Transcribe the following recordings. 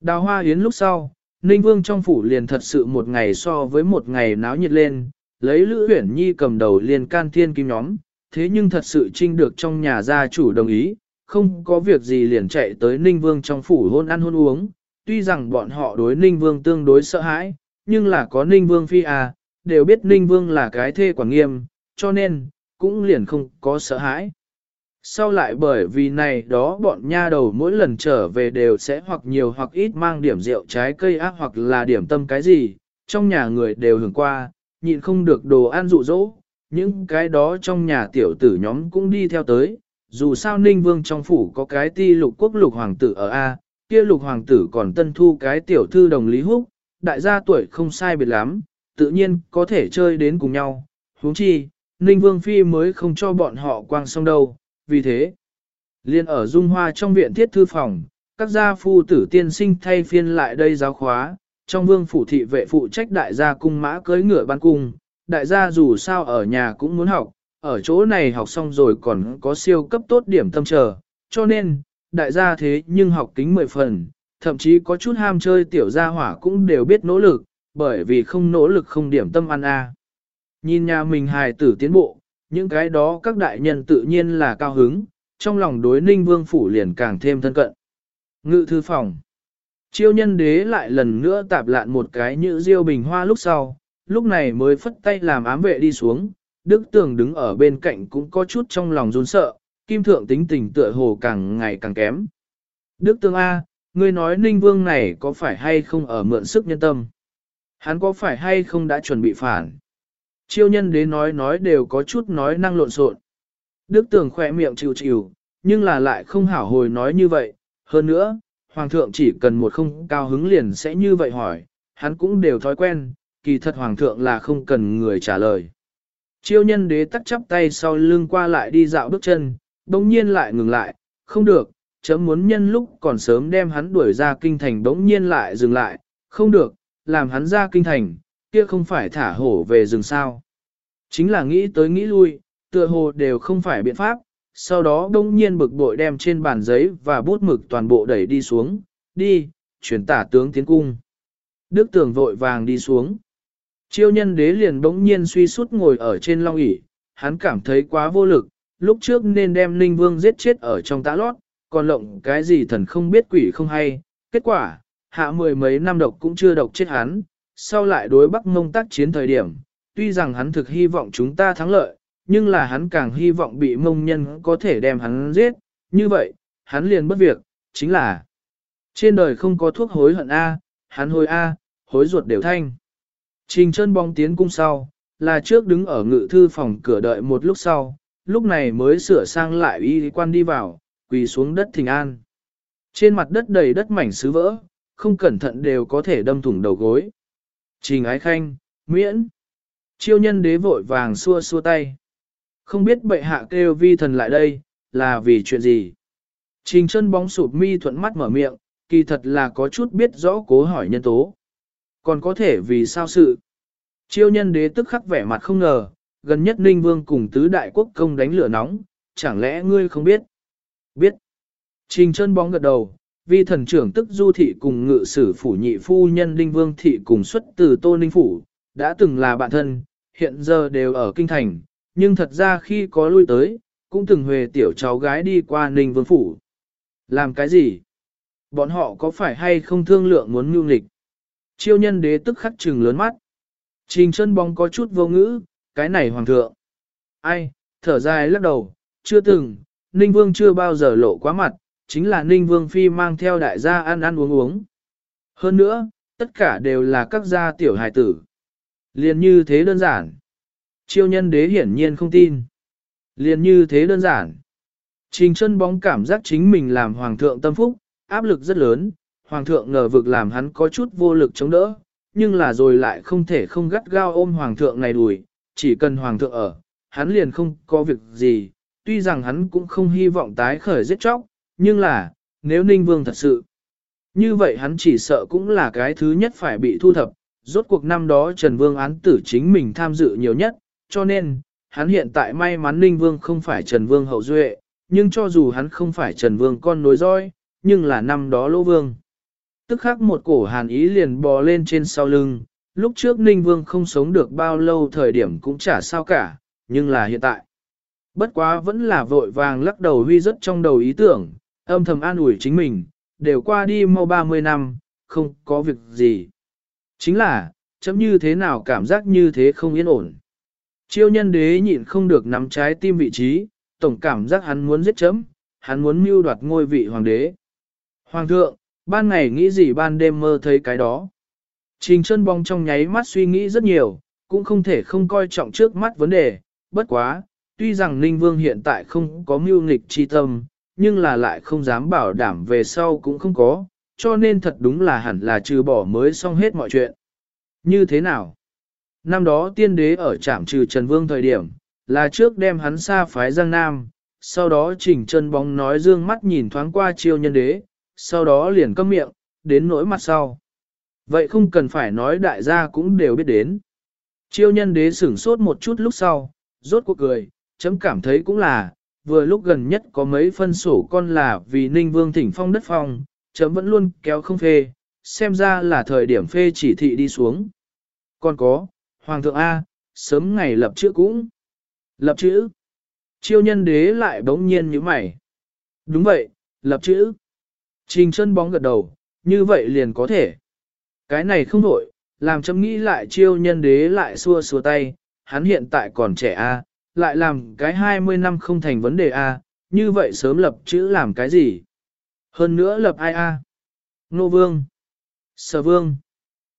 Đào hoa yến lúc sau, Ninh Vương trong phủ liền thật sự một ngày so với một ngày náo nhiệt lên, lấy Lữ Huyển Nhi cầm đầu liền can thiên kim nhóm, thế nhưng thật sự trinh được trong nhà gia chủ đồng ý, không có việc gì liền chạy tới Ninh Vương trong phủ hôn ăn hôn uống, tuy rằng bọn họ đối Ninh Vương tương đối sợ hãi, nhưng là có Ninh Vương phi à, đều biết Ninh Vương là cái thê quản nghiêm, cho nên, cũng liền không có sợ hãi. Sau lại bởi vì này đó bọn nha đầu mỗi lần trở về đều sẽ hoặc nhiều hoặc ít mang điểm rượu trái cây ác hoặc là điểm tâm cái gì, trong nhà người đều hưởng qua, nhịn không được đồ ăn dụ dỗ, những cái đó trong nhà tiểu tử nhóm cũng đi theo tới, dù sao Ninh Vương trong phủ có cái ti lục quốc lục hoàng tử ở A, kia lục hoàng tử còn tân thu cái tiểu thư đồng Lý Húc, đại gia tuổi không sai biệt lắm, tự nhiên có thể chơi đến cùng nhau, huống chi, Ninh Vương Phi mới không cho bọn họ quang sông đâu, vì thế, liên ở Dung Hoa trong viện thiết thư phòng, các gia phu tử tiên sinh thay phiên lại đây giáo khóa, trong vương phủ thị vệ phụ trách đại gia cung mã cưới ngựa ban cung, đại gia dù sao ở nhà cũng muốn học, ở chỗ này học xong rồi còn có siêu cấp tốt điểm tâm chờ, cho nên, đại gia thế nhưng học kính mười phần, thậm chí có chút ham chơi tiểu gia hỏa cũng đều biết nỗ lực, bởi vì không nỗ lực không điểm tâm ăn a. Nhìn nhà mình hài tử tiến bộ, những cái đó các đại nhân tự nhiên là cao hứng, trong lòng đối ninh vương phủ liền càng thêm thân cận. Ngự thư phòng. Chiêu nhân đế lại lần nữa tạp lạn một cái như diêu bình hoa lúc sau, lúc này mới phất tay làm ám vệ đi xuống, Đức Tường đứng ở bên cạnh cũng có chút trong lòng run sợ, kim thượng tính tình tựa hồ càng ngày càng kém. Đức Tường A, ngươi nói ninh vương này có phải hay không ở mượn sức nhân tâm? Hắn có phải hay không đã chuẩn bị phản? Chiêu nhân đế nói nói đều có chút nói năng lộn xộn. Đức Tường khỏe miệng chịu chịu, nhưng là lại không hảo hồi nói như vậy. Hơn nữa, Hoàng thượng chỉ cần một không cao hứng liền sẽ như vậy hỏi, hắn cũng đều thói quen, kỳ thật Hoàng thượng là không cần người trả lời. Chiêu nhân đế tắt chắp tay sau lưng qua lại đi dạo bước chân, bỗng nhiên lại ngừng lại, không được, chấm muốn nhân lúc còn sớm đem hắn đuổi ra kinh thành đống nhiên lại dừng lại, không được, làm hắn ra kinh thành, kia không phải thả hổ về rừng sao. Chính là nghĩ tới nghĩ lui, tựa hồ đều không phải biện pháp, sau đó đông nhiên bực bội đem trên bàn giấy và bút mực toàn bộ đẩy đi xuống, đi, chuyển tả tướng tiến cung. Đức tường vội vàng đi xuống. Chiêu nhân đế liền bỗng nhiên suy sút ngồi ở trên long ỷ hắn cảm thấy quá vô lực, lúc trước nên đem Ninh Vương giết chết ở trong tã lót, còn lộng cái gì thần không biết quỷ không hay, kết quả, hạ mười mấy năm độc cũng chưa độc chết hắn, sau lại đối Bắc Mông tác chiến thời điểm, tuy rằng hắn thực hy vọng chúng ta thắng lợi, nhưng là hắn càng hy vọng bị mông nhân có thể đem hắn giết, như vậy, hắn liền bất việc, chính là trên đời không có thuốc hối hận A, hắn hối A, hối ruột đều thanh. Trình chân bong tiến cung sau, là trước đứng ở ngự thư phòng cửa đợi một lúc sau, lúc này mới sửa sang lại y quan đi vào, quỳ xuống đất thình an. Trên mặt đất đầy đất mảnh sứ vỡ, không cẩn thận đều có thể đâm thủng đầu gối. Trình ái khanh, miễn. Chiêu nhân đế vội vàng xua xua tay. Không biết bệ hạ kêu vi thần lại đây, là vì chuyện gì? Trình chân bóng sụp mi thuận mắt mở miệng, kỳ thật là có chút biết rõ cố hỏi nhân tố. Còn có thể vì sao sự? Chiêu nhân đế tức khắc vẻ mặt không ngờ, gần nhất Ninh Vương cùng tứ đại quốc công đánh lửa nóng, chẳng lẽ ngươi không biết? Biết. Trình chân bóng gật đầu, vi thần trưởng tức du thị cùng ngự sử phủ nhị phu nhân Đinh Vương thị cùng xuất từ Tô Ninh Phủ, đã từng là bạn thân, hiện giờ đều ở kinh thành, nhưng thật ra khi có lui tới, cũng từng huề tiểu cháu gái đi qua Ninh Vương Phủ. Làm cái gì? Bọn họ có phải hay không thương lượng muốn mưu nghịch? Chiêu nhân đế tức khắc trừng lớn mắt. Trình chân bóng có chút vô ngữ, cái này hoàng thượng. Ai, thở dài lắc đầu, chưa từng, Ninh Vương chưa bao giờ lộ quá mặt, chính là Ninh Vương Phi mang theo đại gia ăn ăn uống uống. Hơn nữa, tất cả đều là các gia tiểu hài tử. Liền như thế đơn giản. Chiêu nhân đế hiển nhiên không tin. Liền như thế đơn giản. Trình chân bóng cảm giác chính mình làm hoàng thượng tâm phúc, áp lực rất lớn, hoàng thượng ngờ vực làm hắn có chút vô lực chống đỡ, nhưng là rồi lại không thể không gắt gao ôm hoàng thượng này đùi, chỉ cần hoàng thượng ở, hắn liền không có việc gì, tuy rằng hắn cũng không hy vọng tái khởi giết chóc, nhưng là, nếu Ninh Vương thật sự, như vậy hắn chỉ sợ cũng là cái thứ nhất phải bị thu thập, rốt cuộc năm đó Trần Vương án tử chính mình tham dự nhiều nhất, cho nên, hắn hiện tại may mắn Ninh Vương không phải Trần Vương hậu duệ, nhưng cho dù hắn không phải Trần Vương con nối roi, nhưng là năm đó Lỗ Vương. tức khắc một cổ hàn ý liền bò lên trên sau lưng, lúc trước Ninh Vương không sống được bao lâu thời điểm cũng chả sao cả, nhưng là hiện tại. Bất quá vẫn là vội vàng lắc đầu huy rất trong đầu ý tưởng, âm thầm an ủi chính mình, đều qua đi mau 30 năm, không có việc gì. Chính là, chấm như thế nào cảm giác như thế không yên ổn. Chiêu nhân đế nhịn không được nắm trái tim vị trí, tổng cảm giác hắn muốn giết chấm, hắn muốn mưu đoạt ngôi vị hoàng đế. Hoàng thượng, ban ngày nghĩ gì ban đêm mơ thấy cái đó. Trình chân bong trong nháy mắt suy nghĩ rất nhiều, cũng không thể không coi trọng trước mắt vấn đề, bất quá, tuy rằng Ninh Vương hiện tại không có mưu nghịch chi tâm, nhưng là lại không dám bảo đảm về sau cũng không có, cho nên thật đúng là hẳn là trừ bỏ mới xong hết mọi chuyện. Như thế nào? Năm đó tiên đế ở trạm trừ Trần Vương thời điểm, là trước đem hắn xa phái Giang Nam, sau đó chỉnh chân bóng nói dương mắt nhìn thoáng qua chiêu nhân đế, sau đó liền câm miệng, đến nỗi mặt sau. Vậy không cần phải nói đại gia cũng đều biết đến. Chiêu nhân đế sửng sốt một chút lúc sau, rốt cuộc cười, chấm cảm thấy cũng là, vừa lúc gần nhất có mấy phân sổ con là vì ninh vương thỉnh phong đất phong, chấm vẫn luôn kéo không phê, xem ra là thời điểm phê chỉ thị đi xuống. Còn có, Hoàng thượng A, sớm ngày lập chữ cũng. Lập chữ. Chiêu nhân đế lại bỗng nhiên như mày. Đúng vậy, lập chữ. Trình chân bóng gật đầu, như vậy liền có thể. Cái này không nổi, làm chấm nghĩ lại chiêu nhân đế lại xua xua tay, hắn hiện tại còn trẻ a, lại làm cái 20 năm không thành vấn đề a, như vậy sớm lập chữ làm cái gì? Hơn nữa lập ai a? Nô vương, sở vương.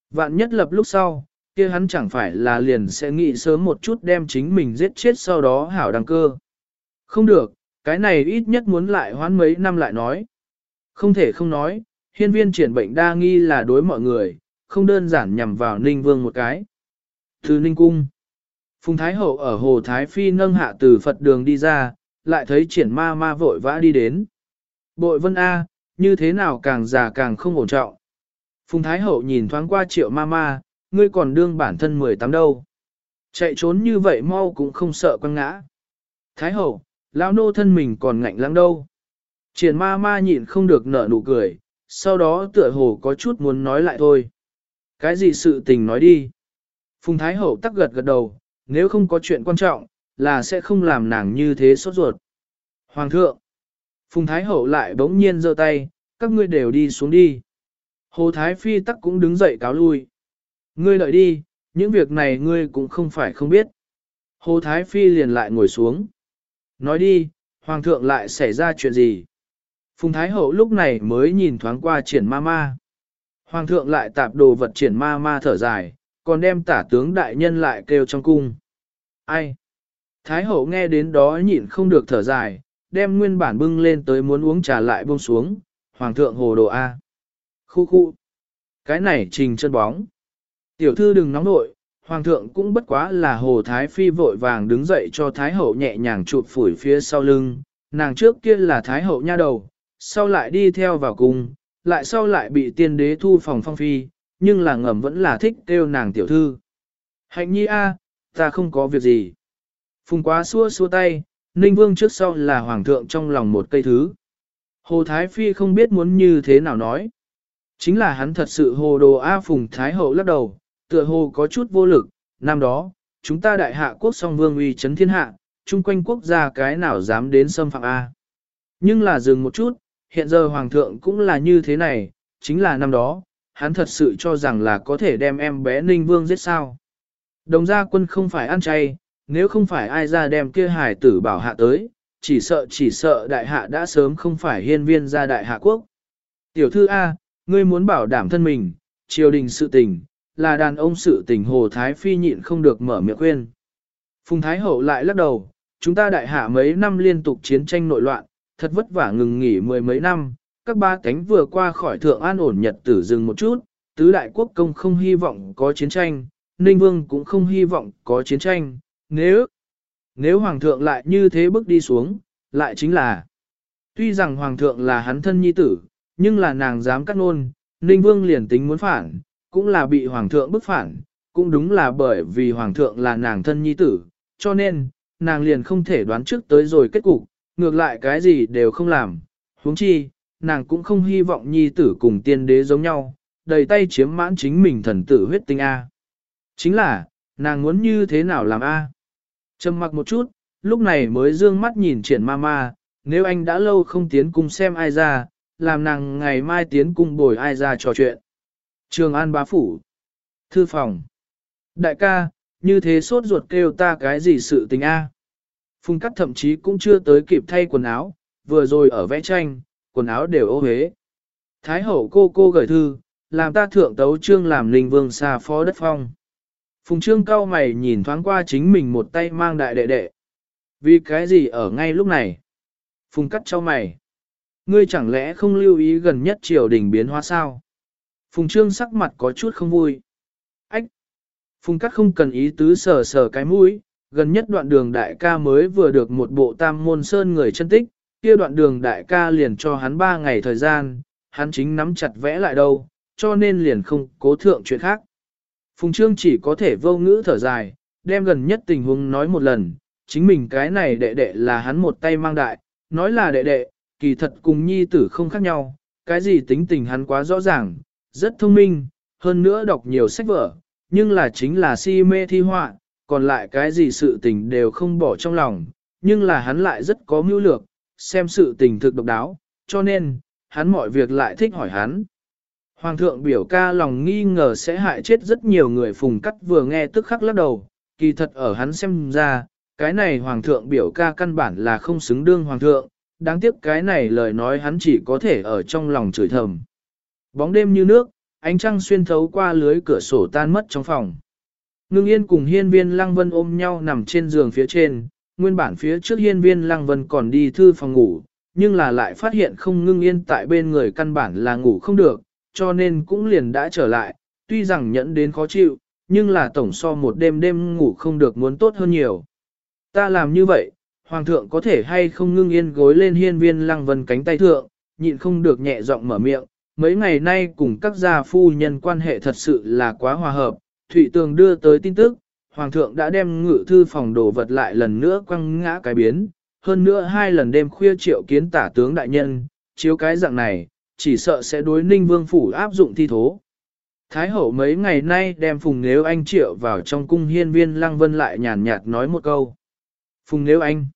Vạn nhất lập lúc sau, kia hắn chẳng phải là liền sẽ nghĩ sớm một chút đem chính mình giết chết sau đó hảo đăng cơ. Không được, cái này ít nhất muốn lại hoán mấy năm lại nói. Không thể không nói, hiên viên triển bệnh đa nghi là đối mọi người, không đơn giản nhằm vào ninh vương một cái. Từ ninh cung, Phùng Thái Hậu ở Hồ Thái Phi nâng hạ từ Phật đường đi ra, lại thấy triển ma ma vội vã đi đến. Bội vân A, như thế nào càng già càng không ổn trọng. Phùng Thái Hậu nhìn thoáng qua triệu ma ma, ngươi còn đương bản thân 18 đâu. Chạy trốn như vậy mau cũng không sợ quăng ngã. Thái Hậu, lão nô thân mình còn ngạnh lắm đâu. Triển ma ma nhịn không được nở nụ cười, sau đó tựa hồ có chút muốn nói lại thôi. Cái gì sự tình nói đi. Phùng Thái Hậu tắc gật gật đầu, nếu không có chuyện quan trọng, là sẽ không làm nàng như thế sốt ruột. Hoàng thượng. Phùng Thái Hậu lại bỗng nhiên giơ tay, các ngươi đều đi xuống đi. Hồ Thái Phi tắc cũng đứng dậy cáo lui. Ngươi lợi đi, những việc này ngươi cũng không phải không biết. Hồ Thái Phi liền lại ngồi xuống. Nói đi, Hoàng thượng lại xảy ra chuyện gì? Phùng Thái Hậu lúc này mới nhìn thoáng qua triển ma ma. Hoàng thượng lại tạp đồ vật triển ma ma thở dài, còn đem tả tướng đại nhân lại kêu trong cung. Ai? Thái Hậu nghe đến đó nhịn không được thở dài, đem nguyên bản bưng lên tới muốn uống trà lại buông xuống. Hoàng thượng hồ đồ A. Khu khu. Cái này trình chân bóng. Tiểu thư đừng nóng nội, Hoàng thượng cũng bất quá là hồ Thái Phi vội vàng đứng dậy cho Thái Hậu nhẹ nhàng chụp phủi phía sau lưng. Nàng trước kia là Thái Hậu nha đầu, sau lại đi theo vào cung, lại sau lại bị tiên đế thu phòng phong phi, nhưng là ngầm vẫn là thích kêu nàng tiểu thư. Hạnh nhi a, ta không có việc gì. Phùng quá xua xua tay, Ninh Vương trước sau là hoàng thượng trong lòng một cây thứ. Hồ Thái Phi không biết muốn như thế nào nói. Chính là hắn thật sự hồ đồ A Phùng Thái Hậu lắc đầu, tựa hồ có chút vô lực, năm đó, chúng ta đại hạ quốc song vương uy chấn thiên hạ, chung quanh quốc gia cái nào dám đến xâm phạm A. Nhưng là dừng một chút, hiện giờ hoàng thượng cũng là như thế này, chính là năm đó, hắn thật sự cho rằng là có thể đem em bé Ninh Vương giết sao. Đồng gia quân không phải ăn chay, nếu không phải ai ra đem kia hải tử bảo hạ tới, chỉ sợ chỉ sợ đại hạ đã sớm không phải hiên viên ra đại hạ quốc. Tiểu thư A, ngươi muốn bảo đảm thân mình, triều đình sự tình, là đàn ông sự tình Hồ Thái Phi nhịn không được mở miệng khuyên. Phùng Thái Hậu lại lắc đầu, chúng ta đại hạ mấy năm liên tục chiến tranh nội loạn, thật vất vả ngừng nghỉ mười mấy năm, các ba cánh vừa qua khỏi thượng an ổn nhật tử dừng một chút, tứ đại quốc công không hy vọng có chiến tranh, Ninh Vương cũng không hy vọng có chiến tranh, nếu, nếu Hoàng thượng lại như thế bước đi xuống, lại chính là, tuy rằng Hoàng thượng là hắn thân nhi tử, nhưng là nàng dám cắt nôn, Ninh Vương liền tính muốn phản, cũng là bị Hoàng thượng bức phản, cũng đúng là bởi vì Hoàng thượng là nàng thân nhi tử, cho nên, nàng liền không thể đoán trước tới rồi kết cục, ngược lại cái gì đều không làm, huống chi, nàng cũng không hy vọng nhi tử cùng tiên đế giống nhau, đầy tay chiếm mãn chính mình thần tử huyết tinh A. Chính là, nàng muốn như thế nào làm A. Trầm mặc một chút, lúc này mới dương mắt nhìn triển ma ma, nếu anh đã lâu không tiến cung xem ai ra, làm nàng ngày mai tiến cung bồi ai ra trò chuyện. Trường An bá phủ. Thư phòng. Đại ca, như thế sốt ruột kêu ta cái gì sự tình a? Phùng cắt thậm chí cũng chưa tới kịp thay quần áo, vừa rồi ở vẽ tranh, quần áo đều ô hế. Thái hậu cô cô gửi thư, làm ta thượng tấu trương làm linh vương xa phó đất phong. Phùng trương cao mày nhìn thoáng qua chính mình một tay mang đại đệ đệ. Vì cái gì ở ngay lúc này? Phùng cắt cho mày. Ngươi chẳng lẽ không lưu ý gần nhất triều đình biến hóa sao? Phùng trương sắc mặt có chút không vui. Ách! Phùng cắt không cần ý tứ sờ sờ cái mũi, gần nhất đoạn đường đại ca mới vừa được một bộ tam môn sơn người chân tích, kia đoạn đường đại ca liền cho hắn ba ngày thời gian, hắn chính nắm chặt vẽ lại đâu, cho nên liền không cố thượng chuyện khác. Phùng Trương chỉ có thể vô ngữ thở dài, đem gần nhất tình huống nói một lần, chính mình cái này đệ đệ là hắn một tay mang đại, nói là đệ đệ, kỳ thật cùng nhi tử không khác nhau, cái gì tính tình hắn quá rõ ràng, rất thông minh, hơn nữa đọc nhiều sách vở, nhưng là chính là si mê thi họa, còn lại cái gì sự tình đều không bỏ trong lòng, nhưng là hắn lại rất có mưu lược, xem sự tình thực độc đáo, cho nên, hắn mọi việc lại thích hỏi hắn. Hoàng thượng biểu ca lòng nghi ngờ sẽ hại chết rất nhiều người phùng cắt vừa nghe tức khắc lắc đầu, kỳ thật ở hắn xem ra, cái này hoàng thượng biểu ca căn bản là không xứng đương hoàng thượng, đáng tiếc cái này lời nói hắn chỉ có thể ở trong lòng chửi thầm. Bóng đêm như nước, ánh trăng xuyên thấu qua lưới cửa sổ tan mất trong phòng. Ngưng yên cùng hiên viên lăng vân ôm nhau nằm trên giường phía trên, nguyên bản phía trước hiên viên lăng vân còn đi thư phòng ngủ, nhưng là lại phát hiện không ngưng yên tại bên người căn bản là ngủ không được, cho nên cũng liền đã trở lại, tuy rằng nhẫn đến khó chịu, nhưng là tổng so một đêm đêm ngủ không được muốn tốt hơn nhiều. Ta làm như vậy, hoàng thượng có thể hay không ngưng yên gối lên hiên viên lăng vân cánh tay thượng, nhịn không được nhẹ giọng mở miệng, mấy ngày nay cùng các gia phu nhân quan hệ thật sự là quá hòa hợp, Thụy Tường đưa tới tin tức, Hoàng thượng đã đem ngự thư phòng đồ vật lại lần nữa quăng ngã cái biến, hơn nữa hai lần đêm khuya triệu kiến tả tướng đại nhân, chiếu cái dạng này, chỉ sợ sẽ đối ninh vương phủ áp dụng thi thố. Thái hậu mấy ngày nay đem Phùng Nếu Anh triệu vào trong cung hiên viên Lăng Vân lại nhàn nhạt nói một câu. Phùng Nếu Anh.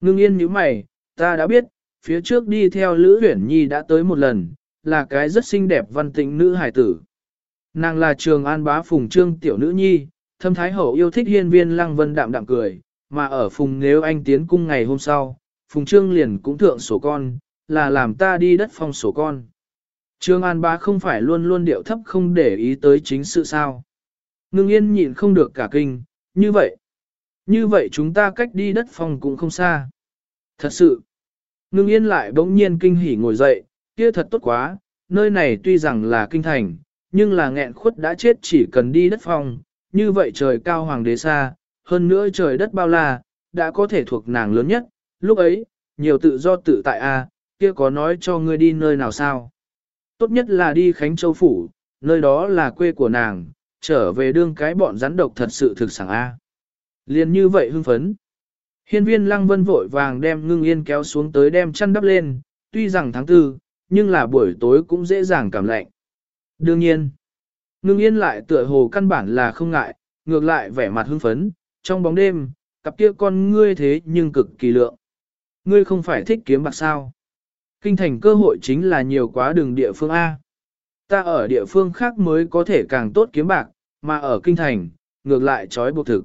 Ngưng yên như mày, ta đã biết, phía trước đi theo Lữ Huyển Nhi đã tới một lần, là cái rất xinh đẹp văn tĩnh nữ hải tử. Nàng là trường an bá Phùng Trương tiểu nữ nhi, thâm thái hậu yêu thích hiên viên Lăng Vân đạm đạm cười, mà ở Phùng Nếu Anh tiến cung ngày hôm sau, Phùng Trương liền cũng thượng sổ con, là làm ta đi đất phong sổ con. Trương An bá không phải luôn luôn điệu thấp không để ý tới chính sự sao. Ngưng yên nhịn không được cả kinh, như vậy. Như vậy chúng ta cách đi đất phong cũng không xa. Thật sự. Ngưng yên lại bỗng nhiên kinh hỉ ngồi dậy, kia thật tốt quá, nơi này tuy rằng là kinh thành, nhưng là nghẹn khuất đã chết chỉ cần đi đất phong, như vậy trời cao hoàng đế xa, hơn nữa trời đất bao la, đã có thể thuộc nàng lớn nhất, lúc ấy, nhiều tự do tự tại a, kia có nói cho ngươi đi nơi nào sao? Tốt nhất là đi Khánh Châu Phủ, nơi đó là quê của nàng, trở về đương cái bọn rắn độc thật sự thực sảng A. À. Liên như vậy hưng phấn. Hiên viên lăng vân vội vàng đem ngưng yên kéo xuống tới đem chăn đắp lên, tuy rằng tháng tư, nhưng là buổi tối cũng dễ dàng cảm lạnh. Đương nhiên, ngưng yên lại tựa hồ căn bản là không ngại, ngược lại vẻ mặt hưng phấn, trong bóng đêm, cặp kia con ngươi thế nhưng cực kỳ lượng. Ngươi không phải thích kiếm bạc sao? Kinh thành cơ hội chính là nhiều quá đường địa phương A. Ta ở địa phương khác mới có thể càng tốt kiếm bạc, mà ở kinh thành, ngược lại trói buộc thực.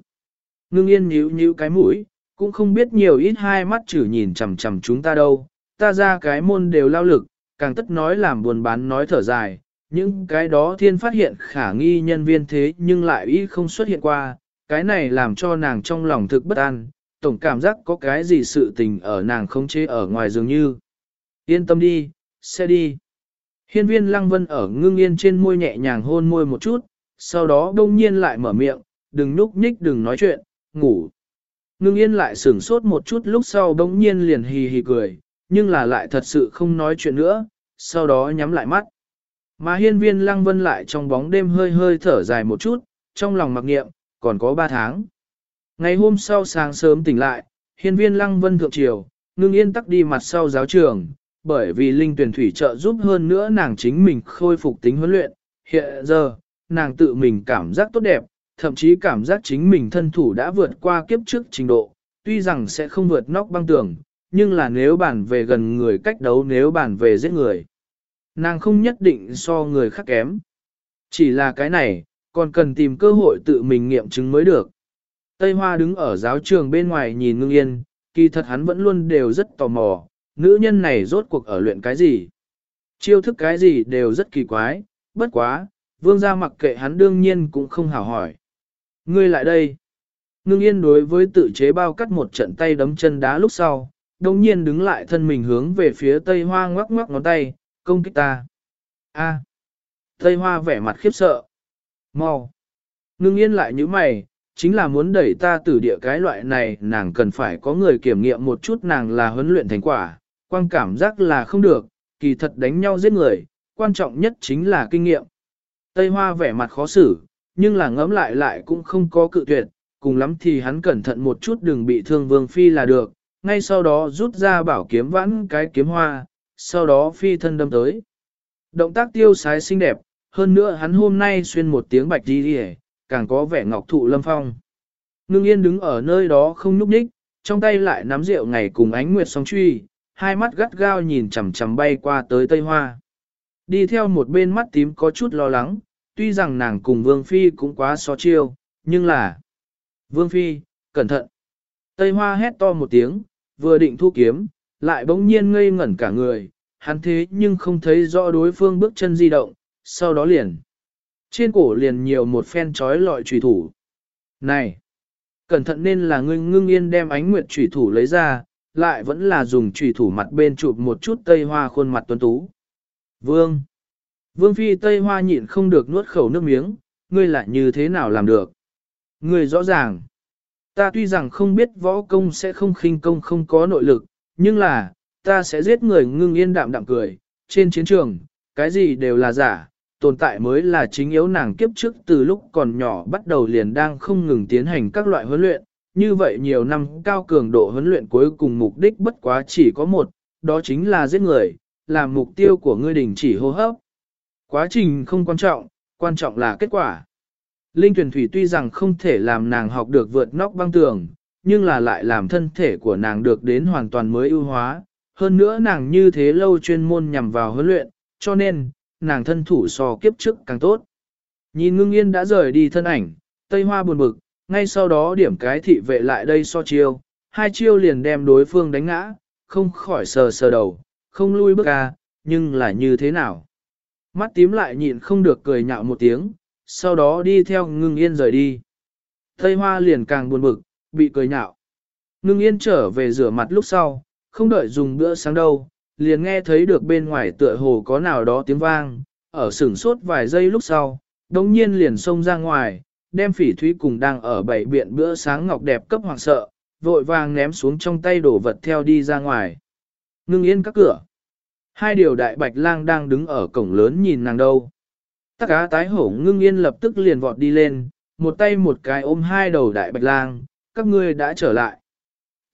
Ngưng yên nhíu nhíu cái mũi, cũng không biết nhiều ít hai mắt chử nhìn chằm chằm chúng ta đâu. Ta ra cái môn đều lao lực, càng tất nói làm buồn bán nói thở dài. Những cái đó thiên phát hiện khả nghi nhân viên thế nhưng lại Y không xuất hiện qua, cái này làm cho nàng trong lòng thực bất an, tổng cảm giác có cái gì sự tình ở nàng không chế ở ngoài dường như. Yên tâm đi, sẽ đi. Hiên viên lăng vân ở ngưng yên trên môi nhẹ nhàng hôn môi một chút, sau đó đông nhiên lại mở miệng, đừng núp nhích đừng nói chuyện, ngủ. Ngưng yên lại sửng sốt một chút lúc sau đông nhiên liền hì hì cười, nhưng là lại thật sự không nói chuyện nữa, sau đó nhắm lại mắt. Mà hiên viên lăng vân lại trong bóng đêm hơi hơi thở dài một chút, trong lòng mặc nghiệm, còn có ba tháng. Ngày hôm sau sáng sớm tỉnh lại, hiên viên lăng vân thượng triều, ngưng yên tắc đi mặt sau giáo trường, bởi vì linh tuyển thủy trợ giúp hơn nữa nàng chính mình khôi phục tính huấn luyện. Hiện giờ, nàng tự mình cảm giác tốt đẹp, thậm chí cảm giác chính mình thân thủ đã vượt qua kiếp trước trình độ, tuy rằng sẽ không vượt nóc băng tường, nhưng là nếu bản về gần người cách đấu nếu bản về giết người. Nàng không nhất định so người khác kém. Chỉ là cái này, còn cần tìm cơ hội tự mình nghiệm chứng mới được. Tây Hoa đứng ở giáo trường bên ngoài nhìn ngưng yên, kỳ thật hắn vẫn luôn đều rất tò mò, nữ nhân này rốt cuộc ở luyện cái gì. Chiêu thức cái gì đều rất kỳ quái, bất quá, vương gia mặc kệ hắn đương nhiên cũng không hảo hỏi. Ngươi lại đây. Ngưng yên đối với tự chế bao cắt một trận tay đấm chân đá lúc sau, đồng nhiên đứng lại thân mình hướng về phía tây hoa ngoắc ngoắc ngón tay, công kích ta. A. Tây hoa vẻ mặt khiếp sợ. Mau. Ngưng yên lại như mày, chính là muốn đẩy ta từ địa cái loại này nàng cần phải có người kiểm nghiệm một chút nàng là huấn luyện thành quả, quan cảm giác là không được, kỳ thật đánh nhau giết người, quan trọng nhất chính là kinh nghiệm. Tây Hoa vẻ mặt khó xử, nhưng là ngẫm lại lại cũng không có cự tuyệt, cùng lắm thì hắn cẩn thận một chút đừng bị thương Vương Phi là được, ngay sau đó rút ra bảo kiếm vãn cái kiếm hoa, sau đó Phi thân đâm tới. Động tác tiêu sái xinh đẹp, hơn nữa hắn hôm nay xuyên một tiếng bạch đi đi càng có vẻ ngọc thụ lâm phong. Ngưng yên đứng ở nơi đó không nhúc nhích, trong tay lại nắm rượu ngày cùng ánh nguyệt song truy, hai mắt gắt gao nhìn chằm chằm bay qua tới Tây Hoa. Đi theo một bên mắt tím có chút lo lắng, tuy rằng nàng cùng Vương Phi cũng quá so chiêu, nhưng là... Vương Phi, cẩn thận! Tây Hoa hét to một tiếng, vừa định thu kiếm, lại bỗng nhiên ngây ngẩn cả người, hắn thế nhưng không thấy rõ đối phương bước chân di động, sau đó liền. Trên cổ liền nhiều một phen trói lọi trùy thủ. Này! Cẩn thận nên là ngươi ngưng yên đem ánh nguyệt trùy thủ lấy ra, lại vẫn là dùng trùy thủ mặt bên chụp một chút tây hoa khuôn mặt tuấn tú. Vương! Vương phi tây hoa nhịn không được nuốt khẩu nước miếng, ngươi lại như thế nào làm được? Ngươi rõ ràng! Ta tuy rằng không biết võ công sẽ không khinh công không có nội lực, nhưng là, ta sẽ giết người ngưng yên đạm đạm cười, trên chiến trường, cái gì đều là giả, tồn tại mới là chính yếu nàng kiếp trước từ lúc còn nhỏ bắt đầu liền đang không ngừng tiến hành các loại huấn luyện, như vậy nhiều năm cao cường độ huấn luyện cuối cùng mục đích bất quá chỉ có một, đó chính là giết người, làm mục tiêu của ngươi đình chỉ hô hấp. Quá trình không quan trọng, quan trọng là kết quả. Linh tuyển thủy tuy rằng không thể làm nàng học được vượt nóc băng tường, nhưng là lại làm thân thể của nàng được đến hoàn toàn mới ưu hóa. Hơn nữa nàng như thế lâu chuyên môn nhằm vào huấn luyện, cho nên, nàng thân thủ so kiếp trước càng tốt. Nhìn ngưng yên đã rời đi thân ảnh, tây hoa buồn bực, ngay sau đó điểm cái thị vệ lại đây so chiêu, hai chiêu liền đem đối phương đánh ngã, không khỏi sờ sờ đầu, không lui bước ra, nhưng là như thế nào? Mắt tím lại nhịn không được cười nhạo một tiếng, sau đó đi theo ngưng yên rời đi. Tây hoa liền càng buồn bực, bị cười nhạo. Ngưng yên trở về rửa mặt lúc sau, không đợi dùng bữa sáng đâu, liền nghe thấy được bên ngoài tựa hồ có nào đó tiếng vang, ở sửng sốt vài giây lúc sau, đồng nhiên liền xông ra ngoài, đem phỉ thúy cùng đang ở bảy biện bữa sáng ngọc đẹp cấp hoàng sợ, vội vàng ném xuống trong tay đổ vật theo đi ra ngoài. Ngưng yên các cửa. Hai điều đại bạch lang đang đứng ở cổng lớn nhìn nàng đâu. Tắc cá tái hổ ngưng yên lập tức liền vọt đi lên, một tay một cái ôm hai đầu đại bạch lang, các ngươi đã trở lại.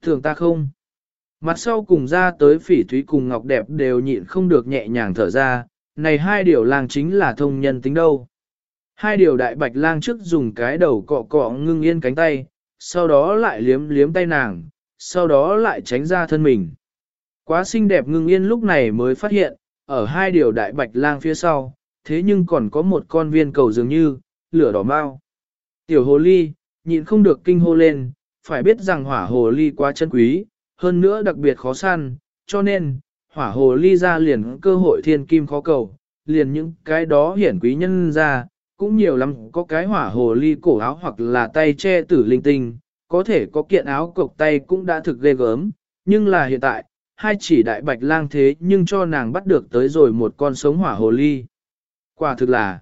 Thường ta không. Mặt sau cùng ra tới phỉ thúy cùng ngọc đẹp đều nhịn không được nhẹ nhàng thở ra, này hai điều lang chính là thông nhân tính đâu. Hai điều đại bạch lang trước dùng cái đầu cọ cọ ngưng yên cánh tay, sau đó lại liếm liếm tay nàng, sau đó lại tránh ra thân mình. Quá xinh đẹp ngưng yên lúc này mới phát hiện, ở hai điều đại bạch lang phía sau, thế nhưng còn có một con viên cầu dường như, lửa đỏ mau. Tiểu hồ ly, nhịn không được kinh hô lên, phải biết rằng hỏa hồ ly quá chân quý, hơn nữa đặc biệt khó săn, cho nên, hỏa hồ ly ra liền cơ hội thiên kim khó cầu, liền những cái đó hiển quý nhân ra, cũng nhiều lắm có cái hỏa hồ ly cổ áo hoặc là tay che tử linh tinh, có thể có kiện áo cộc tay cũng đã thực ghê gớm, nhưng là hiện tại, hai chỉ đại bạch lang thế nhưng cho nàng bắt được tới rồi một con sống hỏa hồ ly. Quả thực là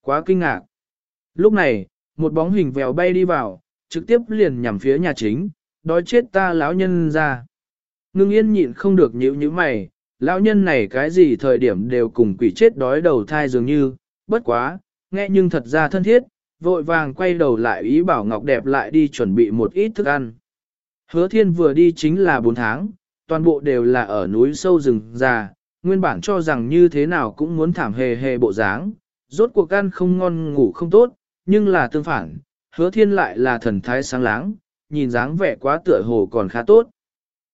quá kinh ngạc. Lúc này, một bóng hình vèo bay đi vào, trực tiếp liền nhằm phía nhà chính, đói chết ta lão nhân ra. Ngưng yên nhịn không được nhíu như mày, lão nhân này cái gì thời điểm đều cùng quỷ chết đói đầu thai dường như, bất quá, nghe nhưng thật ra thân thiết, vội vàng quay đầu lại ý bảo Ngọc đẹp lại đi chuẩn bị một ít thức ăn. Hứa thiên vừa đi chính là 4 tháng, toàn bộ đều là ở núi sâu rừng già, nguyên bản cho rằng như thế nào cũng muốn thảm hề hề bộ dáng, rốt cuộc ăn không ngon ngủ không tốt, nhưng là tương phản, hứa thiên lại là thần thái sáng láng, nhìn dáng vẻ quá tựa hồ còn khá tốt.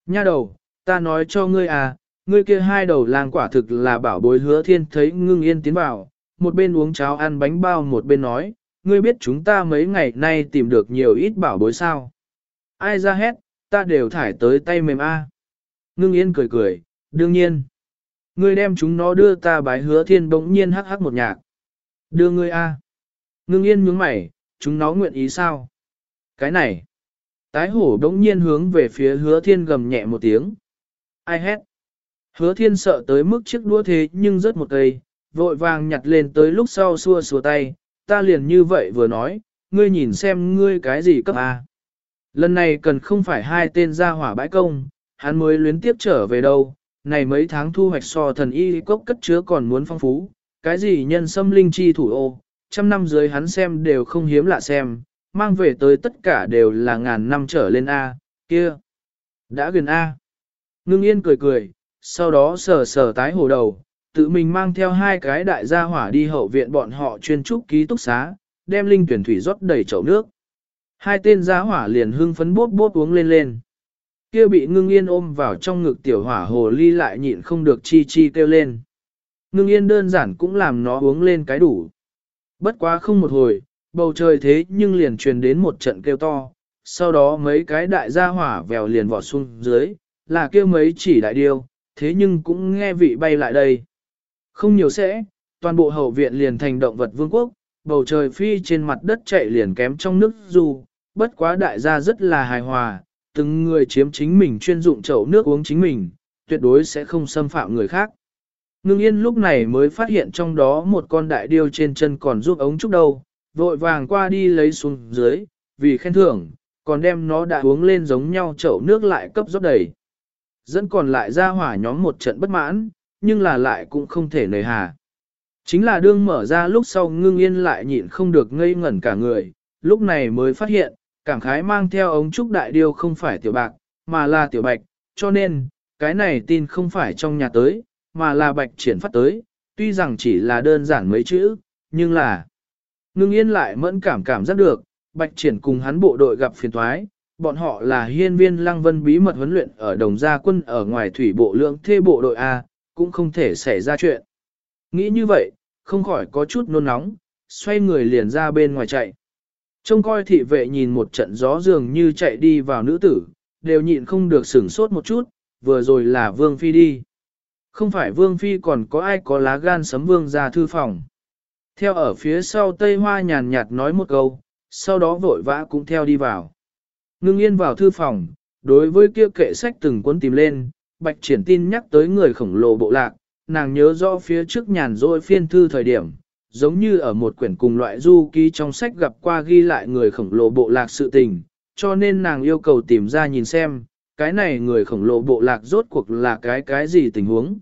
Nha đầu, ta nói cho ngươi à, ngươi kia hai đầu làng quả thực là bảo bối hứa thiên thấy ngưng yên tiến vào, một bên uống cháo ăn bánh bao một bên nói, ngươi biết chúng ta mấy ngày nay tìm được nhiều ít bảo bối sao. Ai ra hết, ta đều thải tới tay mềm a. Ngưng yên cười cười, đương nhiên. Ngươi đem chúng nó đưa ta bái hứa thiên bỗng nhiên hắc hắc một nhạc. Đưa ngươi a. Ngưng yên nhướng mày, chúng nó nguyện ý sao? Cái này. Tái hổ đống nhiên hướng về phía hứa thiên gầm nhẹ một tiếng. Ai hét? Hứa thiên sợ tới mức chiếc đũa thế nhưng rớt một cây, vội vàng nhặt lên tới lúc sau xua xua tay, ta liền như vậy vừa nói, ngươi nhìn xem ngươi cái gì cấp A. Lần này cần không phải hai tên ra hỏa bãi công, hắn mới luyến tiếp trở về đâu, này mấy tháng thu hoạch so thần y cốc cất chứa còn muốn phong phú, cái gì nhân sâm linh chi thủ ô, trăm năm dưới hắn xem đều không hiếm lạ xem, mang về tới tất cả đều là ngàn năm trở lên A, kia. Đã gần A. Ngưng yên cười cười, sau đó sờ sờ tái hồ đầu, tự mình mang theo hai cái đại gia hỏa đi hậu viện bọn họ chuyên trúc ký túc xá, đem linh tuyển thủy rót đầy chậu nước. Hai tên gia hỏa liền hưng phấn bốp bốp uống lên lên. Kia bị ngưng yên ôm vào trong ngực tiểu hỏa hồ ly lại nhịn không được chi chi kêu lên. Ngưng yên đơn giản cũng làm nó uống lên cái đủ. Bất quá không một hồi, bầu trời thế nhưng liền truyền đến một trận kêu to, sau đó mấy cái đại gia hỏa vèo liền vọt xuống dưới, là kêu mấy chỉ đại điêu, thế nhưng cũng nghe vị bay lại đây. Không nhiều sẽ, toàn bộ hậu viện liền thành động vật vương quốc, bầu trời phi trên mặt đất chạy liền kém trong nước dù, bất quá đại gia rất là hài hòa, từng người chiếm chính mình chuyên dụng chậu nước uống chính mình, tuyệt đối sẽ không xâm phạm người khác. Ngưng yên lúc này mới phát hiện trong đó một con đại điêu trên chân còn giúp ống trúc đâu, vội vàng qua đi lấy xuống dưới, vì khen thưởng, còn đem nó đã uống lên giống nhau chậu nước lại cấp rót đầy. Dẫn còn lại ra hỏa nhóm một trận bất mãn, nhưng là lại cũng không thể nề hà. Chính là đương mở ra lúc sau ngưng yên lại nhịn không được ngây ngẩn cả người, lúc này mới phát hiện, cảm khái mang theo ống trúc đại điêu không phải tiểu bạc, mà là tiểu bạch, cho nên, cái này tin không phải trong nhà tới, mà là bạch triển phát tới, tuy rằng chỉ là đơn giản mấy chữ, nhưng là ngưng yên lại mẫn cảm cảm giác được, bạch triển cùng hắn bộ đội gặp phiền thoái, bọn họ là hiên viên lăng vân bí mật huấn luyện ở đồng gia quân ở ngoài thủy bộ lượng thê bộ đội A, cũng không thể xảy ra chuyện. Nghĩ như vậy, không khỏi có chút nôn nóng, xoay người liền ra bên ngoài chạy. Trông coi thị vệ nhìn một trận gió dường như chạy đi vào nữ tử, đều nhịn không được sửng sốt một chút, vừa rồi là Vương Phi đi. Không phải Vương Phi còn có ai có lá gan sấm Vương ra thư phòng. Theo ở phía sau Tây Hoa nhàn nhạt nói một câu, sau đó vội vã cũng theo đi vào. Ngưng yên vào thư phòng, đối với kia kệ sách từng cuốn tìm lên, bạch triển tin nhắc tới người khổng lồ bộ lạc, nàng nhớ rõ phía trước nhàn rỗi phiên thư thời điểm, giống như ở một quyển cùng loại du ký trong sách gặp qua ghi lại người khổng lồ bộ lạc sự tình, cho nên nàng yêu cầu tìm ra nhìn xem, cái này người khổng lồ bộ lạc rốt cuộc là cái cái gì tình huống.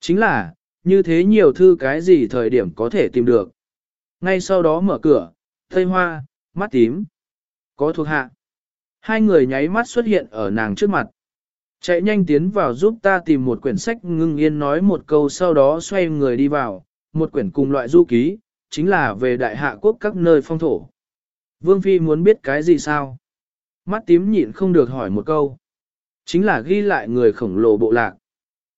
Chính là, như thế nhiều thư cái gì thời điểm có thể tìm được. Ngay sau đó mở cửa, thây Hoa, mắt tím, có thuộc hạ. Hai người nháy mắt xuất hiện ở nàng trước mặt. Chạy nhanh tiến vào giúp ta tìm một quyển sách ngưng yên nói một câu sau đó xoay người đi vào, một quyển cùng loại du ký, chính là về đại hạ quốc các nơi phong thổ. Vương Phi muốn biết cái gì sao? Mắt tím nhịn không được hỏi một câu. Chính là ghi lại người khổng lồ bộ lạc.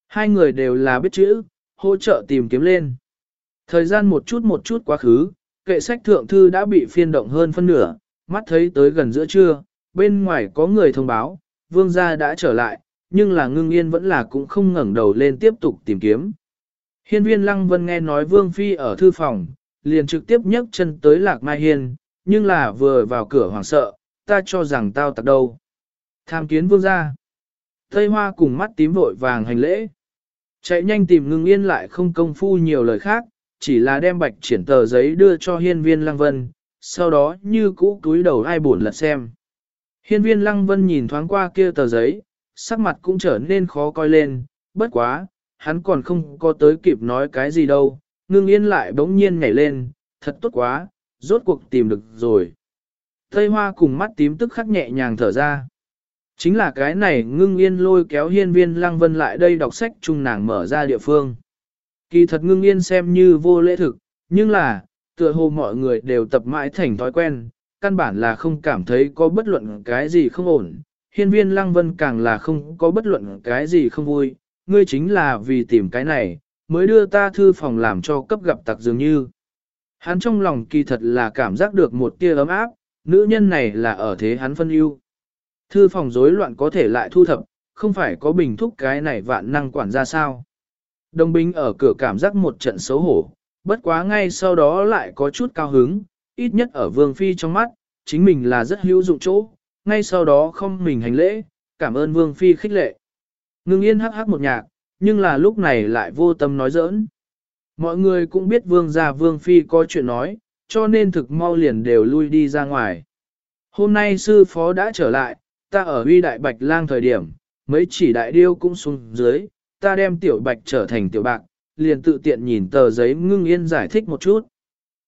Hai người đều là biết chữ, hỗ trợ tìm kiếm lên. Thời gian một chút một chút quá khứ, kệ sách thượng thư đã bị phiên động hơn phân nửa, mắt thấy tới gần giữa trưa, bên ngoài có người thông báo, vương gia đã trở lại, nhưng là ngưng yên vẫn là cũng không ngẩng đầu lên tiếp tục tìm kiếm. Hiên viên lăng vân nghe nói vương phi ở thư phòng, liền trực tiếp nhấc chân tới lạc mai hiên, nhưng là vừa vào cửa hoàng sợ, ta cho rằng tao tặc đâu. Tham kiến vương gia. Tây hoa cùng mắt tím vội vàng hành lễ. Chạy nhanh tìm ngưng yên lại không công phu nhiều lời khác, chỉ là đem bạch triển tờ giấy đưa cho hiên viên lăng vân, sau đó như cũ túi đầu ai buồn lật xem. Hiên viên lăng vân nhìn thoáng qua kia tờ giấy, sắc mặt cũng trở nên khó coi lên, bất quá, hắn còn không có tới kịp nói cái gì đâu, ngưng yên lại bỗng nhiên nhảy lên, thật tốt quá, rốt cuộc tìm được rồi. Tây hoa cùng mắt tím tức khắc nhẹ nhàng thở ra. Chính là cái này ngưng yên lôi kéo hiên viên lăng vân lại đây đọc sách chung nàng mở ra địa phương. Kỳ thật ngưng yên xem như vô lễ thực, nhưng là, tựa hồ mọi người đều tập mãi thành thói quen, căn bản là không cảm thấy có bất luận cái gì không ổn. Hiên viên lăng vân càng là không có bất luận cái gì không vui, ngươi chính là vì tìm cái này, mới đưa ta thư phòng làm cho cấp gặp tặc dường như. Hắn trong lòng kỳ thật là cảm giác được một tia ấm áp, nữ nhân này là ở thế hắn phân ưu. Thư phòng rối loạn có thể lại thu thập, không phải có bình thúc cái này vạn năng quản ra sao. Đồng binh ở cửa cảm giác một trận xấu hổ, bất quá ngay sau đó lại có chút cao hứng, ít nhất ở vương phi trong mắt, chính mình là rất hữu dụng chỗ, ngay sau đó không mình hành lễ, cảm ơn vương phi khích lệ. Ngưng yên hắc hắc một nhạc, nhưng là lúc này lại vô tâm nói giỡn. Mọi người cũng biết vương gia vương phi có chuyện nói, cho nên thực mau liền đều lui đi ra ngoài. Hôm nay sư phó đã trở lại, ta ở huy đại bạch lang thời điểm, mấy chỉ đại điêu cũng xuống dưới, ta đem tiểu bạch trở thành tiểu bạc, liền tự tiện nhìn tờ giấy ngưng yên giải thích một chút.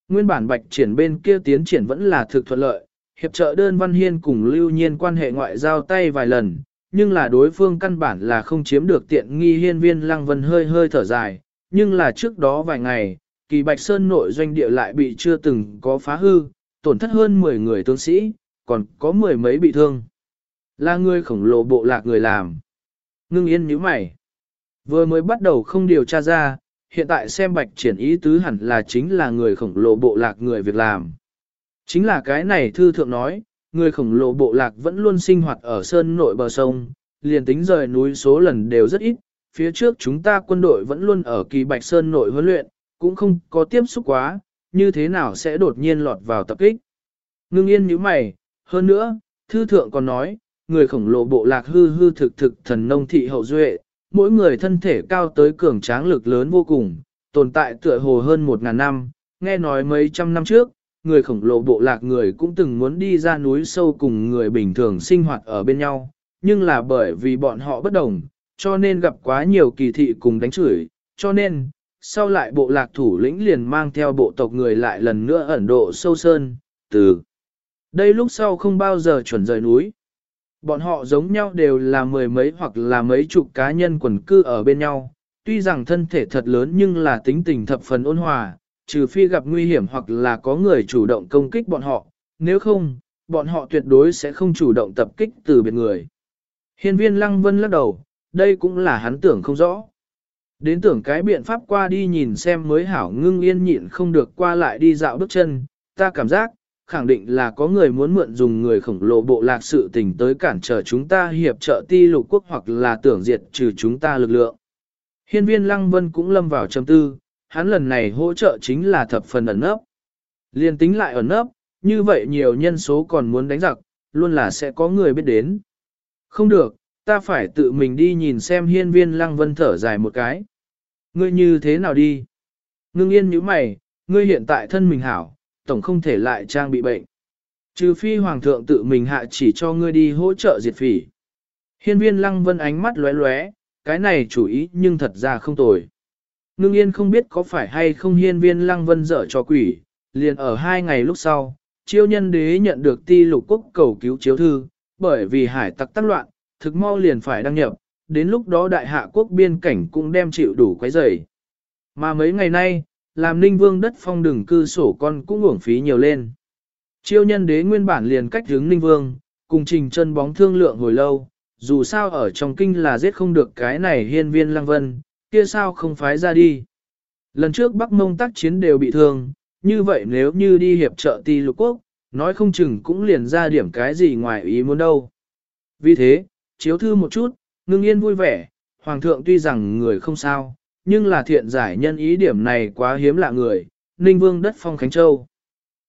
Nguyên bản bạch triển bên kia tiến triển vẫn là thực thuận lợi, hiệp trợ đơn văn hiên cùng lưu nhiên quan hệ ngoại giao tay vài lần, nhưng là đối phương căn bản là không chiếm được tiện nghi hiên viên lăng vân hơi hơi thở dài, nhưng là trước đó vài ngày, kỳ bạch sơn nội doanh địa lại bị chưa từng có phá hư, tổn thất hơn 10 người tướng sĩ, còn có mười mấy bị thương. Là người khổng lồ bộ lạc người làm. Ngưng yên nhíu mày. Vừa mới bắt đầu không điều tra ra, hiện tại xem bạch triển ý tứ hẳn là chính là người khổng lồ bộ lạc người việc làm. Chính là cái này thư thượng nói, người khổng lồ bộ lạc vẫn luôn sinh hoạt ở sơn nội bờ sông, liền tính rời núi số lần đều rất ít, phía trước chúng ta quân đội vẫn luôn ở kỳ bạch sơn nội huấn luyện, cũng không có tiếp xúc quá, như thế nào sẽ đột nhiên lọt vào tập kích. Ngưng yên như mày, hơn nữa, thư thượng còn nói, người khổng lồ bộ lạc hư hư thực thực thần nông thị hậu duệ, mỗi người thân thể cao tới cường tráng lực lớn vô cùng, tồn tại tựa hồ hơn một ngàn năm, nghe nói mấy trăm năm trước, người khổng lồ bộ lạc người cũng từng muốn đi ra núi sâu cùng người bình thường sinh hoạt ở bên nhau, nhưng là bởi vì bọn họ bất đồng, cho nên gặp quá nhiều kỳ thị cùng đánh chửi, cho nên, sau lại bộ lạc thủ lĩnh liền mang theo bộ tộc người lại lần nữa ẩn độ sâu sơn, từ đây lúc sau không bao giờ chuẩn rời núi. Bọn họ giống nhau đều là mười mấy hoặc là mấy chục cá nhân quần cư ở bên nhau, tuy rằng thân thể thật lớn nhưng là tính tình thập phần ôn hòa, trừ phi gặp nguy hiểm hoặc là có người chủ động công kích bọn họ, nếu không, bọn họ tuyệt đối sẽ không chủ động tập kích từ biệt người. Hiên viên lăng vân lắc đầu, đây cũng là hắn tưởng không rõ. Đến tưởng cái biện pháp qua đi nhìn xem mới hảo ngưng yên nhịn không được qua lại đi dạo bước chân, ta cảm giác, khẳng định là có người muốn mượn dùng người khổng lồ bộ lạc sự tình tới cản trở chúng ta hiệp trợ ti lục quốc hoặc là tưởng diệt trừ chúng ta lực lượng. Hiên viên Lăng Vân cũng lâm vào trầm tư, hắn lần này hỗ trợ chính là thập phần ẩn nấp. Liên tính lại ẩn nấp, như vậy nhiều nhân số còn muốn đánh giặc, luôn là sẽ có người biết đến. Không được, ta phải tự mình đi nhìn xem hiên viên Lăng Vân thở dài một cái. Ngươi như thế nào đi? Ngưng yên như mày, ngươi hiện tại thân mình hảo, tổng không thể lại trang bị bệnh. Trừ phi hoàng thượng tự mình hạ chỉ cho ngươi đi hỗ trợ diệt phỉ. Hiên viên lăng vân ánh mắt lóe lóe, cái này chủ ý nhưng thật ra không tồi. Ngưng yên không biết có phải hay không hiên viên lăng vân dở cho quỷ, liền ở hai ngày lúc sau, chiêu nhân đế nhận được ti lục quốc cầu cứu chiếu thư, bởi vì hải tặc tác loạn, thực mau liền phải đăng nhập, đến lúc đó đại hạ quốc biên cảnh cũng đem chịu đủ quấy rầy. Mà mấy ngày nay, làm ninh vương đất phong đừng cư sổ con cũng uổng phí nhiều lên. Chiêu nhân đế nguyên bản liền cách hướng ninh vương, cùng trình chân bóng thương lượng hồi lâu, dù sao ở trong kinh là giết không được cái này hiên viên lăng vân, kia sao không phái ra đi. Lần trước Bắc Mông tác chiến đều bị thương, như vậy nếu như đi hiệp trợ ti lục quốc, nói không chừng cũng liền ra điểm cái gì ngoài ý muốn đâu. Vì thế, chiếu thư một chút, ngưng yên vui vẻ, Hoàng thượng tuy rằng người không sao, nhưng là thiện giải nhân ý điểm này quá hiếm lạ người, Ninh Vương đất phong Khánh Châu.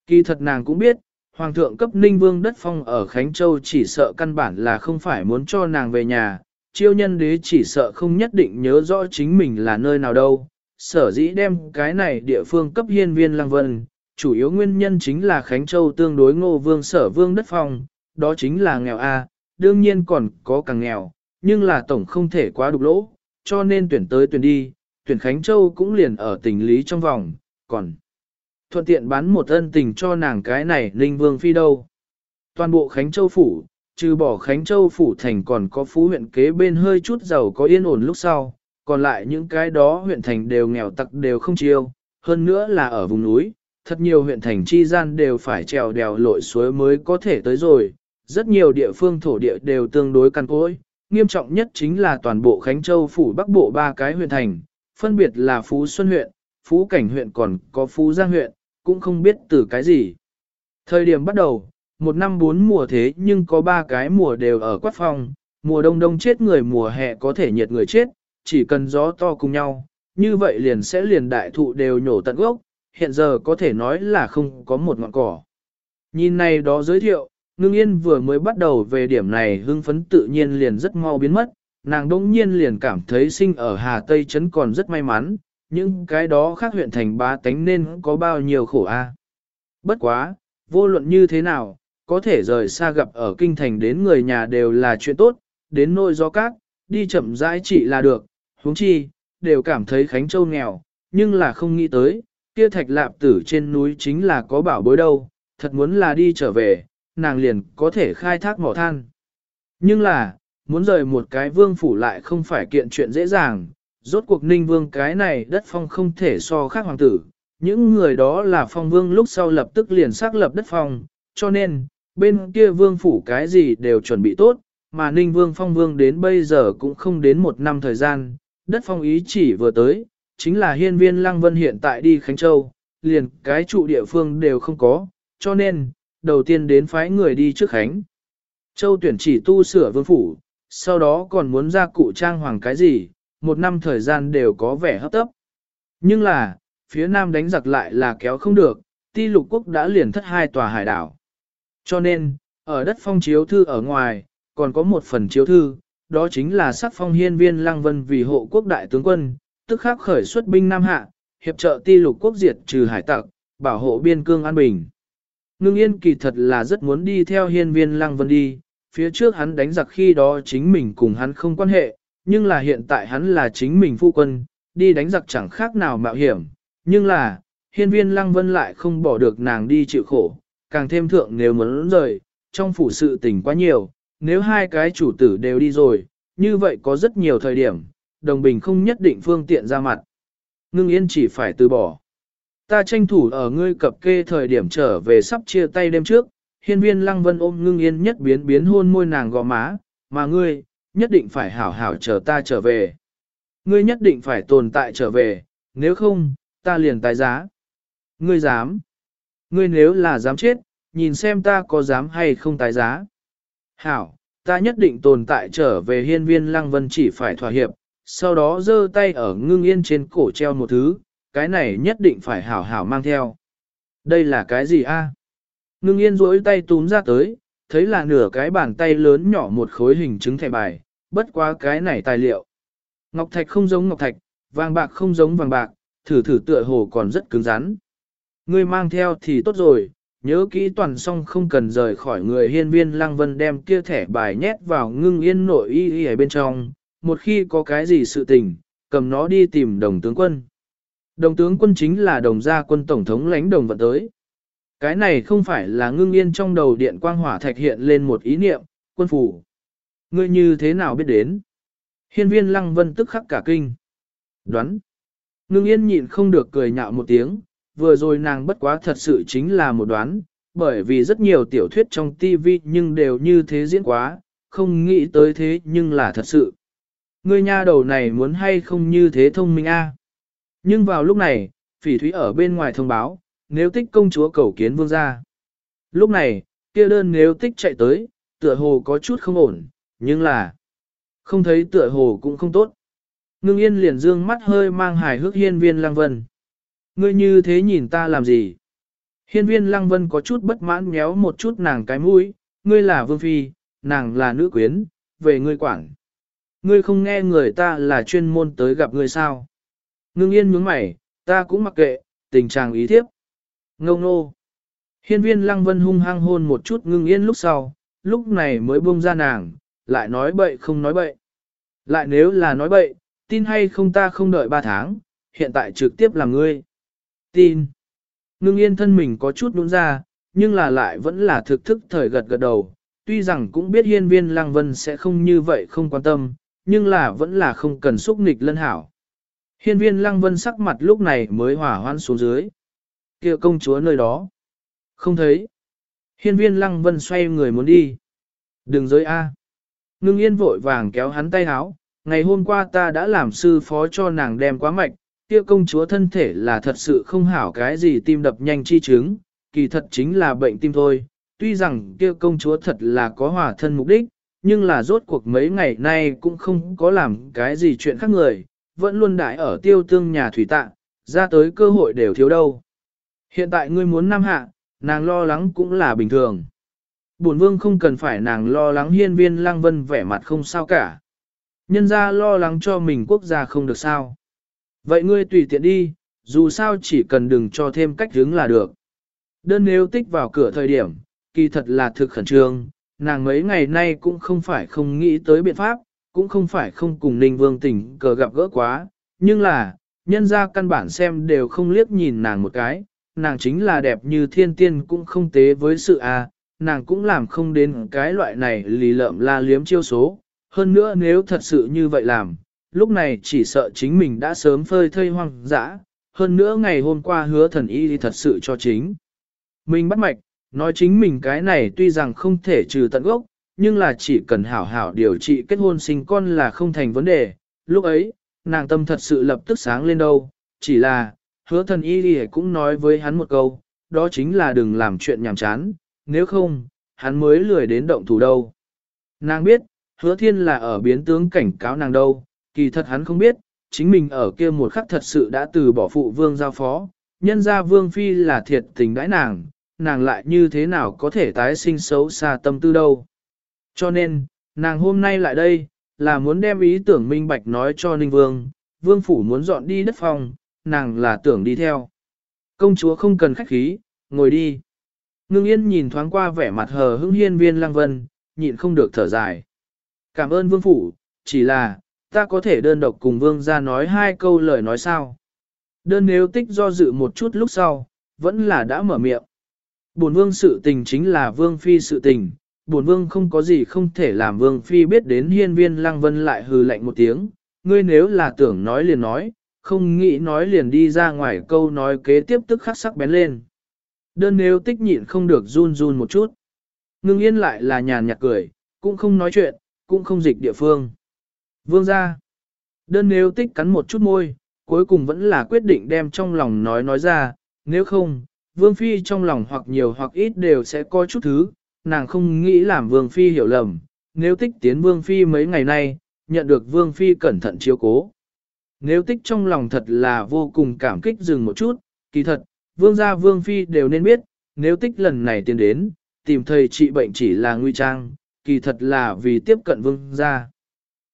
Kỳ thật nàng cũng biết, Hoàng thượng cấp Ninh Vương đất phong ở Khánh Châu chỉ sợ căn bản là không phải muốn cho nàng về nhà, chiêu nhân đế chỉ sợ không nhất định nhớ rõ chính mình là nơi nào đâu. Sở dĩ đem cái này địa phương cấp hiên viên lăng vân, chủ yếu nguyên nhân chính là Khánh Châu tương đối ngô vương sở vương đất phong, đó chính là nghèo A, đương nhiên còn có càng nghèo, nhưng là tổng không thể quá đục lỗ, cho nên tuyển tới tuyển đi, tuyển Khánh Châu cũng liền ở tình lý trong vòng, còn thuận tiện bán một ân tình cho nàng cái này Ninh Vương Phi đâu. Toàn bộ Khánh Châu phủ, trừ bỏ Khánh Châu Phủ Thành còn có phú huyện kế bên hơi chút giàu có yên ổn lúc sau, còn lại những cái đó huyện thành đều nghèo tặc đều không chiêu, hơn nữa là ở vùng núi, thật nhiều huyện thành chi gian đều phải trèo đèo lội suối mới có thể tới rồi, rất nhiều địa phương thổ địa đều tương đối căn cối, nghiêm trọng nhất chính là toàn bộ Khánh Châu Phủ Bắc Bộ ba cái huyện thành, phân biệt là Phú Xuân huyện, Phú Cảnh huyện còn có Phú Giang huyện, cũng không biết từ cái gì. Thời điểm bắt đầu, một năm bốn mùa thế nhưng có ba cái mùa đều ở quát phong, mùa đông đông chết người mùa hè có thể nhiệt người chết, chỉ cần gió to cùng nhau, như vậy liền sẽ liền đại thụ đều nhổ tận gốc, hiện giờ có thể nói là không có một ngọn cỏ. Nhìn này đó giới thiệu, ngưng yên vừa mới bắt đầu về điểm này hưng phấn tự nhiên liền rất mau biến mất, nàng đỗng nhiên liền cảm thấy sinh ở Hà Tây Trấn còn rất may mắn, những cái đó khác huyện thành ba tánh nên có bao nhiêu khổ a. Bất quá, vô luận như thế nào, có thể rời xa gặp ở kinh thành đến người nhà đều là chuyện tốt, đến nôi do các, đi chậm rãi trị là được, huống chi, đều cảm thấy Khánh Châu nghèo, nhưng là không nghĩ tới, kia thạch lạp tử trên núi chính là có bảo bối đâu, thật muốn là đi trở về, nàng liền có thể khai thác mỏ than. Nhưng là, muốn rời một cái vương phủ lại không phải kiện chuyện dễ dàng, rốt cuộc ninh vương cái này đất phong không thể so khác hoàng tử, những người đó là phong vương lúc sau lập tức liền xác lập đất phong, cho nên, bên kia vương phủ cái gì đều chuẩn bị tốt, mà ninh vương phong vương đến bây giờ cũng không đến một năm thời gian, đất phong ý chỉ vừa tới, chính là hiên viên lăng vân hiện tại đi Khánh Châu, liền cái trụ địa phương đều không có, cho nên, đầu tiên đến phái người đi trước Khánh. Châu tuyển chỉ tu sửa vương phủ, sau đó còn muốn ra cụ trang hoàng cái gì, một năm thời gian đều có vẻ hấp tấp. Nhưng là, phía nam đánh giặc lại là kéo không được, ti lục quốc đã liền thất hai tòa hải đảo. Cho nên, ở đất phong chiếu thư ở ngoài, còn có một phần chiếu thư, đó chính là sắc phong hiên viên lăng vân vì hộ quốc đại tướng quân, tức khắc khởi xuất binh Nam Hạ, hiệp trợ ti lục quốc diệt trừ hải tặc, bảo hộ biên cương an bình. Ngưng yên kỳ thật là rất muốn đi theo hiên viên lăng vân đi, phía trước hắn đánh giặc khi đó chính mình cùng hắn không quan hệ, nhưng là hiện tại hắn là chính mình phu quân, đi đánh giặc chẳng khác nào mạo hiểm, nhưng là, hiên viên lăng vân lại không bỏ được nàng đi chịu khổ, càng thêm thượng nếu muốn rời, trong phủ sự tình quá nhiều, nếu hai cái chủ tử đều đi rồi, như vậy có rất nhiều thời điểm, đồng bình không nhất định phương tiện ra mặt. Ngưng yên chỉ phải từ bỏ. Ta tranh thủ ở ngươi cập kê thời điểm trở về sắp chia tay đêm trước, hiên viên lăng vân ôm ngưng yên nhất biến biến hôn môi nàng gò má, mà ngươi, nhất định phải hảo hảo chờ ta trở về. Ngươi nhất định phải tồn tại trở về, nếu không, ta liền tái giá. Ngươi dám. Ngươi nếu là dám chết, nhìn xem ta có dám hay không tái giá. Hảo, ta nhất định tồn tại trở về hiên viên lăng vân chỉ phải thỏa hiệp, sau đó giơ tay ở ngưng yên trên cổ treo một thứ, cái này nhất định phải hảo hảo mang theo. Đây là cái gì a? Ngưng yên rỗi tay túm ra tới, thấy là nửa cái bàn tay lớn nhỏ một khối hình chứng thẻ bài, bất quá cái này tài liệu. Ngọc thạch không giống ngọc thạch, vàng bạc không giống vàng bạc, thử thử tựa hồ còn rất cứng rắn. Ngươi mang theo thì tốt rồi, nhớ kỹ toàn xong không cần rời khỏi người hiên viên lăng vân đem kia thẻ bài nhét vào ngưng yên nội y y ở bên trong, một khi có cái gì sự tình, cầm nó đi tìm đồng tướng quân. Đồng tướng quân chính là đồng gia quân tổng thống lãnh đồng vận tới. Cái này không phải là ngưng yên trong đầu điện quang hỏa thạch hiện lên một ý niệm, quân phủ. Ngươi như thế nào biết đến? Hiên viên lăng vân tức khắc cả kinh. Đoán. Ngưng yên nhịn không được cười nhạo một tiếng, vừa rồi nàng bất quá thật sự chính là một đoán, bởi vì rất nhiều tiểu thuyết trong TV nhưng đều như thế diễn quá, không nghĩ tới thế nhưng là thật sự. Ngươi nha đầu này muốn hay không như thế thông minh a? Nhưng vào lúc này, phỉ thúy ở bên ngoài thông báo, nếu tích công chúa cầu kiến vương gia. Lúc này, kia đơn nếu tích chạy tới, tựa hồ có chút không ổn, nhưng là không thấy tựa hồ cũng không tốt. Ngưng yên liền dương mắt hơi mang hài hước hiên viên lăng vân. Ngươi như thế nhìn ta làm gì? Hiên viên lăng vân có chút bất mãn méo một chút nàng cái mũi, ngươi là vương phi, nàng là nữ quyến, về ngươi quản. Ngươi không nghe người ta là chuyên môn tới gặp ngươi sao? Ngưng yên nhướng mày, ta cũng mặc kệ, tình trạng ý thiếp ngâu nô. Hiên viên lăng vân hung hăng hôn một chút ngưng yên lúc sau, lúc này mới buông ra nàng, lại nói bậy không nói bậy. Lại nếu là nói bậy, tin hay không ta không đợi ba tháng, hiện tại trực tiếp là ngươi. Tin. Ngưng yên thân mình có chút đúng ra, nhưng là lại vẫn là thực thức thời gật gật đầu, tuy rằng cũng biết hiên viên lăng vân sẽ không như vậy không quan tâm, nhưng là vẫn là không cần xúc nghịch lân hảo. Hiên viên lăng vân sắc mặt lúc này mới hỏa hoan xuống dưới kia công chúa nơi đó. Không thấy. Hiên viên lăng vân xoay người muốn đi. Đừng giới A. Ngưng yên vội vàng kéo hắn tay háo. Ngày hôm qua ta đã làm sư phó cho nàng đem quá mạch. kia công chúa thân thể là thật sự không hảo cái gì tim đập nhanh chi chứng. Kỳ thật chính là bệnh tim thôi. Tuy rằng kia công chúa thật là có hòa thân mục đích, nhưng là rốt cuộc mấy ngày nay cũng không có làm cái gì chuyện khác người, vẫn luôn đại ở tiêu tương nhà thủy tạ, ra tới cơ hội đều thiếu đâu. Hiện tại ngươi muốn nam hạ, nàng lo lắng cũng là bình thường. Bổn vương không cần phải nàng lo lắng hiên viên lang vân vẻ mặt không sao cả. Nhân ra lo lắng cho mình quốc gia không được sao. Vậy ngươi tùy tiện đi, dù sao chỉ cần đừng cho thêm cách hướng là được. Đơn nếu tích vào cửa thời điểm, kỳ thật là thực khẩn trương, nàng mấy ngày nay cũng không phải không nghĩ tới biện pháp, cũng không phải không cùng Ninh Vương tỉnh cờ gặp gỡ quá, nhưng là, nhân ra căn bản xem đều không liếc nhìn nàng một cái, nàng chính là đẹp như thiên tiên cũng không tế với sự a, à, nàng cũng làm không đến cái loại này lì lợm la liếm chiêu số, hơn nữa nếu thật sự như vậy làm, lúc này chỉ sợ chính mình đã sớm phơi thây hoang dã, hơn nữa ngày hôm qua hứa thần y thì thật sự cho chính. Mình bắt mạch, nói chính mình cái này tuy rằng không thể trừ tận gốc, nhưng là chỉ cần hảo hảo điều trị kết hôn sinh con là không thành vấn đề. Lúc ấy, nàng tâm thật sự lập tức sáng lên đâu, chỉ là, hứa thần y đi cũng nói với hắn một câu, đó chính là đừng làm chuyện nhảm chán, nếu không, hắn mới lười đến động thủ đâu. Nàng biết, hứa thiên là ở biến tướng cảnh cáo nàng đâu, kỳ thật hắn không biết, chính mình ở kia một khắc thật sự đã từ bỏ phụ vương giao phó, nhân ra vương phi là thiệt tình đãi nàng, nàng lại như thế nào có thể tái sinh xấu xa tâm tư đâu. Cho nên, nàng hôm nay lại đây, là muốn đem ý tưởng minh bạch nói cho Ninh Vương, Vương Phủ muốn dọn đi đất phòng, nàng là tưởng đi theo. Công chúa không cần khách khí, ngồi đi. Ngưng yên nhìn thoáng qua vẻ mặt hờ hững hiên viên lăng vân, nhịn không được thở dài. Cảm ơn Vương Phủ, chỉ là, ta có thể đơn độc cùng Vương ra nói hai câu lời nói sao. Đơn nếu tích do dự một chút lúc sau, vẫn là đã mở miệng. Bổn Vương sự tình chính là Vương Phi sự tình, bổn vương không có gì không thể làm vương phi biết đến hiên viên lăng vân lại hừ lạnh một tiếng, ngươi nếu là tưởng nói liền nói, không nghĩ nói liền đi ra ngoài câu nói kế tiếp tức khắc sắc bén lên. Đơn nếu tích nhịn không được run run một chút. Ngưng yên lại là nhàn nhạt cười, cũng không nói chuyện, cũng không dịch địa phương. Vương ra. Đơn nếu tích cắn một chút môi, cuối cùng vẫn là quyết định đem trong lòng nói nói ra, nếu không, vương phi trong lòng hoặc nhiều hoặc ít đều sẽ có chút thứ, nàng không nghĩ làm Vương Phi hiểu lầm, nếu tích tiến Vương Phi mấy ngày nay, nhận được Vương Phi cẩn thận chiếu cố. Nếu tích trong lòng thật là vô cùng cảm kích dừng một chút, kỳ thật, Vương gia Vương Phi đều nên biết, nếu tích lần này tiến đến, tìm thầy trị bệnh chỉ là nguy trang, kỳ thật là vì tiếp cận Vương gia.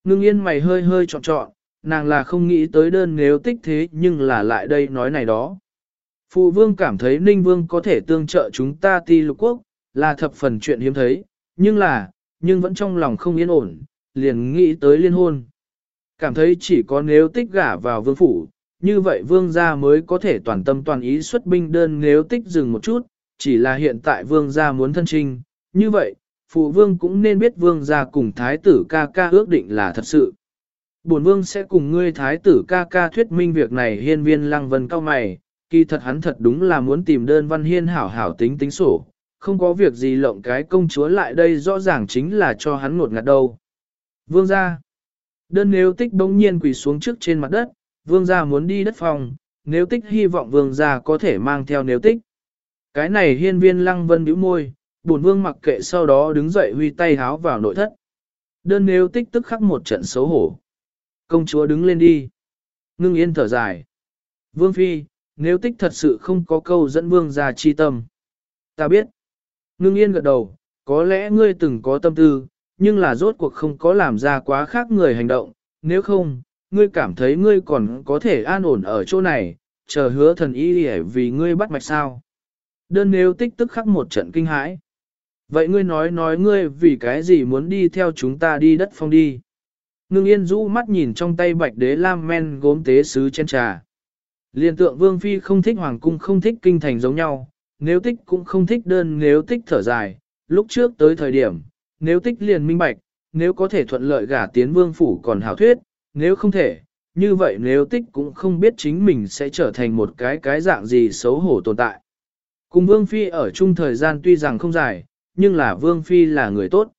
Ngưng yên mày hơi hơi trọn trọn, nàng là không nghĩ tới đơn nếu tích thế nhưng là lại đây nói này đó. Phụ vương cảm thấy Ninh Vương có thể tương trợ chúng ta ti lục quốc, là thập phần chuyện hiếm thấy, nhưng là, nhưng vẫn trong lòng không yên ổn, liền nghĩ tới liên hôn. Cảm thấy chỉ có nếu tích gả vào vương phủ, như vậy vương gia mới có thể toàn tâm toàn ý xuất binh đơn nếu tích dừng một chút, chỉ là hiện tại vương gia muốn thân trinh, như vậy, phụ vương cũng nên biết vương gia cùng thái tử ca ca ước định là thật sự. Bổn vương sẽ cùng ngươi thái tử ca ca thuyết minh việc này hiên viên lăng vân cao mày, kỳ thật hắn thật đúng là muốn tìm đơn văn hiên hảo hảo tính tính sổ, không có việc gì lộng cái công chúa lại đây rõ ràng chính là cho hắn ngột ngạt đâu. Vương gia. Đơn nếu tích bỗng nhiên quỳ xuống trước trên mặt đất, vương gia muốn đi đất phòng, nếu tích hy vọng vương gia có thể mang theo nếu tích. Cái này hiên viên lăng vân bĩu môi, bổn vương mặc kệ sau đó đứng dậy huy tay háo vào nội thất. Đơn nếu tích tức khắc một trận xấu hổ. Công chúa đứng lên đi. Ngưng yên thở dài. Vương phi, nếu tích thật sự không có câu dẫn vương gia chi tâm. Ta biết. Ngưng yên gật đầu, có lẽ ngươi từng có tâm tư, nhưng là rốt cuộc không có làm ra quá khác người hành động, nếu không, ngươi cảm thấy ngươi còn có thể an ổn ở chỗ này, chờ hứa thần y để vì ngươi bắt mạch sao. Đơn nếu tích tức khắc một trận kinh hãi. Vậy ngươi nói nói ngươi vì cái gì muốn đi theo chúng ta đi đất phong đi. Ngưng yên rũ mắt nhìn trong tay bạch đế lam men gốm tế sứ chén trà. Liên tượng vương phi không thích hoàng cung không thích kinh thành giống nhau, nếu tích cũng không thích đơn nếu tích thở dài, lúc trước tới thời điểm, nếu tích liền minh bạch, nếu có thể thuận lợi gả tiến vương phủ còn hảo thuyết, nếu không thể, như vậy nếu tích cũng không biết chính mình sẽ trở thành một cái cái dạng gì xấu hổ tồn tại. Cùng Vương Phi ở chung thời gian tuy rằng không dài, nhưng là Vương Phi là người tốt.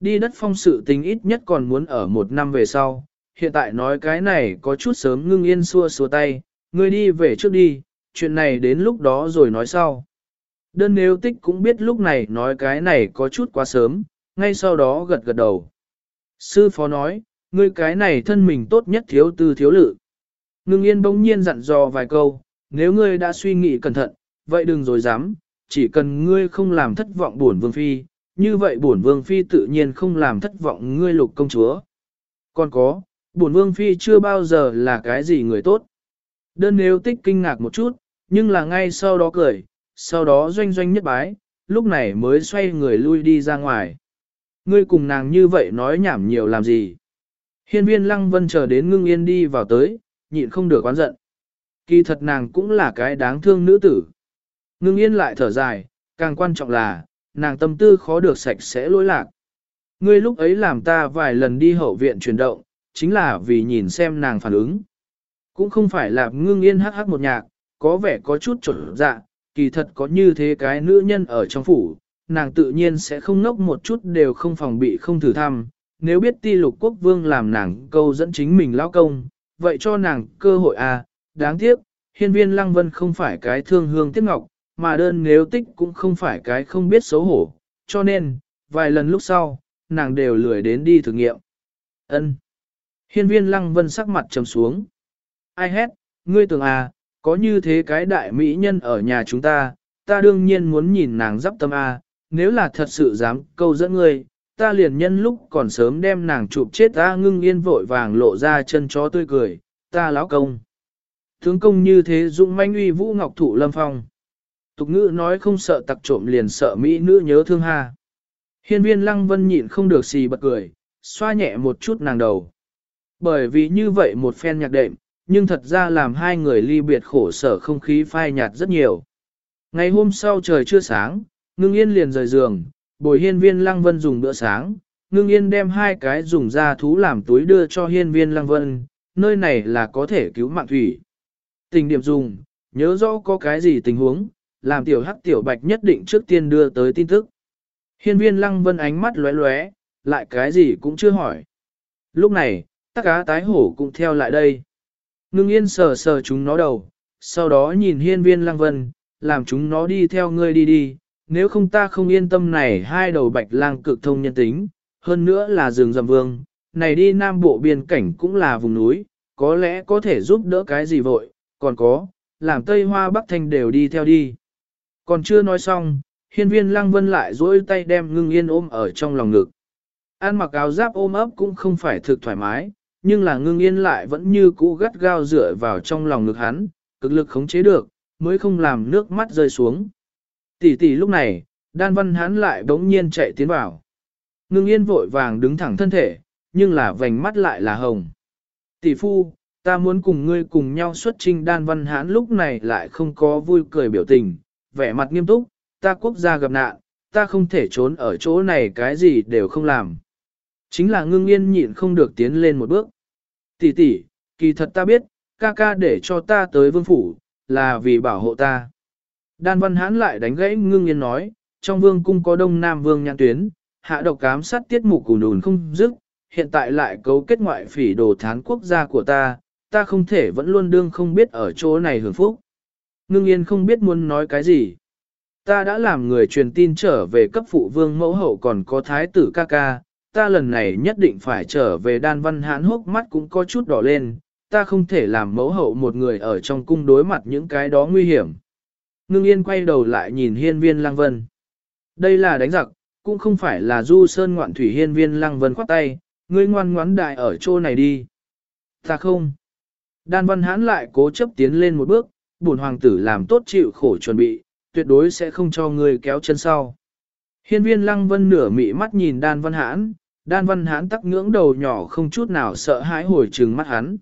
Đi đất phong sự tình ít nhất còn muốn ở một năm về sau, hiện tại nói cái này có chút sớm ngưng yên xua xua tay, ngươi đi về trước đi, chuyện này đến lúc đó rồi nói sau. Đơn nếu tích cũng biết lúc này nói cái này có chút quá sớm, ngay sau đó gật gật đầu. Sư phó nói, ngươi cái này thân mình tốt nhất thiếu tư thiếu lự. Ngưng yên bỗng nhiên dặn dò vài câu, nếu ngươi đã suy nghĩ cẩn thận, vậy đừng dối dám, chỉ cần ngươi không làm thất vọng bổn vương phi, như vậy bổn vương phi tự nhiên không làm thất vọng ngươi lục công chúa. Còn có, bổn vương phi chưa bao giờ là cái gì người tốt. Đơn nếu tích kinh ngạc một chút, nhưng là ngay sau đó cười, sau đó doanh doanh nhất bái, lúc này mới xoay người lui đi ra ngoài. Ngươi cùng nàng như vậy nói nhảm nhiều làm gì? Hiên viên lăng vân chờ đến ngưng yên đi vào tới, nhịn không được oán giận. Kỳ thật nàng cũng là cái đáng thương nữ tử. Ngưng yên lại thở dài, càng quan trọng là, nàng tâm tư khó được sạch sẽ lỗi lạc. Ngươi lúc ấy làm ta vài lần đi hậu viện chuyển động, chính là vì nhìn xem nàng phản ứng. Cũng không phải là ngưng yên hắc hắc một nhạc, có vẻ có chút trộn dạ, kỳ thật có như thế cái nữ nhân ở trong phủ, nàng tự nhiên sẽ không ngốc một chút đều không phòng bị không thử thăm. Nếu biết ti lục quốc vương làm nàng câu dẫn chính mình lao công, vậy cho nàng cơ hội à, đáng tiếc, hiên viên lăng vân không phải cái thương hương tiếc ngọc, mà đơn nếu tích cũng không phải cái không biết xấu hổ, cho nên, vài lần lúc sau, nàng đều lười đến đi thử nghiệm. Ân. Hiên viên lăng vân sắc mặt trầm xuống. Ai hét, ngươi tưởng à, có như thế cái đại mỹ nhân ở nhà chúng ta, ta đương nhiên muốn nhìn nàng dắp tâm à, nếu là thật sự dám câu dẫn ngươi, ta liền nhân lúc còn sớm đem nàng chụp chết ta ngưng yên vội vàng lộ ra chân chó tươi cười, ta lão công. Tướng công như thế dụng manh uy vũ ngọc thụ lâm phong. Tục ngữ nói không sợ tặc trộm liền sợ mỹ nữ nhớ thương ha. Hiên viên lăng vân nhịn không được xì bật cười, xoa nhẹ một chút nàng đầu. Bởi vì như vậy một phen nhạc đệm, nhưng thật ra làm hai người ly biệt khổ sở không khí phai nhạt rất nhiều. Ngày hôm sau trời chưa sáng, ngưng yên liền rời giường, bồi hiên viên lăng vân dùng bữa sáng, ngưng yên đem hai cái dùng da thú làm túi đưa cho hiên viên lăng vân, nơi này là có thể cứu mạng thủy. Tình điểm dùng, nhớ rõ có cái gì tình huống, làm tiểu hắc tiểu bạch nhất định trước tiên đưa tới tin tức. Hiên viên lăng vân ánh mắt lóe lóe, lại cái gì cũng chưa hỏi. Lúc này, tắc cá tái hổ cũng theo lại đây. Ngưng yên sờ sờ chúng nó đầu, sau đó nhìn hiên viên lăng vân, làm chúng nó đi theo ngươi đi đi, nếu không ta không yên tâm này hai đầu bạch lang cực thông nhân tính, hơn nữa là rừng rầm vương, này đi nam bộ biên cảnh cũng là vùng núi, có lẽ có thể giúp đỡ cái gì vội, còn có, làm Tây Hoa Bắc Thanh đều đi theo đi. Còn chưa nói xong, hiên viên lăng vân lại duỗi tay đem ngưng yên ôm ở trong lòng ngực. An mặc áo giáp ôm ấp cũng không phải thực thoải mái, nhưng là ngưng yên lại vẫn như cũ gắt gao dựa vào trong lòng ngực hắn, cực lực khống chế được, mới không làm nước mắt rơi xuống. Tỷ tỷ lúc này, đan văn hắn lại bỗng nhiên chạy tiến vào. Ngưng yên vội vàng đứng thẳng thân thể, nhưng là vành mắt lại là hồng. Tỷ phu, ta muốn cùng ngươi cùng nhau xuất trinh đan văn Hán lúc này lại không có vui cười biểu tình, vẻ mặt nghiêm túc, ta quốc gia gặp nạn, ta không thể trốn ở chỗ này cái gì đều không làm. Chính là ngưng yên nhịn không được tiến lên một bước. Tỷ tỷ, kỳ thật ta biết, ca ca để cho ta tới vương phủ, là vì bảo hộ ta. Đan văn hãn lại đánh gãy ngưng yên nói, trong vương cung có đông nam vương nhãn tuyến, hạ độc cám sát tiết mục củ nùn không dứt, hiện tại lại cấu kết ngoại phỉ đồ thán quốc gia của ta, ta không thể vẫn luôn đương không biết ở chỗ này hưởng phúc. Ngưng yên không biết muốn nói cái gì. Ta đã làm người truyền tin trở về cấp phụ vương mẫu hậu còn có thái tử ca ca, ta lần này nhất định phải trở về đan văn hãn hốc mắt cũng có chút đỏ lên, ta không thể làm mẫu hậu một người ở trong cung đối mặt những cái đó nguy hiểm. Ngưng yên quay đầu lại nhìn hiên viên lăng vân. Đây là đánh giặc, cũng không phải là du sơn ngoạn thủy hiên viên lăng vân khoát tay, ngươi ngoan ngoãn đại ở chỗ này đi. Ta không. Đan văn hãn lại cố chấp tiến lên một bước, bổn hoàng tử làm tốt chịu khổ chuẩn bị, tuyệt đối sẽ không cho ngươi kéo chân sau. Hiên viên lăng vân nửa mị mắt nhìn đan văn hãn, đan văn hãn tắc ngưỡng đầu nhỏ không chút nào sợ hãi hồi trừng mắt hắn.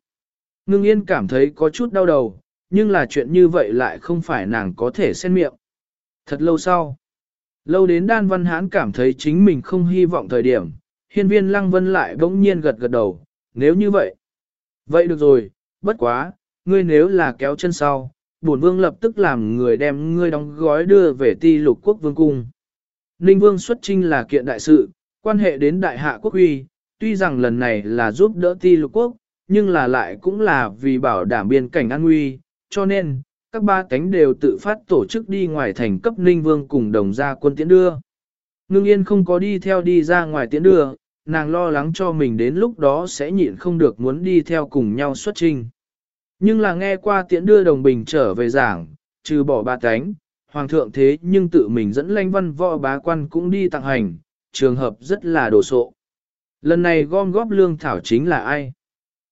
Ngưng yên cảm thấy có chút đau đầu, nhưng là chuyện như vậy lại không phải nàng có thể xen miệng. Thật lâu sau, Lâu đến đan văn hán cảm thấy chính mình không hy vọng thời điểm, hiên viên lăng vân lại bỗng nhiên gật gật đầu, nếu như vậy. Vậy được rồi, bất quá, ngươi nếu là kéo chân sau, bổn vương lập tức làm người đem ngươi đóng gói đưa về ti lục quốc vương cung. Ninh vương xuất trinh là kiện đại sự, quan hệ đến đại hạ quốc uy, tuy rằng lần này là giúp đỡ ti lục quốc, nhưng là lại cũng là vì bảo đảm biên cảnh an nguy, cho nên, các ba cánh đều tự phát tổ chức đi ngoài thành cấp Ninh Vương cùng đồng gia quân tiễn đưa. Ngưng yên không có đi theo đi ra ngoài tiễn đưa, nàng lo lắng cho mình đến lúc đó sẽ nhịn không được muốn đi theo cùng nhau xuất trình. Nhưng là nghe qua tiễn đưa đồng bình trở về giảng, trừ bỏ ba cánh, hoàng thượng thế nhưng tự mình dẫn lanh văn võ bá quan cũng đi tặng hành, trường hợp rất là đồ sộ. Lần này gom góp lương thảo chính là ai?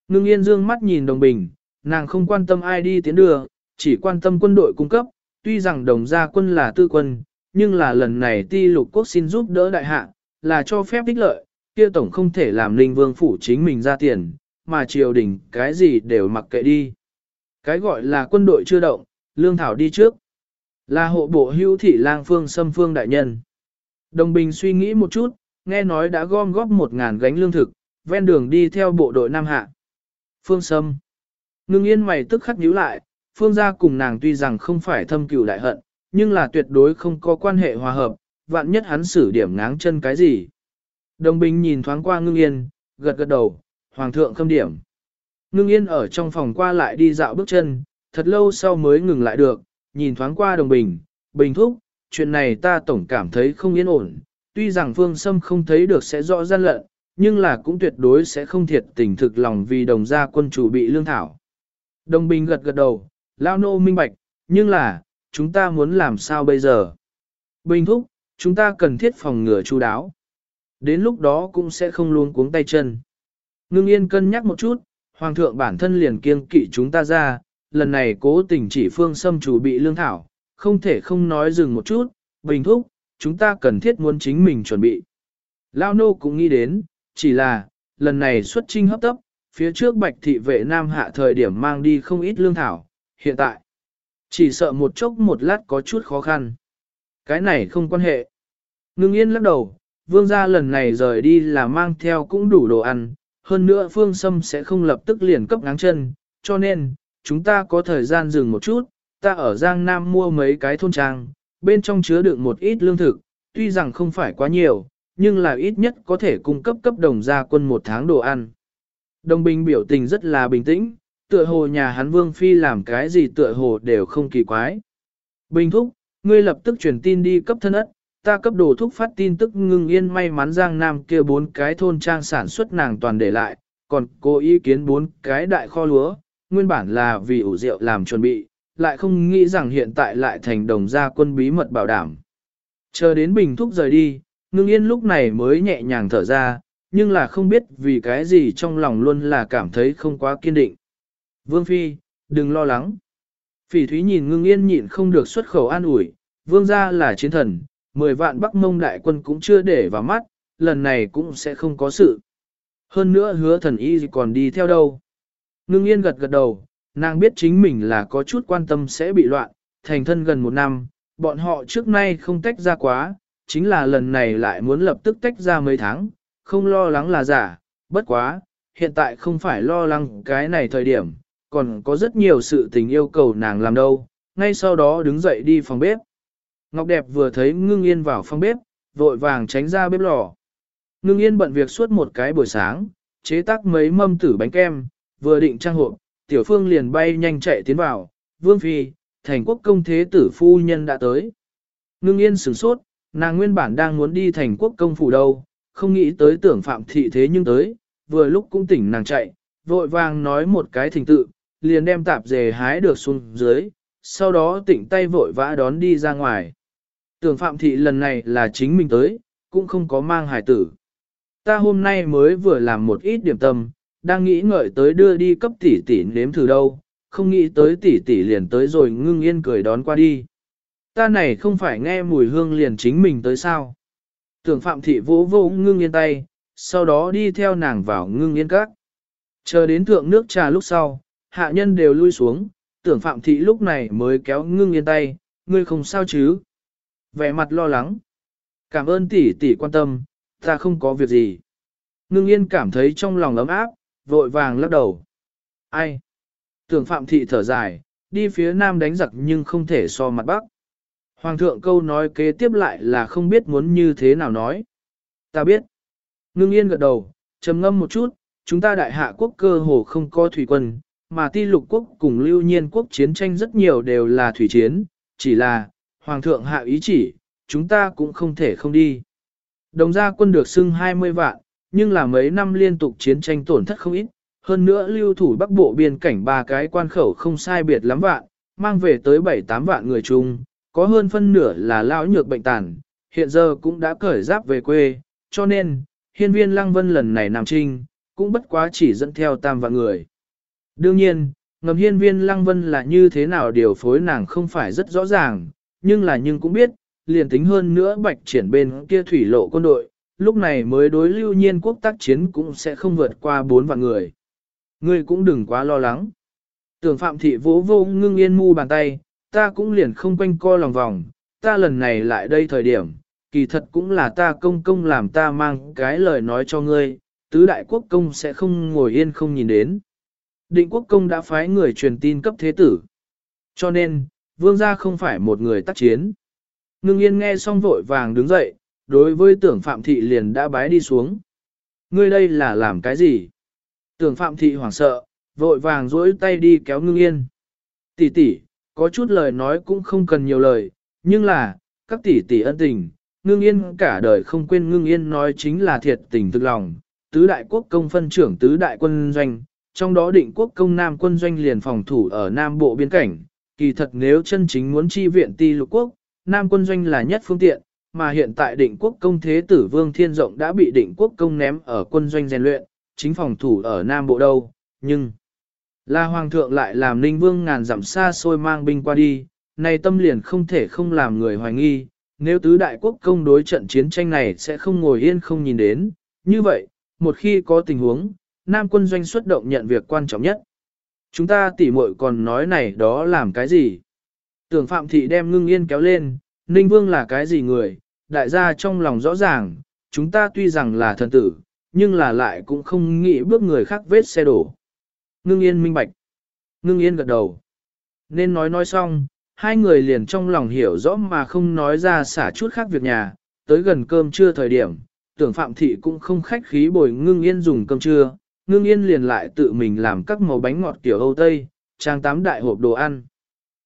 Ngưng yên dương mắt nhìn đồng bình, nàng không quan tâm ai đi tiến đưa, chỉ quan tâm quân đội cung cấp, tuy rằng đồng gia quân là tư quân, nhưng là lần này ti lục quốc xin giúp đỡ đại hạ, là cho phép ích lợi, kia tổng không thể làm ninh vương phủ chính mình ra tiền, mà triều đình cái gì đều mặc kệ đi. Cái gọi là quân đội chưa động, lương thảo đi trước. Là hộ bộ hữu thị lang phương xâm phương đại nhân. Đồng bình suy nghĩ một chút, nghe nói đã gom góp một ngàn gánh lương thực, ven đường đi theo bộ đội Nam Hạ. Phương Sâm. Ngưng yên mày tức khắc nhíu lại, Phương gia cùng nàng tuy rằng không phải thâm cừu đại hận, nhưng là tuyệt đối không có quan hệ hòa hợp, vạn nhất hắn xử điểm ngáng chân cái gì. Đồng bình nhìn thoáng qua ngưng yên, gật gật đầu, hoàng thượng khâm điểm. Ngưng yên ở trong phòng qua lại đi dạo bước chân, thật lâu sau mới ngừng lại được, nhìn thoáng qua đồng bình, bình thúc, chuyện này ta tổng cảm thấy không yên ổn, tuy rằng phương sâm không thấy được sẽ rõ gian lận, nhưng là cũng tuyệt đối sẽ không thiệt tình thực lòng vì đồng gia quân chủ bị lương thảo. Đồng bình gật gật đầu, lao nô minh bạch, nhưng là, chúng ta muốn làm sao bây giờ? Bình thúc, chúng ta cần thiết phòng ngừa chú đáo. Đến lúc đó cũng sẽ không luôn cuống tay chân. Ngưng yên cân nhắc một chút, hoàng thượng bản thân liền kiêng kỵ chúng ta ra, lần này cố tình chỉ phương xâm chủ bị lương thảo, không thể không nói dừng một chút, bình thúc, chúng ta cần thiết muốn chính mình chuẩn bị. Lao nô cũng nghĩ đến, chỉ là, lần này xuất trinh hấp tấp, phía trước bạch thị vệ nam hạ thời điểm mang đi không ít lương thảo, hiện tại, chỉ sợ một chốc một lát có chút khó khăn. Cái này không quan hệ. Ngưng yên lắc đầu, vương gia lần này rời đi là mang theo cũng đủ đồ ăn, hơn nữa phương sâm sẽ không lập tức liền cấp ngáng chân, cho nên, chúng ta có thời gian dừng một chút, ta ở Giang Nam mua mấy cái thôn trang, bên trong chứa đựng một ít lương thực, tuy rằng không phải quá nhiều, nhưng là ít nhất có thể cung cấp cấp đồng gia quân một tháng đồ ăn. Đồng bình biểu tình rất là bình tĩnh, tựa hồ nhà hắn vương phi làm cái gì tựa hồ đều không kỳ quái. Bình thúc, ngươi lập tức truyền tin đi cấp thân ất, ta cấp đồ thúc phát tin tức ngưng yên may mắn Giang Nam kia bốn cái thôn trang sản xuất nàng toàn để lại, còn cô ý kiến bốn cái đại kho lúa, nguyên bản là vì ủ rượu làm chuẩn bị, lại không nghĩ rằng hiện tại lại thành đồng gia quân bí mật bảo đảm. Chờ đến bình thúc rời đi, ngưng yên lúc này mới nhẹ nhàng thở ra, nhưng là không biết vì cái gì trong lòng luôn là cảm thấy không quá kiên định. Vương Phi, đừng lo lắng. Phỉ thúy nhìn ngưng yên nhịn không được xuất khẩu an ủi, vương gia là chiến thần, 10 vạn bắc mông đại quân cũng chưa để vào mắt, lần này cũng sẽ không có sự. Hơn nữa hứa thần y còn đi theo đâu. Ngưng yên gật gật đầu, nàng biết chính mình là có chút quan tâm sẽ bị loạn, thành thân gần một năm, bọn họ trước nay không tách ra quá, chính là lần này lại muốn lập tức tách ra mấy tháng, không lo lắng là giả, bất quá, hiện tại không phải lo lắng cái này thời điểm, còn có rất nhiều sự tình yêu cầu nàng làm đâu, ngay sau đó đứng dậy đi phòng bếp. Ngọc Đẹp vừa thấy ngưng yên vào phòng bếp, vội vàng tránh ra bếp lò. Ngưng yên bận việc suốt một cái buổi sáng, chế tác mấy mâm tử bánh kem, vừa định trang hộp, tiểu phương liền bay nhanh chạy tiến vào, vương phi, thành quốc công thế tử phu nhân đã tới. Ngưng yên sửng sốt, nàng nguyên bản đang muốn đi thành quốc công phủ đâu, không nghĩ tới tưởng phạm thị thế nhưng tới, vừa lúc cũng tỉnh nàng chạy, vội vàng nói một cái thình tự, liền đem tạp dề hái được xuống dưới, sau đó tỉnh tay vội vã đón đi ra ngoài. Tưởng phạm thị lần này là chính mình tới, cũng không có mang hài tử. Ta hôm nay mới vừa làm một ít điểm tâm, đang nghĩ ngợi tới đưa đi cấp tỷ tỷ nếm thử đâu, không nghĩ tới tỷ tỷ liền tới rồi ngưng yên cười đón qua đi. Ta này không phải nghe mùi hương liền chính mình tới sao. Tưởng phạm thị vỗ vô ngưng yên tay, sau đó đi theo nàng vào ngưng yên các. Chờ đến thượng nước trà lúc sau, hạ nhân đều lui xuống, tưởng phạm thị lúc này mới kéo ngưng yên tay, ngươi không sao chứ. Vẻ mặt lo lắng. Cảm ơn tỷ tỷ quan tâm, ta không có việc gì. Ngưng yên cảm thấy trong lòng ấm áp, vội vàng lắc đầu. Ai? Tưởng phạm thị thở dài, đi phía nam đánh giặc nhưng không thể so mặt bắc. Hoàng thượng câu nói kế tiếp lại là không biết muốn như thế nào nói. Ta biết. Ngưng yên gật đầu, trầm ngâm một chút, chúng ta đại hạ quốc cơ hồ không có thủy quân, mà ti lục quốc cùng lưu nhiên quốc chiến tranh rất nhiều đều là thủy chiến, chỉ là, Hoàng thượng hạ ý chỉ, chúng ta cũng không thể không đi. Đồng gia quân được xưng 20 vạn, nhưng là mấy năm liên tục chiến tranh tổn thất không ít, hơn nữa lưu thủ bắc bộ biên cảnh ba cái quan khẩu không sai biệt lắm vạn, mang về tới 7-8 vạn người chung, có hơn phân nửa là lão nhược bệnh tàn, hiện giờ cũng đã cởi giáp về quê, cho nên, hiên viên lăng vân lần này nằm trinh, cũng bất quá chỉ dẫn theo tam vạn người. Đương nhiên, ngầm hiên viên lăng vân là như thế nào điều phối nàng không phải rất rõ ràng, nhưng là nhưng cũng biết, liền tính hơn nữa bạch triển bên kia thủy lộ quân đội, lúc này mới đối lưu nhiên quốc tác chiến cũng sẽ không vượt qua bốn vạn người. Ngươi cũng đừng quá lo lắng. Tưởng phạm thị vỗ vô ngưng yên mu bàn tay, ta cũng liền không quanh co lòng vòng, ta lần này lại đây thời điểm, kỳ thật cũng là ta công công làm ta mang cái lời nói cho ngươi, tứ đại quốc công sẽ không ngồi yên không nhìn đến. Định quốc công đã phái người truyền tin cấp thế tử. Cho nên, vương gia không phải một người tác chiến. Ngưng yên nghe xong vội vàng đứng dậy, đối với tưởng phạm thị liền đã bái đi xuống. Ngươi đây là làm cái gì? Tưởng phạm thị hoảng sợ, vội vàng duỗi tay đi kéo ngưng yên. Tỷ tỷ, có chút lời nói cũng không cần nhiều lời, nhưng là, các tỷ tỷ ân tình, ngưng yên cả đời không quên ngưng yên nói chính là thiệt tình thực lòng. Tứ đại quốc công phân trưởng tứ đại quân doanh, trong đó định quốc công nam quân doanh liền phòng thủ ở nam bộ biên cảnh. Kỳ thật nếu chân chính muốn chi viện ti lục quốc, nam quân doanh là nhất phương tiện, mà hiện tại định quốc công thế tử vương thiên rộng đã bị định quốc công ném ở quân doanh rèn luyện, chính phòng thủ ở nam bộ đâu, nhưng... Là hoàng thượng lại làm ninh vương ngàn dặm xa xôi mang binh qua đi, này tâm liền không thể không làm người hoài nghi, nếu tứ đại quốc công đối trận chiến tranh này sẽ không ngồi yên không nhìn đến, như vậy, một khi có tình huống, Nam quân doanh xuất động nhận việc quan trọng nhất. Chúng ta tỉ muội còn nói này đó làm cái gì? Tưởng Phạm Thị đem ngưng yên kéo lên, Ninh Vương là cái gì người, đại gia trong lòng rõ ràng, chúng ta tuy rằng là thần tử, nhưng là lại cũng không nghĩ bước người khác vết xe đổ. Ngưng yên minh bạch. Ngưng yên gật đầu. Nên nói nói xong, hai người liền trong lòng hiểu rõ mà không nói ra xả chút khác việc nhà, tới gần cơm trưa thời điểm, tưởng Phạm Thị cũng không khách khí bồi ngưng yên dùng cơm trưa, ngưng yên liền lại tự mình làm các màu bánh ngọt kiểu Âu Tây, trang tám đại hộp đồ ăn.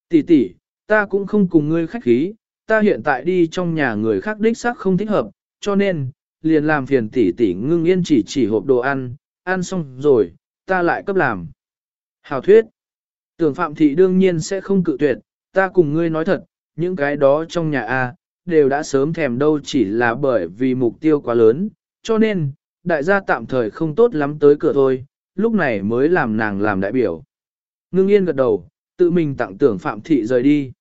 Tỷ tỷ, ta cũng không cùng ngươi khách khí, ta hiện tại đi trong nhà người khác đích xác không thích hợp, cho nên, liền làm phiền tỷ tỷ ngưng yên chỉ chỉ hộp đồ ăn, ăn xong rồi, ta lại cấp làm. Hào thuyết, tưởng phạm thị đương nhiên sẽ không cự tuyệt, ta cùng ngươi nói thật, những cái đó trong nhà A, đều đã sớm thèm đâu chỉ là bởi vì mục tiêu quá lớn, cho nên, đại gia tạm thời không tốt lắm tới cửa thôi, lúc này mới làm nàng làm đại biểu. Ngưng yên gật đầu, tự mình tặng tưởng phạm thị rời đi.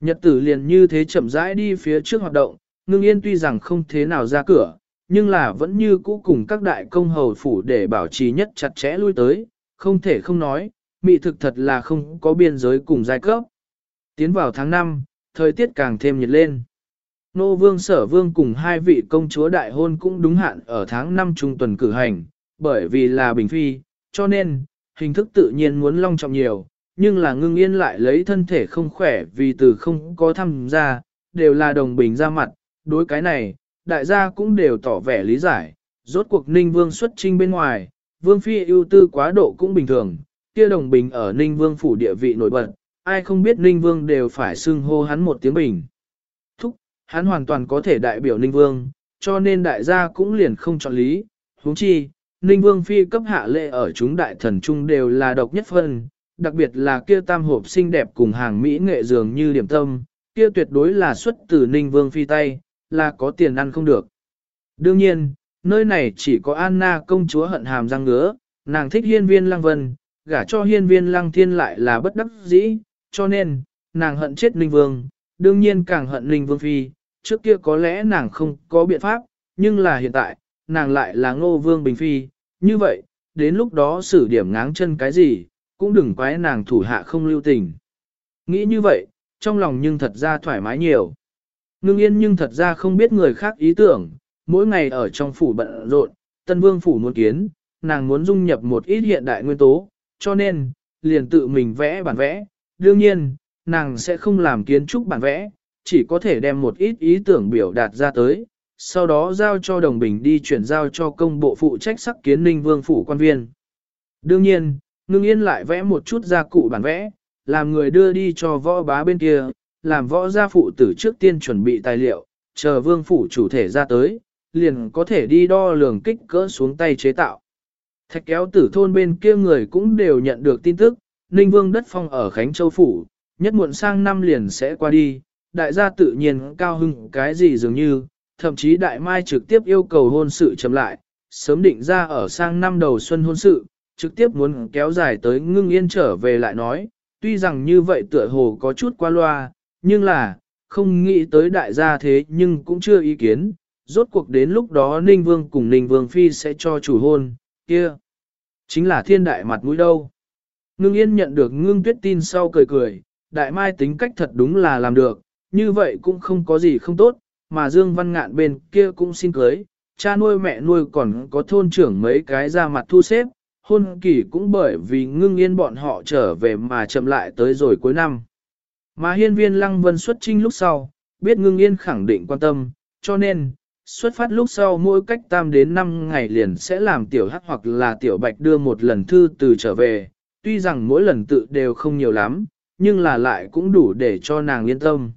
Nhật tử liền như thế chậm rãi đi phía trước hoạt động, ngưng yên tuy rằng không thế nào ra cửa, nhưng là vẫn như cũ cùng các đại công hầu phủ để bảo trì nhất chặt chẽ lui tới, không thể không nói, mị thực thật là không có biên giới cùng giai cấp. Tiến vào tháng 5, thời tiết càng thêm nhiệt lên. Nô vương sở vương cùng hai vị công chúa đại hôn cũng đúng hạn ở tháng 5 trung tuần cử hành, bởi vì là bình phi, cho nên, hình thức tự nhiên muốn long trọng nhiều, nhưng là ngưng yên lại lấy thân thể không khỏe vì từ không có tham gia, đều là đồng bình ra mặt, đối cái này, đại gia cũng đều tỏ vẻ lý giải, rốt cuộc ninh vương xuất trinh bên ngoài, vương phi ưu tư quá độ cũng bình thường, kia đồng bình ở ninh vương phủ địa vị nổi bật, ai không biết ninh vương đều phải xưng hô hắn một tiếng bình Thúc, hắn hoàn toàn có thể đại biểu Ninh Vương, cho nên đại gia cũng liền không chọn lý. huống chi, Ninh Vương phi cấp hạ lệ ở chúng đại thần trung đều là độc nhất phân, đặc biệt là kia tam hộp xinh đẹp cùng hàng mỹ nghệ dường như điểm tâm, kia tuyệt đối là xuất từ Ninh Vương phi tay, là có tiền ăn không được. Đương nhiên, nơi này chỉ có Anna công chúa hận hàm răng ngứa, nàng thích hiên viên lăng vân, gả cho hiên viên lăng thiên lại là bất đắc dĩ, cho nên, nàng hận chết Ninh Vương, đương nhiên càng hận Ninh Vương Phi, trước kia có lẽ nàng không có biện pháp, nhưng là hiện tại, nàng lại là ngô vương bình phi, như vậy, đến lúc đó xử điểm ngáng chân cái gì, cũng đừng quái nàng thủ hạ không lưu tình. Nghĩ như vậy, trong lòng nhưng thật ra thoải mái nhiều. Ngưng yên nhưng thật ra không biết người khác ý tưởng, mỗi ngày ở trong phủ bận rộn, tân vương phủ muốn kiến, nàng muốn dung nhập một ít hiện đại nguyên tố, cho nên, liền tự mình vẽ bản vẽ. Đương nhiên, nàng sẽ không làm kiến trúc bản vẽ, chỉ có thể đem một ít ý tưởng biểu đạt ra tới, sau đó giao cho đồng bình đi chuyển giao cho công bộ phụ trách sắc kiến ninh vương phủ quan viên. Đương nhiên, ngưng yên lại vẽ một chút gia cụ bản vẽ, làm người đưa đi cho võ bá bên kia, làm võ gia phụ tử trước tiên chuẩn bị tài liệu, chờ vương phủ chủ thể ra tới, liền có thể đi đo lường kích cỡ xuống tay chế tạo. Thạch kéo tử thôn bên kia người cũng đều nhận được tin tức, Ninh Vương đất phong ở Khánh Châu Phủ, nhất muộn sang năm liền sẽ qua đi, đại gia tự nhiên cao hưng cái gì dường như, thậm chí đại mai trực tiếp yêu cầu hôn sự chậm lại, sớm định ra ở sang năm đầu xuân hôn sự, trực tiếp muốn kéo dài tới ngưng yên trở về lại nói, tuy rằng như vậy tựa hồ có chút qua loa, nhưng là, không nghĩ tới đại gia thế nhưng cũng chưa ý kiến, rốt cuộc đến lúc đó Ninh Vương cùng Ninh Vương Phi sẽ cho chủ hôn, kia. Chính là thiên đại mặt mũi đâu. Ngưng yên nhận được ngưng tuyết tin sau cười cười, đại mai tính cách thật đúng là làm được, như vậy cũng không có gì không tốt, mà Dương Văn Ngạn bên kia cũng xin cưới, cha nuôi mẹ nuôi còn có thôn trưởng mấy cái ra mặt thu xếp, hôn kỳ cũng bởi vì ngưng yên bọn họ trở về mà chậm lại tới rồi cuối năm. Mà hiên viên lăng vân xuất trinh lúc sau, biết ngưng yên khẳng định quan tâm, cho nên, xuất phát lúc sau mỗi cách tam đến 5 ngày liền sẽ làm tiểu hắc hoặc là tiểu bạch đưa một lần thư từ trở về, tuy rằng mỗi lần tự đều không nhiều lắm, nhưng là lại cũng đủ để cho nàng yên tâm.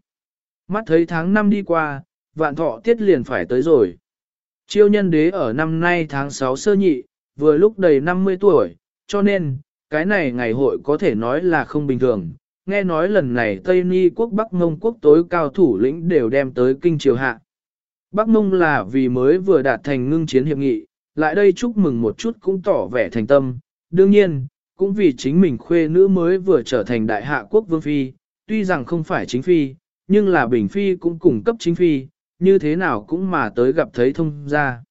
Mắt thấy tháng 5 đi qua, vạn thọ tiết liền phải tới rồi. Chiêu nhân đế ở năm nay tháng 6 sơ nhị, vừa lúc đầy 50 tuổi, cho nên, cái này ngày hội có thể nói là không bình thường. Nghe nói lần này Tây Ni quốc Bắc Mông quốc tối cao thủ lĩnh đều đem tới kinh triều hạ. Bắc Mông là vì mới vừa đạt thành ngưng chiến hiệp nghị, lại đây chúc mừng một chút cũng tỏ vẻ thành tâm. Đương nhiên, cũng vì chính mình khuê nữ mới vừa trở thành đại hạ quốc vương phi, tuy rằng không phải chính phi, nhưng là bình phi cũng cùng cấp chính phi, như thế nào cũng mà tới gặp thấy thông gia.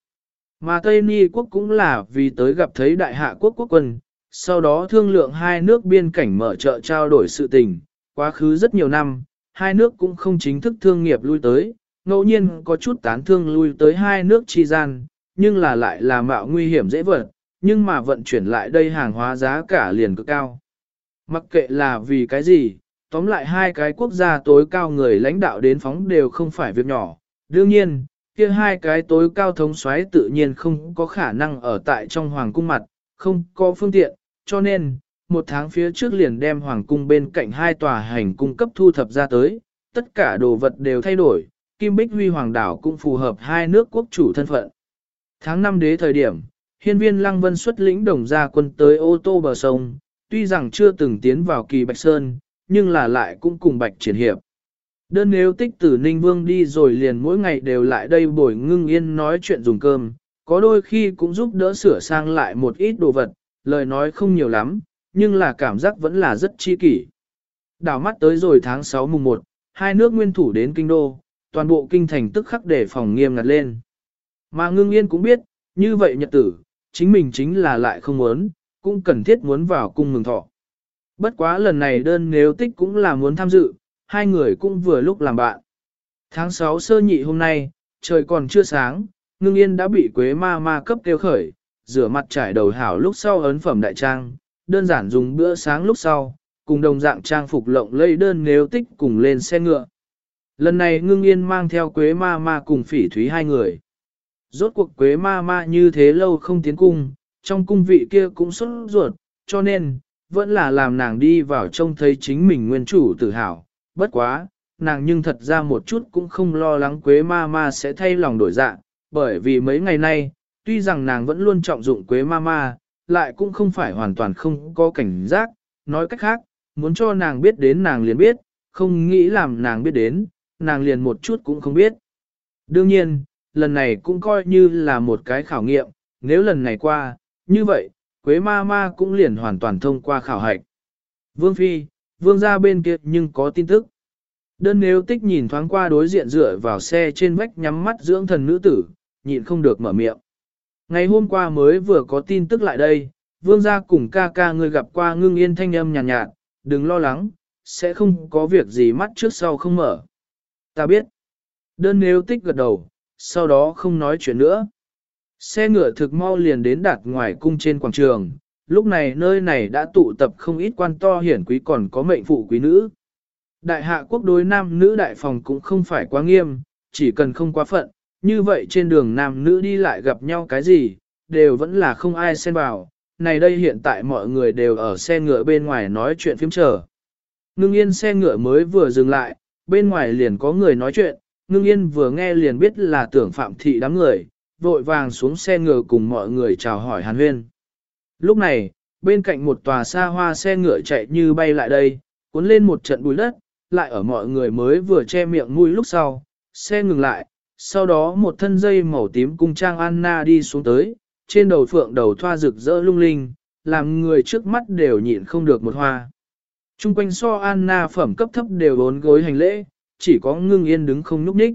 Mà Tây Ni quốc cũng là vì tới gặp thấy đại hạ quốc quốc quân, sau đó thương lượng hai nước biên cảnh mở chợ trao đổi sự tình, quá khứ rất nhiều năm, hai nước cũng không chính thức thương nghiệp lui tới, ngẫu nhiên có chút tán thương lui tới hai nước chi gian, nhưng là lại là mạo nguy hiểm dễ vận, nhưng mà vận chuyển lại đây hàng hóa giá cả liền cực cao. Mặc kệ là vì cái gì, tóm lại hai cái quốc gia tối cao người lãnh đạo đến phóng đều không phải việc nhỏ. Đương nhiên, kia hai cái tối cao thống soái tự nhiên không có khả năng ở tại trong hoàng cung mặt, không có phương tiện, cho nên, một tháng phía trước liền đem hoàng cung bên cạnh hai tòa hành cung cấp thu thập ra tới, tất cả đồ vật đều thay đổi, Kim Bích Huy Hoàng đảo cũng phù hợp hai nước quốc chủ thân phận. Tháng 5 đế thời điểm, hiên viên Lăng Vân xuất lĩnh đồng gia quân tới ô tô bờ sông, tuy rằng chưa từng tiến vào kỳ Bạch Sơn, nhưng là lại cũng cùng Bạch triển hiệp. Đơn nếu tích tử Ninh Vương đi rồi liền mỗi ngày đều lại đây bồi ngưng yên nói chuyện dùng cơm, có đôi khi cũng giúp đỡ sửa sang lại một ít đồ vật, lời nói không nhiều lắm, nhưng là cảm giác vẫn là rất chi kỷ. Đảo mắt tới rồi tháng 6 mùng 1, hai nước nguyên thủ đến kinh đô, toàn bộ kinh thành tức khắc để phòng nghiêm ngặt lên. Mà ngưng yên cũng biết, như vậy nhật tử, chính mình chính là lại không muốn, cũng cần thiết muốn vào cung mừng thọ. Bất quá lần này đơn nếu tích cũng là muốn tham dự, hai người cũng vừa lúc làm bạn. Tháng 6 sơ nhị hôm nay, trời còn chưa sáng, ngưng yên đã bị quế ma ma cấp tiêu khởi, rửa mặt trải đầu hảo lúc sau ấn phẩm đại trang, đơn giản dùng bữa sáng lúc sau, cùng đồng dạng trang phục lộng lây đơn nếu tích cùng lên xe ngựa. Lần này ngưng yên mang theo quế ma ma cùng phỉ thúy hai người. Rốt cuộc quế ma ma như thế lâu không tiến cung, trong cung vị kia cũng xuất ruột, cho nên, vẫn là làm nàng đi vào trông thấy chính mình nguyên chủ tự hào. Bất quá, nàng nhưng thật ra một chút cũng không lo lắng quế ma ma sẽ thay lòng đổi dạng bởi vì mấy ngày nay, tuy rằng nàng vẫn luôn trọng dụng quế ma ma, lại cũng không phải hoàn toàn không có cảnh giác, nói cách khác, muốn cho nàng biết đến nàng liền biết, không nghĩ làm nàng biết đến, nàng liền một chút cũng không biết. Đương nhiên, lần này cũng coi như là một cái khảo nghiệm, nếu lần này qua, như vậy, Quế ma ma cũng liền hoàn toàn thông qua khảo hạch. Vương Phi, vương ra bên kia nhưng có tin tức. Đơn nếu tích nhìn thoáng qua đối diện dựa vào xe trên vách nhắm mắt dưỡng thần nữ tử, nhịn không được mở miệng. Ngày hôm qua mới vừa có tin tức lại đây, vương gia cùng ca ca người gặp qua ngưng yên thanh âm nhàn nhạt, nhạt, đừng lo lắng, sẽ không có việc gì mắt trước sau không mở. Ta biết. Đơn nếu tích gật đầu, sau đó không nói chuyện nữa. Xe ngựa thực mau liền đến đặt ngoài cung trên quảng trường, lúc này nơi này đã tụ tập không ít quan to hiển quý còn có mệnh phụ quý nữ. Đại hạ quốc đối nam nữ đại phòng cũng không phải quá nghiêm, chỉ cần không quá phận, như vậy trên đường nam nữ đi lại gặp nhau cái gì, đều vẫn là không ai xen vào. Này đây hiện tại mọi người đều ở xe ngựa bên ngoài nói chuyện phím chờ. Ngưng yên xe ngựa mới vừa dừng lại, bên ngoài liền có người nói chuyện, ngưng yên vừa nghe liền biết là tưởng phạm thị đám người, vội vàng xuống xe ngựa cùng mọi người chào hỏi hàn huyên. Lúc này, bên cạnh một tòa xa hoa xe ngựa chạy như bay lại đây, cuốn lên một trận bụi đất, lại ở mọi người mới vừa che miệng mũi lúc sau, xe ngừng lại, sau đó một thân dây màu tím cung trang Anna đi xuống tới, trên đầu phượng đầu thoa rực rỡ lung linh, làm người trước mắt đều nhịn không được một hoa. Trung quanh so Anna phẩm cấp thấp đều bốn gối hành lễ, chỉ có ngưng yên đứng không nhúc nhích.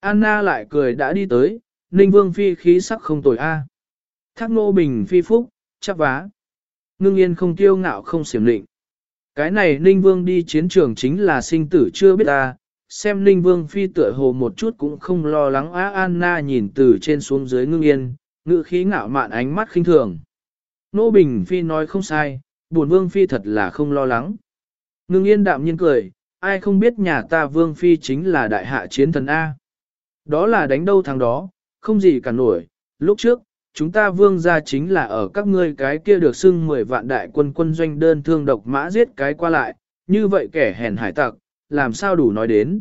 Anna lại cười đã đi tới, Ninh Vương Phi khí sắc không tồi a. Thác nô bình phi phúc, chắc vá. Ngưng yên không tiêu ngạo không xiểm định. Cái này Ninh Vương đi chiến trường chính là sinh tử chưa biết ta, xem Ninh Vương Phi tựa hồ một chút cũng không lo lắng á Anna nhìn từ trên xuống dưới ngưng yên, ngữ khí ngạo mạn ánh mắt khinh thường. Nô Bình Phi nói không sai, buồn Vương Phi thật là không lo lắng. Ngưng yên đạm nhiên cười, ai không biết nhà ta Vương Phi chính là đại hạ chiến thần A. Đó là đánh đâu thằng đó, không gì cả nổi, lúc trước, chúng ta vương gia chính là ở các ngươi cái kia được xưng 10 vạn đại quân quân doanh đơn thương độc mã giết cái qua lại, như vậy kẻ hèn hải tặc, làm sao đủ nói đến.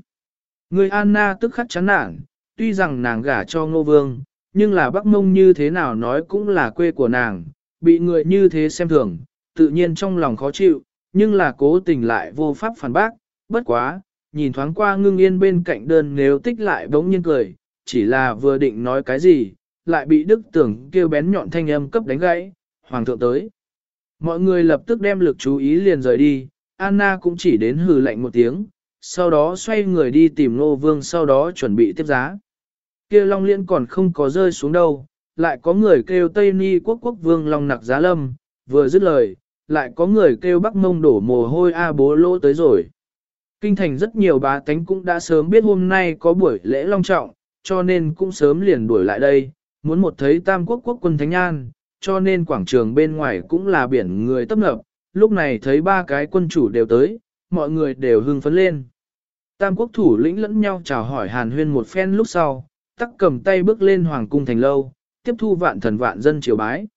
Người Anna tức khắc chán nản, tuy rằng nàng gả cho ngô vương, nhưng là Bắc Mông như thế nào nói cũng là quê của nàng, bị người như thế xem thường, tự nhiên trong lòng khó chịu, nhưng là cố tình lại vô pháp phản bác, bất quá, nhìn thoáng qua ngưng yên bên cạnh đơn nếu tích lại bỗng nhiên cười, chỉ là vừa định nói cái gì, lại bị đức tưởng kêu bén nhọn thanh âm cấp đánh gãy, hoàng thượng tới. Mọi người lập tức đem lực chú ý liền rời đi, Anna cũng chỉ đến hừ lạnh một tiếng, sau đó xoay người đi tìm Nô Vương sau đó chuẩn bị tiếp giá. kia Long Liên còn không có rơi xuống đâu, lại có người kêu Tây Ni quốc quốc vương Long nặc giá lâm, vừa dứt lời, lại có người kêu Bắc Mông đổ mồ hôi A bố lỗ tới rồi. Kinh thành rất nhiều bá tánh cũng đã sớm biết hôm nay có buổi lễ long trọng, cho nên cũng sớm liền đuổi lại đây, muốn một thấy tam quốc quốc quân thánh an cho nên quảng trường bên ngoài cũng là biển người tấp nập, lúc này thấy ba cái quân chủ đều tới, mọi người đều hưng phấn lên. Tam quốc thủ lĩnh lẫn nhau chào hỏi hàn huyên một phen lúc sau, tắc cầm tay bước lên hoàng cung thành lâu, tiếp thu vạn thần vạn dân triều bái.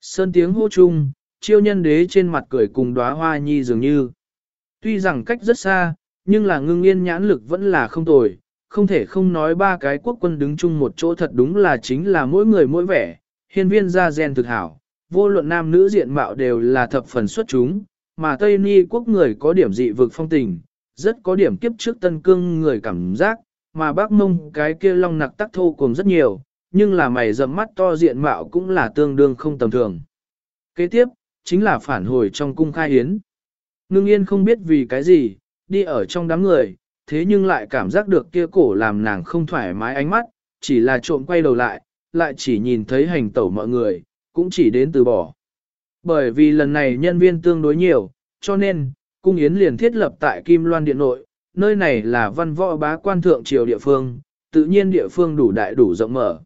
Sơn tiếng hô chung, chiêu nhân đế trên mặt cười cùng đóa hoa nhi dường như. Tuy rằng cách rất xa, nhưng là ngưng yên nhãn lực vẫn là không tồi, không thể không nói ba cái quốc quân đứng chung một chỗ thật đúng là chính là mỗi người mỗi vẻ, hiên viên ra gen thực hảo, vô luận nam nữ diện mạo đều là thập phần xuất chúng, mà Tây Ni quốc người có điểm dị vực phong tình, rất có điểm kiếp trước tân cương người cảm giác, mà bác mông cái kia long nặc tắc thô cùng rất nhiều, nhưng là mày rậm mắt to diện mạo cũng là tương đương không tầm thường. Kế tiếp, chính là phản hồi trong cung khai hiến. Ngưng yên không biết vì cái gì, đi ở trong đám người, thế nhưng lại cảm giác được kia cổ làm nàng không thoải mái ánh mắt, chỉ là trộm quay đầu lại, lại chỉ nhìn thấy hành tẩu mọi người, cũng chỉ đến từ bỏ. Bởi vì lần này nhân viên tương đối nhiều, cho nên, cung yến liền thiết lập tại Kim Loan Điện nội, nơi này là văn võ bá quan thượng triều địa phương, tự nhiên địa phương đủ đại đủ rộng mở.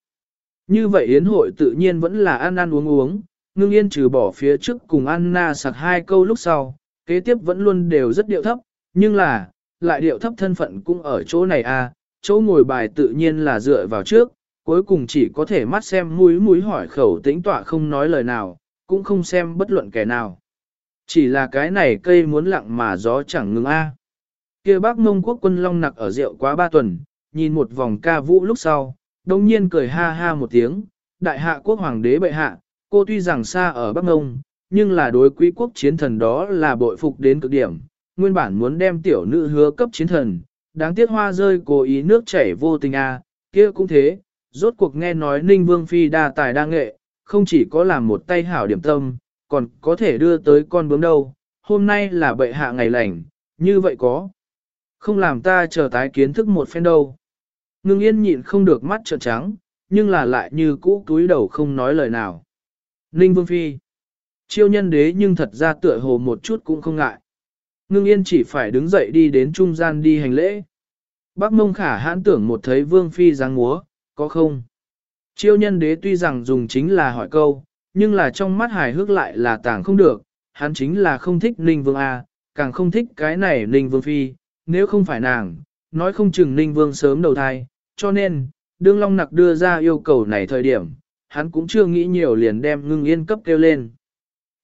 Như vậy yến hội tự nhiên vẫn là ăn ăn uống uống, ngưng yên trừ bỏ phía trước cùng Anna sặc hai câu lúc sau, kế tiếp vẫn luôn đều rất điệu thấp, nhưng là, lại điệu thấp thân phận cũng ở chỗ này à, chỗ ngồi bài tự nhiên là dựa vào trước, cuối cùng chỉ có thể mắt xem mũi mũi hỏi khẩu tĩnh tọa không nói lời nào, cũng không xem bất luận kẻ nào. Chỉ là cái này cây muốn lặng mà gió chẳng ngừng a. À. Kia bác mông quốc quân long nặc ở rượu quá ba tuần, nhìn một vòng ca vũ lúc sau, đồng nhiên cười ha ha một tiếng, đại hạ quốc hoàng đế bệ hạ, cô tuy rằng xa ở Bắc Ngông, nhưng là đối quý quốc chiến thần đó là bội phục đến cực điểm, nguyên bản muốn đem tiểu nữ hứa cấp chiến thần, đáng tiếc hoa rơi cố ý nước chảy vô tình a, à. kia cũng thế, rốt cuộc nghe nói Ninh Vương Phi đa tài đa nghệ, không chỉ có làm một tay hảo điểm tâm, còn có thể đưa tới con bướm đâu, hôm nay là bệ hạ ngày lành, như vậy có. Không làm ta chờ tái kiến thức một phen đâu. Ngưng yên nhịn không được mắt trợn trắng, nhưng là lại như cũ túi đầu không nói lời nào. Ninh Vương Phi Chiêu nhân đế nhưng thật ra tựa hồ một chút cũng không ngại. Ngưng yên chỉ phải đứng dậy đi đến trung gian đi hành lễ. Bác mông khả hãn tưởng một thấy vương phi giáng múa, có không? Chiêu nhân đế tuy rằng dùng chính là hỏi câu, nhưng là trong mắt hài hước lại là tàng không được, hắn chính là không thích ninh vương A, càng không thích cái này ninh vương phi, nếu không phải nàng, nói không chừng ninh vương sớm đầu thai, cho nên, đương long nặc đưa ra yêu cầu này thời điểm, hắn cũng chưa nghĩ nhiều liền đem ngưng yên cấp kêu lên.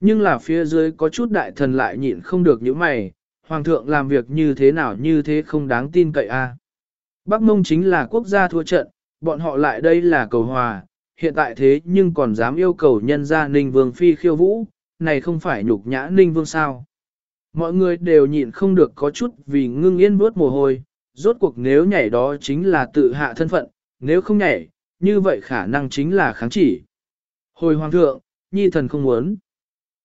Nhưng là phía dưới có chút đại thần lại nhịn không được những mày, hoàng thượng làm việc như thế nào như thế không đáng tin cậy a. Bắc mông chính là quốc gia thua trận, bọn họ lại đây là cầu hòa, hiện tại thế nhưng còn dám yêu cầu nhân gia ninh vương phi khiêu vũ, này không phải nhục nhã ninh vương sao. Mọi người đều nhịn không được có chút vì ngưng yên bước mồ hôi, rốt cuộc nếu nhảy đó chính là tự hạ thân phận, nếu không nhảy, như vậy khả năng chính là kháng chỉ. Hồi hoàng thượng, nhi thần không muốn.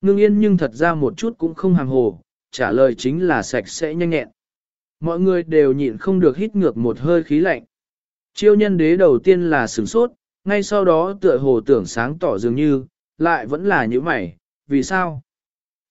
Ngưng yên nhưng thật ra một chút cũng không hàng hồ, trả lời chính là sạch sẽ nhanh nhẹn. Mọi người đều nhịn không được hít ngược một hơi khí lạnh. Chiêu nhân đế đầu tiên là sửng sốt, ngay sau đó tựa hồ tưởng sáng tỏ dường như, lại vẫn là như mày, vì sao?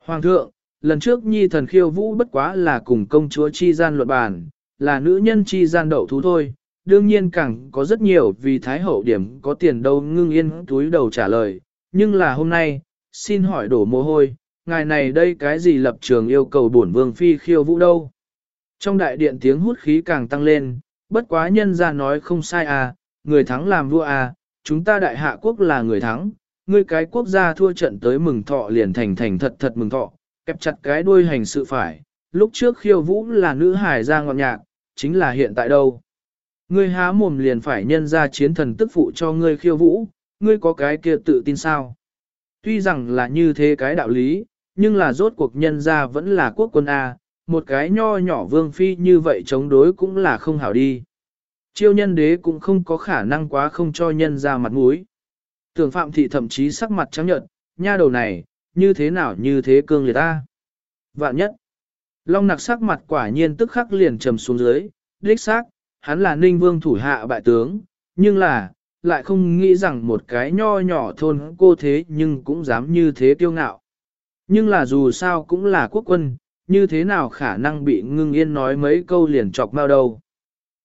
Hoàng thượng, lần trước nhi thần khiêu vũ bất quá là cùng công chúa chi gian luận bàn, là nữ nhân chi gian đậu thú thôi, đương nhiên càng có rất nhiều vì thái hậu điểm có tiền đâu ngưng yên túi đầu trả lời, nhưng là hôm nay, xin hỏi đổ mồ hôi, ngài này đây cái gì lập trường yêu cầu bổn vương phi khiêu vũ đâu? Trong đại điện tiếng hút khí càng tăng lên, bất quá nhân ra nói không sai à, người thắng làm vua à, chúng ta đại hạ quốc là người thắng, ngươi cái quốc gia thua trận tới mừng thọ liền thành thành thật thật mừng thọ, kẹp chặt cái đuôi hành sự phải, lúc trước khiêu vũ là nữ hải ra ngọn nhạc, chính là hiện tại đâu. Ngươi há mồm liền phải nhân ra chiến thần tức phụ cho ngươi khiêu vũ, ngươi có cái kia tự tin sao? Tuy rằng là như thế cái đạo lý, nhưng là rốt cuộc nhân ra vẫn là quốc quân A, một cái nho nhỏ vương phi như vậy chống đối cũng là không hảo đi. Chiêu nhân đế cũng không có khả năng quá không cho nhân ra mặt mũi. Tưởng phạm thị thậm chí sắc mặt trắng nhợt, nha đầu này, như thế nào như thế cương liệt ta. Vạn nhất, long nặc sắc mặt quả nhiên tức khắc liền trầm xuống dưới, đích xác, hắn là ninh vương thủ hạ bại tướng, nhưng là, lại không nghĩ rằng một cái nho nhỏ thôn cô thế nhưng cũng dám như thế tiêu ngạo. Nhưng là dù sao cũng là quốc quân, như thế nào khả năng bị ngưng yên nói mấy câu liền chọc mau đâu.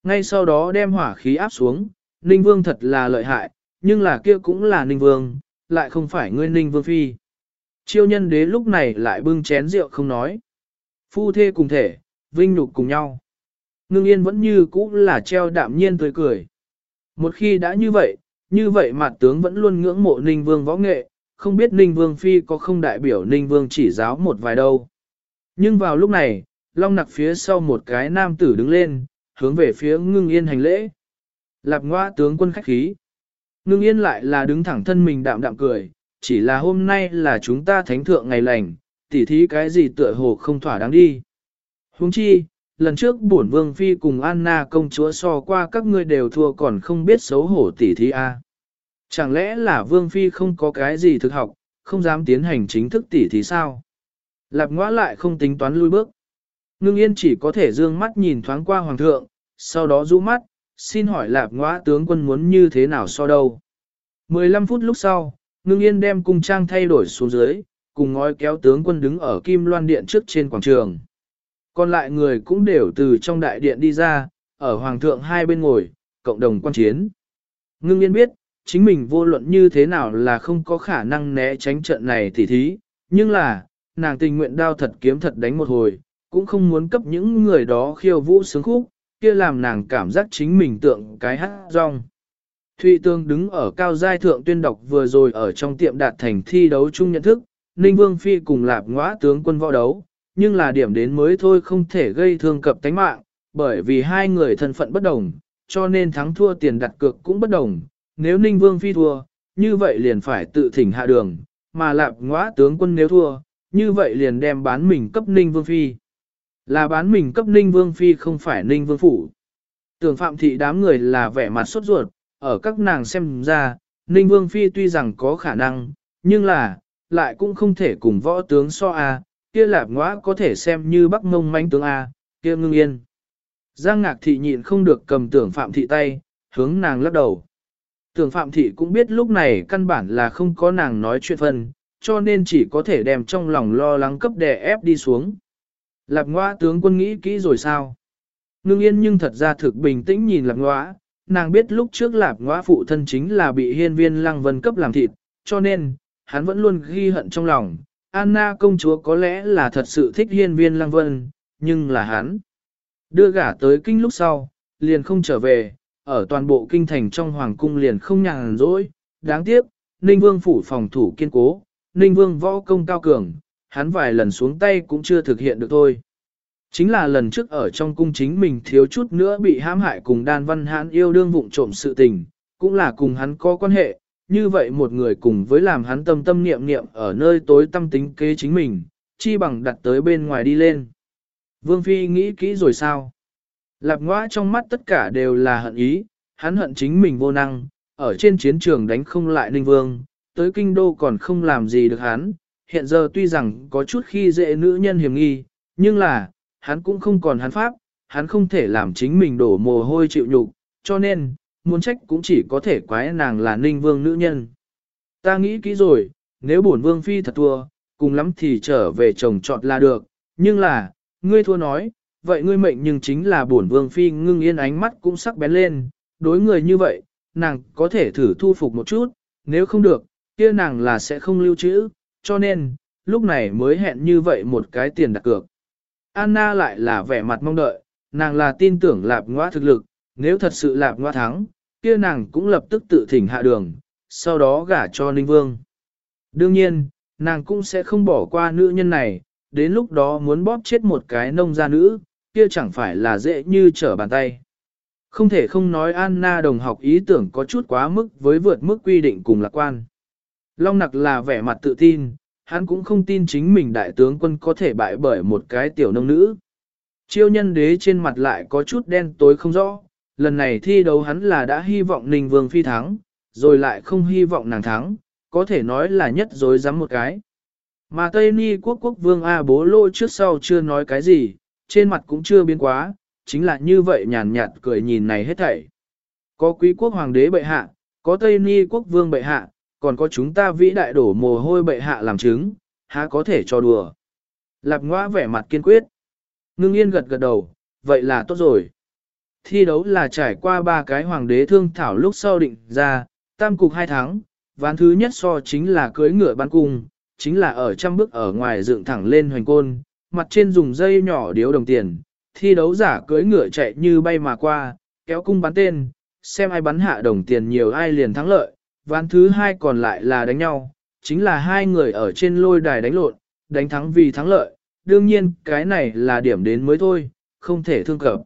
Ngay sau đó đem hỏa khí áp xuống, Ninh Vương thật là lợi hại, nhưng là kia cũng là Ninh Vương, lại không phải ngươi Ninh Vương Phi. Chiêu nhân đế lúc này lại bưng chén rượu không nói. Phu thê cùng thể, vinh nhục cùng nhau. Ngưng yên vẫn như cũ là treo đạm nhiên tươi cười. Một khi đã như vậy, như vậy mặt tướng vẫn luôn ngưỡng mộ Ninh Vương võ nghệ, không biết Ninh Vương Phi có không đại biểu Ninh Vương chỉ giáo một vài đâu. Nhưng vào lúc này, long nặc phía sau một cái nam tử đứng lên, hướng về phía ngưng yên hành lễ. Lạp ngoa tướng quân khách khí. Ngưng yên lại là đứng thẳng thân mình đạm đạm cười, chỉ là hôm nay là chúng ta thánh thượng ngày lành, tỉ thí cái gì tựa hồ không thỏa đáng đi. Huống chi, lần trước bổn vương phi cùng Anna công chúa so qua các ngươi đều thua còn không biết xấu hổ tỉ thí a. Chẳng lẽ là vương phi không có cái gì thực học, không dám tiến hành chính thức tỉ thí sao? Lạp Ngõa lại không tính toán lui bước. Ngưng yên chỉ có thể dương mắt nhìn thoáng qua hoàng thượng, sau đó rũ mắt, xin hỏi lạp Ngõa tướng quân muốn như thế nào so đâu. 15 phút lúc sau, ngưng yên đem cung trang thay đổi xuống dưới, cùng ngói kéo tướng quân đứng ở kim loan điện trước trên quảng trường. Còn lại người cũng đều từ trong đại điện đi ra, ở hoàng thượng hai bên ngồi, cộng đồng quan chiến. Ngưng yên biết, chính mình vô luận như thế nào là không có khả năng né tránh trận này tỉ thí, nhưng là, nàng tình nguyện đao thật kiếm thật đánh một hồi, cũng không muốn cấp những người đó khiêu vũ sướng khúc, kia làm nàng cảm giác chính mình tượng cái hát rong. Thụy Tương đứng ở cao giai thượng tuyên đọc vừa rồi ở trong tiệm đạt thành thi đấu chung nhận thức, Ninh Vương Phi cùng lạp ngõa tướng quân võ đấu, nhưng là điểm đến mới thôi không thể gây thương cập tánh mạng, bởi vì hai người thân phận bất đồng, cho nên thắng thua tiền đặt cược cũng bất đồng. Nếu Ninh Vương Phi thua, như vậy liền phải tự thỉnh hạ đường, mà lạp ngõa tướng quân nếu thua, như vậy liền đem bán mình cấp Ninh Vương Phi. Là bán mình cấp Ninh Vương Phi không phải Ninh Vương Phủ. Tưởng phạm thị đám người là vẻ mặt sốt ruột, ở các nàng xem ra, Ninh Vương Phi tuy rằng có khả năng, nhưng là, lại cũng không thể cùng võ tướng so A, kia lạp ngõa có thể xem như bắc mông manh tướng A, kia ngưng yên. Giang ngạc thị nhịn không được cầm tưởng phạm thị tay, hướng nàng lắc đầu. Tưởng phạm thị cũng biết lúc này căn bản là không có nàng nói chuyện phân, cho nên chỉ có thể đem trong lòng lo lắng cấp đè ép đi xuống. Lạp ngoa tướng quân nghĩ kỹ rồi sao? Ngưng yên nhưng thật ra thực bình tĩnh nhìn Lạp Ngoa, nàng biết lúc trước lạp Ngoa phụ thân chính là bị hiên viên lăng vân cấp làm thịt, cho nên, hắn vẫn luôn ghi hận trong lòng. Anna công chúa có lẽ là thật sự thích hiên viên lăng vân, nhưng là hắn. Đưa gả tới kinh lúc sau, liền không trở về, ở toàn bộ kinh thành trong hoàng cung liền không nhàn rỗi. Đáng tiếc, Ninh Vương phủ phòng thủ kiên cố, Ninh Vương võ công cao cường, hắn vài lần xuống tay cũng chưa thực hiện được thôi. Chính là lần trước ở trong cung chính mình thiếu chút nữa bị hãm hại cùng đan văn hãn yêu đương vụng trộm sự tình, cũng là cùng hắn có quan hệ, như vậy một người cùng với làm hắn tâm tâm niệm niệm ở nơi tối tâm tính kế chính mình, chi bằng đặt tới bên ngoài đi lên. Vương Phi nghĩ kỹ rồi sao? Lạp ngoa trong mắt tất cả đều là hận ý, hắn hận chính mình vô năng, ở trên chiến trường đánh không lại Ninh Vương, tới kinh đô còn không làm gì được hắn, hiện giờ tuy rằng có chút khi dễ nữ nhân hiểm nghi, nhưng là, hắn cũng không còn hắn pháp, hắn không thể làm chính mình đổ mồ hôi chịu nhục, cho nên, muốn trách cũng chỉ có thể quái nàng là ninh vương nữ nhân. Ta nghĩ kỹ rồi, nếu bổn vương phi thật thua, cùng lắm thì trở về chồng chọn là được, nhưng là, ngươi thua nói, vậy ngươi mệnh nhưng chính là bổn vương phi ngưng yên ánh mắt cũng sắc bén lên, đối người như vậy, nàng có thể thử thu phục một chút, nếu không được, kia nàng là sẽ không lưu trữ, cho nên, lúc này mới hẹn như vậy một cái tiền đặt cược. Anna lại là vẻ mặt mong đợi, nàng là tin tưởng lạp ngoa thực lực, nếu thật sự lạp ngoa thắng, kia nàng cũng lập tức tự thỉnh hạ đường, sau đó gả cho Ninh Vương. Đương nhiên, nàng cũng sẽ không bỏ qua nữ nhân này, đến lúc đó muốn bóp chết một cái nông gia nữ, kia chẳng phải là dễ như trở bàn tay. Không thể không nói Anna đồng học ý tưởng có chút quá mức với vượt mức quy định cùng lạc quan. Long nặc là vẻ mặt tự tin, hắn cũng không tin chính mình đại tướng quân có thể bại bởi một cái tiểu nông nữ. Chiêu nhân đế trên mặt lại có chút đen tối không rõ, lần này thi đấu hắn là đã hy vọng Ninh Vương Phi thắng, rồi lại không hy vọng nàng thắng, có thể nói là nhất dối dám một cái. Mà Tây Ni quốc quốc vương A bố lô trước sau chưa nói cái gì, trên mặt cũng chưa biến quá, chính là như vậy nhàn nhạt cười nhìn này hết thảy. Có quý quốc hoàng đế bệ hạ, có Tây Ni quốc vương bệ hạ, còn có chúng ta vĩ đại đổ mồ hôi bệ hạ làm chứng, há có thể cho đùa. Lạp ngoa vẻ mặt kiên quyết. Ngưng yên gật gật đầu, vậy là tốt rồi. Thi đấu là trải qua ba cái hoàng đế thương thảo lúc sau định ra, tam cục hai tháng, ván thứ nhất so chính là cưới ngựa bắn cung, chính là ở trăm bước ở ngoài dựng thẳng lên hoành côn, mặt trên dùng dây nhỏ điếu đồng tiền, thi đấu giả cưới ngựa chạy như bay mà qua, kéo cung bắn tên, xem ai bắn hạ đồng tiền nhiều ai liền thắng lợi, ván thứ hai còn lại là đánh nhau, chính là hai người ở trên lôi đài đánh lộn, đánh thắng vì thắng lợi, đương nhiên cái này là điểm đến mới thôi, không thể thương cập.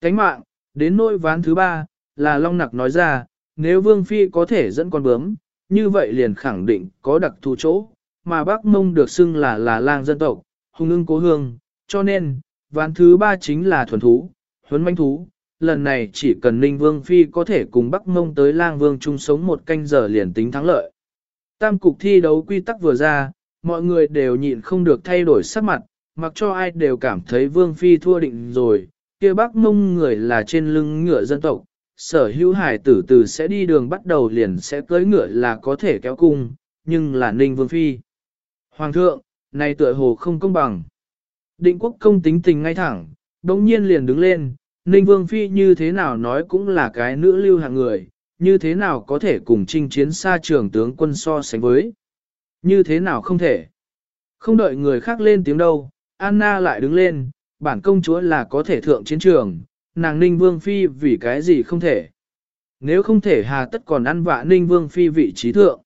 Cánh mạng, đến nỗi ván thứ ba, là Long Nặc nói ra, nếu Vương Phi có thể dẫn con bướm, như vậy liền khẳng định có đặc thù chỗ, mà Bắc mông được xưng là là lang dân tộc, hùng ưng cố hương, cho nên, ván thứ ba chính là thuần thú, huấn manh thú, lần này chỉ cần Ninh Vương Phi có thể cùng Bắc Mông tới lang vương chung sống một canh giờ liền tính thắng lợi. Tam cục thi đấu quy tắc vừa ra, mọi người đều nhịn không được thay đổi sắc mặt, mặc cho ai đều cảm thấy Vương Phi thua định rồi, kia Bắc Mông người là trên lưng ngựa dân tộc, sở hữu hải tử từ sẽ đi đường bắt đầu liền sẽ cưới ngựa là có thể kéo cung, nhưng là Ninh Vương Phi. Hoàng thượng, này tựa hồ không công bằng. Định quốc công tính tình ngay thẳng, đống nhiên liền đứng lên, Ninh Vương Phi như thế nào nói cũng là cái nữ lưu hạng người, như thế nào có thể cùng chinh chiến xa trường tướng quân so sánh với. Như thế nào không thể. Không đợi người khác lên tiếng đâu, Anna lại đứng lên, bản công chúa là có thể thượng chiến trường, nàng Ninh Vương Phi vì cái gì không thể. Nếu không thể hà tất còn ăn vạ Ninh Vương Phi vị trí thượng.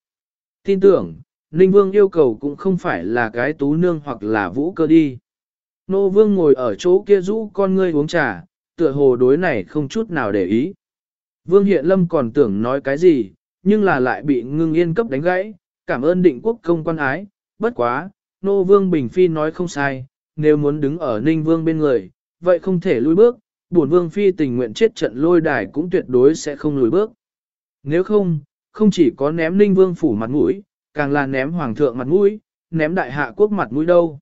Tin tưởng, Ninh Vương yêu cầu cũng không phải là cái tú nương hoặc là vũ cơ đi. Nô Vương ngồi ở chỗ kia rũ con ngươi uống trà, tựa hồ đối này không chút nào để ý. Vương Hiện Lâm còn tưởng nói cái gì, nhưng là lại bị ngưng yên cấp đánh gãy, cảm ơn định quốc công quan ái, bất quá, nô Vương Bình Phi nói không sai, nếu muốn đứng ở Ninh Vương bên người, vậy không thể lùi bước, bổn Vương Phi tình nguyện chết trận lôi đài cũng tuyệt đối sẽ không lùi bước. Nếu không, không chỉ có ném Ninh Vương phủ mặt mũi, càng là ném Hoàng thượng mặt mũi, ném đại hạ quốc mặt mũi đâu.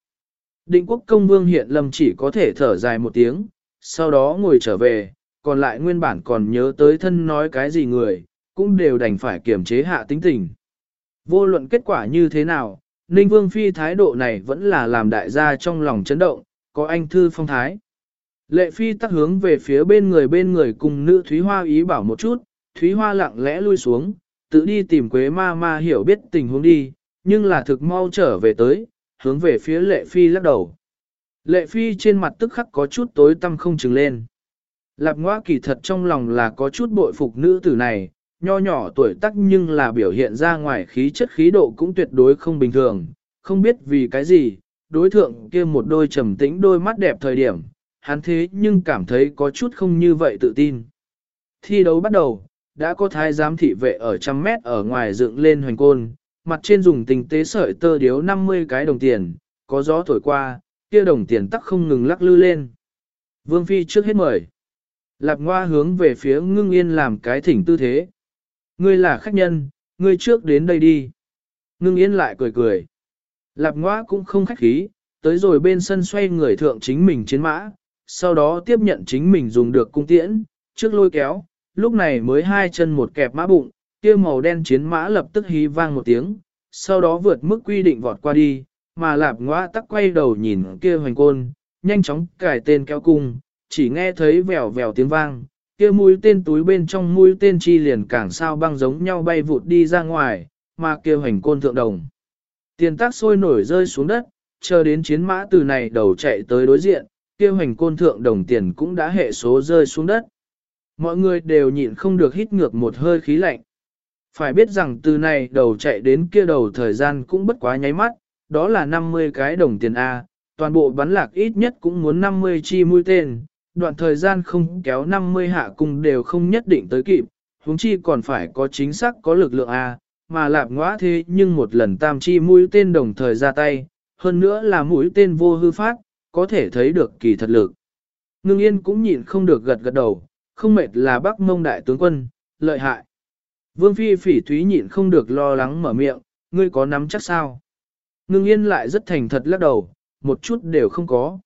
Định quốc công Vương Hiện Lâm chỉ có thể thở dài một tiếng, sau đó ngồi trở về, còn lại nguyên bản còn nhớ tới thân nói cái gì người, cũng đều đành phải kiềm chế hạ tính tình. Vô luận kết quả như thế nào, Ninh Vương Phi thái độ này vẫn là làm đại gia trong lòng chấn động, có anh thư phong thái. Lệ phi tắt hướng về phía bên người bên người cùng nữ Thúy Hoa ý bảo một chút, Thúy Hoa lặng lẽ lui xuống, tự đi tìm Quế ma ma hiểu biết tình huống đi, nhưng là thực mau trở về tới, hướng về phía lệ phi lắc đầu. Lệ phi trên mặt tức khắc có chút tối tăm không chừng lên. Lạp ngoa kỳ thật trong lòng là có chút bội phục nữ tử này, nho nhỏ tuổi tác nhưng là biểu hiện ra ngoài khí chất khí độ cũng tuyệt đối không bình thường, không biết vì cái gì, đối thượng kia một đôi trầm tĩnh đôi mắt đẹp thời điểm, hắn thế nhưng cảm thấy có chút không như vậy tự tin. Thi đấu bắt đầu, đã có thái giám thị vệ ở trăm mét ở ngoài dựng lên hoành côn, mặt trên dùng tình tế sợi tơ điếu 50 cái đồng tiền, có gió thổi qua, kia đồng tiền tắc không ngừng lắc lư lên. Vương Phi trước hết mời. Lạp Ngoa hướng về phía ngưng yên làm cái thỉnh tư thế. Ngươi là khách nhân, ngươi trước đến đây đi. Ngưng yên lại cười cười. Lạp Ngoa cũng không khách khí, tới rồi bên sân xoay người thượng chính mình chiến mã, sau đó tiếp nhận chính mình dùng được cung tiễn, trước lôi kéo, lúc này mới hai chân một kẹp mã bụng, kia màu đen chiến mã lập tức hí vang một tiếng, sau đó vượt mức quy định vọt qua đi, mà lạp ngõa tắc quay đầu nhìn kia hoành côn, nhanh chóng cải tên kéo cung, chỉ nghe thấy vèo vèo tiếng vang, kia mũi tên túi bên trong mũi tên chi liền càng sao băng giống nhau bay vụt đi ra ngoài, mà kia hoành côn thượng đồng. Tiền tác sôi nổi rơi xuống đất, chờ đến chiến mã từ này đầu chạy tới đối diện, kia hoành côn thượng đồng tiền cũng đã hệ số rơi xuống đất. Mọi người đều nhịn không được hít ngược một hơi khí lạnh. Phải biết rằng từ này đầu chạy đến kia đầu thời gian cũng bất quá nháy mắt, đó là 50 cái đồng tiền A, toàn bộ bắn lạc ít nhất cũng muốn 50 chi mũi tên, đoạn thời gian không kéo 50 hạ cung đều không nhất định tới kịp, huống chi còn phải có chính xác có lực lượng A, mà lạp ngõa thế nhưng một lần tam chi mũi tên đồng thời ra tay, hơn nữa là mũi tên vô hư phát, có thể thấy được kỳ thật lực. Ngưng yên cũng nhịn không được gật gật đầu, không mệt là bắc mông đại tướng quân, lợi hại. Vương Phi phỉ thúy nhịn không được lo lắng mở miệng, ngươi có nắm chắc sao? Ngưng yên lại rất thành thật lắc đầu, một chút đều không có.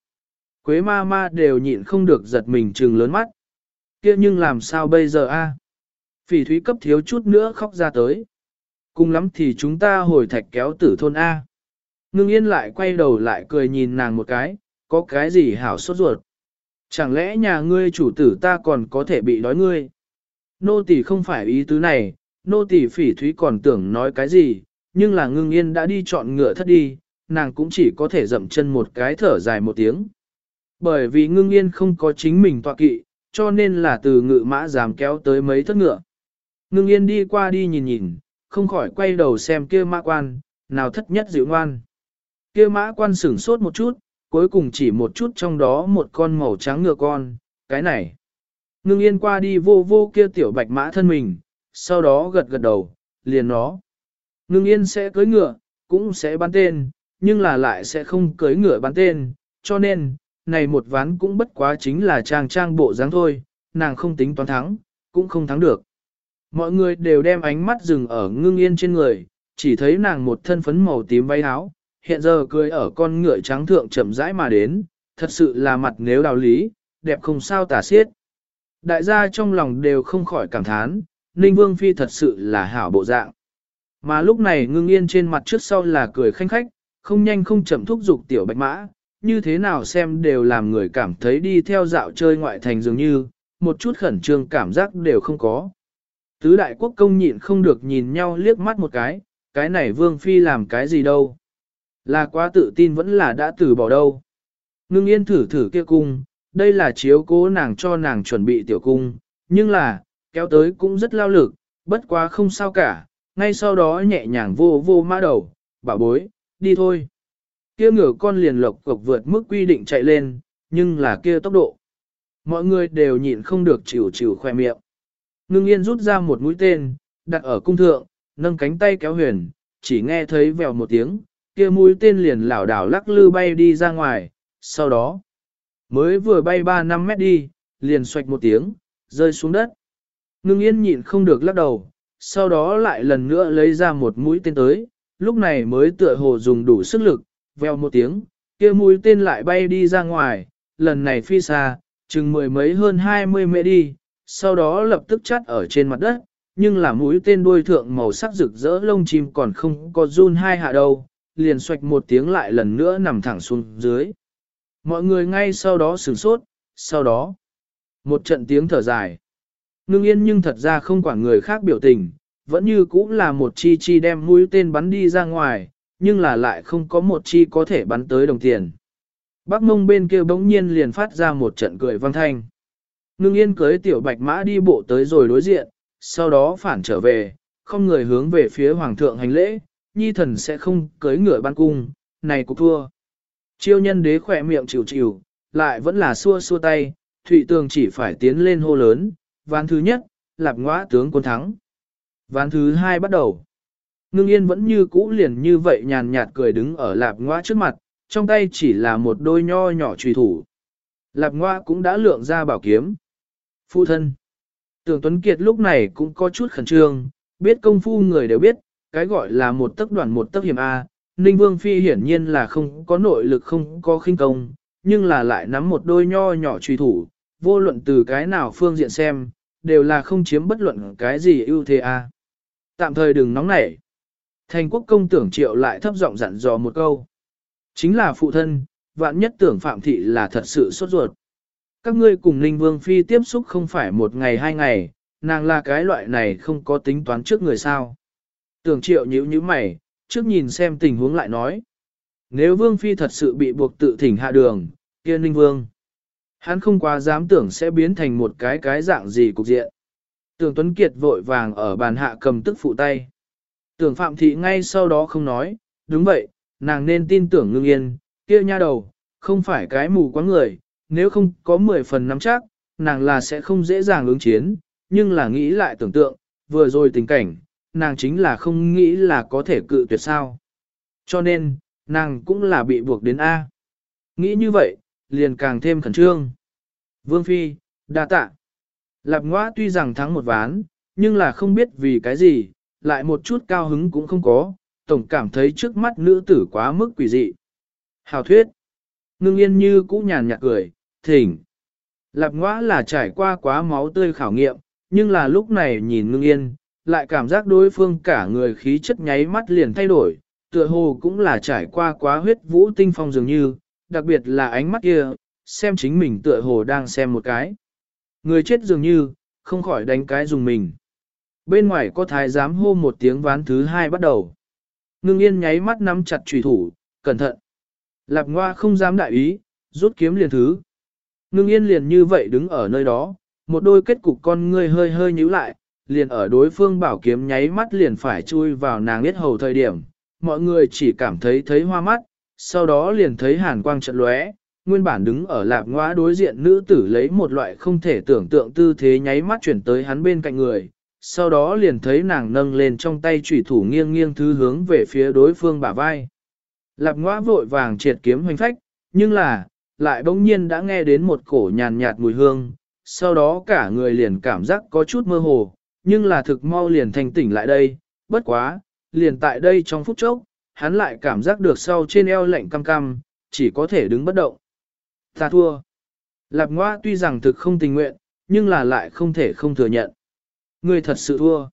Quế ma ma đều nhịn không được giật mình trừng lớn mắt. kia nhưng làm sao bây giờ a? Phỉ thúy cấp thiếu chút nữa khóc ra tới. Cùng lắm thì chúng ta hồi thạch kéo tử thôn A. Ngưng yên lại quay đầu lại cười nhìn nàng một cái, có cái gì hảo sốt ruột. Chẳng lẽ nhà ngươi chủ tử ta còn có thể bị đói ngươi? Nô tỳ không phải ý tứ này, nô tỳ phỉ thúy còn tưởng nói cái gì, nhưng là ngưng yên đã đi chọn ngựa thất đi, nàng cũng chỉ có thể dậm chân một cái thở dài một tiếng. Bởi vì ngưng yên không có chính mình tọa kỵ, cho nên là từ ngự mã dám kéo tới mấy thất ngựa. Ngưng yên đi qua đi nhìn nhìn, không khỏi quay đầu xem kia mã quan, nào thất nhất dịu ngoan. Kia mã quan sửng sốt một chút, cuối cùng chỉ một chút trong đó một con màu trắng ngựa con, cái này. Ngưng yên qua đi vô vô kia tiểu bạch mã thân mình, sau đó gật gật đầu, liền nó. Ngưng yên sẽ cưới ngựa, cũng sẽ bán tên, nhưng là lại sẽ không cưới ngựa bán tên, cho nên, này một ván cũng bất quá chính là trang trang bộ dáng thôi, nàng không tính toán thắng, cũng không thắng được. Mọi người đều đem ánh mắt dừng ở ngưng yên trên người, chỉ thấy nàng một thân phấn màu tím váy áo, hiện giờ cưới ở con ngựa trắng thượng chậm rãi mà đến, thật sự là mặt nếu đào lý, đẹp không sao tả xiết. Đại gia trong lòng đều không khỏi cảm thán, Ninh Vương Phi thật sự là hảo bộ dạng. Mà lúc này ngưng yên trên mặt trước sau là cười khanh khách, không nhanh không chậm thúc giục tiểu bạch mã, như thế nào xem đều làm người cảm thấy đi theo dạo chơi ngoại thành dường như, một chút khẩn trương cảm giác đều không có. Tứ đại quốc công nhịn không được nhìn nhau liếc mắt một cái, cái này Vương Phi làm cái gì đâu. Là quá tự tin vẫn là đã từ bỏ đâu. Ngưng yên thử thử kia cung, đây là chiếu cố nàng cho nàng chuẩn bị tiểu cung, nhưng là, kéo tới cũng rất lao lực, bất quá không sao cả, ngay sau đó nhẹ nhàng vô vô mã đầu, bảo bối, đi thôi. Kia ngửa con liền lộc cộc vượt mức quy định chạy lên, nhưng là kia tốc độ. Mọi người đều nhịn không được chịu chịu khoe miệng. Ngưng yên rút ra một mũi tên, đặt ở cung thượng, nâng cánh tay kéo huyền, chỉ nghe thấy vèo một tiếng, kia mũi tên liền lảo đảo lắc lư bay đi ra ngoài, sau đó, mới vừa bay 3-5 mét đi, liền xoạch một tiếng, rơi xuống đất. Ngưng yên nhịn không được lắc đầu, sau đó lại lần nữa lấy ra một mũi tên tới, lúc này mới tựa hồ dùng đủ sức lực, veo một tiếng, kia mũi tên lại bay đi ra ngoài, lần này phi xa, chừng mười mấy hơn 20 mễ đi, sau đó lập tức chắt ở trên mặt đất, nhưng là mũi tên đuôi thượng màu sắc rực rỡ lông chim còn không có run hai hạ đâu, liền xoạch một tiếng lại lần nữa nằm thẳng xuống dưới. Mọi người ngay sau đó sửng sốt, sau đó, một trận tiếng thở dài. Ngưng yên nhưng thật ra không quản người khác biểu tình, vẫn như cũng là một chi chi đem mũi tên bắn đi ra ngoài, nhưng là lại không có một chi có thể bắn tới đồng tiền. Bác mông bên kia bỗng nhiên liền phát ra một trận cười vang thanh. Ngưng yên cưới tiểu bạch mã đi bộ tới rồi đối diện, sau đó phản trở về, không người hướng về phía hoàng thượng hành lễ, nhi thần sẽ không cưới ngựa ban cung, này cục thua. Chiêu nhân đế khỏe miệng chịu chịu, lại vẫn là xua xua tay, Thụy Tường chỉ phải tiến lên hô lớn, ván thứ nhất, lạp ngõa tướng quân thắng. Ván thứ hai bắt đầu. Ngưng yên vẫn như cũ liền như vậy nhàn nhạt cười đứng ở lạp ngõa trước mặt, trong tay chỉ là một đôi nho nhỏ trùy thủ. Lạp ngõa cũng đã lượng ra bảo kiếm. Phu thân. Tưởng Tuấn Kiệt lúc này cũng có chút khẩn trương, biết công phu người đều biết, cái gọi là một tấc đoạn một tấc hiểm A, Ninh Vương Phi hiển nhiên là không có nội lực không có khinh công, nhưng là lại nắm một đôi nho nhỏ truy thủ, vô luận từ cái nào phương diện xem, đều là không chiếm bất luận cái gì ưu thế A. Tạm thời đừng nóng nảy. Thành quốc công tưởng triệu lại thấp giọng dặn dò một câu. Chính là phụ thân, vạn nhất tưởng phạm thị là thật sự sốt ruột. Các ngươi cùng Ninh Vương Phi tiếp xúc không phải một ngày hai ngày, nàng là cái loại này không có tính toán trước người sao. Tưởng triệu nhíu như mày, trước nhìn xem tình huống lại nói. Nếu Vương Phi thật sự bị buộc tự thỉnh hạ đường, kia Ninh Vương. Hắn không quá dám tưởng sẽ biến thành một cái cái dạng gì cục diện. Tưởng Tuấn Kiệt vội vàng ở bàn hạ cầm tức phụ tay. Tưởng Phạm Thị ngay sau đó không nói, đúng vậy, nàng nên tin tưởng ngưng yên, kia nha đầu, không phải cái mù quá người, nếu không có 10 phần nắm chắc, nàng là sẽ không dễ dàng ứng chiến, nhưng là nghĩ lại tưởng tượng, vừa rồi tình cảnh, nàng chính là không nghĩ là có thể cự tuyệt sao. Cho nên, nàng cũng là bị buộc đến A. Nghĩ như vậy, liền càng thêm khẩn trương. Vương Phi, đa tạ. Lạp ngoa tuy rằng thắng một ván, nhưng là không biết vì cái gì, lại một chút cao hứng cũng không có, tổng cảm thấy trước mắt nữ tử quá mức quỷ dị. Hào thuyết. Ngưng yên như cũ nhàn nhạt cười, thỉnh. Lạp ngoa là trải qua quá máu tươi khảo nghiệm, nhưng là lúc này nhìn ngưng yên, lại cảm giác đối phương cả người khí chất nháy mắt liền thay đổi, tựa hồ cũng là trải qua quá huyết vũ tinh phong dường như, đặc biệt là ánh mắt kia, xem chính mình tựa hồ đang xem một cái. Người chết dường như, không khỏi đánh cái dùng mình. Bên ngoài có thái giám hô một tiếng ván thứ hai bắt đầu. Ngưng yên nháy mắt nắm chặt trùy thủ, cẩn thận. Lạp ngoa không dám đại ý, rút kiếm liền thứ. Ngưng yên liền như vậy đứng ở nơi đó, một đôi kết cục con ngươi hơi hơi nhíu lại, liền ở đối phương bảo kiếm nháy mắt liền phải chui vào nàng biết hầu thời điểm. Mọi người chỉ cảm thấy thấy hoa mắt, sau đó liền thấy hàn quang trận lóe, nguyên bản đứng ở lạp ngõa đối diện nữ tử lấy một loại không thể tưởng tượng tư thế nháy mắt chuyển tới hắn bên cạnh người, sau đó liền thấy nàng nâng lên trong tay chủy thủ nghiêng nghiêng thứ hướng về phía đối phương bả vai. Lạp ngõa vội vàng triệt kiếm hoành phách, nhưng là, lại bỗng nhiên đã nghe đến một cổ nhàn nhạt mùi hương, sau đó cả người liền cảm giác có chút mơ hồ, nhưng là thực mau liền thành tỉnh lại đây, bất quá, liền tại đây trong phút chốc, hắn lại cảm giác được sau trên eo lạnh cam cam, chỉ có thể đứng bất động. Ta thua. Lạp ngoa tuy rằng thực không tình nguyện, nhưng là lại không thể không thừa nhận. Người thật sự thua.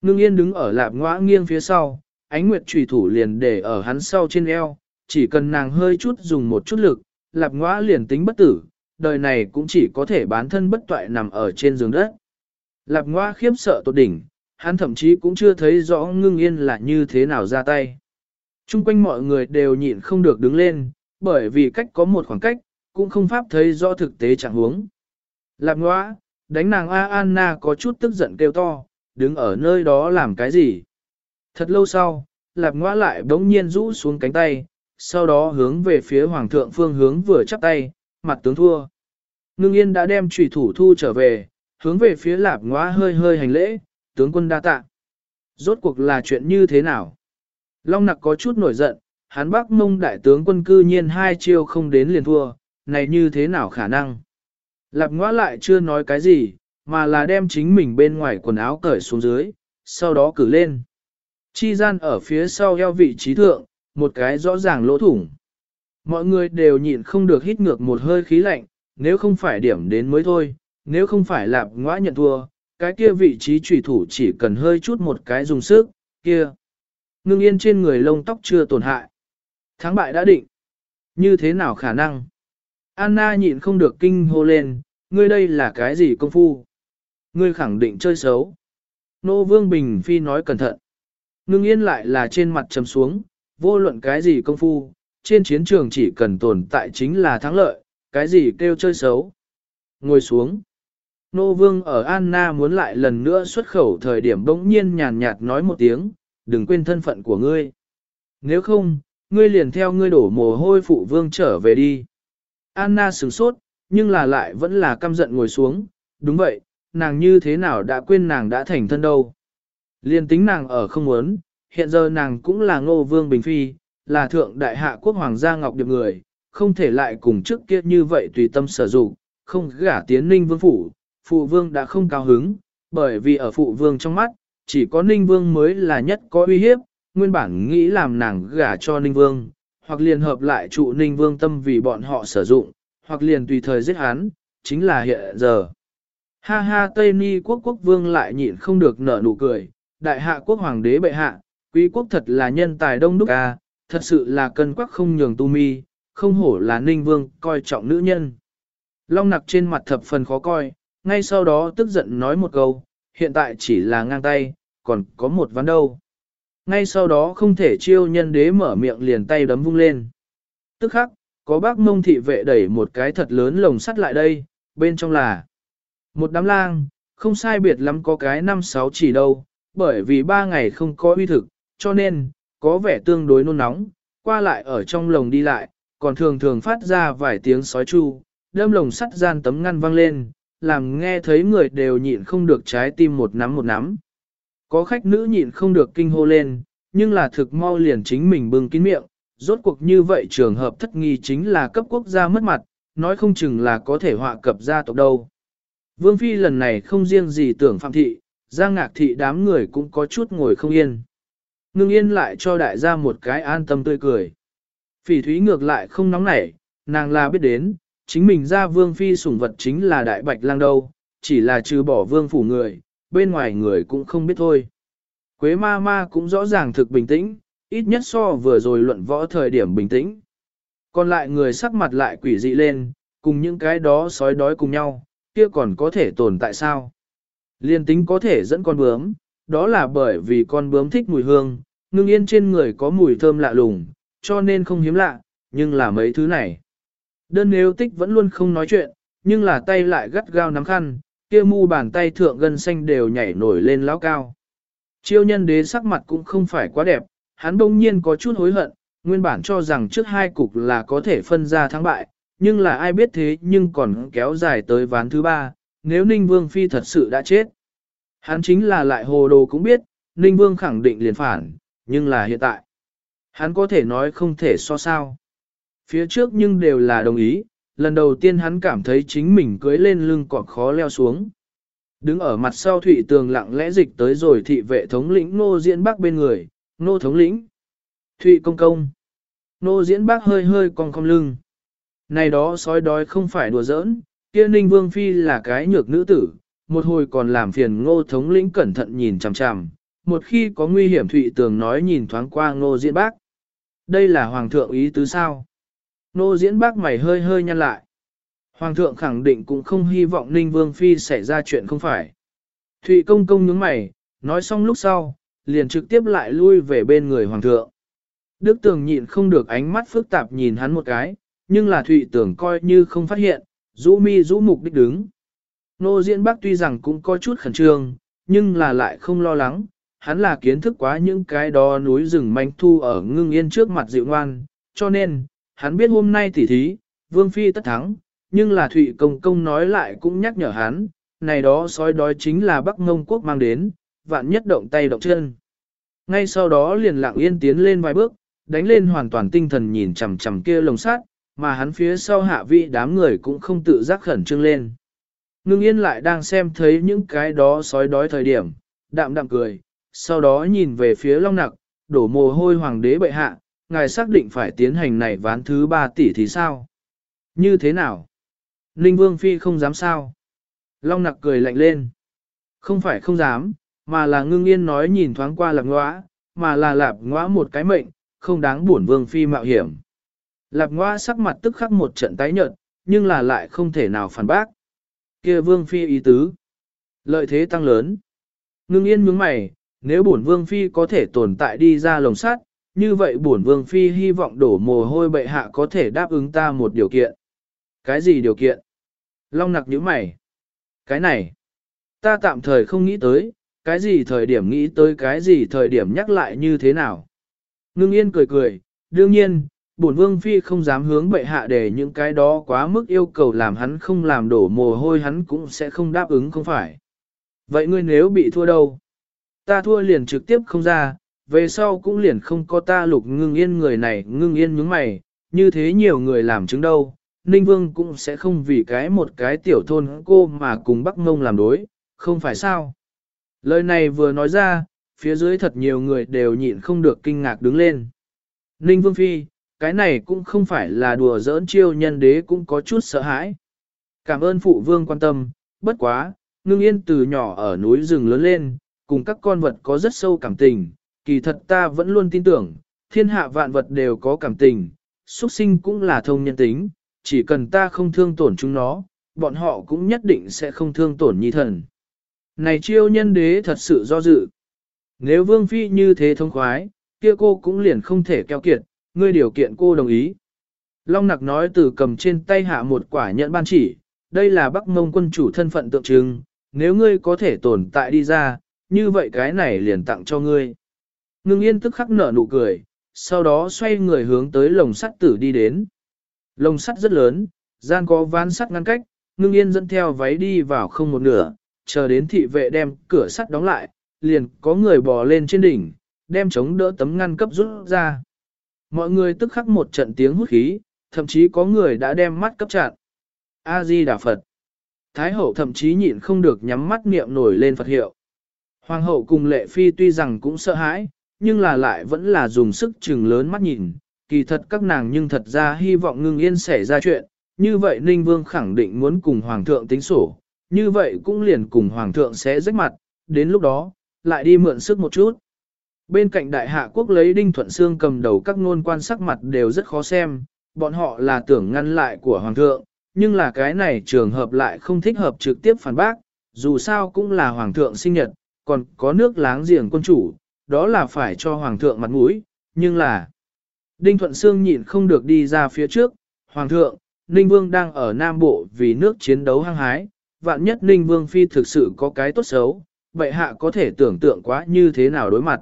Ngưng yên đứng ở lạp ngoa nghiêng phía sau, ánh nguyệt trùy thủ liền để ở hắn sau trên eo, chỉ cần nàng hơi chút dùng một chút lực, lạp ngoa liền tính bất tử, đời này cũng chỉ có thể bán thân bất toại nằm ở trên giường đất. Lạp ngoa khiếp sợ tột đỉnh, hắn thậm chí cũng chưa thấy rõ ngưng yên là như thế nào ra tay. Trung quanh mọi người đều nhịn không được đứng lên, bởi vì cách có một khoảng cách, cũng không pháp thấy rõ thực tế chẳng huống. Lạp Ngóa, đánh nàng A Anna có chút tức giận kêu to, đứng ở nơi đó làm cái gì. Thật lâu sau, lạp Ngóa lại bỗng nhiên rũ xuống cánh tay, sau đó hướng về phía hoàng thượng phương hướng vừa chắp tay, mặt tướng thua. Ngưng yên đã đem trùy thủ thu trở về, hướng về phía lạp ngóa hơi hơi hành lễ, tướng quân đa tạ. Rốt cuộc là chuyện như thế nào? Long nặc có chút nổi giận, hắn bắc mông đại tướng quân cư nhiên hai chiêu không đến liền thua, này như thế nào khả năng? Lạp ngóa lại chưa nói cái gì, mà là đem chính mình bên ngoài quần áo cởi xuống dưới, sau đó cử lên. Chi gian ở phía sau eo vị trí thượng, một cái rõ ràng lỗ thủng. Mọi người đều nhịn không được hít ngược một hơi khí lạnh, nếu không phải điểm đến mới thôi, nếu không phải lạp ngõa nhận thua, cái kia vị trí trùy thủ chỉ cần hơi chút một cái dùng sức, kia. Ngưng yên trên người lông tóc chưa tổn hại. Thắng bại đã định. Như thế nào khả năng? Anna nhịn không được kinh hô lên, ngươi đây là cái gì công phu? Ngươi khẳng định chơi xấu. Nô Vương Bình Phi nói cẩn thận. Ngưng yên lại là trên mặt trầm xuống, vô luận cái gì công phu, trên chiến trường chỉ cần tồn tại chính là thắng lợi, cái gì kêu chơi xấu. Ngồi xuống. Nô Vương ở Anna muốn lại lần nữa xuất khẩu thời điểm bỗng nhiên nhàn nhạt nói một tiếng, đừng quên thân phận của ngươi. Nếu không, ngươi liền theo ngươi đổ mồ hôi phụ vương trở về đi. Anna sửng sốt, nhưng là lại vẫn là căm giận ngồi xuống, đúng vậy, nàng như thế nào đã quên nàng đã thành thân đâu. Liên tính nàng ở không muốn, hiện giờ nàng cũng là ngô vương bình phi, là thượng đại hạ quốc hoàng gia ngọc điệp người, không thể lại cùng trước kia như vậy tùy tâm sở dụng, không gả tiến ninh vương phủ, phụ vương đã không cao hứng, bởi vì ở phụ vương trong mắt, chỉ có ninh vương mới là nhất có uy hiếp, nguyên bản nghĩ làm nàng gả cho ninh vương, hoặc liền hợp lại trụ ninh vương tâm vì bọn họ sử dụng, hoặc liền tùy thời giết hắn, chính là hiện giờ. Ha ha Tây Ni quốc quốc vương lại nhịn không được nở nụ cười, đại hạ quốc hoàng đế bệ hạ, quý quốc thật là nhân tài đông đúc a, thật sự là cân quắc không nhường tu mi, không hổ là ninh vương coi trọng nữ nhân. Long nặc trên mặt thập phần khó coi, ngay sau đó tức giận nói một câu, hiện tại chỉ là ngang tay, còn có một ván đâu. Ngay sau đó không thể chiêu nhân đế mở miệng liền tay đấm vung lên. Tức khắc, có bác mông thị vệ đẩy một cái thật lớn lồng sắt lại đây, bên trong là một đám lang, không sai biệt lắm có cái năm sáu chỉ đâu, bởi vì ba ngày không có uy thực, cho nên, có vẻ tương đối nôn nóng, qua lại ở trong lồng đi lại, còn thường thường phát ra vài tiếng sói chu, đâm lồng sắt gian tấm ngăn vang lên, làm nghe thấy người đều nhịn không được trái tim một nắm một nắm. Có khách nữ nhịn không được kinh hô lên, nhưng là thực mau liền chính mình bưng kín miệng, rốt cuộc như vậy trường hợp thất nghi chính là cấp quốc gia mất mặt, nói không chừng là có thể họa cập gia tộc đâu. Vương Phi lần này không riêng gì tưởng phạm thị, giang ngạc thị đám người cũng có chút ngồi không yên. Ngưng yên lại cho đại gia một cái an tâm tươi cười. Phỉ thúy ngược lại không nóng nảy, nàng là biết đến, chính mình ra vương phi sủng vật chính là đại bạch lang đâu, chỉ là trừ bỏ vương phủ người, bên ngoài người cũng không biết thôi. Quế ma ma cũng rõ ràng thực bình tĩnh, ít nhất so vừa rồi luận võ thời điểm bình tĩnh. Còn lại người sắc mặt lại quỷ dị lên, cùng những cái đó sói đói cùng nhau, kia còn có thể tồn tại sao? Liên tính có thể dẫn con bướm, đó là bởi vì con bướm thích mùi hương, ngưng yên trên người có mùi thơm lạ lùng, cho nên không hiếm lạ, nhưng là mấy thứ này. Đơn nếu tích vẫn luôn không nói chuyện, nhưng là tay lại gắt gao nắm khăn, kia mu bàn tay thượng gân xanh đều nhảy nổi lên lão cao. Chiêu nhân đế sắc mặt cũng không phải quá đẹp, hắn bỗng nhiên có chút hối hận, nguyên bản cho rằng trước hai cục là có thể phân ra thắng bại, nhưng là ai biết thế nhưng còn kéo dài tới ván thứ ba, nếu Ninh Vương Phi thật sự đã chết. Hắn chính là lại hồ đồ cũng biết, Ninh Vương khẳng định liền phản, nhưng là hiện tại. Hắn có thể nói không thể so sao. Phía trước nhưng đều là đồng ý, lần đầu tiên hắn cảm thấy chính mình cưới lên lưng cọp khó leo xuống. Đứng ở mặt sau thụy tường lặng lẽ dịch tới rồi thị vệ thống lĩnh nô diễn bác bên người, nô thống lĩnh. Thụy công công. Nô diễn bác hơi hơi cong cong lưng. Này đó sói đói không phải đùa giỡn, kia ninh vương phi là cái nhược nữ tử, một hồi còn làm phiền ngô thống lĩnh cẩn thận nhìn chằm chằm, một khi có nguy hiểm thụy tường nói nhìn thoáng qua ngô diễn bác. Đây là hoàng thượng ý tứ sao? Nô diễn bác mày hơi hơi nhăn lại. Hoàng thượng khẳng định cũng không hy vọng Ninh Vương Phi xảy ra chuyện không phải. Thụy công công nhướng mày, nói xong lúc sau, liền trực tiếp lại lui về bên người hoàng thượng. Đức tường nhịn không được ánh mắt phức tạp nhìn hắn một cái, nhưng là thụy tưởng coi như không phát hiện, rũ mi rũ mục đích đứng. Nô diễn bác tuy rằng cũng có chút khẩn trương, nhưng là lại không lo lắng, hắn là kiến thức quá những cái đó núi rừng manh thu ở ngưng yên trước mặt dịu ngoan, cho nên, hắn biết hôm nay tỉ thí, vương phi tất thắng, nhưng là Thụy Công Công nói lại cũng nhắc nhở hắn, này đó sói đói chính là Bắc Ngông Quốc mang đến, vạn nhất động tay động chân. Ngay sau đó liền lặng yên tiến lên vài bước, đánh lên hoàn toàn tinh thần nhìn chằm chằm kia lồng sát, mà hắn phía sau hạ vị đám người cũng không tự giác khẩn trương lên. Ngưng yên lại đang xem thấy những cái đó sói đói thời điểm, đạm đạm cười, sau đó nhìn về phía long nặc, đổ mồ hôi hoàng đế bệ hạ, ngài xác định phải tiến hành này ván thứ ba tỷ thì sao? Như thế nào? Ninh Vương Phi không dám sao? Long nặc cười lạnh lên. Không phải không dám, mà là ngưng yên nói nhìn thoáng qua lạp ngõa, mà là lạp ngõa một cái mệnh, không đáng buồn Vương Phi mạo hiểm. Lạp ngõa sắc mặt tức khắc một trận tái nhợt, nhưng là lại không thể nào phản bác. kia vương phi ý tứ. Lợi thế tăng lớn. Ngưng yên nhướng mày, nếu bổn vương phi có thể tồn tại đi ra lồng sắt, như vậy bổn vương phi hy vọng đổ mồ hôi bệ hạ có thể đáp ứng ta một điều kiện. Cái gì điều kiện? Long nặc nhíu mày. Cái này, ta tạm thời không nghĩ tới, cái gì thời điểm nghĩ tới cái gì thời điểm nhắc lại như thế nào. Ngưng yên cười cười, đương nhiên, bổn vương phi không dám hướng bệ hạ để những cái đó quá mức yêu cầu làm hắn không làm đổ mồ hôi hắn cũng sẽ không đáp ứng không phải. Vậy ngươi nếu bị thua đâu? Ta thua liền trực tiếp không ra, về sau cũng liền không có ta lục ngưng yên người này ngưng yên nhướng mày, như thế nhiều người làm chứng đâu. Ninh Vương cũng sẽ không vì cái một cái tiểu thôn cô mà cùng Bắc Mông làm đối, không phải sao? Lời này vừa nói ra, phía dưới thật nhiều người đều nhịn không được kinh ngạc đứng lên. Ninh Vương Phi, cái này cũng không phải là đùa giỡn chiêu nhân đế cũng có chút sợ hãi. Cảm ơn phụ vương quan tâm, bất quá, ngưng yên từ nhỏ ở núi rừng lớn lên, cùng các con vật có rất sâu cảm tình, kỳ thật ta vẫn luôn tin tưởng, thiên hạ vạn vật đều có cảm tình, xuất sinh cũng là thông nhân tính, chỉ cần ta không thương tổn chúng nó, bọn họ cũng nhất định sẽ không thương tổn nhi thần. Này chiêu nhân đế thật sự do dự. Nếu vương phi như thế thông khoái, kia cô cũng liền không thể keo kiệt, ngươi điều kiện cô đồng ý. Long nặc nói từ cầm trên tay hạ một quả nhận ban chỉ, đây là bắc mông quân chủ thân phận tượng trưng, nếu ngươi có thể tồn tại đi ra, như vậy cái này liền tặng cho ngươi. Ngưng yên tức khắc nở nụ cười, sau đó xoay người hướng tới lồng sắt tử đi đến. Lồng sắt rất lớn, gian có ván sắt ngăn cách, ngưng yên dẫn theo váy đi vào không một nửa, chờ đến thị vệ đem cửa sắt đóng lại, liền có người bò lên trên đỉnh, đem chống đỡ tấm ngăn cấp rút ra. Mọi người tức khắc một trận tiếng hút khí, thậm chí có người đã đem mắt cấp chặn. A-di Đà Phật. Thái hậu thậm chí nhịn không được nhắm mắt niệm nổi lên Phật hiệu. Hoàng hậu cùng lệ phi tuy rằng cũng sợ hãi, nhưng là lại vẫn là dùng sức chừng lớn mắt nhìn. Kỳ thật các nàng nhưng thật ra hy vọng ngưng yên xảy ra chuyện, như vậy Ninh Vương khẳng định muốn cùng Hoàng thượng tính sổ, như vậy cũng liền cùng Hoàng thượng sẽ rách mặt, đến lúc đó, lại đi mượn sức một chút. Bên cạnh đại hạ quốc lấy Đinh Thuận Sương cầm đầu các ngôn quan sắc mặt đều rất khó xem, bọn họ là tưởng ngăn lại của Hoàng thượng, nhưng là cái này trường hợp lại không thích hợp trực tiếp phản bác, dù sao cũng là Hoàng thượng sinh nhật, còn có nước láng giềng quân chủ, đó là phải cho Hoàng thượng mặt mũi, nhưng là... Đinh Thuận Sương nhịn không được đi ra phía trước, Hoàng thượng, Ninh Vương đang ở Nam Bộ vì nước chiến đấu hăng hái, vạn nhất Ninh Vương Phi thực sự có cái tốt xấu, vậy hạ có thể tưởng tượng quá như thế nào đối mặt.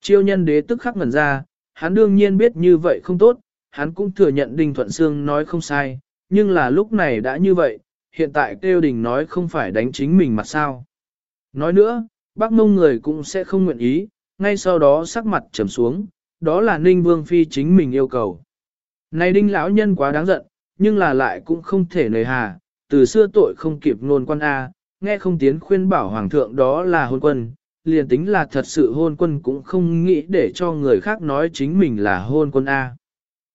Chiêu nhân đế tức khắc ngẩn ra, hắn đương nhiên biết như vậy không tốt, hắn cũng thừa nhận Đinh Thuận Sương nói không sai, nhưng là lúc này đã như vậy, hiện tại kêu đình nói không phải đánh chính mình mặt sao. Nói nữa, bác mông người cũng sẽ không nguyện ý, ngay sau đó sắc mặt trầm xuống, đó là Ninh Vương Phi chính mình yêu cầu. Này Đinh lão nhân quá đáng giận, nhưng là lại cũng không thể nề hà, từ xưa tội không kịp nôn quan A, nghe không tiến khuyên bảo Hoàng thượng đó là hôn quân, liền tính là thật sự hôn quân cũng không nghĩ để cho người khác nói chính mình là hôn quân A.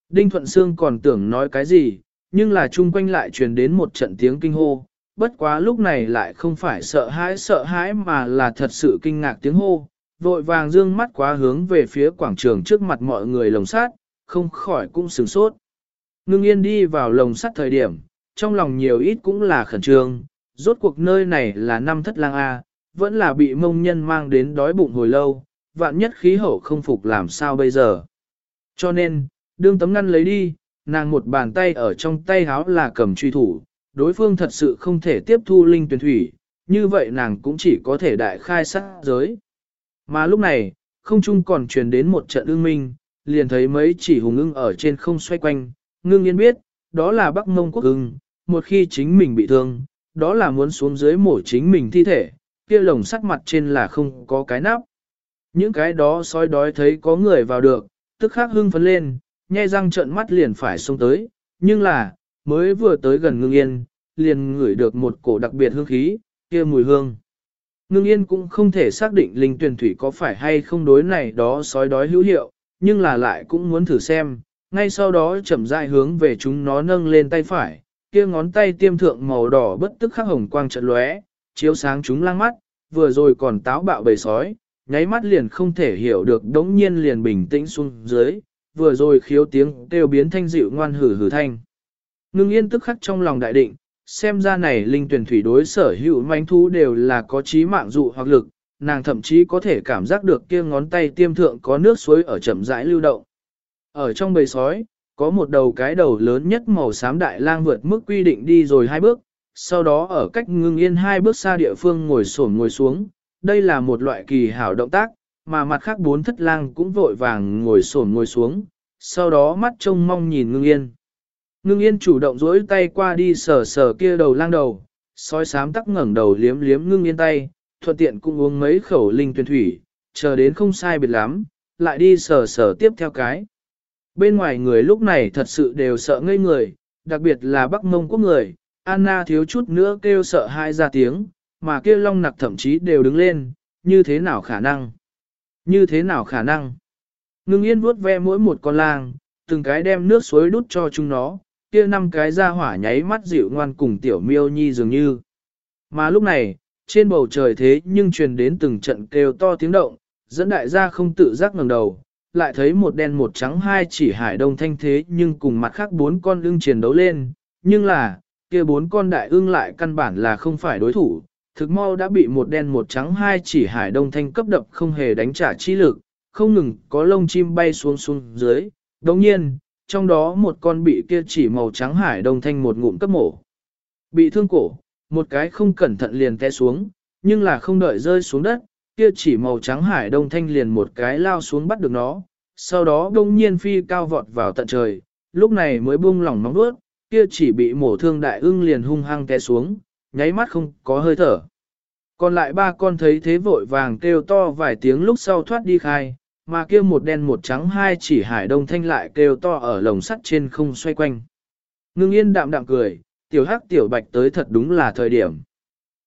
Đinh Thuận Sương còn tưởng nói cái gì, nhưng là chung quanh lại truyền đến một trận tiếng kinh hô, bất quá lúc này lại không phải sợ hãi sợ hãi mà là thật sự kinh ngạc tiếng hô, vội vàng dương mắt quá hướng về phía quảng trường trước mặt mọi người lồng sát, không khỏi cũng sửng sốt. Ngưng yên đi vào lồng sắt thời điểm, trong lòng nhiều ít cũng là khẩn trương, rốt cuộc nơi này là năm thất lang A, vẫn là bị mông nhân mang đến đói bụng hồi lâu, vạn nhất khí hậu không phục làm sao bây giờ. Cho nên, đương tấm ngăn lấy đi, nàng một bàn tay ở trong tay háo là cầm truy thủ, đối phương thật sự không thể tiếp thu linh tuyển thủy, như vậy nàng cũng chỉ có thể đại khai sát giới. Mà lúc này, không trung còn truyền đến một trận ương minh, liền thấy mấy chỉ hùng ưng ở trên không xoay quanh, ngưng yên biết, đó là Bắc Mông Quốc ưng, một khi chính mình bị thương, đó là muốn xuống dưới mổ chính mình thi thể, kia lồng sắt mặt trên là không có cái nắp. Những cái đó soi đói thấy có người vào được, tức khắc hưng phấn lên, nhe răng trợn mắt liền phải xông tới, nhưng là, mới vừa tới gần ngưng yên, liền ngửi được một cổ đặc biệt hương khí, kia mùi hương. Ngưng yên cũng không thể xác định linh tuyển thủy có phải hay không đối này đó sói đói hữu hiệu, nhưng là lại cũng muốn thử xem, ngay sau đó chậm rãi hướng về chúng nó nâng lên tay phải, kia ngón tay tiêm thượng màu đỏ bất tức khắc hồng quang trận lóe, chiếu sáng chúng lang mắt, vừa rồi còn táo bạo bầy sói, nháy mắt liền không thể hiểu được đống nhiên liền bình tĩnh xuống dưới, vừa rồi khiếu tiếng kêu biến thanh dịu ngoan hử hử thanh. Ngưng yên tức khắc trong lòng đại định, xem ra này linh tuyển thủy đối sở hữu manh thú đều là có trí mạng dụ hoặc lực, nàng thậm chí có thể cảm giác được kia ngón tay tiêm thượng có nước suối ở chậm rãi lưu động. Ở trong bầy sói, có một đầu cái đầu lớn nhất màu xám đại lang vượt mức quy định đi rồi hai bước, sau đó ở cách ngưng yên hai bước xa địa phương ngồi xổm ngồi xuống, đây là một loại kỳ hảo động tác, mà mặt khác bốn thất lang cũng vội vàng ngồi xổm ngồi xuống, sau đó mắt trông mong nhìn ngưng yên. Ngưng yên chủ động duỗi tay qua đi sờ sờ kia đầu lang đầu, sói sám tắc ngẩng đầu liếm liếm ngưng yên tay, thuận tiện cũng uống mấy khẩu linh tuyển thủy, chờ đến không sai biệt lắm, lại đi sờ sờ tiếp theo cái. Bên ngoài người lúc này thật sự đều sợ ngây người, đặc biệt là Bắc Mông quốc người, Anna thiếu chút nữa kêu sợ hai ra tiếng, mà kia long nặc thậm chí đều đứng lên, như thế nào khả năng? Như thế nào khả năng? Ngưng yên vuốt ve mỗi một con lang, từng cái đem nước suối đút cho chúng nó, kia năm cái ra hỏa nháy mắt dịu ngoan cùng tiểu miêu nhi dường như. Mà lúc này, trên bầu trời thế nhưng truyền đến từng trận kêu to tiếng động, dẫn đại gia không tự giác ngẩng đầu, lại thấy một đen một trắng hai chỉ hải đông thanh thế nhưng cùng mặt khác bốn con ưng chiến đấu lên, nhưng là, kia bốn con đại ưng lại căn bản là không phải đối thủ, thực mau đã bị một đen một trắng hai chỉ hải đông thanh cấp đập không hề đánh trả chi lực, không ngừng có lông chim bay xuống xuống dưới, đồng nhiên, trong đó một con bị kia chỉ màu trắng hải đông thanh một ngụm cấp mổ. Bị thương cổ, một cái không cẩn thận liền té xuống, nhưng là không đợi rơi xuống đất, kia chỉ màu trắng hải đông thanh liền một cái lao xuống bắt được nó, sau đó đông nhiên phi cao vọt vào tận trời, lúc này mới buông lỏng nóng đuốt, kia chỉ bị mổ thương đại ưng liền hung hăng té xuống, nháy mắt không có hơi thở. Còn lại ba con thấy thế vội vàng kêu to vài tiếng lúc sau thoát đi khai, mà kia một đen một trắng hai chỉ hải đông thanh lại kêu to ở lồng sắt trên không xoay quanh. Ngưng yên đạm đạm cười, tiểu hắc tiểu bạch tới thật đúng là thời điểm.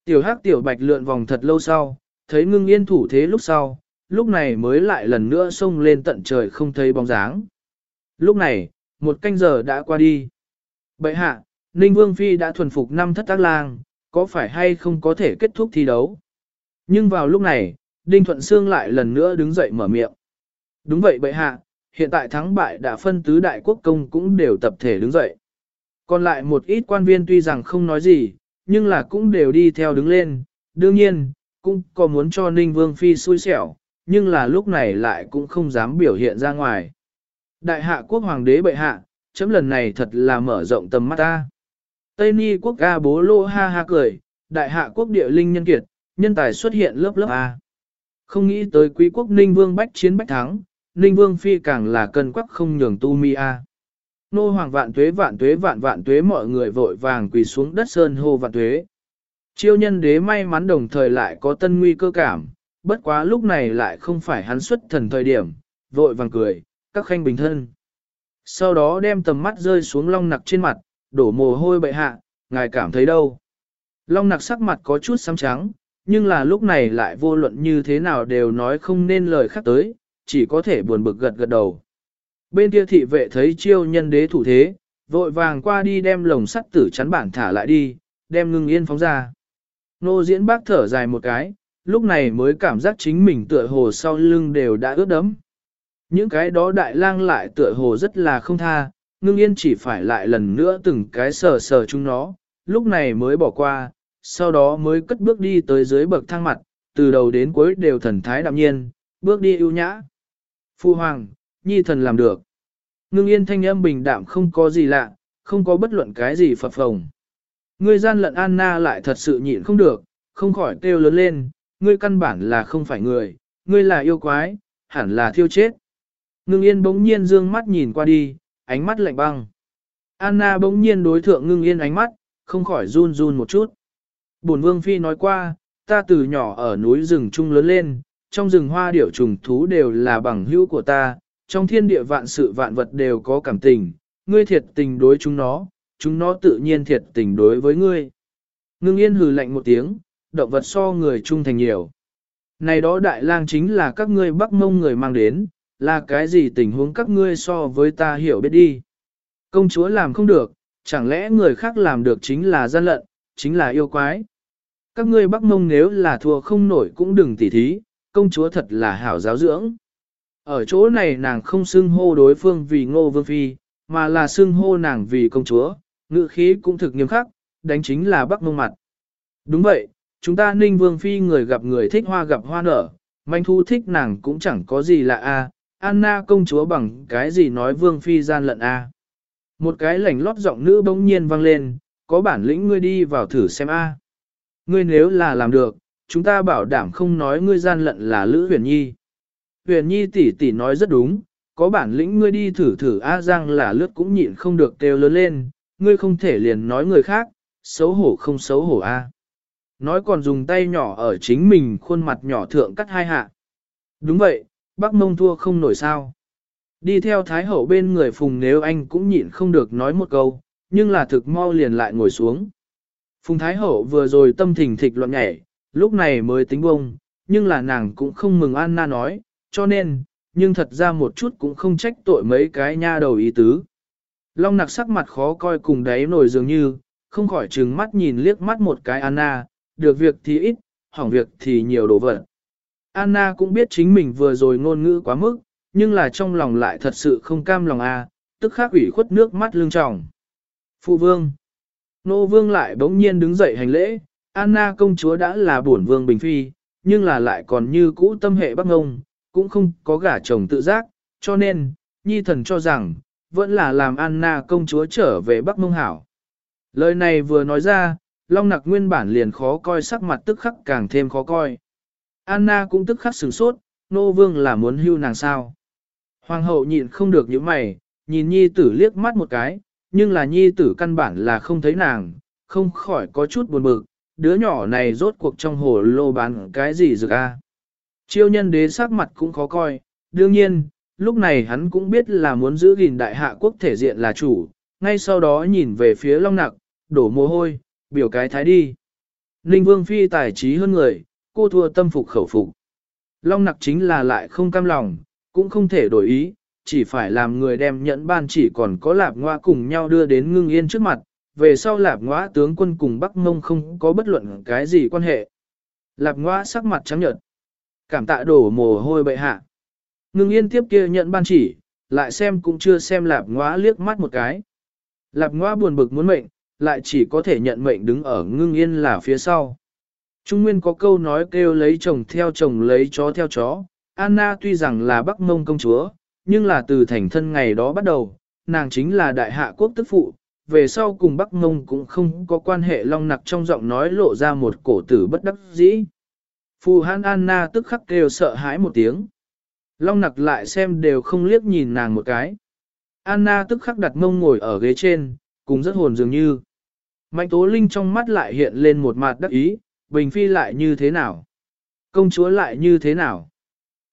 Tiểu hắc tiểu bạch lượn vòng thật lâu sau, thấy ngưng yên thủ thế lúc sau, lúc này mới lại lần nữa xông lên tận trời không thấy bóng dáng. Lúc này, một canh giờ đã qua đi. Bậy hạ, Ninh Vương Phi đã thuần phục năm thất tác lang, có phải hay không có thể kết thúc thi đấu? Nhưng vào lúc này, Đinh Thuận Sương lại lần nữa đứng dậy mở miệng. Đúng vậy bệ hạ, hiện tại thắng bại đã phân tứ đại quốc công cũng đều tập thể đứng dậy. Còn lại một ít quan viên tuy rằng không nói gì, nhưng là cũng đều đi theo đứng lên. Đương nhiên, cũng có muốn cho Ninh Vương Phi xui xẻo, nhưng là lúc này lại cũng không dám biểu hiện ra ngoài. Đại hạ quốc hoàng đế bệ hạ, chấm lần này thật là mở rộng tầm mắt ta. Tây Ni quốc ca bố lô ha ha cười, đại hạ quốc địa linh nhân kiệt, nhân tài xuất hiện lớp lớp A. Không nghĩ tới quý quốc Ninh Vương bách chiến bách thắng, Ninh Vương Phi càng là cân quắc không nhường tu mi A. Nô hoàng vạn tuế vạn tuế vạn vạn tuế mọi người vội vàng quỳ xuống đất sơn hô vạn tuế. Chiêu nhân đế may mắn đồng thời lại có tân nguy cơ cảm, bất quá lúc này lại không phải hắn xuất thần thời điểm, vội vàng cười, các khanh bình thân. Sau đó đem tầm mắt rơi xuống long nặc trên mặt, đổ mồ hôi bệ hạ, ngài cảm thấy đâu. Long nặc sắc mặt có chút xám trắng, nhưng là lúc này lại vô luận như thế nào đều nói không nên lời khác tới, chỉ có thể buồn bực gật gật đầu. Bên kia thị vệ thấy chiêu nhân đế thủ thế, vội vàng qua đi đem lồng sắt tử chắn bản thả lại đi, đem ngưng yên phóng ra. Nô diễn bác thở dài một cái, lúc này mới cảm giác chính mình tựa hồ sau lưng đều đã ướt đẫm. Những cái đó đại lang lại tựa hồ rất là không tha, ngưng yên chỉ phải lại lần nữa từng cái sờ sờ chúng nó, lúc này mới bỏ qua, sau đó mới cất bước đi tới dưới bậc thang mặt, từ đầu đến cuối đều thần thái đạm nhiên, bước đi ưu nhã. Phu hoàng, nhi thần làm được. Ngưng yên thanh âm bình đạm không có gì lạ, không có bất luận cái gì phập phồng. Ngươi gian lận Anna lại thật sự nhịn không được, không khỏi kêu lớn lên, ngươi căn bản là không phải người, ngươi là yêu quái, hẳn là thiêu chết. Ngưng yên bỗng nhiên dương mắt nhìn qua đi, ánh mắt lạnh băng. Anna bỗng nhiên đối thượng ngưng yên ánh mắt, không khỏi run run một chút. Bổn vương phi nói qua, ta từ nhỏ ở núi rừng trung lớn lên, trong rừng hoa điểu trùng thú đều là bằng hữu của ta, trong thiên địa vạn sự vạn vật đều có cảm tình, ngươi thiệt tình đối chúng nó, chúng nó tự nhiên thiệt tình đối với ngươi. Ngưng yên hừ lạnh một tiếng, động vật so người trung thành nhiều. Này đó đại lang chính là các ngươi bắc mông người mang đến, là cái gì tình huống các ngươi so với ta hiểu biết đi. Công chúa làm không được, chẳng lẽ người khác làm được chính là gian lận, chính là yêu quái. Các ngươi bắc mông nếu là thua không nổi cũng đừng tỉ thí, công chúa thật là hảo giáo dưỡng. Ở chỗ này nàng không xưng hô đối phương vì ngô vương phi, mà là xưng hô nàng vì công chúa, ngự khí cũng thực nghiêm khắc, đánh chính là bắc mông mặt. Đúng vậy, chúng ta ninh vương phi người gặp người thích hoa gặp hoa nở, manh thu thích nàng cũng chẳng có gì lạ a. Anna công chúa bằng cái gì nói vương phi gian lận a. Một cái lảnh lót giọng nữ bỗng nhiên vang lên, có bản lĩnh ngươi đi vào thử xem a. Ngươi nếu là làm được, chúng ta bảo đảm không nói ngươi gian lận là Lữ Huyền Nhi. Huyền Nhi tỷ tỷ nói rất đúng, có bản lĩnh ngươi đi thử thử A Giang là lướt cũng nhịn không được kêu lớn lên, ngươi không thể liền nói người khác, xấu hổ không xấu hổ A. Nói còn dùng tay nhỏ ở chính mình khuôn mặt nhỏ thượng cắt hai hạ. Đúng vậy, bác mông thua không nổi sao. Đi theo Thái Hậu bên người Phùng nếu anh cũng nhịn không được nói một câu, nhưng là thực mau liền lại ngồi xuống. Phùng Thái Hậu vừa rồi tâm thình thịch loạn nhảy, lúc này mới tính bông, nhưng là nàng cũng không mừng Anna nói, cho nên, nhưng thật ra một chút cũng không trách tội mấy cái nha đầu ý tứ. Long nặc sắc mặt khó coi cùng đáy nổi dường như, không khỏi trừng mắt nhìn liếc mắt một cái Anna, được việc thì ít, hỏng việc thì nhiều đồ vật. Anna cũng biết chính mình vừa rồi ngôn ngữ quá mức, nhưng là trong lòng lại thật sự không cam lòng a, à, tức khắc ủy khuất nước mắt lưng tròng. Phụ vương. Nô vương lại bỗng nhiên đứng dậy hành lễ, Anna công chúa đã là bổn vương bình phi, nhưng là lại còn như cũ tâm hệ bắc ngông, cũng không có gả chồng tự giác, cho nên, nhi thần cho rằng, vẫn là làm Anna công chúa trở về bắc mông hảo. Lời này vừa nói ra, Long nặc nguyên bản liền khó coi sắc mặt tức khắc càng thêm khó coi. Anna cũng tức khắc sửng sốt, nô vương là muốn hưu nàng sao. Hoàng hậu nhịn không được những mày, nhìn nhi tử liếc mắt một cái, nhưng là nhi tử căn bản là không thấy nàng, không khỏi có chút buồn bực, đứa nhỏ này rốt cuộc trong hồ lô bán cái gì dược a? Chiêu nhân đế sắc mặt cũng khó coi, đương nhiên, lúc này hắn cũng biết là muốn giữ gìn đại hạ quốc thể diện là chủ, ngay sau đó nhìn về phía long nặc, đổ mồ hôi, biểu cái thái đi. Ninh vương phi tài trí hơn người, cô thua tâm phục khẩu phục. Long nặc chính là lại không cam lòng, cũng không thể đổi ý, chỉ phải làm người đem nhẫn ban chỉ còn có lạp ngoa cùng nhau đưa đến ngưng yên trước mặt, về sau lạp ngõa tướng quân cùng Bắc Mông không có bất luận cái gì quan hệ. Lạp ngõa sắc mặt trắng nhợt, cảm tạ đổ mồ hôi bệ hạ. Ngưng yên tiếp kia nhận ban chỉ, lại xem cũng chưa xem lạp ngõa liếc mắt một cái. Lạp ngõa buồn bực muốn mệnh, lại chỉ có thể nhận mệnh đứng ở ngưng yên là phía sau. Trung Nguyên có câu nói kêu lấy chồng theo chồng lấy chó theo chó, Anna tuy rằng là Bắc Mông công chúa, nhưng là từ thành thân ngày đó bắt đầu, nàng chính là đại hạ quốc tức phụ, về sau cùng Bắc Mông cũng không có quan hệ long nặc trong giọng nói lộ ra một cổ tử bất đắc dĩ. Phù Hán Anna tức khắc kêu sợ hãi một tiếng. Long nặc lại xem đều không liếc nhìn nàng một cái. Anna tức khắc đặt mông ngồi ở ghế trên, cùng rất hồn dường như. Mạnh tố linh trong mắt lại hiện lên một mặt đắc ý, Bình Phi lại như thế nào? Công chúa lại như thế nào?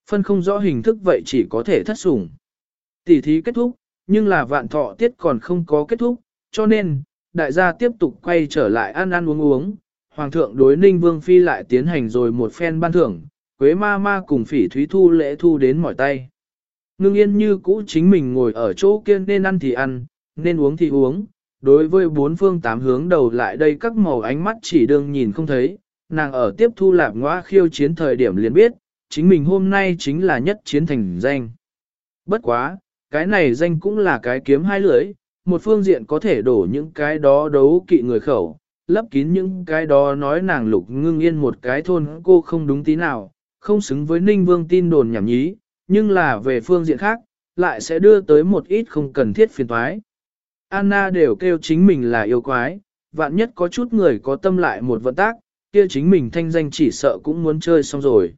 Phân không rõ hình thức vậy chỉ có thể thất sủng. Tỷ thí kết thúc, nhưng là vạn thọ tiết còn không có kết thúc, cho nên, đại gia tiếp tục quay trở lại ăn ăn uống uống. Hoàng thượng đối ninh vương phi lại tiến hành rồi một phen ban thưởng, quế ma ma cùng phỉ thúy thu lễ thu đến mỏi tay. Ngưng yên như cũ chính mình ngồi ở chỗ kia nên ăn thì ăn, nên uống thì uống. Đối với bốn phương tám hướng đầu lại đây các màu ánh mắt chỉ đương nhìn không thấy, nàng ở tiếp thu lạp ngõa khiêu chiến thời điểm liền biết, chính mình hôm nay chính là nhất chiến thành danh. Bất quá, cái này danh cũng là cái kiếm hai lưỡi, một phương diện có thể đổ những cái đó đấu kỵ người khẩu, lấp kín những cái đó nói nàng lục ngưng yên một cái thôn cô không đúng tí nào, không xứng với ninh vương tin đồn nhảm nhí, nhưng là về phương diện khác, lại sẽ đưa tới một ít không cần thiết phiền toái. Anna đều kêu chính mình là yêu quái, vạn nhất có chút người có tâm lại một vận tác, kia chính mình thanh danh chỉ sợ cũng muốn chơi xong rồi.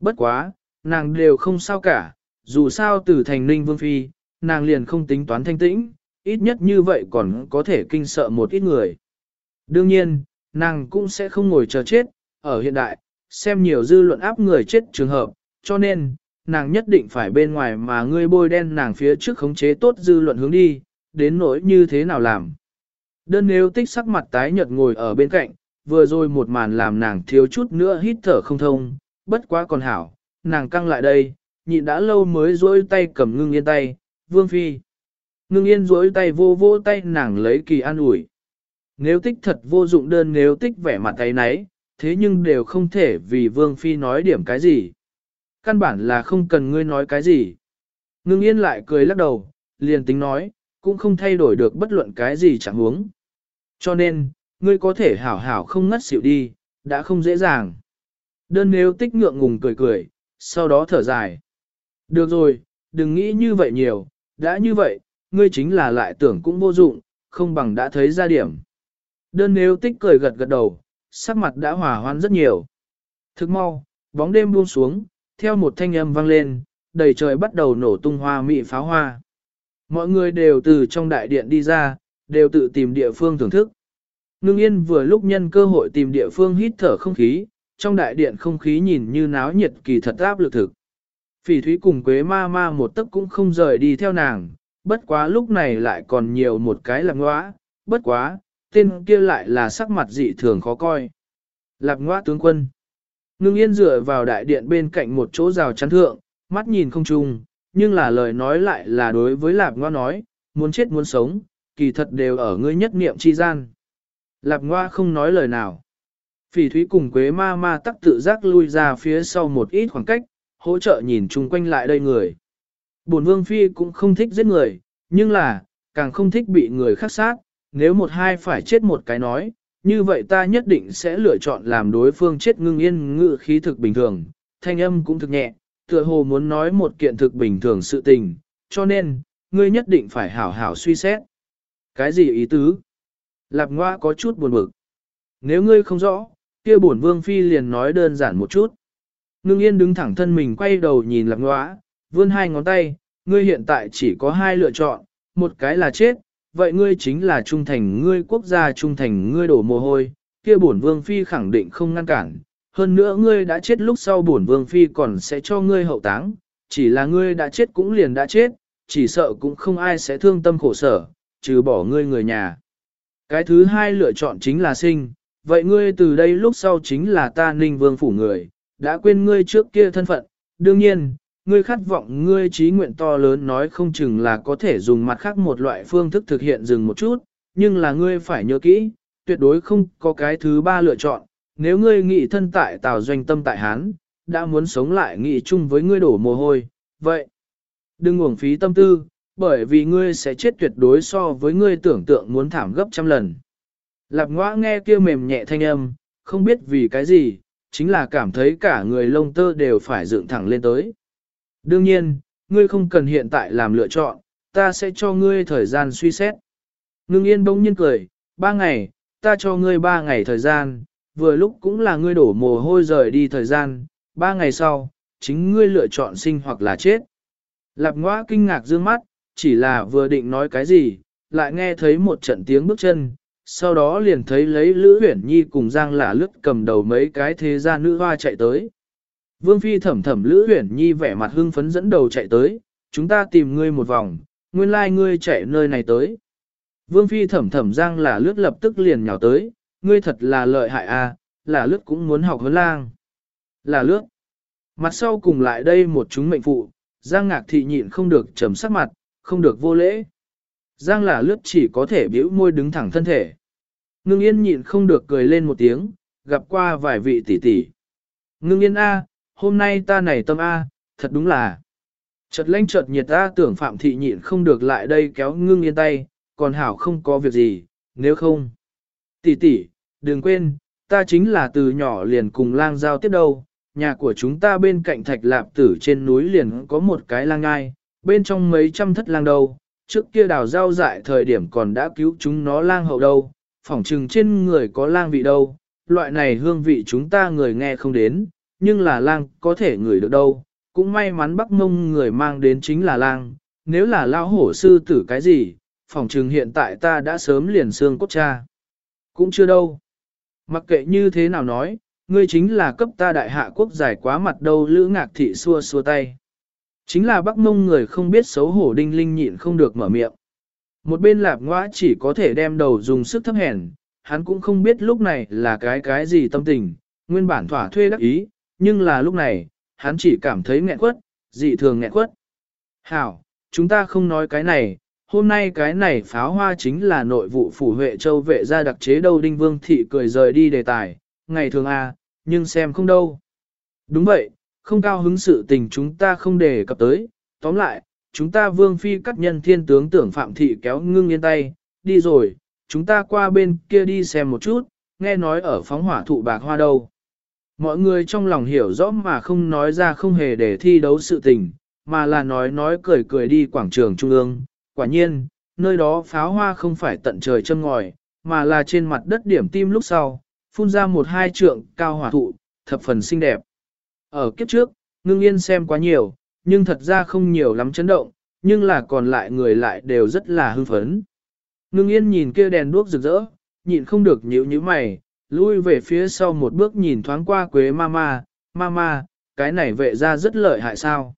Bất quá, nàng đều không sao cả, dù sao từ thành ninh vương phi, nàng liền không tính toán thanh tĩnh, ít nhất như vậy còn có thể kinh sợ một ít người. Đương nhiên, nàng cũng sẽ không ngồi chờ chết, ở hiện đại, xem nhiều dư luận áp người chết trường hợp, cho nên, nàng nhất định phải bên ngoài mà ngươi bôi đen nàng phía trước khống chế tốt dư luận hướng đi, đến nỗi như thế nào làm. Đơn nếu tích sắc mặt tái nhợt ngồi ở bên cạnh, vừa rồi một màn làm nàng thiếu chút nữa hít thở không thông, bất quá còn hảo, nàng căng lại đây, nhịn đã lâu mới duỗi tay cầm ngưng yên tay, vương phi. Ngưng yên duỗi tay vô vô tay nàng lấy kỳ an ủi. Nếu tích thật vô dụng đơn nếu tích vẻ mặt tay nấy, thế nhưng đều không thể vì vương phi nói điểm cái gì. Căn bản là không cần ngươi nói cái gì. Ngưng yên lại cười lắc đầu, liền tính nói, cũng không thay đổi được bất luận cái gì chẳng huống. Cho nên, ngươi có thể hảo hảo không ngất xỉu đi, đã không dễ dàng. Đơn nếu tích ngượng ngùng cười cười, sau đó thở dài. Được rồi, đừng nghĩ như vậy nhiều, đã như vậy, ngươi chính là lại tưởng cũng vô dụng, không bằng đã thấy ra điểm. Đơn nếu tích cười gật gật đầu, sắc mặt đã hòa hoãn rất nhiều. Thức mau, bóng đêm buông xuống, theo một thanh âm vang lên, đầy trời bắt đầu nổ tung hoa mị pháo hoa. Mọi người đều từ trong đại điện đi ra, đều tự tìm địa phương thưởng thức. Ngưng yên vừa lúc nhân cơ hội tìm địa phương hít thở không khí, trong đại điện không khí nhìn như náo nhiệt kỳ thật áp lực thực. Phỉ thúy cùng quế ma ma một tấc cũng không rời đi theo nàng, bất quá lúc này lại còn nhiều một cái lạc ngõa, bất quá, tên kia lại là sắc mặt dị thường khó coi. Lạc ngõa tướng quân. Ngưng yên dựa vào đại điện bên cạnh một chỗ rào chắn thượng, mắt nhìn không chung, nhưng là lời nói lại là đối với lạc ngoa nói, muốn chết muốn sống, kỳ thật đều ở ngươi nhất niệm chi gian. Lạc ngoa không nói lời nào. Phỉ thúy cùng quế ma ma tắc tự giác lui ra phía sau một ít khoảng cách, hỗ trợ nhìn chung quanh lại đây người. Bổn vương phi cũng không thích giết người, nhưng là, càng không thích bị người khác sát, nếu một hai phải chết một cái nói, như vậy ta nhất định sẽ lựa chọn làm đối phương chết ngưng yên ngự khí thực bình thường, thanh âm cũng thực nhẹ, tựa hồ muốn nói một kiện thực bình thường sự tình, cho nên, ngươi nhất định phải hảo hảo suy xét. Cái gì ý tứ? Lạp ngoa có chút buồn bực. Nếu ngươi không rõ, kia bổn vương phi liền nói đơn giản một chút. Ngưng yên đứng thẳng thân mình quay đầu nhìn lạp ngoa, vươn hai ngón tay, ngươi hiện tại chỉ có hai lựa chọn, một cái là chết, vậy ngươi chính là trung thành ngươi quốc gia trung thành ngươi đổ mồ hôi, kia bổn vương phi khẳng định không ngăn cản. Hơn nữa ngươi đã chết lúc sau bổn vương phi còn sẽ cho ngươi hậu táng, chỉ là ngươi đã chết cũng liền đã chết, chỉ sợ cũng không ai sẽ thương tâm khổ sở, trừ bỏ ngươi người nhà. Cái thứ hai lựa chọn chính là sinh, vậy ngươi từ đây lúc sau chính là ta ninh vương phủ người, đã quên ngươi trước kia thân phận, đương nhiên, ngươi khát vọng ngươi trí nguyện to lớn nói không chừng là có thể dùng mặt khác một loại phương thức thực hiện dừng một chút, nhưng là ngươi phải nhớ kỹ, tuyệt đối không có cái thứ ba lựa chọn, nếu ngươi nghị thân tại tào doanh tâm tại Hán, đã muốn sống lại nghị chung với ngươi đổ mồ hôi, vậy, đừng uổng phí tâm tư, bởi vì ngươi sẽ chết tuyệt đối so với ngươi tưởng tượng muốn thảm gấp trăm lần. Lạp ngoã nghe kia mềm nhẹ thanh âm, không biết vì cái gì, chính là cảm thấy cả người lông tơ đều phải dựng thẳng lên tới. Đương nhiên, ngươi không cần hiện tại làm lựa chọn, ta sẽ cho ngươi thời gian suy xét. Ngưng yên bỗng nhiên cười, ba ngày, ta cho ngươi ba ngày thời gian, vừa lúc cũng là ngươi đổ mồ hôi rời đi thời gian, ba ngày sau, chính ngươi lựa chọn sinh hoặc là chết. Lạp ngoa kinh ngạc dương mắt, chỉ là vừa định nói cái gì, lại nghe thấy một trận tiếng bước chân, sau đó liền thấy lấy Lữ Huyển Nhi cùng Giang Lả lướt cầm đầu mấy cái thế gia nữ hoa chạy tới. Vương Phi thẩm thẩm Lữ Huyển Nhi vẻ mặt hưng phấn dẫn đầu chạy tới, chúng ta tìm ngươi một vòng, nguyên lai like ngươi chạy nơi này tới. Vương Phi thẩm thẩm Giang là lướt lập tức liền nhào tới, ngươi thật là lợi hại a, à, là lướt cũng muốn học huấn lang. Là lướt. Mặt sau cùng lại đây một chúng mệnh phụ, Giang Ngạc thị nhịn không được trầm sắc mặt, không được vô lễ. Giang là lướt chỉ có thể biểu môi đứng thẳng thân thể. Ngưng yên nhịn không được cười lên một tiếng, gặp qua vài vị tỷ tỷ. Ngưng yên A, hôm nay ta này tâm A, thật đúng là. Chợt lanh chợt nhiệt ta tưởng phạm thị nhịn không được lại đây kéo ngưng yên tay, còn hảo không có việc gì, nếu không. Tỷ tỷ, đừng quên, ta chính là từ nhỏ liền cùng lang giao tiếp đâu, nhà của chúng ta bên cạnh thạch lạp tử trên núi liền có một cái lang ngai, bên trong mấy trăm thất lang đâu, trước kia đào rau dại thời điểm còn đã cứu chúng nó lang hậu đâu, phỏng trừng trên người có lang vị đâu, loại này hương vị chúng ta người nghe không đến, nhưng là lang có thể ngửi được đâu, cũng may mắn bắc mông người mang đến chính là lang, nếu là lao hổ sư tử cái gì, phòng trừng hiện tại ta đã sớm liền xương cốt cha. Cũng chưa đâu. Mặc kệ như thế nào nói, ngươi chính là cấp ta đại hạ quốc giải quá mặt đâu lữ ngạc thị xua xua tay. Chính là bắc mông người không biết xấu hổ đinh linh nhịn không được mở miệng. Một bên lạp ngoã chỉ có thể đem đầu dùng sức thấp hèn, hắn cũng không biết lúc này là cái cái gì tâm tình, nguyên bản thỏa thuê đắc ý, nhưng là lúc này, hắn chỉ cảm thấy nghẹn quất, dị thường nghẹn quất. Hảo, chúng ta không nói cái này, hôm nay cái này pháo hoa chính là nội vụ phủ Huệ Châu vệ ra đặc chế đâu Đinh Vương Thị cười rời đi đề tài, ngày thường à, nhưng xem không đâu. Đúng vậy, không cao hứng sự tình chúng ta không đề cập tới, tóm lại, chúng ta vương phi cắt nhân thiên tướng tưởng phạm thị kéo ngưng yên tay, đi rồi, chúng ta qua bên kia đi xem một chút, nghe nói ở phóng hỏa thụ bạc hoa đâu. Mọi người trong lòng hiểu rõ mà không nói ra không hề để thi đấu sự tình, mà là nói nói cười cười đi quảng trường trung ương. Quả nhiên, nơi đó pháo hoa không phải tận trời châm ngòi, mà là trên mặt đất điểm tim lúc sau, phun ra một hai trượng cao hỏa thụ, thập phần xinh đẹp. Ở kiếp trước, ngưng yên xem quá nhiều, nhưng thật ra không nhiều lắm chấn động, nhưng là còn lại người lại đều rất là hưng phấn. Ngưng yên nhìn kia đèn đuốc rực rỡ, nhịn không được nhíu nhíu mày, lui về phía sau một bước nhìn thoáng qua quế mama, mama, cái này vệ ra rất lợi hại sao.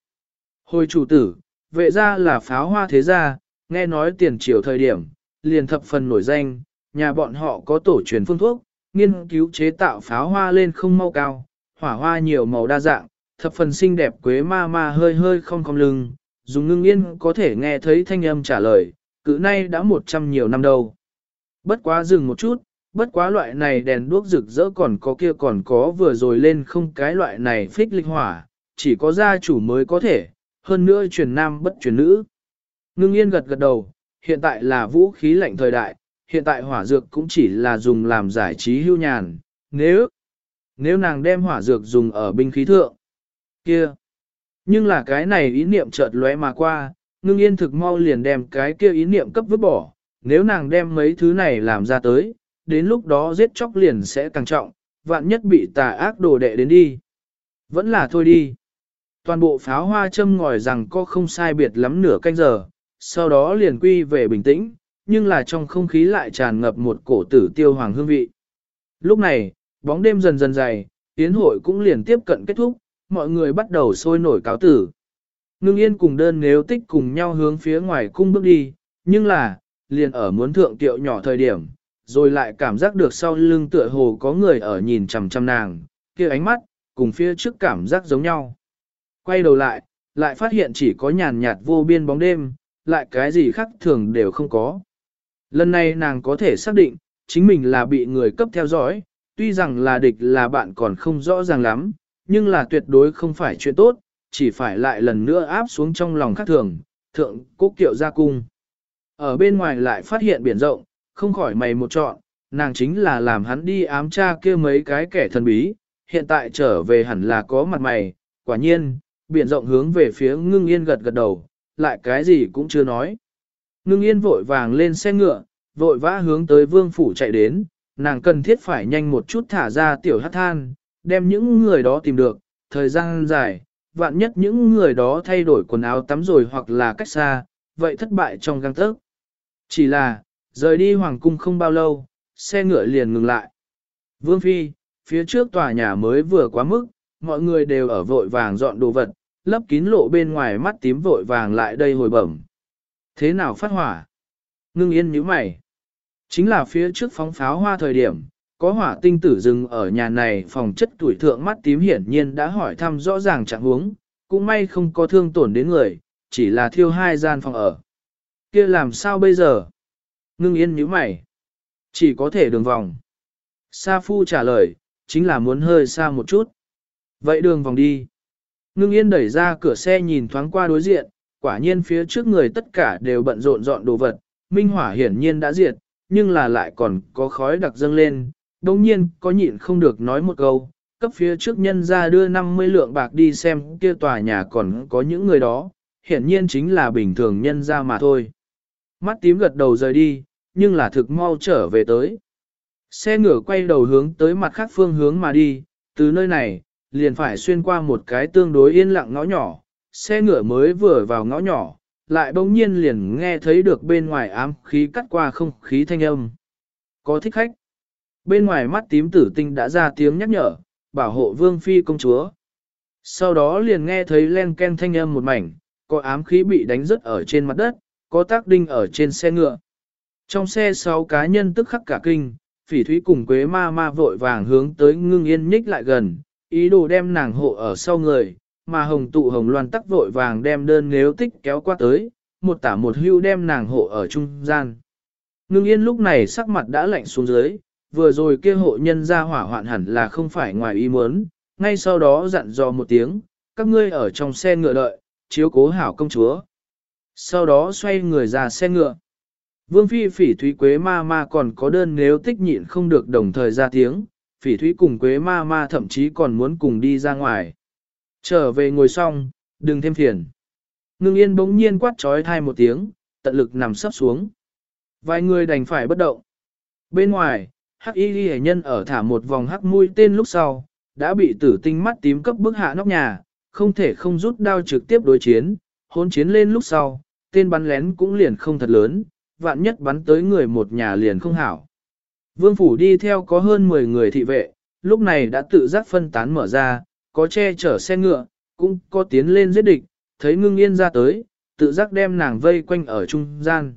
Hồi chủ tử, vệ ra là pháo hoa thế gia, nghe nói tiền triều thời điểm, liền thập phần nổi danh, nhà bọn họ có tổ truyền phương thuốc, nghiên cứu chế tạo pháo hoa lên không mau cao, hỏa hoa nhiều màu đa dạng, thập phần xinh đẹp quế ma ma hơi hơi không cong lưng, dùng ngưng yên có thể nghe thấy thanh âm trả lời, cự nay đã một trăm nhiều năm đâu. Bất quá dừng một chút, bất quá loại này đèn đuốc rực rỡ còn có kia còn có vừa rồi lên không cái loại này phích linh hỏa, chỉ có gia chủ mới có thể, hơn nữa truyền nam bất truyền nữ. Ngưng yên gật gật đầu, hiện tại là vũ khí lạnh thời đại, hiện tại hỏa dược cũng chỉ là dùng làm giải trí hưu nhàn, nếu, nếu nàng đem hỏa dược dùng ở binh khí thượng, kia. Nhưng là cái này ý niệm chợt lóe mà qua, ngưng yên thực mau liền đem cái kia ý niệm cấp vứt bỏ, nếu nàng đem mấy thứ này làm ra tới, đến lúc đó giết chóc liền sẽ càng trọng, vạn nhất bị tà ác đồ đệ đến đi. Vẫn là thôi đi. Toàn bộ pháo hoa châm ngòi rằng có không sai biệt lắm nửa canh giờ, sau đó liền quy về bình tĩnh, nhưng là trong không khí lại tràn ngập một cổ tử tiêu hoàng hương vị. Lúc này, bóng đêm dần dần dày, tiến hội cũng liền tiếp cận kết thúc, mọi người bắt đầu sôi nổi cáo tử. Ngưng yên cùng đơn nếu tích cùng nhau hướng phía ngoài cung bước đi, nhưng là, liền ở muốn thượng tiệu nhỏ thời điểm, rồi lại cảm giác được sau lưng tựa hồ có người ở nhìn chằm chằm nàng, kia ánh mắt, cùng phía trước cảm giác giống nhau. Quay đầu lại, lại phát hiện chỉ có nhàn nhạt vô biên bóng đêm, lại cái gì khác thường đều không có. Lần này nàng có thể xác định, chính mình là bị người cấp theo dõi, tuy rằng là địch là bạn còn không rõ ràng lắm, nhưng là tuyệt đối không phải chuyện tốt, chỉ phải lại lần nữa áp xuống trong lòng khác thường, thượng cố kiệu ra cung. Ở bên ngoài lại phát hiện biển rộng, không khỏi mày một chọn, nàng chính là làm hắn đi ám tra kia mấy cái kẻ thần bí, hiện tại trở về hẳn là có mặt mày, quả nhiên, biển rộng hướng về phía ngưng yên gật gật đầu, lại cái gì cũng chưa nói. Ngưng yên vội vàng lên xe ngựa, vội vã hướng tới vương phủ chạy đến, nàng cần thiết phải nhanh một chút thả ra tiểu hát than, đem những người đó tìm được, thời gian dài, vạn nhất những người đó thay đổi quần áo tắm rồi hoặc là cách xa, vậy thất bại trong găng tớc. Chỉ là, rời đi hoàng cung không bao lâu, xe ngựa liền ngừng lại. Vương Phi, phía trước tòa nhà mới vừa quá mức, mọi người đều ở vội vàng dọn đồ vật, lấp kín lộ bên ngoài mắt tím vội vàng lại đây hồi bẩm. Thế nào phát hỏa? Ngưng yên nhíu mày. Chính là phía trước phóng pháo hoa thời điểm, có hỏa tinh tử dừng ở nhà này phòng chất tuổi thượng mắt tím hiển nhiên đã hỏi thăm rõ ràng trạng huống, cũng may không có thương tổn đến người, chỉ là thiêu hai gian phòng ở. kia làm sao bây giờ? Ngưng yên nhíu mày. Chỉ có thể đường vòng. Sa Phu trả lời, chính là muốn hơi xa một chút. Vậy đường vòng đi. Ngưng yên đẩy ra cửa xe nhìn thoáng qua đối diện, quả nhiên phía trước người tất cả đều bận rộn dọn đồ vật, minh hỏa hiển nhiên đã diệt, nhưng là lại còn có khói đặc dâng lên, đồng nhiên có nhịn không được nói một câu, cấp phía trước nhân ra đưa 50 lượng bạc đi xem kia tòa nhà còn có những người đó, hiển nhiên chính là bình thường nhân ra mà thôi. Mắt tím gật đầu rời đi, nhưng là thực mau trở về tới. Xe ngựa quay đầu hướng tới mặt khác phương hướng mà đi, từ nơi này, liền phải xuyên qua một cái tương đối yên lặng ngõ nhỏ, xe ngựa mới vừa vào ngõ nhỏ, lại bỗng nhiên liền nghe thấy được bên ngoài ám khí cắt qua không khí thanh âm. Có thích khách. Bên ngoài mắt tím tử tinh đã ra tiếng nhắc nhở, bảo hộ vương phi công chúa. Sau đó liền nghe thấy len ken thanh âm một mảnh, có ám khí bị đánh rớt ở trên mặt đất, có tác đinh ở trên xe ngựa. Trong xe sáu cá nhân tức khắc cả kinh, phỉ thúy cùng quế ma ma vội vàng hướng tới ngưng yên nhích lại gần, ý đồ đem nàng hộ ở sau người, mà hồng tụ hồng loan tắc vội vàng đem đơn nếu tích kéo qua tới, một tả một hưu đem nàng hộ ở trung gian. Ngưng yên lúc này sắc mặt đã lạnh xuống dưới, vừa rồi kia hộ nhân ra hỏa hoạn hẳn là không phải ngoài ý muốn, ngay sau đó dặn dò một tiếng, các ngươi ở trong xe ngựa đợi, chiếu cố hảo công chúa. Sau đó xoay người ra xe ngựa. Vương Phi phỉ thúy quế ma ma còn có đơn nếu tích nhịn không được đồng thời ra tiếng, phỉ thúy cùng quế ma ma thậm chí còn muốn cùng đi ra ngoài. Trở về ngồi xong, đừng thêm phiền. Ngưng yên bỗng nhiên quát trói thai một tiếng, tận lực nằm sấp xuống. Vài người đành phải bất động. Bên ngoài, hắc y ghi nhân ở thả một vòng hắc mũi tên lúc sau, đã bị tử tinh mắt tím cấp bức hạ nóc nhà, không thể không rút đao trực tiếp đối chiến, hôn chiến lên lúc sau, tên bắn lén cũng liền không thật lớn, vạn nhất bắn tới người một nhà liền không hảo. Vương phủ đi theo có hơn 10 người thị vệ, lúc này đã tự giác phân tán mở ra, có che chở xe ngựa, cũng có tiến lên giết địch, thấy ngưng yên ra tới, tự giác đem nàng vây quanh ở trung gian.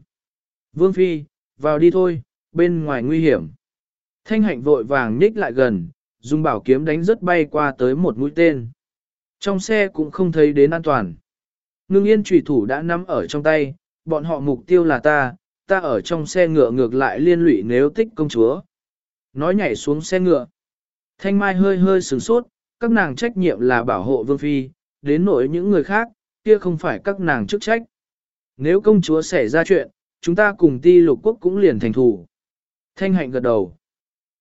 Vương Phi, vào đi thôi, bên ngoài nguy hiểm. Thanh hạnh vội vàng nhích lại gần, dùng bảo kiếm đánh rất bay qua tới một mũi tên. Trong xe cũng không thấy đến an toàn. Ngưng yên trùy thủ đã nắm ở trong tay, bọn họ mục tiêu là ta, ta ở trong xe ngựa ngược lại liên lụy nếu tích công chúa. Nói nhảy xuống xe ngựa. Thanh Mai hơi hơi sửng sốt, các nàng trách nhiệm là bảo hộ vương phi, đến nỗi những người khác, kia không phải các nàng chức trách. Nếu công chúa xảy ra chuyện, chúng ta cùng ti lục quốc cũng liền thành thủ. Thanh hạnh gật đầu.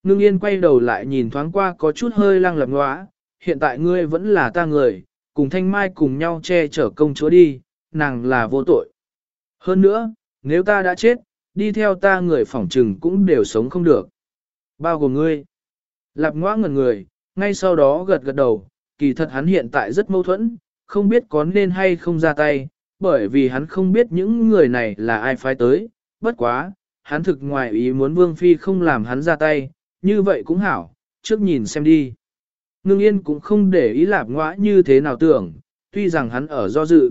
Ngưng yên quay đầu lại nhìn thoáng qua có chút hơi lăng lập ngõa, hiện tại ngươi vẫn là ta người, cùng thanh mai cùng nhau che chở công chúa đi, nàng là vô tội. Hơn nữa, nếu ta đã chết, đi theo ta người phỏng trừng cũng đều sống không được. Bao gồm ngươi. Lạp ngoã ngần người, ngay sau đó gật gật đầu, kỳ thật hắn hiện tại rất mâu thuẫn, không biết có nên hay không ra tay, bởi vì hắn không biết những người này là ai phái tới, bất quá, hắn thực ngoài ý muốn Vương Phi không làm hắn ra tay, như vậy cũng hảo, trước nhìn xem đi. Ngưng yên cũng không để ý lạp ngoã như thế nào tưởng, tuy rằng hắn ở do dự.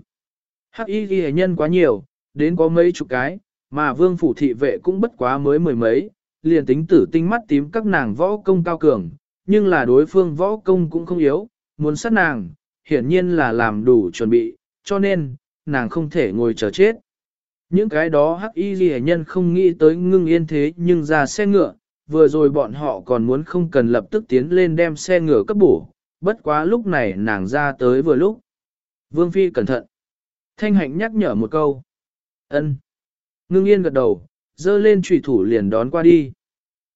Hắc y ghi nhân quá nhiều, đến có mấy chục cái, mà vương phủ thị vệ cũng bất quá mới mười mấy, liền tính tử tinh mắt tím các nàng võ công cao cường, nhưng là đối phương võ công cũng không yếu, muốn sát nàng, hiển nhiên là làm đủ chuẩn bị, cho nên, nàng không thể ngồi chờ chết. Những cái đó hắc y ghi nhân không nghĩ tới ngưng yên thế nhưng ra xe ngựa, vừa rồi bọn họ còn muốn không cần lập tức tiến lên đem xe ngựa cấp bổ, bất quá lúc này nàng ra tới vừa lúc. Vương Phi cẩn thận. Thanh hạnh nhắc nhở một câu ân Ngưng yên gật đầu, dơ lên trùy thủ liền đón qua đi.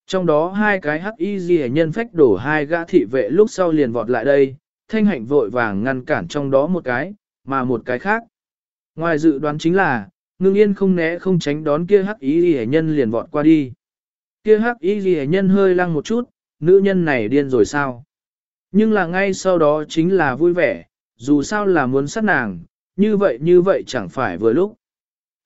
Trong đó hai cái hắc y ghi nhân phách đổ hai gã thị vệ lúc sau liền vọt lại đây, thanh hạnh vội vàng ngăn cản trong đó một cái, mà một cái khác. Ngoài dự đoán chính là, ngưng yên không né không tránh đón kia hắc y ghi nhân liền vọt qua đi. Kia hắc y ghi nhân hơi lăng một chút, nữ nhân này điên rồi sao? Nhưng là ngay sau đó chính là vui vẻ, dù sao là muốn sát nàng, như vậy như vậy chẳng phải vừa lúc.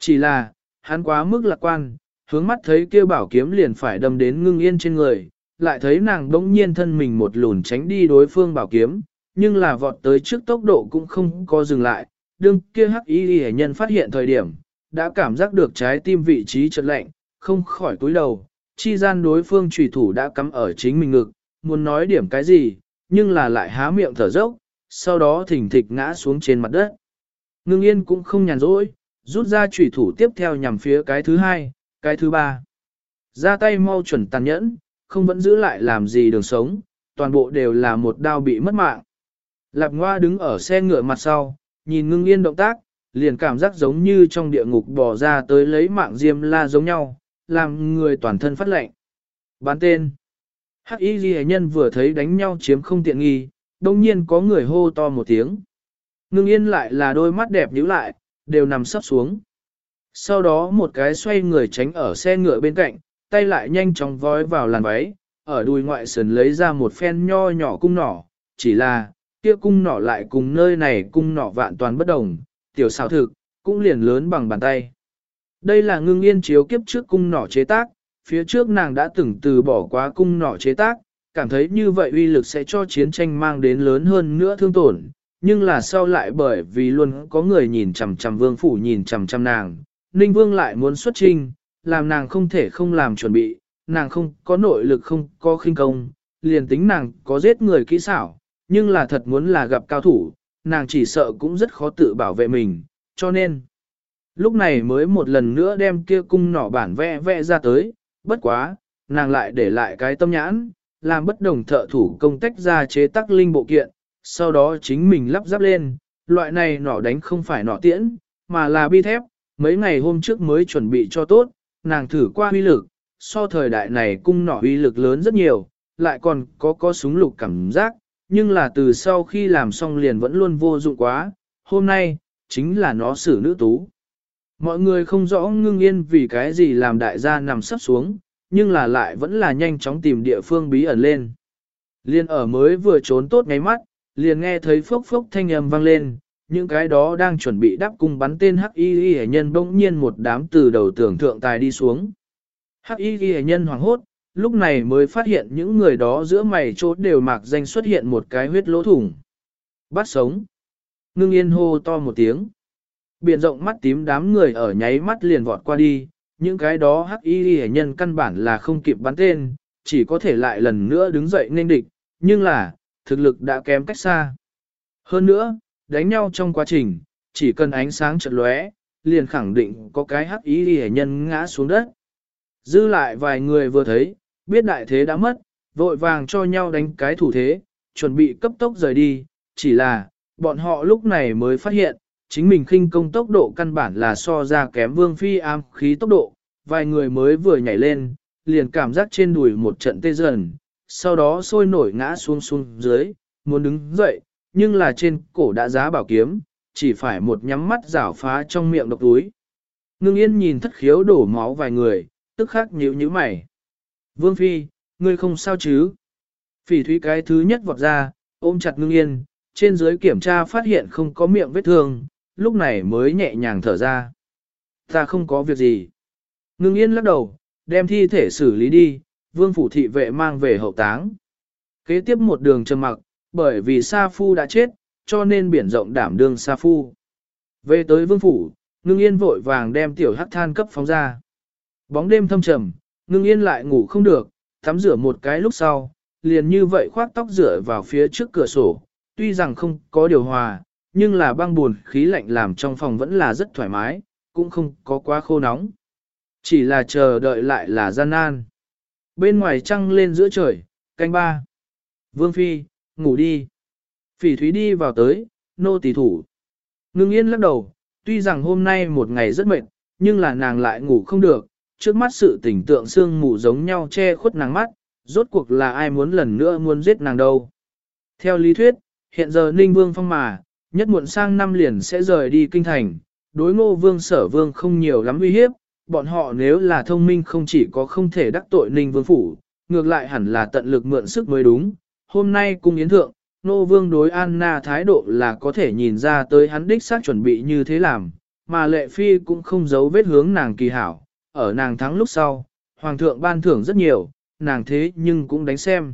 Chỉ là, hắn quá mức lạc quan, hướng mắt thấy kia bảo kiếm liền phải đâm đến ngưng yên trên người, lại thấy nàng đống nhiên thân mình một lùn tránh đi đối phương bảo kiếm, nhưng là vọt tới trước tốc độ cũng không có dừng lại, đương kia hắc y hệ nhân phát hiện thời điểm, đã cảm giác được trái tim vị trí chợt lạnh, không khỏi túi đầu, chi gian đối phương trùy thủ đã cắm ở chính mình ngực, muốn nói điểm cái gì, nhưng là lại há miệng thở dốc, sau đó thỉnh thịch ngã xuống trên mặt đất. Ngưng yên cũng không nhàn rỗi, rút ra chủy thủ tiếp theo nhằm phía cái thứ hai, cái thứ ba. Ra tay mau chuẩn tàn nhẫn, không vẫn giữ lại làm gì đường sống, toàn bộ đều là một đao bị mất mạng. Lạp Ngoa đứng ở xe ngựa mặt sau, nhìn ngưng yên động tác, liền cảm giác giống như trong địa ngục bỏ ra tới lấy mạng diêm la giống nhau, làm người toàn thân phát lệnh. Bán tên. Hắc y ghi nhân vừa thấy đánh nhau chiếm không tiện nghi, đông nhiên có người hô to một tiếng. Ngưng yên lại là đôi mắt đẹp nhíu lại, đều nằm sắp xuống. Sau đó một cái xoay người tránh ở xe ngựa bên cạnh, tay lại nhanh chóng vói vào làn váy, ở đùi ngoại sườn lấy ra một phen nho nhỏ cung nỏ, chỉ là, kia cung nỏ lại cùng nơi này cung nỏ vạn toàn bất đồng, tiểu xào thực, cũng liền lớn bằng bàn tay. Đây là ngưng yên chiếu kiếp trước cung nỏ chế tác, phía trước nàng đã từng từ bỏ quá cung nỏ chế tác, cảm thấy như vậy uy lực sẽ cho chiến tranh mang đến lớn hơn nữa thương tổn, nhưng là sau lại bởi vì luôn có người nhìn chằm chằm vương phủ nhìn chằm chằm nàng, Ninh Vương lại muốn xuất trinh, làm nàng không thể không làm chuẩn bị, nàng không có nội lực không có khinh công, liền tính nàng có giết người kỹ xảo, nhưng là thật muốn là gặp cao thủ, nàng chỉ sợ cũng rất khó tự bảo vệ mình, cho nên Lúc này mới một lần nữa đem kia cung nỏ bản vẽ vẽ ra tới, bất quá, nàng lại để lại cái tâm nhãn, làm bất đồng thợ thủ công tách ra chế tác linh bộ kiện, sau đó chính mình lắp ráp lên, loại này nỏ đánh không phải nỏ tiễn, mà là bi thép, mấy ngày hôm trước mới chuẩn bị cho tốt, nàng thử qua uy lực, so thời đại này cung nỏ uy lực lớn rất nhiều, lại còn có có súng lục cảm giác, nhưng là từ sau khi làm xong liền vẫn luôn vô dụng quá, hôm nay, chính là nó xử nữ tú. Mọi người không rõ ngưng yên vì cái gì làm đại gia nằm sắp xuống, nhưng là lại vẫn là nhanh chóng tìm địa phương bí ẩn lên. Liên ở mới vừa trốn tốt ngáy mắt, liền nghe thấy phốc phốc thanh âm vang lên, những cái đó đang chuẩn bị đáp cung bắn tên hắc y y nhân bỗng nhiên một đám từ đầu tường thượng tài đi xuống. Hắc y y nhân hoảng hốt, lúc này mới phát hiện những người đó giữa mày chốt đều mạc danh xuất hiện một cái huyết lỗ thủng. Bắt sống. Ngưng yên hô to một tiếng. Biển rộng mắt tím đám người ở nháy mắt liền vọt qua đi, những cái đó hắc y y nhân căn bản là không kịp bắn tên, chỉ có thể lại lần nữa đứng dậy nên địch, nhưng là, thực lực đã kém cách xa. Hơn nữa, đánh nhau trong quá trình, chỉ cần ánh sáng chợt lóe, liền khẳng định có cái hắc ý hệ nhân ngã xuống đất. Dư lại vài người vừa thấy, biết đại thế đã mất, vội vàng cho nhau đánh cái thủ thế, chuẩn bị cấp tốc rời đi, chỉ là, bọn họ lúc này mới phát hiện, chính mình khinh công tốc độ căn bản là so ra kém vương phi am khí tốc độ, vài người mới vừa nhảy lên, liền cảm giác trên đùi một trận tê dần, sau đó sôi nổi ngã xuống xuống dưới, muốn đứng dậy, nhưng là trên cổ đã giá bảo kiếm, chỉ phải một nhắm mắt rảo phá trong miệng độc túi. Ngưng yên nhìn thất khiếu đổ máu vài người, tức khắc nhíu nhíu mày. Vương Phi, ngươi không sao chứ? Phỉ thúy cái thứ nhất vọt ra, ôm chặt ngưng yên, trên dưới kiểm tra phát hiện không có miệng vết thương, lúc này mới nhẹ nhàng thở ra. Ta không có việc gì. Ngưng yên lắc đầu, đem thi thể xử lý đi, vương phủ thị vệ mang về hậu táng. Kế tiếp một đường trầm mặc, bởi vì Sa Phu đã chết, cho nên biển rộng đảm đương Sa Phu. Về tới vương phủ, ngưng yên vội vàng đem tiểu hắc than cấp phóng ra. Bóng đêm thâm trầm, ngưng yên lại ngủ không được, tắm rửa một cái lúc sau, liền như vậy khoác tóc rửa vào phía trước cửa sổ, tuy rằng không có điều hòa, nhưng là băng buồn khí lạnh làm trong phòng vẫn là rất thoải mái, cũng không có quá khô nóng. Chỉ là chờ đợi lại là gian nan. Bên ngoài trăng lên giữa trời, canh ba. Vương Phi, ngủ đi. Phỉ Thúy đi vào tới, nô tỳ thủ. Ngưng yên lắc đầu, tuy rằng hôm nay một ngày rất mệt, nhưng là nàng lại ngủ không được, trước mắt sự tình tượng sương mù giống nhau che khuất nàng mắt, rốt cuộc là ai muốn lần nữa muốn giết nàng đâu. Theo lý thuyết, hiện giờ Ninh Vương phong mà, nhất muộn sang năm liền sẽ rời đi kinh thành, đối ngô vương sở vương không nhiều lắm uy hiếp, bọn họ nếu là thông minh không chỉ có không thể đắc tội Ninh Vương phủ, ngược lại hẳn là tận lực mượn sức mới đúng. Hôm nay cung yến thượng, nô vương đối Anna thái độ là có thể nhìn ra tới hắn đích xác chuẩn bị như thế làm, mà lệ phi cũng không giấu vết hướng nàng kỳ hảo, ở nàng thắng lúc sau, hoàng thượng ban thưởng rất nhiều, nàng thế nhưng cũng đánh xem.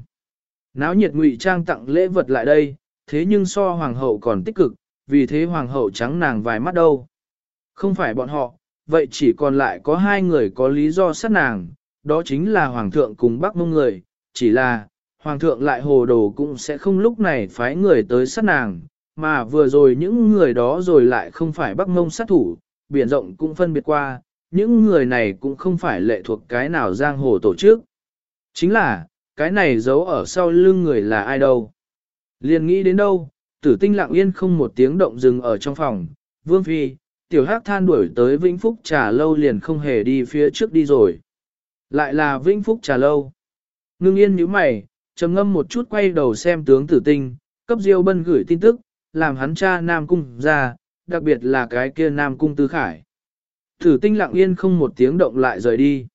Náo nhiệt ngụy trang tặng lễ vật lại đây, thế nhưng so hoàng hậu còn tích cực, vì thế hoàng hậu trắng nàng vài mắt đâu. Không phải bọn họ, vậy chỉ còn lại có hai người có lý do sát nàng, đó chính là hoàng thượng cùng bắc mông người, chỉ là, hoàng thượng lại hồ đồ cũng sẽ không lúc này phái người tới sát nàng, mà vừa rồi những người đó rồi lại không phải bắc mông sát thủ, biển rộng cũng phân biệt qua, những người này cũng không phải lệ thuộc cái nào giang hồ tổ chức. Chính là, cái này giấu ở sau lưng người là ai đâu. Liền nghĩ đến đâu, tử tinh lặng yên không một tiếng động dừng ở trong phòng, vương phi, tiểu hắc than đuổi tới Vĩnh Phúc trà lâu liền không hề đi phía trước đi rồi. Lại là Vĩnh Phúc trà lâu. Ngưng yên nhíu mày, trầm ngâm một chút quay đầu xem tướng tử tinh, cấp diêu bân gửi tin tức, làm hắn cha Nam Cung ra, đặc biệt là cái kia Nam Cung Tư Khải. Tử tinh lặng yên không một tiếng động lại rời đi.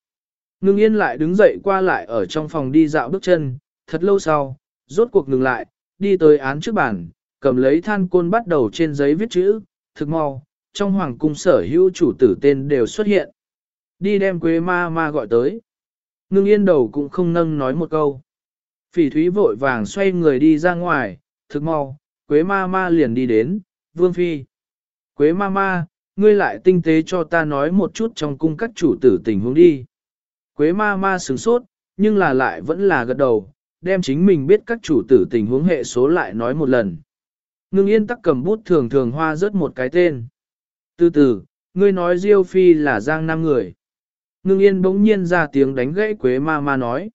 Ngưng yên lại đứng dậy qua lại ở trong phòng đi dạo bước chân, thật lâu sau, rốt cuộc ngừng lại, đi tới án trước bàn, cầm lấy than côn bắt đầu trên giấy viết chữ, thực mau, trong hoàng cung sở hữu chủ tử tên đều xuất hiện. Đi đem quế ma ma gọi tới. Ngưng yên đầu cũng không nâng nói một câu. Phỉ thúy vội vàng xoay người đi ra ngoài, thực mau, quế ma ma liền đi đến, vương phi. Quế ma ma, ngươi lại tinh tế cho ta nói một chút trong cung các chủ tử tình huống đi. Quế ma ma sửng sốt, nhưng là lại vẫn là gật đầu, đem chính mình biết các chủ tử tình huống hệ số lại nói một lần. Ngưng yên tắc cầm bút thường thường hoa rớt một cái tên. Từ từ, ngươi nói Diêu Phi là giang nam người. Ngưng yên bỗng nhiên ra tiếng đánh gãy Quế ma ma nói.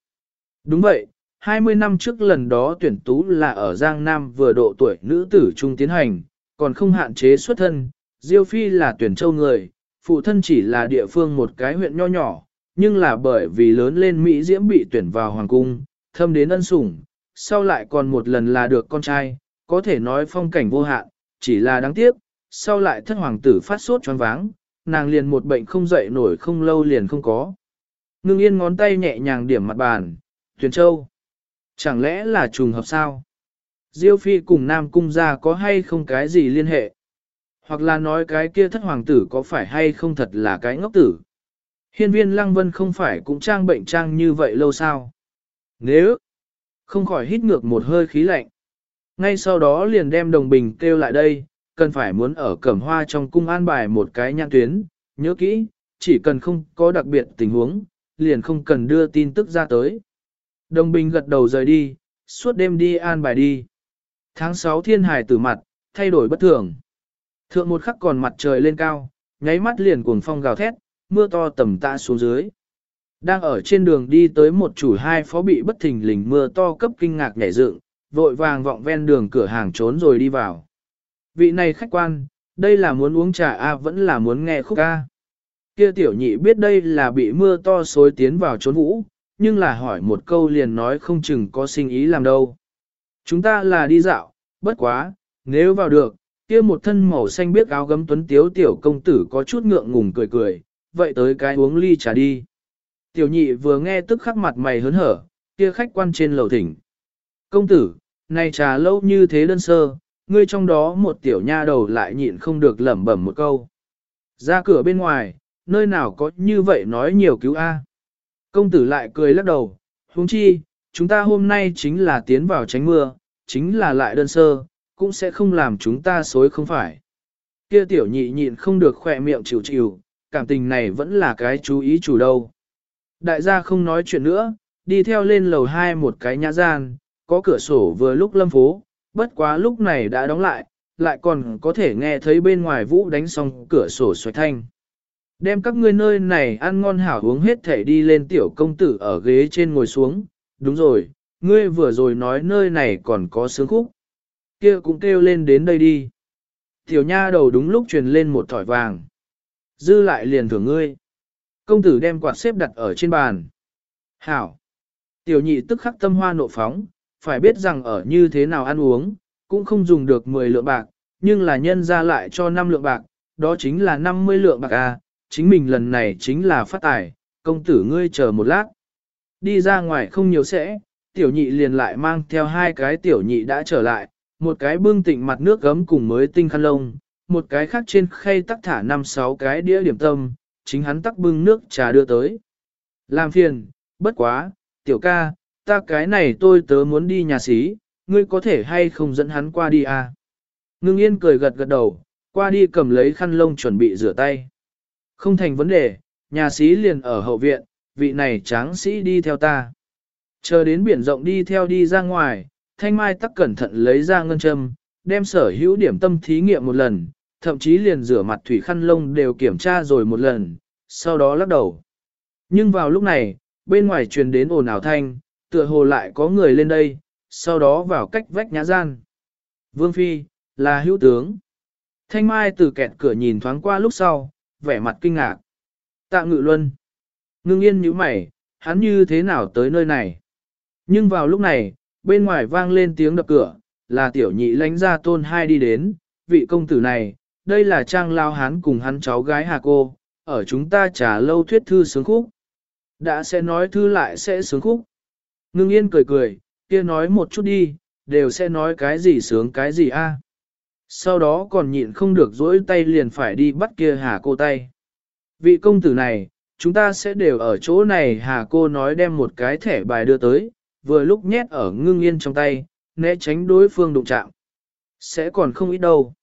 Đúng vậy, 20 năm trước lần đó tuyển tú là ở Giang Nam vừa độ tuổi nữ tử trung tiến hành, còn không hạn chế xuất thân, Diêu Phi là tuyển châu người, phụ thân chỉ là địa phương một cái huyện nho nhỏ, nhưng là bởi vì lớn lên Mỹ Diễm bị tuyển vào hoàng cung, thâm đến ân sủng, sau lại còn một lần là được con trai, có thể nói phong cảnh vô hạn, chỉ là đáng tiếc, sau lại thất hoàng tử phát sốt choáng váng, nàng liền một bệnh không dậy nổi không lâu liền không có. Ngưng yên ngón tay nhẹ nhàng điểm mặt bàn, tuyển Châu. Chẳng lẽ là trùng hợp sao? Diêu Phi cùng Nam Cung gia có hay không cái gì liên hệ? Hoặc là nói cái kia thất hoàng tử có phải hay không thật là cái ngốc tử? Hiên viên Lăng Vân không phải cũng trang bệnh trang như vậy lâu sao? Nếu không khỏi hít ngược một hơi khí lạnh. Ngay sau đó liền đem đồng bình kêu lại đây, cần phải muốn ở cẩm hoa trong cung an bài một cái nhãn tuyến, nhớ kỹ, chỉ cần không có đặc biệt tình huống, liền không cần đưa tin tức ra tới. Đồng bình gật đầu rời đi, suốt đêm đi an bài đi. Tháng 6 thiên hải tử mặt, thay đổi bất thường. Thượng một khắc còn mặt trời lên cao, nháy mắt liền cuồng phong gào thét, mưa to tầm tạ xuống dưới. Đang ở trên đường đi tới một chủ hai phó bị bất thình lình mưa to cấp kinh ngạc nhảy dựng, vội vàng vọng ven đường cửa hàng trốn rồi đi vào. Vị này khách quan, đây là muốn uống trà A vẫn là muốn nghe khúc A. Kia tiểu nhị biết đây là bị mưa to xối tiến vào trốn vũ, nhưng là hỏi một câu liền nói không chừng có sinh ý làm đâu. Chúng ta là đi dạo, bất quá, nếu vào được, kia một thân màu xanh biết áo gấm tuấn tiếu tiểu công tử có chút ngượng ngùng cười cười, vậy tới cái uống ly trà đi. Tiểu nhị vừa nghe tức khắc mặt mày hớn hở, kia khách quan trên lầu thỉnh. Công tử, này trà lâu như thế đơn sơ, ngươi trong đó một tiểu nha đầu lại nhịn không được lẩm bẩm một câu. Ra cửa bên ngoài, nơi nào có như vậy nói nhiều cứu A. Công tử lại cười lắc đầu, huống chi, chúng ta hôm nay chính là tiến vào tránh mưa, chính là lại đơn sơ, cũng sẽ không làm chúng ta xối không phải. Kia tiểu nhị nhịn không được khỏe miệng chịu chịu, cảm tình này vẫn là cái chú ý chủ đâu. Đại gia không nói chuyện nữa, đi theo lên lầu hai một cái nhã gian, có cửa sổ vừa lúc lâm phố, bất quá lúc này đã đóng lại, lại còn có thể nghe thấy bên ngoài vũ đánh xong cửa sổ xoay thanh. Đem các ngươi nơi này ăn ngon hảo uống hết thể đi lên tiểu công tử ở ghế trên ngồi xuống, đúng rồi, ngươi vừa rồi nói nơi này còn có sướng khúc. kia cũng kêu lên đến đây đi. Tiểu nha đầu đúng lúc truyền lên một thỏi vàng. Dư lại liền thưởng ngươi. Công tử đem quạt xếp đặt ở trên bàn. Hảo. Tiểu nhị tức khắc tâm hoa nộ phóng, phải biết rằng ở như thế nào ăn uống, cũng không dùng được 10 lượng bạc, nhưng là nhân ra lại cho 5 lượng bạc, đó chính là 50 lượng bạc à, chính mình lần này chính là phát tài, công tử ngươi chờ một lát. Đi ra ngoài không nhiều sẽ, tiểu nhị liền lại mang theo hai cái tiểu nhị đã trở lại, một cái bưng tịnh mặt nước gấm cùng mới tinh khăn lông, một cái khác trên khay tắc thả năm sáu cái đĩa điểm tâm, chính hắn tắc bưng nước trà đưa tới. Làm phiền, bất quá, tiểu ca, ta cái này tôi tớ muốn đi nhà xí, ngươi có thể hay không dẫn hắn qua đi à? Ngưng yên cười gật gật đầu, qua đi cầm lấy khăn lông chuẩn bị rửa tay. Không thành vấn đề, nhà sĩ liền ở hậu viện, vị này tráng sĩ đi theo ta. Chờ đến biển rộng đi theo đi ra ngoài, thanh mai tắc cẩn thận lấy ra ngân châm, đem sở hữu điểm tâm thí nghiệm một lần, thậm chí liền rửa mặt thủy khăn lông đều kiểm tra rồi một lần, sau đó lắc đầu. Nhưng vào lúc này, bên ngoài truyền đến ồn ào thanh, tựa hồ lại có người lên đây, sau đó vào cách vách nhã gian. Vương Phi, là hữu tướng. Thanh Mai từ kẹt cửa nhìn thoáng qua lúc sau, vẻ mặt kinh ngạc. Tạ ngự luân. Ngưng yên như mày, hắn như thế nào tới nơi này? Nhưng vào lúc này, bên ngoài vang lên tiếng đập cửa, là tiểu nhị lánh ra tôn hai đi đến, vị công tử này, đây là trang lao hán cùng hắn cháu gái Hà Cô, ở chúng ta trả lâu thuyết thư sướng khúc. Đã sẽ nói thư lại sẽ sướng khúc. Ngưng yên cười cười, kia nói một chút đi, đều sẽ nói cái gì sướng cái gì a. Sau đó còn nhịn không được dỗi tay liền phải đi bắt kia hà cô tay. Vị công tử này, chúng ta sẽ đều ở chỗ này hà cô nói đem một cái thẻ bài đưa tới, vừa lúc nhét ở ngưng yên trong tay, né tránh đối phương đụng chạm. Sẽ còn không ít đâu.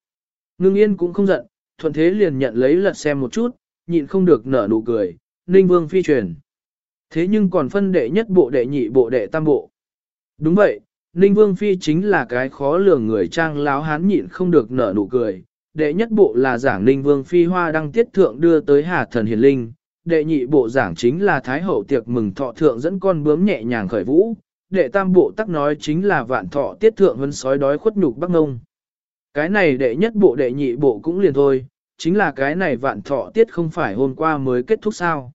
Ngưng yên cũng không giận, thuận thế liền nhận lấy lật xem một chút, nhịn không được nở nụ cười, ninh vương phi truyền. Thế nhưng còn phân đệ nhất bộ đệ nhị bộ đệ tam bộ. Đúng vậy, Ninh Vương Phi chính là cái khó lường người trang láo hán nhịn không được nở nụ cười. Đệ nhất bộ là giảng Ninh Vương Phi hoa đăng tiết thượng đưa tới Hà Thần Hiền Linh. Đệ nhị bộ giảng chính là Thái Hậu tiệc mừng thọ thượng dẫn con bướm nhẹ nhàng khởi vũ. Đệ tam bộ tắc nói chính là vạn thọ tiết thượng vân sói đói khuất nhục Bắc Ngông. Cái này đệ nhất bộ đệ nhị bộ cũng liền thôi, chính là cái này vạn thọ tiết không phải hôm qua mới kết thúc sao.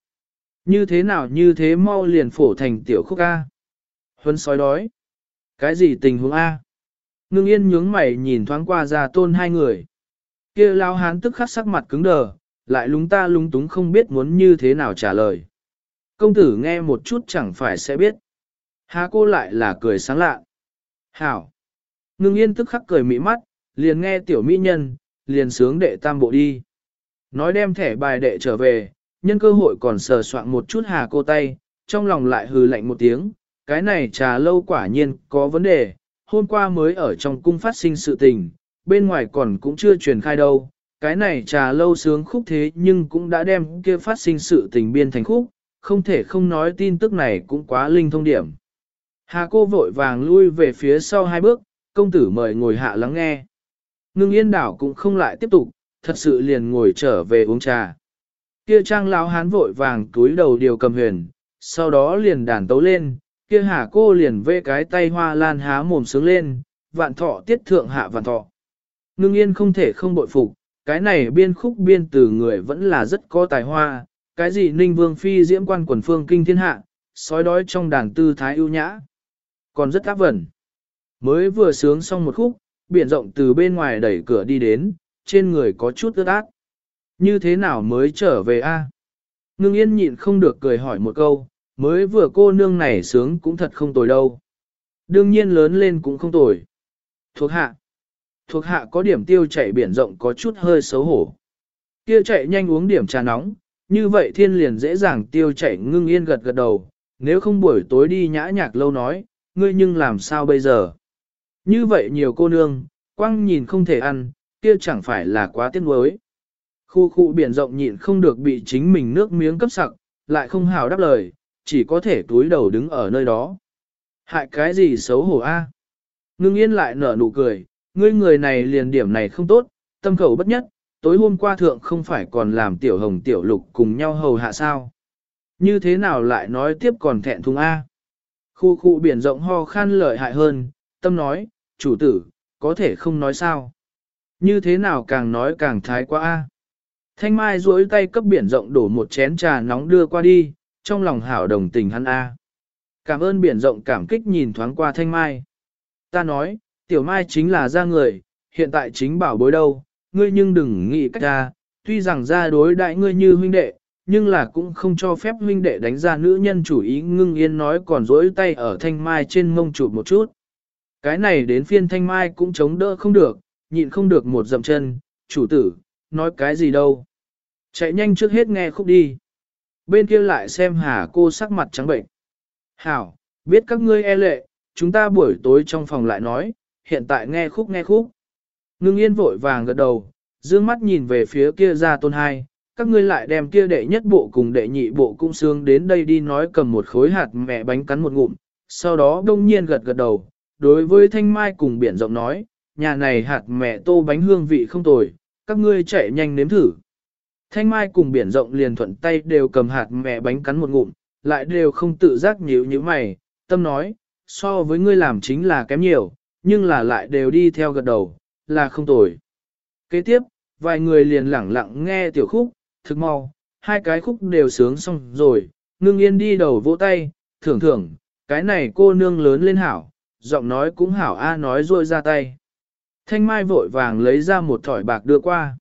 Như thế nào như thế mau liền phổ thành tiểu khúc A. Huấn sói đói. Cái gì tình huống A? Ngưng yên nhướng mày nhìn thoáng qua ra tôn hai người. kia lao hán tức khắc sắc mặt cứng đờ, lại lúng ta lúng túng không biết muốn như thế nào trả lời. Công tử nghe một chút chẳng phải sẽ biết. Há cô lại là cười sáng lạ. Hảo. Ngưng yên tức khắc cười mỹ mắt, liền nghe tiểu mỹ nhân, liền sướng đệ tam bộ đi. Nói đem thẻ bài đệ trở về, nhân cơ hội còn sờ soạn một chút hà cô tay, trong lòng lại hừ lạnh một tiếng, cái này trà lâu quả nhiên có vấn đề, hôm qua mới ở trong cung phát sinh sự tình, bên ngoài còn cũng chưa truyền khai đâu, cái này trà lâu sướng khúc thế nhưng cũng đã đem kia phát sinh sự tình biên thành khúc, không thể không nói tin tức này cũng quá linh thông điểm. Hà cô vội vàng lui về phía sau hai bước, công tử mời ngồi hạ lắng nghe. Ngưng yên đảo cũng không lại tiếp tục, thật sự liền ngồi trở về uống trà. Kia trang lão hán vội vàng túi đầu điều cầm huyền, sau đó liền đàn tấu lên, kia hà cô liền vê cái tay hoa lan há mồm sướng lên, vạn thọ tiết thượng hạ vạn thọ. Ngưng yên không thể không bội phục, cái này biên khúc biên từ người vẫn là rất có tài hoa, cái gì ninh vương phi diễm quan quần phương kinh thiên hạ, sói đói trong đàn tư thái ưu nhã, còn rất áp vẩn. Mới vừa sướng xong một khúc, biển rộng từ bên ngoài đẩy cửa đi đến, trên người có chút ướt át. Như thế nào mới trở về a? Ngưng yên nhịn không được cười hỏi một câu, mới vừa cô nương này sướng cũng thật không tồi đâu. Đương nhiên lớn lên cũng không tồi. Thuộc hạ. Thuộc hạ có điểm tiêu chạy biển rộng có chút hơi xấu hổ. Kia chạy nhanh uống điểm trà nóng, như vậy thiên liền dễ dàng tiêu chạy ngưng yên gật gật đầu, nếu không buổi tối đi nhã nhạc lâu nói, ngươi nhưng làm sao bây giờ? Như vậy nhiều cô nương, quăng nhìn không thể ăn, kia chẳng phải là quá tiếc nuối. Khu khu biển rộng nhịn không được bị chính mình nước miếng cấp sặc, lại không hào đáp lời, chỉ có thể túi đầu đứng ở nơi đó. Hại cái gì xấu hổ a? Ngưng yên lại nở nụ cười, ngươi người này liền điểm này không tốt, tâm khẩu bất nhất, tối hôm qua thượng không phải còn làm tiểu hồng tiểu lục cùng nhau hầu hạ sao. Như thế nào lại nói tiếp còn thẹn thùng A. Khu khu biển rộng ho khan lợi hại hơn, tâm nói, chủ tử, có thể không nói sao. Như thế nào càng nói càng thái quá A. Thanh Mai duỗi tay cấp biển rộng đổ một chén trà nóng đưa qua đi, trong lòng hảo đồng tình hắn A. Cảm ơn biển rộng cảm kích nhìn thoáng qua Thanh Mai. Ta nói, tiểu Mai chính là ra người, hiện tại chính bảo bối đâu, ngươi nhưng đừng nghĩ cách ra, tuy rằng ra đối đại ngươi như huynh đệ, nhưng là cũng không cho phép huynh đệ đánh ra nữ nhân chủ ý ngưng yên nói còn duỗi tay ở thanh mai trên mông chụp một chút. Cái này đến phiên thanh mai cũng chống đỡ không được, nhịn không được một dậm chân, chủ tử, nói cái gì đâu. Chạy nhanh trước hết nghe khúc đi. Bên kia lại xem hà cô sắc mặt trắng bệnh. Hảo, biết các ngươi e lệ, chúng ta buổi tối trong phòng lại nói, hiện tại nghe khúc nghe khúc. Ngưng yên vội vàng gật đầu, dương mắt nhìn về phía kia ra tôn hai, các ngươi lại đem kia đệ nhất bộ cùng đệ nhị bộ cung xương đến đây đi nói cầm một khối hạt mẹ bánh cắn một ngụm, sau đó đông nhiên gật gật đầu, đối với thanh mai cùng biển rộng nói, nhà này hạt mẹ tô bánh hương vị không tồi, các ngươi chạy nhanh nếm thử. Thanh mai cùng biển rộng liền thuận tay đều cầm hạt mẹ bánh cắn một ngụm, lại đều không tự giác nhíu như mày, tâm nói, so với ngươi làm chính là kém nhiều, nhưng là lại đều đi theo gật đầu, là không tồi. Kế tiếp, vài người liền lẳng lặng nghe tiểu khúc, thực mau, hai cái khúc đều sướng xong rồi, ngưng yên đi đầu vỗ tay, thưởng thưởng, cái này cô nương lớn lên hảo, giọng nói cũng hảo a nói rôi ra tay. Thanh Mai vội vàng lấy ra một thỏi bạc đưa qua.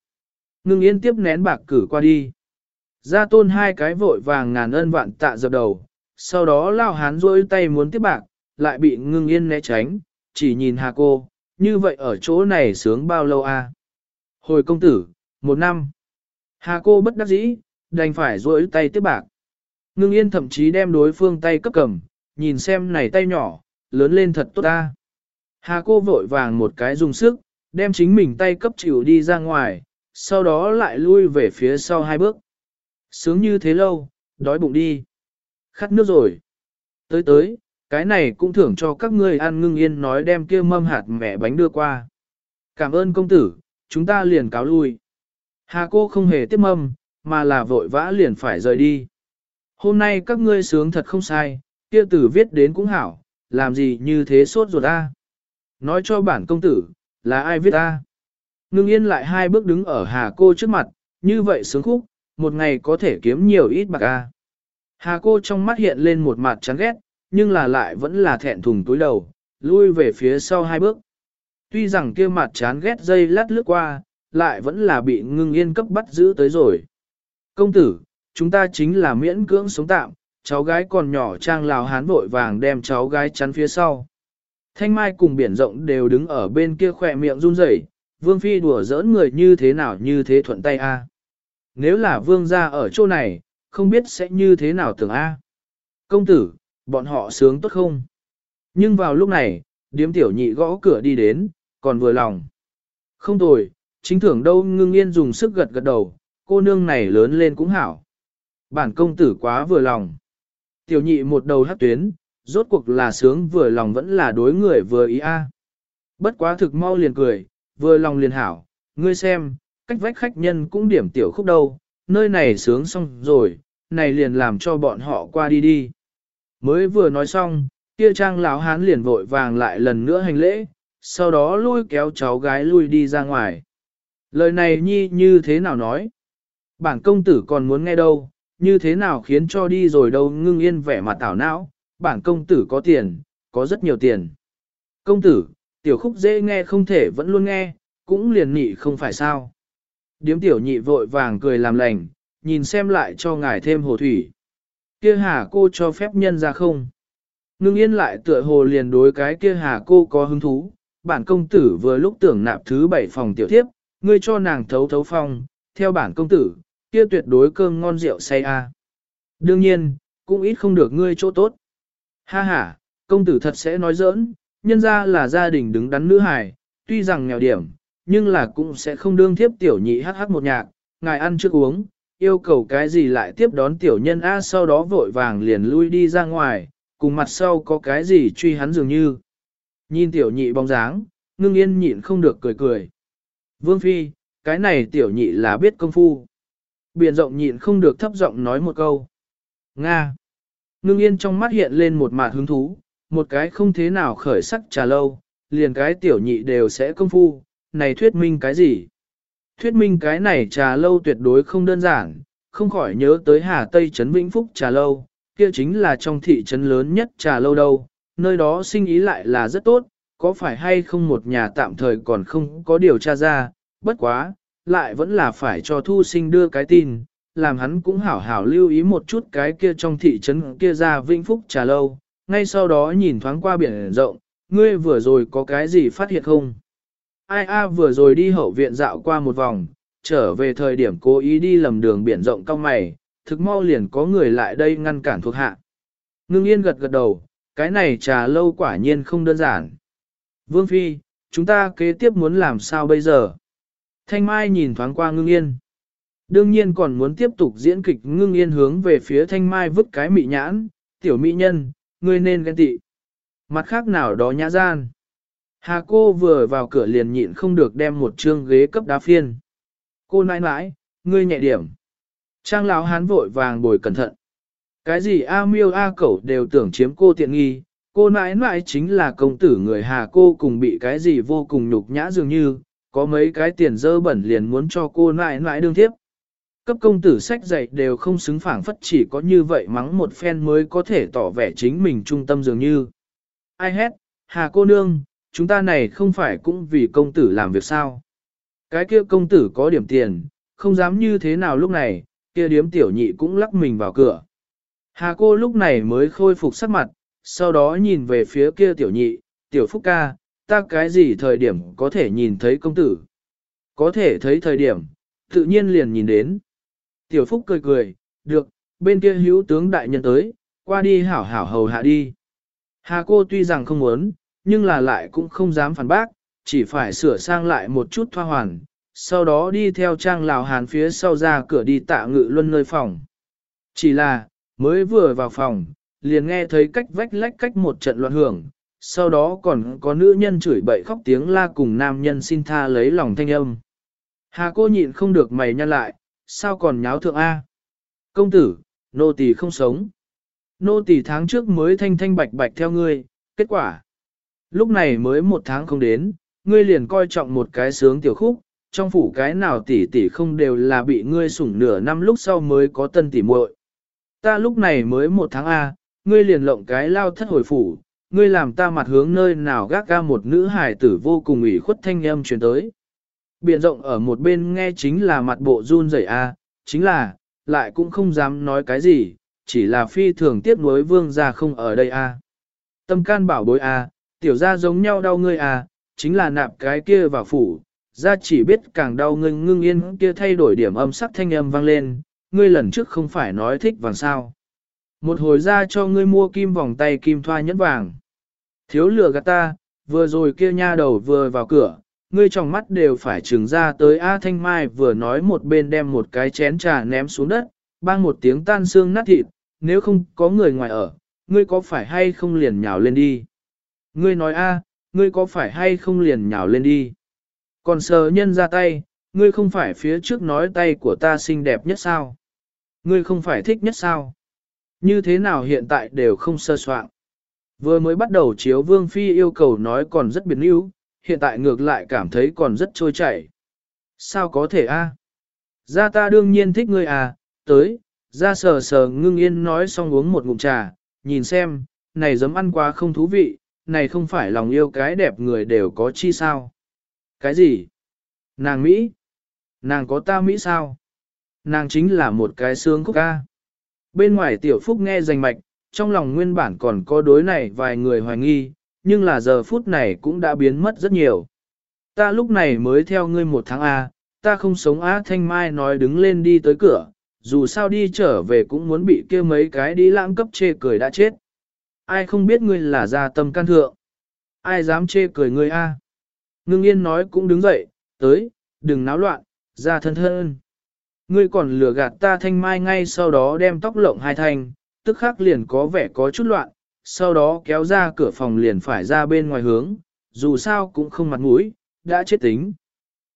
Ngưng yên tiếp nén bạc cử qua đi. Ra tôn hai cái vội vàng ngàn ân vạn tạ dập đầu, sau đó lao hán rôi tay muốn tiếp bạc, lại bị ngưng yên né tránh, chỉ nhìn hà cô, như vậy ở chỗ này sướng bao lâu a? Hồi công tử, một năm. Hà cô bất đắc dĩ, đành phải duỗi tay tiếp bạc. Ngưng yên thậm chí đem đối phương tay cấp cầm, nhìn xem này tay nhỏ, lớn lên thật tốt ta. Hà cô vội vàng một cái dùng sức, đem chính mình tay cấp chịu đi ra ngoài, sau đó lại lui về phía sau hai bước. Sướng như thế lâu, đói bụng đi. Khát nước rồi. Tới tới, cái này cũng thưởng cho các ngươi ăn ngưng yên nói đem kia mâm hạt mẹ bánh đưa qua. Cảm ơn công tử, chúng ta liền cáo lui. Hà cô không hề tiếp mâm, mà là vội vã liền phải rời đi. Hôm nay các ngươi sướng thật không sai, kia tử viết đến cũng hảo, làm gì như thế sốt ruột ta. Nói cho bản công tử, là ai viết ta? Ngưng yên lại hai bước đứng ở hà cô trước mặt, như vậy sướng khúc, một ngày có thể kiếm nhiều ít bạc a. Hà cô trong mắt hiện lên một mặt chán ghét, nhưng là lại vẫn là thẹn thùng túi đầu, lui về phía sau hai bước. Tuy rằng kia mặt chán ghét dây lát lướt qua, lại vẫn là bị ngưng yên cấp bắt giữ tới rồi. Công tử, chúng ta chính là miễn cưỡng sống tạm, cháu gái còn nhỏ trang lào hán vội vàng đem cháu gái chắn phía sau. Thanh Mai cùng biển rộng đều đứng ở bên kia khỏe miệng run rẩy, Vương Phi đùa giỡn người như thế nào như thế thuận tay a. Nếu là Vương gia ở chỗ này, không biết sẽ như thế nào tưởng a. Công tử, bọn họ sướng tốt không? Nhưng vào lúc này, điếm tiểu nhị gõ cửa đi đến, còn vừa lòng. Không tồi, chính thưởng đâu ngưng yên dùng sức gật gật đầu, cô nương này lớn lên cũng hảo. Bản công tử quá vừa lòng. Tiểu nhị một đầu hát tuyến, rốt cuộc là sướng vừa lòng vẫn là đối người vừa ý a. Bất quá thực mau liền cười, vừa lòng liền hảo, ngươi xem, cách vách khách nhân cũng điểm tiểu khúc đâu, nơi này sướng xong rồi, này liền làm cho bọn họ qua đi đi. Mới vừa nói xong, kia trang lão hán liền vội vàng lại lần nữa hành lễ, sau đó lôi kéo cháu gái lui đi ra ngoài. Lời này nhi như thế nào nói? Bản công tử còn muốn nghe đâu, như thế nào khiến cho đi rồi đâu ngưng yên vẻ mặt tảo não, bản công tử có tiền, có rất nhiều tiền. Công tử, tiểu khúc dễ nghe không thể vẫn luôn nghe, cũng liền nhị không phải sao. Điếm tiểu nhị vội vàng cười làm lành, nhìn xem lại cho ngài thêm hồ thủy. Kia hà cô cho phép nhân ra không? Ngưng yên lại tựa hồ liền đối cái kia hà cô có hứng thú, bản công tử vừa lúc tưởng nạp thứ bảy phòng tiểu thiếp, ngươi cho nàng thấu thấu phong, theo bản công tử, kia tuyệt đối cơm ngon rượu say a. Đương nhiên, cũng ít không được ngươi chỗ tốt. Ha ha, công tử thật sẽ nói giỡn, nhân ra là gia đình đứng đắn nữ hài, tuy rằng nghèo điểm, nhưng là cũng sẽ không đương thiếp tiểu nhị hát hát một nhạc, ngài ăn trước uống, yêu cầu cái gì lại tiếp đón tiểu nhân A sau đó vội vàng liền lui đi ra ngoài, cùng mặt sau có cái gì truy hắn dường như. Nhìn tiểu nhị bóng dáng, ngưng yên nhịn không được cười cười. Vương Phi, cái này tiểu nhị là biết công phu. Biển rộng nhịn không được thấp giọng nói một câu. Nga. Ngưng yên trong mắt hiện lên một mạt hứng thú, một cái không thế nào khởi sắc trà lâu, liền cái tiểu nhị đều sẽ công phu, này thuyết minh cái gì? Thuyết minh cái này trà lâu tuyệt đối không đơn giản, không khỏi nhớ tới Hà Tây Trấn Vĩnh Phúc trà lâu, kia chính là trong thị trấn lớn nhất trà lâu đâu, nơi đó sinh ý lại là rất tốt, có phải hay không một nhà tạm thời còn không có điều tra ra, bất quá, lại vẫn là phải cho thu sinh đưa cái tin, làm hắn cũng hảo hảo lưu ý một chút cái kia trong thị trấn kia ra Vĩnh Phúc trà lâu, ngay sau đó nhìn thoáng qua biển rộng, ngươi vừa rồi có cái gì phát hiện không? Ai a vừa rồi đi hậu viện dạo qua một vòng, trở về thời điểm cố ý đi lầm đường biển rộng cao mày, thực mau liền có người lại đây ngăn cản thuộc hạ. Ngưng yên gật gật đầu, cái này trà lâu quả nhiên không đơn giản. Vương Phi, chúng ta kế tiếp muốn làm sao bây giờ? Thanh Mai nhìn thoáng qua ngưng yên. Đương nhiên còn muốn tiếp tục diễn kịch ngưng yên hướng về phía Thanh Mai vứt cái mị nhãn, tiểu mỹ nhân, ngươi nên ghen tị. Mặt khác nào đó nhã gian. Hà cô vừa vào cửa liền nhịn không được đem một chương ghế cấp đá phiên. Cô nãi nãi, ngươi nhẹ điểm. Trang lão hán vội vàng bồi cẩn thận. Cái gì A miêu A cẩu đều tưởng chiếm cô tiện nghi, cô nãi nãi chính là công tử người Hà cô cùng bị cái gì vô cùng nhục nhã dường như, có mấy cái tiền dơ bẩn liền muốn cho cô nãi nãi đương tiếp. Cấp công tử sách dạy đều không xứng phảng phất chỉ có như vậy mắng một phen mới có thể tỏ vẻ chính mình trung tâm dường như. Ai hét, Hà cô nương, chúng ta này không phải cũng vì công tử làm việc sao. Cái kia công tử có điểm tiền, không dám như thế nào lúc này, kia điếm tiểu nhị cũng lắc mình vào cửa. Hà cô lúc này mới khôi phục sắc mặt, sau đó nhìn về phía kia tiểu nhị, tiểu phúc ca, ta cái gì thời điểm có thể nhìn thấy công tử. Có thể thấy thời điểm, tự nhiên liền nhìn đến. Tiểu phúc cười cười, được, bên kia hữu tướng đại nhân tới, qua đi hảo hảo hầu hạ đi. Hà cô tuy rằng không muốn, nhưng là lại cũng không dám phản bác, chỉ phải sửa sang lại một chút thoa hoàn, sau đó đi theo trang lào hàn phía sau ra cửa đi tạ ngự luân nơi phòng. Chỉ là, mới vừa vào phòng, liền nghe thấy cách vách lách cách một trận loạn hưởng, sau đó còn có nữ nhân chửi bậy khóc tiếng la cùng nam nhân xin tha lấy lòng thanh âm. Hà cô nhịn không được mày nhăn lại, sao còn nháo thượng A? Công tử, nô tỳ không sống. Nô tỳ tháng trước mới thanh thanh bạch bạch theo ngươi, kết quả. Lúc này mới một tháng không đến, ngươi liền coi trọng một cái sướng tiểu khúc, trong phủ cái nào tỷ tỷ không đều là bị ngươi sủng nửa năm lúc sau mới có tân tỷ muội. Ta lúc này mới một tháng A, ngươi liền lộng cái lao thất hồi phủ, ngươi làm ta mặt hướng nơi nào gác ga một nữ hài tử vô cùng ủy khuất thanh âm truyền tới. Biển rộng ở một bên nghe chính là mặt bộ run rẩy A, chính là, lại cũng không dám nói cái gì, chỉ là phi thường tiếc nuối vương gia không ở đây A. Tâm can bảo bối A, tiểu gia giống nhau đau ngươi A, chính là nạp cái kia vào phủ, gia chỉ biết càng đau ngưng ngưng yên kia thay đổi điểm âm sắc thanh âm vang lên, ngươi lần trước không phải nói thích vàng sao. Một hồi ra cho ngươi mua kim vòng tay kim thoa nhẫn vàng. Thiếu lửa gạt ta, vừa rồi kia nha đầu vừa vào cửa, ngươi trong mắt đều phải trừng ra tới A Thanh Mai vừa nói một bên đem một cái chén trà ném xuống đất, bang một tiếng tan xương nát thịt, nếu không có người ngoài ở, ngươi có phải hay không liền nhào lên đi. Ngươi nói A, ngươi có phải hay không liền nhào lên đi. Còn sờ nhân ra tay, ngươi không phải phía trước nói tay của ta xinh đẹp nhất sao? Ngươi không phải thích nhất sao? Như thế nào hiện tại đều không sơ soạn. Vừa mới bắt đầu chiếu Vương Phi yêu cầu nói còn rất biến yếu, hiện tại ngược lại cảm thấy còn rất trôi chảy. Sao có thể a? À? Ra ta đương nhiên thích ngươi à, tới, ra sờ sờ ngưng yên nói xong uống một ngụm trà, nhìn xem, này giấm ăn quá không thú vị, này không phải lòng yêu cái đẹp người đều có chi sao. Cái gì? Nàng Mỹ? Nàng có ta Mỹ sao? Nàng chính là một cái xương khúc ca. Bên ngoài tiểu phúc nghe rành mạch, trong lòng nguyên bản còn có đối này vài người hoài nghi, nhưng là giờ phút này cũng đã biến mất rất nhiều. Ta lúc này mới theo ngươi một tháng A, ta không sống a Thanh Mai nói đứng lên đi tới cửa, dù sao đi trở về cũng muốn bị kia mấy cái đi lãng cấp chê cười đã chết. Ai không biết ngươi là gia tâm can thượng? Ai dám chê cười ngươi A? Ngưng yên nói cũng đứng dậy, tới, đừng náo loạn, ra thân thân. Ngươi còn lừa gạt ta thanh mai ngay sau đó đem tóc lộng hai thành tức khắc liền có vẻ có chút loạn, sau đó kéo ra cửa phòng liền phải ra bên ngoài hướng, dù sao cũng không mặt mũi, đã chết tính.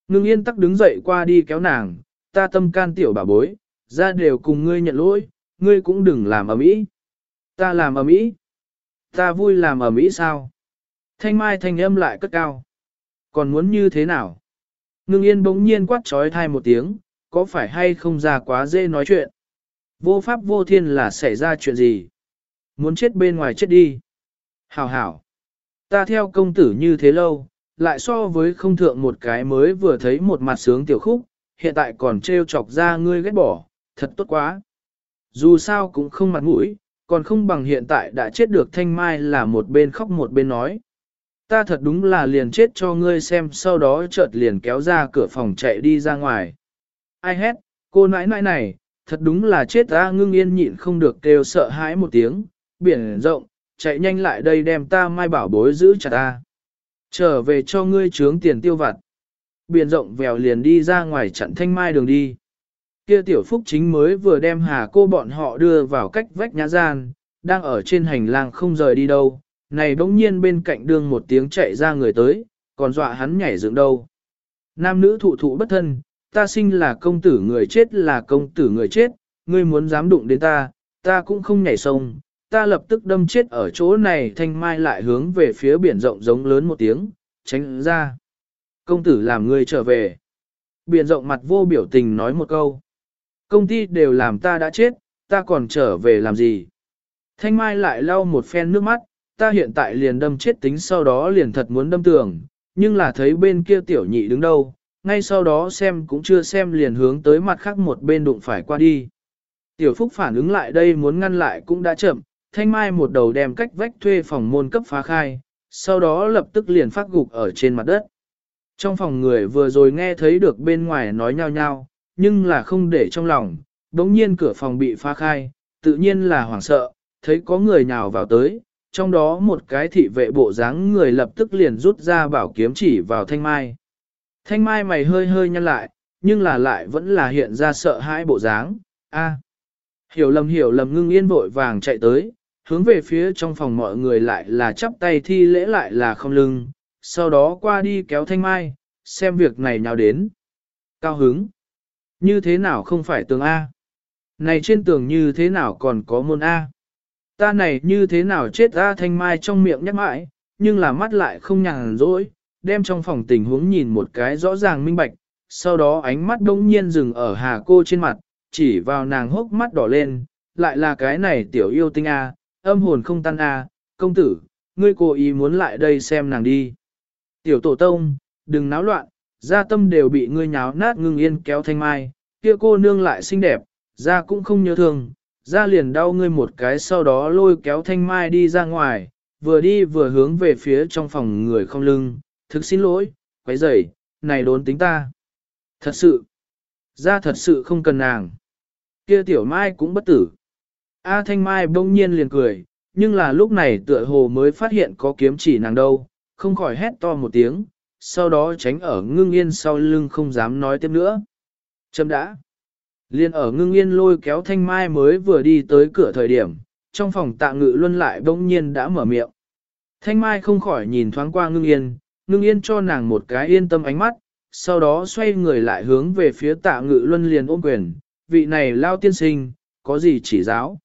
Ngưng yên tắc đứng dậy qua đi kéo nàng, ta tâm can tiểu bà bối, ra đều cùng ngươi nhận lỗi, ngươi cũng đừng làm ở mỹ. Ta làm ở mỹ. Ta vui làm ở mỹ sao? Thanh mai thanh âm lại cất cao. Còn muốn như thế nào? Ngưng yên bỗng nhiên quát trói thai một tiếng, có phải hay không ra quá dễ nói chuyện? Vô pháp vô thiên là xảy ra chuyện gì? Muốn chết bên ngoài chết đi. Hảo hảo. Ta theo công tử như thế lâu, lại so với không thượng một cái mới vừa thấy một mặt sướng tiểu khúc, hiện tại còn trêu chọc ra ngươi ghét bỏ, thật tốt quá. Dù sao cũng không mặt mũi, còn không bằng hiện tại đã chết được thanh mai là một bên khóc một bên nói. Ta thật đúng là liền chết cho ngươi xem sau đó chợt liền kéo ra cửa phòng chạy đi ra ngoài. Ai hét, cô nãi nãi này, thật đúng là chết ta ngưng yên nhịn không được kêu sợ hãi một tiếng, biển rộng, chạy nhanh lại đây đem ta mai bảo bối giữ chặt ta. Trở về cho ngươi trướng tiền tiêu vặt. Biển rộng vèo liền đi ra ngoài chặn thanh mai đường đi. Kia tiểu phúc chính mới vừa đem hà cô bọn họ đưa vào cách vách nhã gian, đang ở trên hành lang không rời đi đâu. Này bỗng nhiên bên cạnh đường một tiếng chạy ra người tới, còn dọa hắn nhảy dựng đâu. Nam nữ thụ thụ bất thân, ta sinh là công tử người chết là công tử người chết, ngươi muốn dám đụng đến ta, ta cũng không nhảy sông, ta lập tức đâm chết ở chỗ này thanh mai lại hướng về phía biển rộng giống lớn một tiếng, tránh ra. Công tử làm ngươi trở về. Biển rộng mặt vô biểu tình nói một câu. Công ty đều làm ta đã chết, ta còn trở về làm gì? Thanh mai lại lau một phen nước mắt, ta hiện tại liền đâm chết tính sau đó liền thật muốn đâm tường, nhưng là thấy bên kia tiểu nhị đứng đâu, ngay sau đó xem cũng chưa xem liền hướng tới mặt khác một bên đụng phải qua đi. Tiểu Phúc phản ứng lại đây muốn ngăn lại cũng đã chậm, Thanh Mai một đầu đem cách vách thuê phòng môn cấp phá khai, sau đó lập tức liền phát gục ở trên mặt đất. Trong phòng người vừa rồi nghe thấy được bên ngoài nói nhau nhau, nhưng là không để trong lòng, đống nhiên cửa phòng bị phá khai, tự nhiên là hoảng sợ, thấy có người nào vào tới, trong đó một cái thị vệ bộ dáng người lập tức liền rút ra bảo kiếm chỉ vào Thanh Mai. Thanh mai mày hơi hơi nhăn lại, nhưng là lại vẫn là hiện ra sợ hãi bộ dáng. A. Hiểu lầm hiểu lầm ngưng yên vội vàng chạy tới, hướng về phía trong phòng mọi người lại là chắp tay thi lễ lại là không lưng, sau đó qua đi kéo thanh mai, xem việc này nào đến. Cao hứng. Như thế nào không phải tường A? Này trên tường như thế nào còn có môn A? Ta này như thế nào chết ra thanh mai trong miệng nhắc mãi, nhưng là mắt lại không nhàn rỗi, đem trong phòng tình huống nhìn một cái rõ ràng minh bạch, sau đó ánh mắt đông nhiên dừng ở hà cô trên mặt, chỉ vào nàng hốc mắt đỏ lên, lại là cái này tiểu yêu tinh a, âm hồn không tan a, công tử, ngươi cố ý muốn lại đây xem nàng đi. Tiểu tổ tông, đừng náo loạn, gia tâm đều bị ngươi nháo nát ngưng yên kéo thanh mai, kia cô nương lại xinh đẹp, gia cũng không nhớ thương, gia liền đau ngươi một cái sau đó lôi kéo thanh mai đi ra ngoài, vừa đi vừa hướng về phía trong phòng người không lưng, thực xin lỗi, quấy rầy, này đốn tính ta. Thật sự, gia thật sự không cần nàng. Kia tiểu mai cũng bất tử. A thanh mai bỗng nhiên liền cười, nhưng là lúc này tựa hồ mới phát hiện có kiếm chỉ nàng đâu, không khỏi hét to một tiếng, sau đó tránh ở ngưng yên sau lưng không dám nói tiếp nữa. Chấm đã. Liên ở ngưng yên lôi kéo thanh mai mới vừa đi tới cửa thời điểm, trong phòng tạ ngự luân lại bỗng nhiên đã mở miệng. Thanh mai không khỏi nhìn thoáng qua ngưng yên, ngưng yên cho nàng một cái yên tâm ánh mắt, sau đó xoay người lại hướng về phía tạ ngự luân liền ôm quyền, vị này lao tiên sinh, có gì chỉ giáo.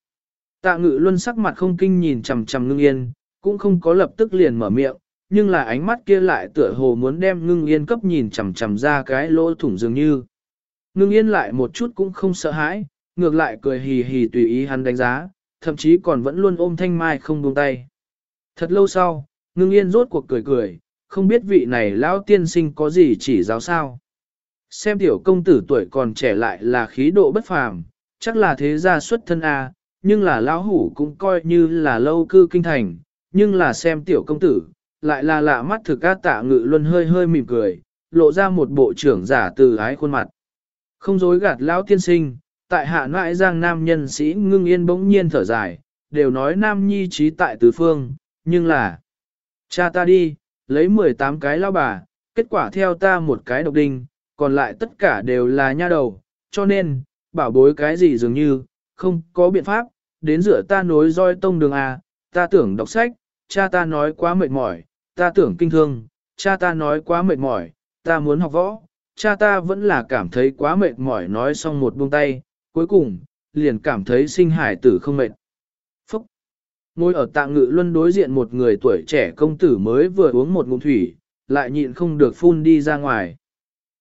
Tạ ngự luân sắc mặt không kinh nhìn chằm chằm ngưng yên, cũng không có lập tức liền mở miệng, nhưng là ánh mắt kia lại tựa hồ muốn đem ngưng yên cấp nhìn chằm chằm ra cái lỗ thủng dường như. Ngưng yên lại một chút cũng không sợ hãi, ngược lại cười hì hì tùy ý hắn đánh giá, thậm chí còn vẫn luôn ôm thanh mai không buông tay. Thật lâu sau, ngưng yên rốt cuộc cười cười, không biết vị này lão tiên sinh có gì chỉ giáo sao. Xem tiểu công tử tuổi còn trẻ lại là khí độ bất phàm, chắc là thế gia xuất thân A, nhưng là lão hủ cũng coi như là lâu cư kinh thành, nhưng là xem tiểu công tử, lại là lạ mắt thực ca tạ ngự luân hơi hơi mỉm cười, lộ ra một bộ trưởng giả từ ái khuôn mặt. Không dối gạt lão tiên sinh, tại hạ ngoại giang nam nhân sĩ ngưng yên bỗng nhiên thở dài, đều nói nam nhi trí tại tứ phương, nhưng là, cha ta đi, lấy 18 cái lao bà, kết quả theo ta một cái độc đinh, còn lại tất cả đều là nha đầu, cho nên, bảo bối cái gì dường như, không có biện pháp, đến rửa ta nối roi tông đường A, ta tưởng đọc sách, cha ta nói quá mệt mỏi, ta tưởng kinh thương, cha ta nói quá mệt mỏi, ta muốn học võ, cha ta vẫn là cảm thấy quá mệt mỏi nói xong một buông tay, cuối cùng, liền cảm thấy sinh hải tử không mệt. Phúc! Ngồi ở tạ ngự luân đối diện một người tuổi trẻ công tử mới vừa uống một ngụm thủy, lại nhịn không được phun đi ra ngoài.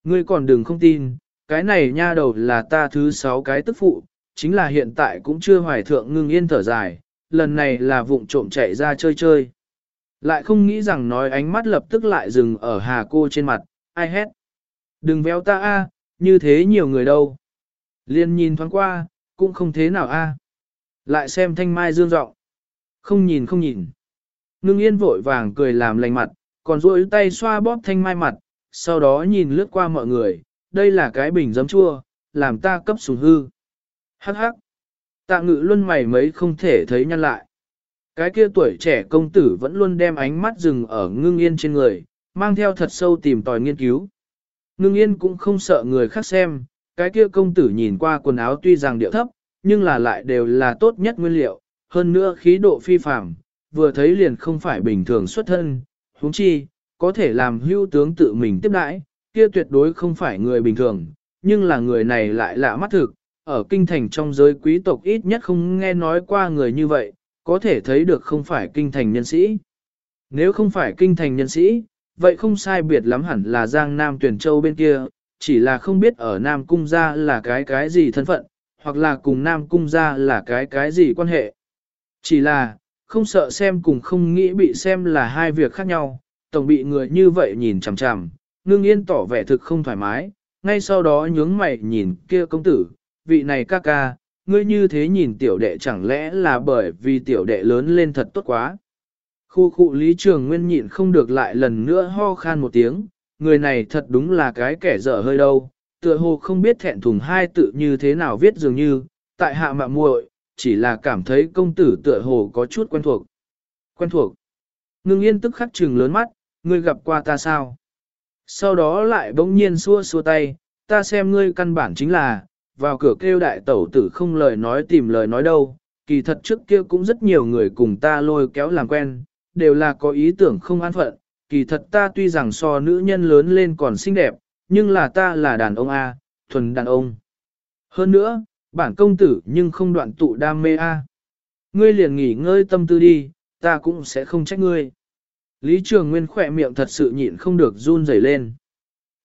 Ngươi còn đừng không tin, cái này nha đầu là ta thứ sáu cái tức phụ, chính là hiện tại cũng chưa hoài thượng ngưng yên thở dài, lần này là vụng trộm chạy ra chơi chơi. Lại không nghĩ rằng nói ánh mắt lập tức lại dừng ở hà cô trên mặt, ai hét. Đừng véo ta a, như thế nhiều người đâu. Liên nhìn thoáng qua, cũng không thế nào a. Lại xem thanh mai dương rộng. Không nhìn không nhìn. Ngưng yên vội vàng cười làm lành mặt, còn duỗi tay xoa bóp thanh mai mặt, sau đó nhìn lướt qua mọi người, đây là cái bình giấm chua, làm ta cấp sùng hư. Hắc hắc. Tạ ngự luân mày mấy không thể thấy nhăn lại. Cái kia tuổi trẻ công tử vẫn luôn đem ánh mắt dừng ở ngưng yên trên người, mang theo thật sâu tìm tòi nghiên cứu. Ngưng yên cũng không sợ người khác xem, cái kia công tử nhìn qua quần áo tuy rằng điệu thấp, nhưng là lại đều là tốt nhất nguyên liệu, hơn nữa khí độ phi phàm, vừa thấy liền không phải bình thường xuất thân, huống chi, có thể làm hưu tướng tự mình tiếp đãi, kia tuyệt đối không phải người bình thường, nhưng là người này lại lạ mắt thực, ở kinh thành trong giới quý tộc ít nhất không nghe nói qua người như vậy, có thể thấy được không phải kinh thành nhân sĩ. Nếu không phải kinh thành nhân sĩ, vậy không sai biệt lắm hẳn là Giang Nam Tuyển Châu bên kia, chỉ là không biết ở Nam Cung gia là cái cái gì thân phận, hoặc là cùng Nam Cung gia là cái cái gì quan hệ. Chỉ là, không sợ xem cùng không nghĩ bị xem là hai việc khác nhau, tổng bị người như vậy nhìn chằm chằm, ngưng yên tỏ vẻ thực không thoải mái, ngay sau đó nhướng mày nhìn kia công tử, vị này ca ca, ngươi như thế nhìn tiểu đệ chẳng lẽ là bởi vì tiểu đệ lớn lên thật tốt quá. Khu khu lý trường nguyên nhịn không được lại lần nữa ho khan một tiếng, người này thật đúng là cái kẻ dở hơi đâu, tựa hồ không biết thẹn thùng hai tự như thế nào viết dường như, tại hạ mạ muội, chỉ là cảm thấy công tử tựa hồ có chút quen thuộc. Quen thuộc. Ngưng yên tức khắc trừng lớn mắt, ngươi gặp qua ta sao? Sau đó lại bỗng nhiên xua xua tay, ta xem ngươi căn bản chính là, vào cửa kêu đại tẩu tử không lời nói tìm lời nói đâu, kỳ thật trước kia cũng rất nhiều người cùng ta lôi kéo làm quen, đều là có ý tưởng không an phận, kỳ thật ta tuy rằng so nữ nhân lớn lên còn xinh đẹp, nhưng là ta là đàn ông A, thuần đàn ông. Hơn nữa, bản công tử nhưng không đoạn tụ đam mê A. Ngươi liền nghỉ ngơi tâm tư đi, ta cũng sẽ không trách ngươi. Lý Trường Nguyên khỏe miệng thật sự nhịn không được run rẩy lên.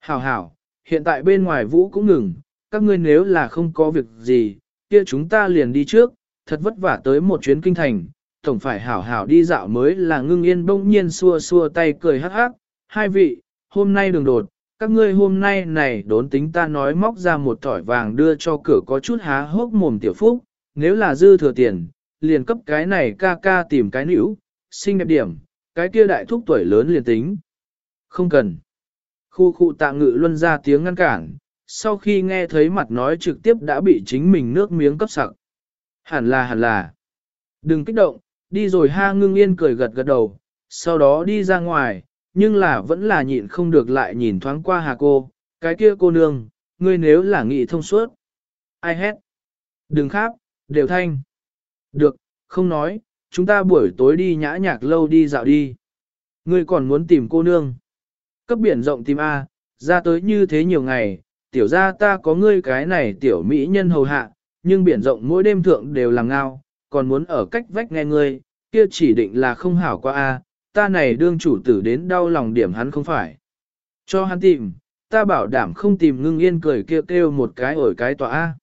Hảo hảo, hiện tại bên ngoài vũ cũng ngừng, các ngươi nếu là không có việc gì, kia chúng ta liền đi trước, thật vất vả tới một chuyến kinh thành, tổng phải hảo hảo đi dạo mới là ngưng yên bỗng nhiên xua xua tay cười hắc hắc, hai vị, hôm nay đường đột, các ngươi hôm nay này đốn tính ta nói móc ra một thỏi vàng đưa cho cửa có chút há hốc mồm tiểu phúc, nếu là dư thừa tiền, liền cấp cái này ca ca tìm cái nữ, xinh đẹp điểm, cái kia đại thúc tuổi lớn liền tính. Không cần. Khu khu tạ ngự luân ra tiếng ngăn cản, sau khi nghe thấy mặt nói trực tiếp đã bị chính mình nước miếng cấp sặc. Hẳn là hẳn là. Đừng kích động, đi rồi ha ngưng yên cười gật gật đầu, sau đó đi ra ngoài, nhưng là vẫn là nhịn không được lại nhìn thoáng qua hà cô, cái kia cô nương, ngươi nếu là nghị thông suốt. Ai hét? Đừng kháp, đều thanh. Được, không nói, chúng ta buổi tối đi nhã nhạc lâu đi dạo đi. Ngươi còn muốn tìm cô nương. Cấp biển rộng tìm A, ra tới như thế nhiều ngày, tiểu ra ta có ngươi cái này tiểu mỹ nhân hầu hạ, nhưng biển rộng mỗi đêm thượng đều làm ngao, còn muốn ở cách vách nghe ngươi, kia chỉ định là không hảo qua A, ta này đương chủ tử đến đau lòng điểm hắn không phải. Cho hắn tìm, ta bảo đảm không tìm ngưng yên cười kêu kêu một cái ổi cái tòa A.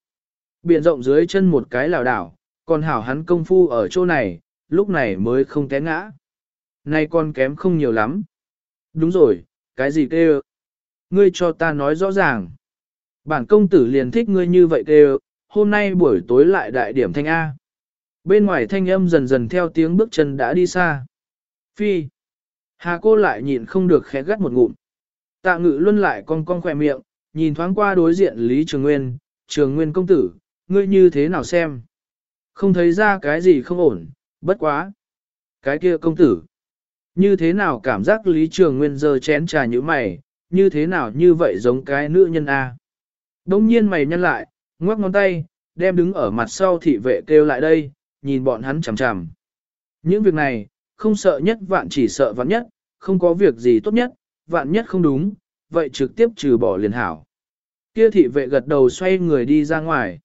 Biển rộng dưới chân một cái lảo đảo, còn hảo hắn công phu ở chỗ này, lúc này mới không té ngã. Nay con kém không nhiều lắm. Đúng rồi, cái gì kêu? Ngươi cho ta nói rõ ràng. Bản công tử liền thích ngươi như vậy kêu, hôm nay buổi tối lại đại điểm thanh A. Bên ngoài thanh âm dần dần theo tiếng bước chân đã đi xa. Phi. Hà cô lại nhịn không được khẽ gắt một ngụm. Tạ ngự luân lại con con khỏe miệng, nhìn thoáng qua đối diện Lý Trường Nguyên, Trường Nguyên công tử, ngươi như thế nào xem? Không thấy ra cái gì không ổn, bất quá. Cái kia công tử. Như thế nào cảm giác Lý Trường Nguyên giờ chén trà như mày, như thế nào như vậy giống cái nữ nhân A. Đông nhiên mày nhăn lại, ngoắc ngón tay, đem đứng ở mặt sau thị vệ kêu lại đây, nhìn bọn hắn chằm chằm. Những việc này, không sợ nhất vạn chỉ sợ vạn nhất, không có việc gì tốt nhất, vạn nhất không đúng, vậy trực tiếp trừ bỏ liền hảo. Kia thị vệ gật đầu xoay người đi ra ngoài.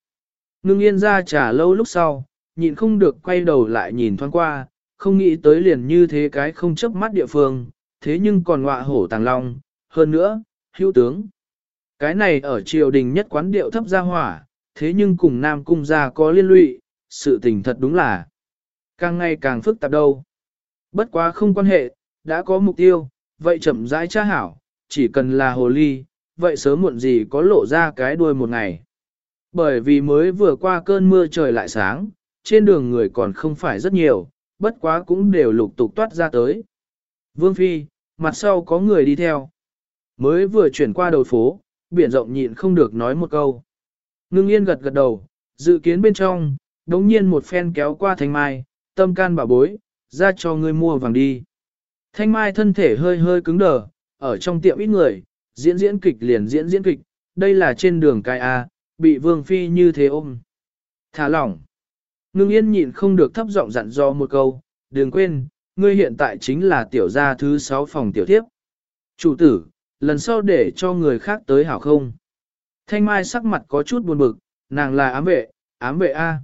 Ngưng yên ra trả lâu lúc sau, nhịn không được quay đầu lại nhìn thoáng qua, không nghĩ tới liền như thế cái không chấp mắt địa phương, thế nhưng còn ngọa hổ tàng long, hơn nữa, hữu tướng. Cái này ở triều đình nhất quán điệu thấp gia hỏa, thế nhưng cùng Nam Cung gia có liên lụy, sự tình thật đúng là càng ngày càng phức tạp đâu. Bất quá không quan hệ, đã có mục tiêu, vậy chậm rãi tra hảo, chỉ cần là hồ ly, vậy sớm muộn gì có lộ ra cái đuôi một ngày. Bởi vì mới vừa qua cơn mưa trời lại sáng, trên đường người còn không phải rất nhiều, bất quá cũng đều lục tục toát ra tới. Vương Phi, mặt sau có người đi theo. Mới vừa chuyển qua đầu phố, biển rộng nhịn không được nói một câu. Ngưng yên gật gật đầu, dự kiến bên trong, đống nhiên một phen kéo qua thanh mai, tâm can bảo bối, ra cho ngươi mua vàng đi. Thanh mai thân thể hơi hơi cứng đờ, ở trong tiệm ít người, diễn diễn kịch liền diễn diễn kịch, đây là trên đường cai A, bị vương phi như thế ôm. Thả lỏng. Ngưng yên nhịn không được thấp giọng dặn do một câu, đừng quên, ngươi hiện tại chính là tiểu gia thứ sáu phòng tiểu thiếp. Chủ tử, lần sau để cho người khác tới hảo không? Thanh Mai sắc mặt có chút buồn bực, nàng là ám vệ, ám vệ A.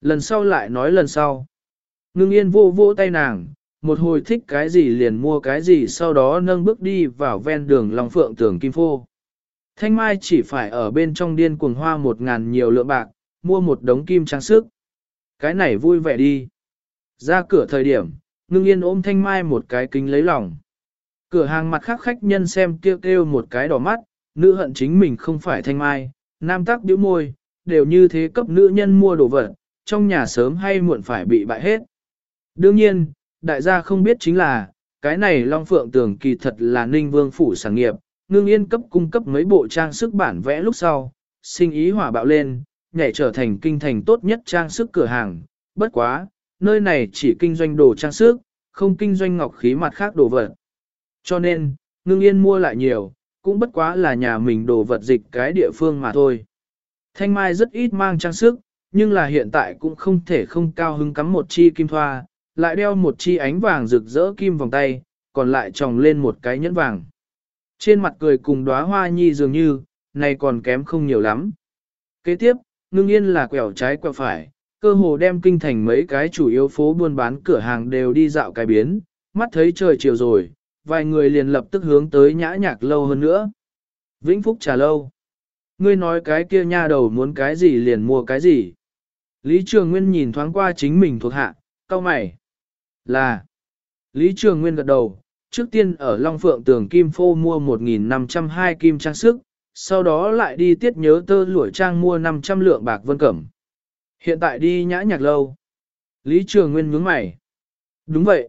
Lần sau lại nói lần sau. Ngưng yên vô vô tay nàng, một hồi thích cái gì liền mua cái gì sau đó nâng bước đi vào ven đường Long Phượng tường Kim Phô. Thanh Mai chỉ phải ở bên trong điên cuồng hoa một ngàn nhiều lượng bạc, mua một đống kim trang sức. Cái này vui vẻ đi. Ra cửa thời điểm, ngưng yên ôm Thanh Mai một cái kính lấy lòng. Cửa hàng mặt khác khách nhân xem kêu kêu một cái đỏ mắt, nữ hận chính mình không phải Thanh Mai, nam tắc biểu môi, đều như thế cấp nữ nhân mua đồ vật, trong nhà sớm hay muộn phải bị bại hết. Đương nhiên, đại gia không biết chính là, cái này Long Phượng tưởng kỳ thật là Ninh Vương Phủ sản nghiệp, ngưng yên cấp cung cấp mấy bộ trang sức bản vẽ lúc sau, sinh ý hỏa bạo lên, nhảy trở thành kinh thành tốt nhất trang sức cửa hàng, bất quá, nơi này chỉ kinh doanh đồ trang sức, không kinh doanh ngọc khí mặt khác đồ vật. Cho nên, ngưng yên mua lại nhiều, cũng bất quá là nhà mình đồ vật dịch cái địa phương mà thôi. Thanh Mai rất ít mang trang sức, nhưng là hiện tại cũng không thể không cao hứng cắm một chi kim thoa, lại đeo một chi ánh vàng rực rỡ kim vòng tay, còn lại tròng lên một cái nhẫn vàng. Trên mặt cười cùng đóa hoa nhi dường như, này còn kém không nhiều lắm. Kế tiếp, ngưng yên là quẹo trái quẹo phải, cơ hồ đem kinh thành mấy cái chủ yếu phố buôn bán cửa hàng đều đi dạo cái biến, mắt thấy trời chiều rồi, vài người liền lập tức hướng tới nhã nhạc lâu hơn nữa. Vĩnh Phúc trà lâu. Ngươi nói cái kia nha đầu muốn cái gì liền mua cái gì. Lý Trường Nguyên nhìn thoáng qua chính mình thuộc hạ, cau mày. Là. Lý Trường Nguyên gật đầu, trước tiên ở Long Phượng tường Kim Phô mua 1.502 kim trang sức, sau đó lại đi tiết nhớ tơ lũi trang mua 500 lượng bạc vân cẩm. Hiện tại đi nhã nhạc lâu. Lý Trường Nguyên nhướng mày. Đúng vậy.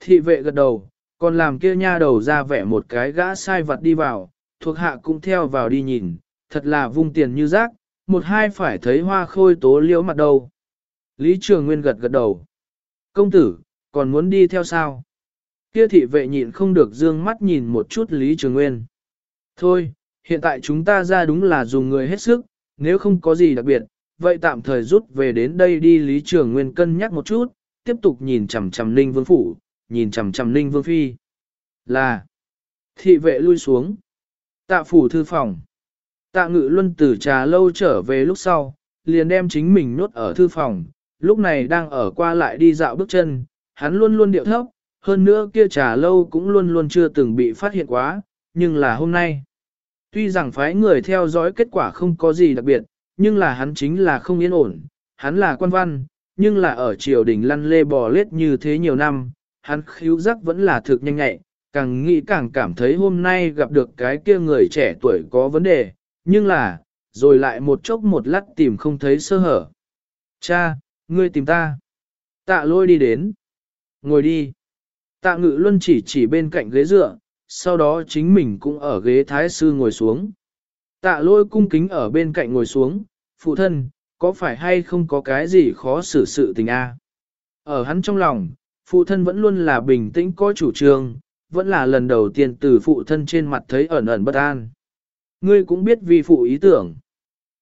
Thị vệ gật đầu, còn làm kia nha đầu ra vẻ một cái gã sai vật đi vào, thuộc hạ cũng theo vào đi nhìn, thật là vung tiền như rác, một hai phải thấy hoa khôi tố liễu mặt đầu. Lý Trường Nguyên gật gật đầu. Công tử, còn muốn đi theo sao? Kia thị vệ nhịn không được dương mắt nhìn một chút Lý Trường Nguyên. Thôi, hiện tại chúng ta ra đúng là dùng người hết sức, nếu không có gì đặc biệt, vậy tạm thời rút về đến đây đi Lý Trường Nguyên cân nhắc một chút, tiếp tục nhìn chằm chằm Ninh Vương Phủ, nhìn chằm chằm Ninh Vương Phi. Là, thị vệ lui xuống, tạ phủ thư phòng. Tạ ngự luân từ trà lâu trở về lúc sau, liền đem chính mình nốt ở thư phòng, lúc này đang ở qua lại đi dạo bước chân, hắn luôn luôn điệu thấp, hơn nữa kia trà lâu cũng luôn luôn chưa từng bị phát hiện quá, nhưng là hôm nay. Tuy rằng phái người theo dõi kết quả không có gì đặc biệt, nhưng là hắn chính là không yên ổn, hắn là quan văn, nhưng là ở triều đình lăn lê bò lết như thế nhiều năm, hắn khíu giác vẫn là thực nhanh nhạy, càng nghĩ càng cảm thấy hôm nay gặp được cái kia người trẻ tuổi có vấn đề, nhưng là, rồi lại một chốc một lát tìm không thấy sơ hở. Cha, ngươi tìm ta. Tạ lôi đi đến. Ngồi đi. Tạ ngự luân chỉ chỉ bên cạnh ghế dựa, sau đó chính mình cũng ở ghế thái sư ngồi xuống. Tạ lôi cung kính ở bên cạnh ngồi xuống, phụ thân, có phải hay không có cái gì khó xử sự tình a? Ở hắn trong lòng, phụ thân vẫn luôn là bình tĩnh có chủ trương, vẫn là lần đầu tiên từ phụ thân trên mặt thấy ẩn ẩn bất an. Ngươi cũng biết vi phụ ý tưởng.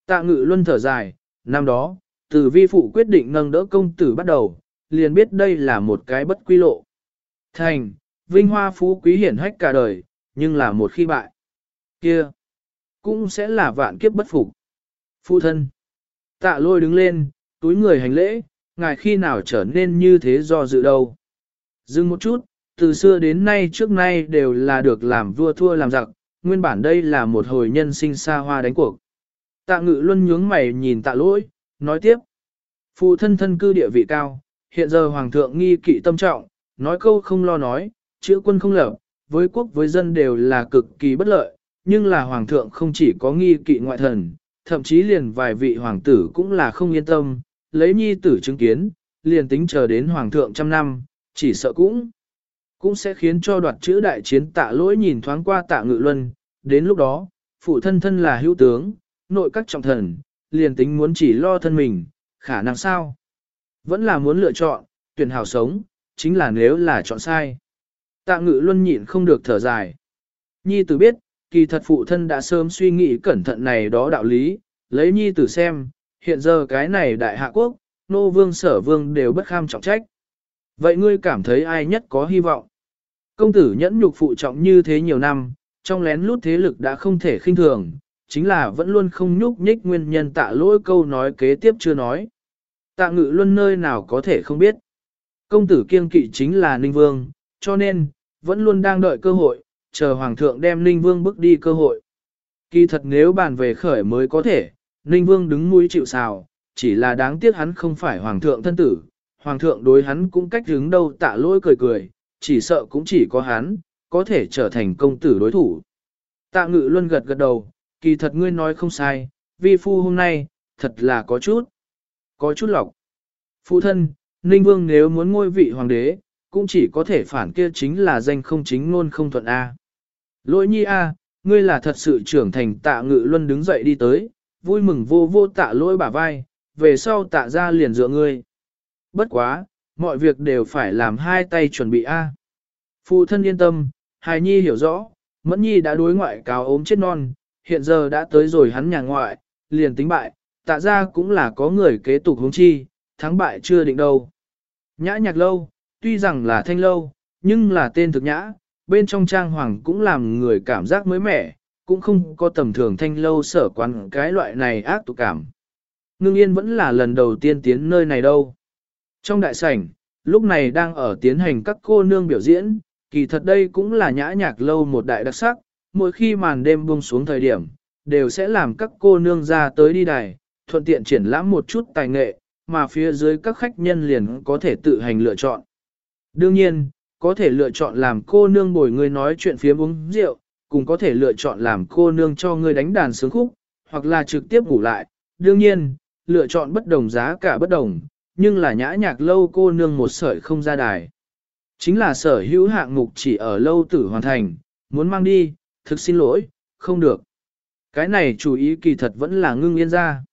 Tạ ngự luân thở dài, năm đó, từ vi phụ quyết định nâng đỡ công tử bắt đầu, liền biết đây là một cái bất quy lộ. Thành, vinh hoa phú quý hiển hách cả đời, nhưng là một khi bại. kia cũng sẽ là vạn kiếp bất phục. Phụ thân. Tạ lôi đứng lên, túi người hành lễ, ngài khi nào trở nên như thế do dự đâu. Dừng một chút, từ xưa đến nay trước nay đều là được làm vua thua làm giặc, nguyên bản đây là một hồi nhân sinh xa hoa đánh cuộc. Tạ ngự luân nhướng mày nhìn tạ lỗi, nói tiếp. Phụ thân thân cư địa vị cao, hiện giờ hoàng thượng nghi kỵ tâm trọng, nói câu không lo nói, chữ quân không lở, với quốc với dân đều là cực kỳ bất lợi, nhưng là hoàng thượng không chỉ có nghi kỵ ngoại thần, thậm chí liền vài vị hoàng tử cũng là không yên tâm, lấy nhi tử chứng kiến, liền tính chờ đến hoàng thượng trăm năm, chỉ sợ cũng cũng sẽ khiến cho đoạt chữ đại chiến tạ lỗi nhìn thoáng qua tạ ngự luân, đến lúc đó, phụ thân thân là hữu tướng, nội các trọng thần, liền tính muốn chỉ lo thân mình, khả năng sao? Vẫn là muốn lựa chọn, tuyển hào sống, chính là nếu là chọn sai. Tạ ngự luân nhịn không được thở dài. Nhi tử biết, kỳ thật phụ thân đã sớm suy nghĩ cẩn thận này đó đạo lý, lấy nhi tử xem, hiện giờ cái này đại hạ quốc, nô vương sở vương đều bất kham trọng trách. Vậy ngươi cảm thấy ai nhất có hy vọng? Công tử nhẫn nhục phụ trọng như thế nhiều năm, trong lén lút thế lực đã không thể khinh thường, chính là vẫn luôn không nhúc nhích nguyên nhân tạ lỗi câu nói kế tiếp chưa nói. Tạ ngự luôn nơi nào có thể không biết. Công tử kiên kỵ chính là Ninh Vương, cho nên, vẫn luôn đang đợi cơ hội, chờ Hoàng thượng đem Ninh Vương bước đi cơ hội. Kỳ thật nếu bàn về khởi mới có thể, Ninh Vương đứng mũi chịu sào, chỉ là đáng tiếc hắn không phải Hoàng thượng thân tử. Hoàng thượng đối hắn cũng cách đứng đâu tạ lỗi cười cười, chỉ sợ cũng chỉ có hắn, có thể trở thành công tử đối thủ. Tạ ngự luân gật gật đầu, kỳ thật ngươi nói không sai, vi phu hôm nay, thật là có chút, có chút lọc. Phụ thân, Ninh Vương nếu muốn ngôi vị hoàng đế, cũng chỉ có thể phản kia chính là danh không chính luôn không thuận A. Lỗi nhi A, ngươi là thật sự trưởng thành tạ ngự luân đứng dậy đi tới, vui mừng vô vô tạ lỗi bả vai, về sau tạ ra liền dựa ngươi. Bất quá, mọi việc đều phải làm hai tay chuẩn bị A. Phụ thân yên tâm, hài nhi hiểu rõ, mẫn nhi đã đối ngoại cáo ốm chết non, hiện giờ đã tới rồi hắn nhà ngoại, liền tính bại, tạ ra cũng là có người kế tục hướng chi, thắng bại chưa định đâu. Nhã nhạc lâu, tuy rằng là thanh lâu, nhưng là tên thực nhã, bên trong trang hoàng cũng làm người cảm giác mới mẻ, cũng không có tầm thường thanh lâu sở quán cái loại này ác tục cảm. Ngưng yên vẫn là lần đầu tiên tiến nơi này đâu. Trong đại sảnh, lúc này đang ở tiến hành các cô nương biểu diễn, kỳ thật đây cũng là nhã nhạc lâu một đại đặc sắc, mỗi khi màn đêm buông xuống thời điểm, đều sẽ làm các cô nương ra tới đi đài, thuận tiện triển lãm một chút tài nghệ, mà phía dưới các khách nhân liền có thể tự hành lựa chọn. Đương nhiên, có thể lựa chọn làm cô nương bồi người nói chuyện phía uống rượu, cũng có thể lựa chọn làm cô nương cho người đánh đàn sướng khúc, hoặc là trực tiếp ngủ lại. Đương nhiên, lựa chọn bất đồng giá cả bất đồng, nhưng là nhã nhạc lâu cô nương một sợi không ra đài. Chính là sở hữu hạng mục chỉ ở lâu tử hoàn thành, muốn mang đi, thực xin lỗi, không được. Cái này chủ ý kỳ thật vẫn là ngưng yên ra.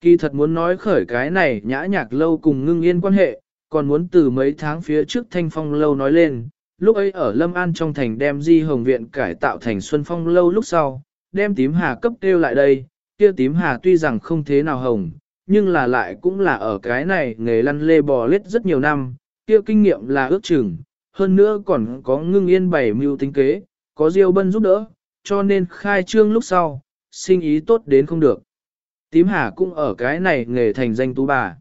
Kỳ thật muốn nói khởi cái này nhã nhạc lâu cùng ngưng yên quan hệ, còn muốn từ mấy tháng phía trước thanh phong lâu nói lên, lúc ấy ở Lâm An trong thành đem di hồng viện cải tạo thành xuân phong lâu lúc sau, đem tím hà cấp kêu lại đây, kia tím hà tuy rằng không thế nào hồng, nhưng là lại cũng là ở cái này nghề lăn lê bò lết rất nhiều năm, kia kinh nghiệm là ước chừng, hơn nữa còn có ngưng yên bảy mưu tính kế, có diêu bân giúp đỡ, cho nên khai trương lúc sau, sinh ý tốt đến không được. Tím hà cũng ở cái này nghề thành danh tú bà.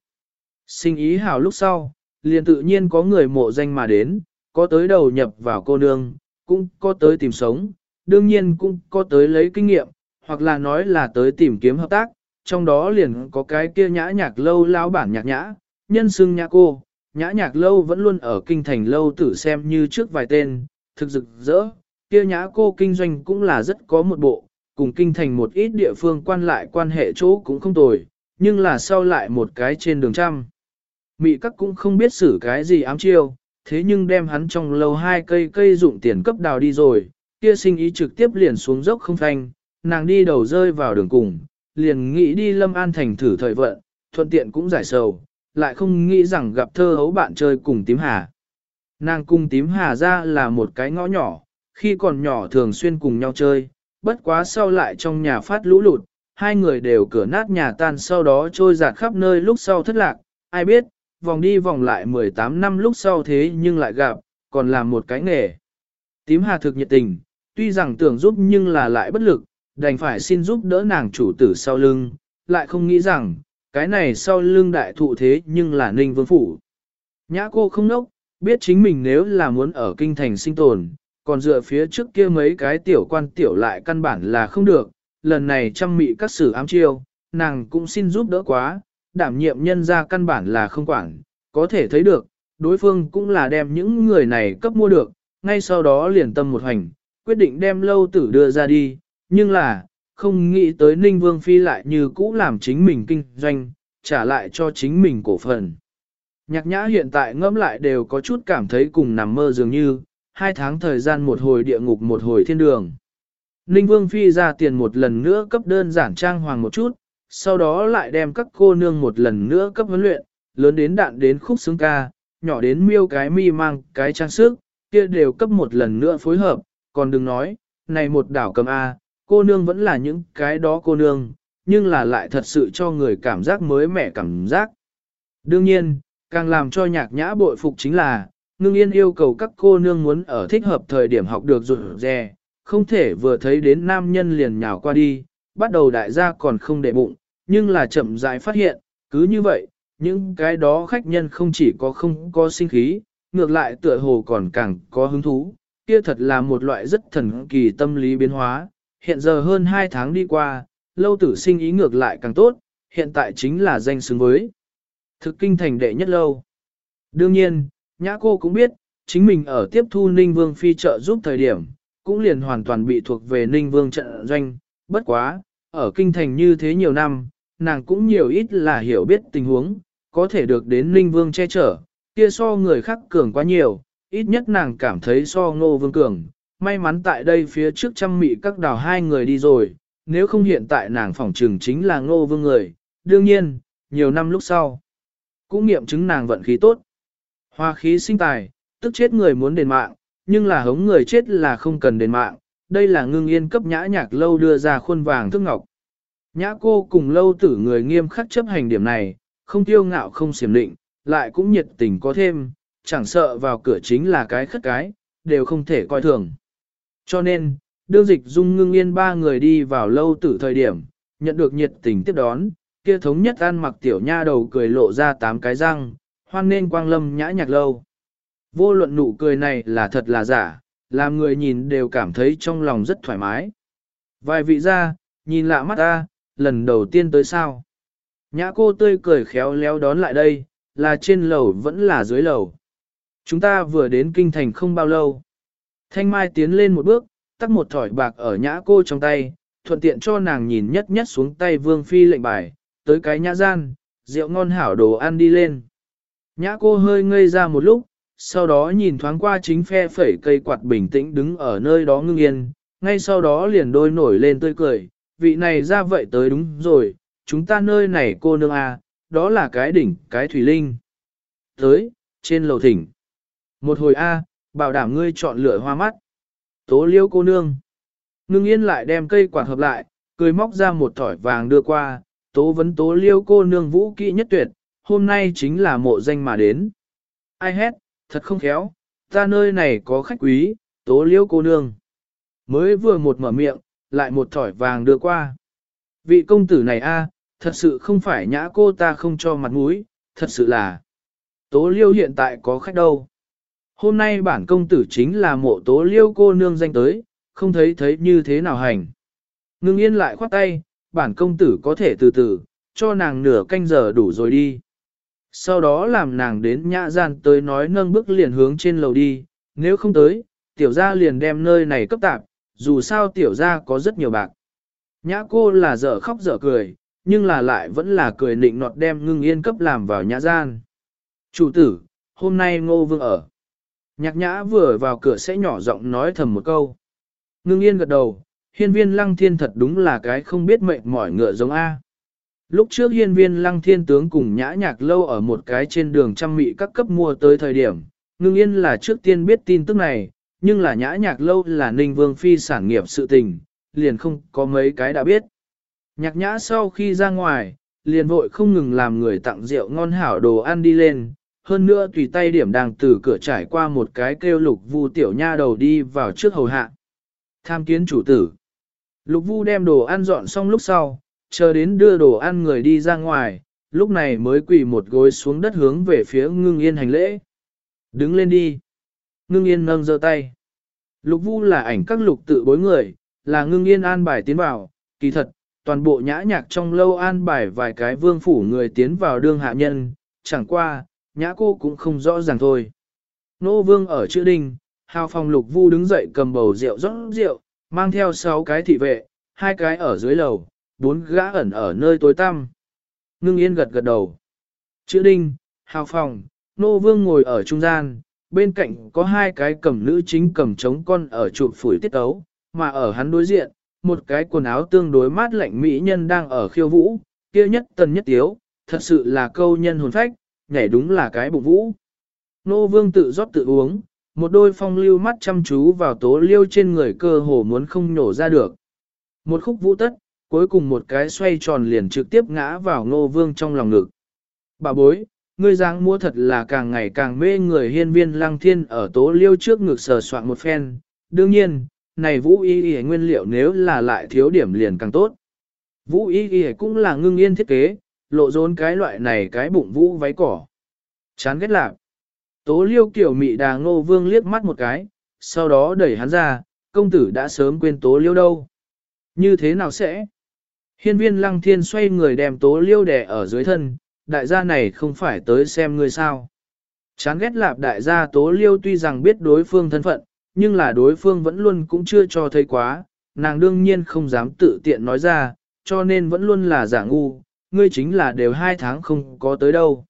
Sinh ý hào lúc sau, liền tự nhiên có người mộ danh mà đến, có tới đầu nhập vào cô nương, cũng có tới tìm sống, đương nhiên cũng có tới lấy kinh nghiệm, hoặc là nói là tới tìm kiếm hợp tác, trong đó liền có cái kia nhã nhạc lâu lao bản nhạc nhã, nhân xưng nhã cô, nhã nhạc lâu vẫn luôn ở kinh thành lâu tử xem như trước vài tên, thực rực rỡ, kia nhã cô kinh doanh cũng là rất có một bộ, cùng kinh thành một ít địa phương quan lại quan hệ chỗ cũng không tồi, nhưng là sau lại một cái trên đường trăm. Mị các cũng không biết xử cái gì ám chiêu, thế nhưng đem hắn trong lâu hai cây cây dụng tiền cấp đào đi rồi, kia sinh ý trực tiếp liền xuống dốc không thanh, nàng đi đầu rơi vào đường cùng, liền nghĩ đi Lâm An thành thử thời vận, thuận tiện cũng giải sầu, lại không nghĩ rằng gặp thơ hấu bạn chơi cùng tím hà. Nàng cùng tím hà ra là một cái ngõ nhỏ, khi còn nhỏ thường xuyên cùng nhau chơi, bất quá sau lại trong nhà phát lũ lụt, hai người đều cửa nát nhà tan sau đó trôi giạt khắp nơi lúc sau thất lạc, ai biết, vòng đi vòng lại 18 năm lúc sau thế nhưng lại gặp, còn làm một cái nghề. Tím hà thực nhiệt tình, tuy rằng tưởng giúp nhưng là lại bất lực, đành phải xin giúp đỡ nàng chủ tử sau lưng, lại không nghĩ rằng, cái này sau lưng đại thụ thế nhưng là ninh vương phủ. Nhã cô không nốc, biết chính mình nếu là muốn ở kinh thành sinh tồn, còn dựa phía trước kia mấy cái tiểu quan tiểu lại căn bản là không được, lần này chăm mị các sử ám chiêu, nàng cũng xin giúp đỡ quá, đảm nhiệm nhân ra căn bản là không quản, có thể thấy được, đối phương cũng là đem những người này cấp mua được, ngay sau đó liền tâm một hành, quyết định đem lâu tử đưa ra đi, nhưng là, không nghĩ tới Ninh Vương Phi lại như cũ làm chính mình kinh doanh, trả lại cho chính mình cổ phần. Nhạc nhã hiện tại ngẫm lại đều có chút cảm thấy cùng nằm mơ dường như, hai tháng thời gian một hồi địa ngục một hồi thiên đường. Ninh Vương Phi ra tiền một lần nữa cấp đơn giản trang hoàng một chút, sau đó lại đem các cô nương một lần nữa cấp huấn luyện, lớn đến đạn đến khúc xứng ca, nhỏ đến miêu cái mi mang cái trang sức, kia đều cấp một lần nữa phối hợp, còn đừng nói, này một đảo cầm A, cô nương vẫn là những cái đó cô nương, nhưng là lại thật sự cho người cảm giác mới mẻ cảm giác. Đương nhiên, càng làm cho nhạc nhã bội phục chính là, ngưng yên yêu cầu các cô nương muốn ở thích hợp thời điểm học được rụt rè, không thể vừa thấy đến nam nhân liền nhào qua đi, bắt đầu đại gia còn không để bụng, nhưng là chậm rãi phát hiện, cứ như vậy, những cái đó khách nhân không chỉ có không có sinh khí, ngược lại tựa hồ còn càng có hứng thú, kia thật là một loại rất thần kỳ tâm lý biến hóa, hiện giờ hơn 2 tháng đi qua, lâu tử sinh ý ngược lại càng tốt, hiện tại chính là danh xứng với thực kinh thành đệ nhất lâu. Đương nhiên, nhã cô cũng biết, chính mình ở tiếp thu Ninh Vương phi trợ giúp thời điểm, cũng liền hoàn toàn bị thuộc về Ninh Vương trận doanh, bất quá, ở kinh thành như thế nhiều năm, nàng cũng nhiều ít là hiểu biết tình huống, có thể được đến Ninh Vương che chở, kia so người khác cường quá nhiều, ít nhất nàng cảm thấy so ngô vương cường, may mắn tại đây phía trước trăm mị các đào hai người đi rồi, nếu không hiện tại nàng phỏng trừng chính là ngô vương người, đương nhiên, nhiều năm lúc sau, cũng nghiệm chứng nàng vận khí tốt. Hoa khí sinh tài, tức chết người muốn đền mạng, nhưng là hống người chết là không cần đền mạng, đây là ngưng yên cấp nhã nhạc lâu đưa ra khuôn vàng thức ngọc. Nhã cô cùng lâu tử người nghiêm khắc chấp hành điểm này, không tiêu ngạo không xiểm định, lại cũng nhiệt tình có thêm, chẳng sợ vào cửa chính là cái khất cái, đều không thể coi thường. Cho nên, đương dịch dung ngưng yên ba người đi vào lâu tử thời điểm, nhận được nhiệt tình tiếp đón, kia thống nhất ăn mặc tiểu nha đầu cười lộ ra tám cái răng, hoan nên quang lâm nhã nhạc lâu. Vô luận nụ cười này là thật là giả, làm người nhìn đều cảm thấy trong lòng rất thoải mái. Vài vị ra, nhìn lạ mắt ta, lần đầu tiên tới sao. Nhã cô tươi cười khéo léo đón lại đây, là trên lầu vẫn là dưới lầu. Chúng ta vừa đến kinh thành không bao lâu. Thanh Mai tiến lên một bước, tắt một thỏi bạc ở nhã cô trong tay, thuận tiện cho nàng nhìn nhất nhất xuống tay vương phi lệnh bài, tới cái nhã gian, rượu ngon hảo đồ ăn đi lên. Nhã cô hơi ngây ra một lúc, sau đó nhìn thoáng qua chính phe phẩy cây quạt bình tĩnh đứng ở nơi đó ngưng yên, ngay sau đó liền đôi nổi lên tươi cười, vị này ra vậy tới đúng rồi, chúng ta nơi này cô nương à, đó là cái đỉnh, cái thủy linh. Tới, trên lầu thỉnh. Một hồi A, bảo đảm ngươi chọn lựa hoa mắt. Tố liêu cô nương. Ngưng yên lại đem cây quạt hợp lại, cười móc ra một thỏi vàng đưa qua, tố vấn tố liêu cô nương vũ kỹ nhất tuyệt, hôm nay chính là mộ danh mà đến. Ai hét, thật không khéo, ta nơi này có khách quý, tố liêu cô nương. Mới vừa một mở miệng, lại một thỏi vàng đưa qua. Vị công tử này a, thật sự không phải nhã cô ta không cho mặt mũi, thật sự là. Tố liêu hiện tại có khách đâu. Hôm nay bản công tử chính là mộ tố liêu cô nương danh tới, không thấy thấy như thế nào hành. Ngưng yên lại khoát tay, bản công tử có thể từ từ, cho nàng nửa canh giờ đủ rồi đi. Sau đó làm nàng đến nhã gian tới nói nâng bước liền hướng trên lầu đi, nếu không tới, tiểu gia liền đem nơi này cấp tạp, dù sao tiểu gia có rất nhiều bạc. Nhã cô là dở khóc dở cười, nhưng là lại vẫn là cười nịnh nọt đem ngưng yên cấp làm vào nhã gian. Chủ tử, hôm nay ngô vương ở. Nhạc nhã vừa vào cửa sẽ nhỏ giọng nói thầm một câu. Ngưng yên gật đầu, hiên viên lăng thiên thật đúng là cái không biết mệnh mỏi ngựa giống A. Lúc trước hiên viên lăng thiên tướng cùng nhã nhạc lâu ở một cái trên đường trăm mị các cấp mua tới thời điểm, ngưng yên là trước tiên biết tin tức này, nhưng là nhã nhạc lâu là ninh vương phi sản nghiệp sự tình, liền không có mấy cái đã biết. Nhạc nhã sau khi ra ngoài, liền vội không ngừng làm người tặng rượu ngon hảo đồ ăn đi lên, hơn nữa tùy tay điểm đang từ cửa trải qua một cái kêu lục vu tiểu nha đầu đi vào trước hầu hạ. Tham kiến chủ tử. Lục vu đem đồ ăn dọn xong lúc sau, chờ đến đưa đồ ăn người đi ra ngoài, lúc này mới quỳ một gối xuống đất hướng về phía ngưng yên hành lễ. Đứng lên đi. Ngưng yên nâng giơ tay. Lục vu là ảnh các lục tự bối người, là ngưng yên an bài tiến vào, kỳ thật, toàn bộ nhã nhạc trong lâu an bài vài cái vương phủ người tiến vào đương hạ nhân, chẳng qua, nhã cô cũng không rõ ràng thôi. Nô vương ở chữ đinh, hào phòng lục vu đứng dậy cầm bầu rượu rót rượu, mang theo sáu cái thị vệ, hai cái ở dưới lầu, bốn gã ẩn ở nơi tối tăm. Ngưng yên gật gật đầu. Chữ đinh, hào phòng, nô vương ngồi ở trung gian, bên cạnh có hai cái cầm nữ chính cầm trống con ở chuột phủi tiết ấu, mà ở hắn đối diện, một cái quần áo tương đối mát lạnh mỹ nhân đang ở khiêu vũ, kia nhất tần nhất tiếu, thật sự là câu nhân hồn phách, nhảy đúng là cái bụng vũ. Nô vương tự rót tự uống, một đôi phong lưu mắt chăm chú vào tố liêu trên người cơ hồ muốn không nhổ ra được. Một khúc vũ tất, cuối cùng một cái xoay tròn liền trực tiếp ngã vào nô vương trong lòng ngực. Bà bối, ngươi dáng mua thật là càng ngày càng mê người hiên viên lăng thiên ở tố liêu trước ngực sờ soạn một phen. Đương nhiên, này vũ y y nguyên liệu nếu là lại thiếu điểm liền càng tốt. Vũ y y cũng là ngưng yên thiết kế, lộ rốn cái loại này cái bụng vũ váy cỏ. Chán ghét lạc. Tố liêu kiểu mị đà ngô vương liếc mắt một cái, sau đó đẩy hắn ra, công tử đã sớm quên tố liêu đâu. Như thế nào sẽ? Hiên viên lăng thiên xoay người đem tố liêu đè ở dưới thân, đại gia này không phải tới xem ngươi sao. Chán ghét lạp đại gia tố liêu tuy rằng biết đối phương thân phận, nhưng là đối phương vẫn luôn cũng chưa cho thấy quá, nàng đương nhiên không dám tự tiện nói ra, cho nên vẫn luôn là giả ngu, ngươi chính là đều hai tháng không có tới đâu.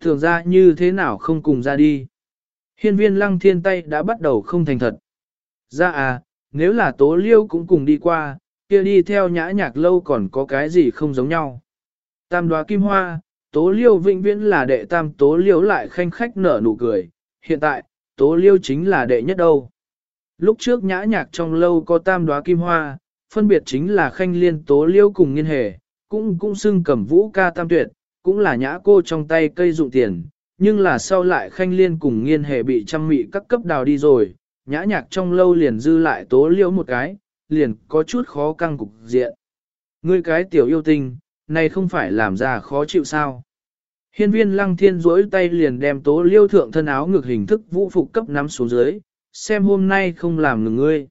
Thường ra như thế nào không cùng ra đi. Hiên viên lăng thiên tay đã bắt đầu không thành thật. Ra à, nếu là tố liêu cũng cùng đi qua, kia đi theo nhã nhạc lâu còn có cái gì không giống nhau. Tam đoá kim hoa, tố liêu vĩnh viễn là đệ tam tố liêu lại khanh khách nở nụ cười. Hiện tại, tố liêu chính là đệ nhất đâu. Lúc trước nhã nhạc trong lâu có tam đoá kim hoa, phân biệt chính là khanh liên tố liêu cùng nghiên hề, cũng cũng xưng cầm vũ ca tam tuyệt, cũng là nhã cô trong tay cây dụng tiền, nhưng là sau lại khanh liên cùng nghiên hệ bị trăm mị các cấp đào đi rồi, nhã nhạc trong lâu liền dư lại tố liễu một cái, liền có chút khó căng cục diện. Ngươi cái tiểu yêu tinh, này không phải làm ra khó chịu sao. Hiên viên lăng thiên duỗi tay liền đem tố liêu thượng thân áo ngược hình thức vũ phục cấp nắm xuống dưới, xem hôm nay không làm ngừng ngươi.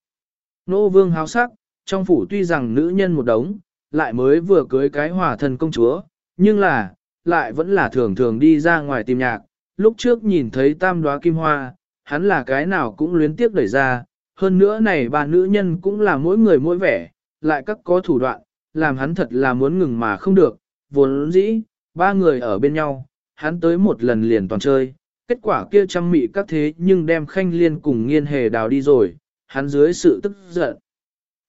Nô vương háo sắc, trong phủ tuy rằng nữ nhân một đống, lại mới vừa cưới cái hòa thân công chúa, nhưng là, lại vẫn là thường thường đi ra ngoài tìm nhạc. Lúc trước nhìn thấy tam đóa kim hoa, hắn là cái nào cũng luyến tiếc đẩy ra, hơn nữa này ba nữ nhân cũng là mỗi người mỗi vẻ, lại các có thủ đoạn, làm hắn thật là muốn ngừng mà không được, vốn dĩ, ba người ở bên nhau, hắn tới một lần liền toàn chơi, kết quả kia chăm mị các thế nhưng đem khanh liên cùng nghiên hề đào đi rồi, hắn dưới sự tức giận.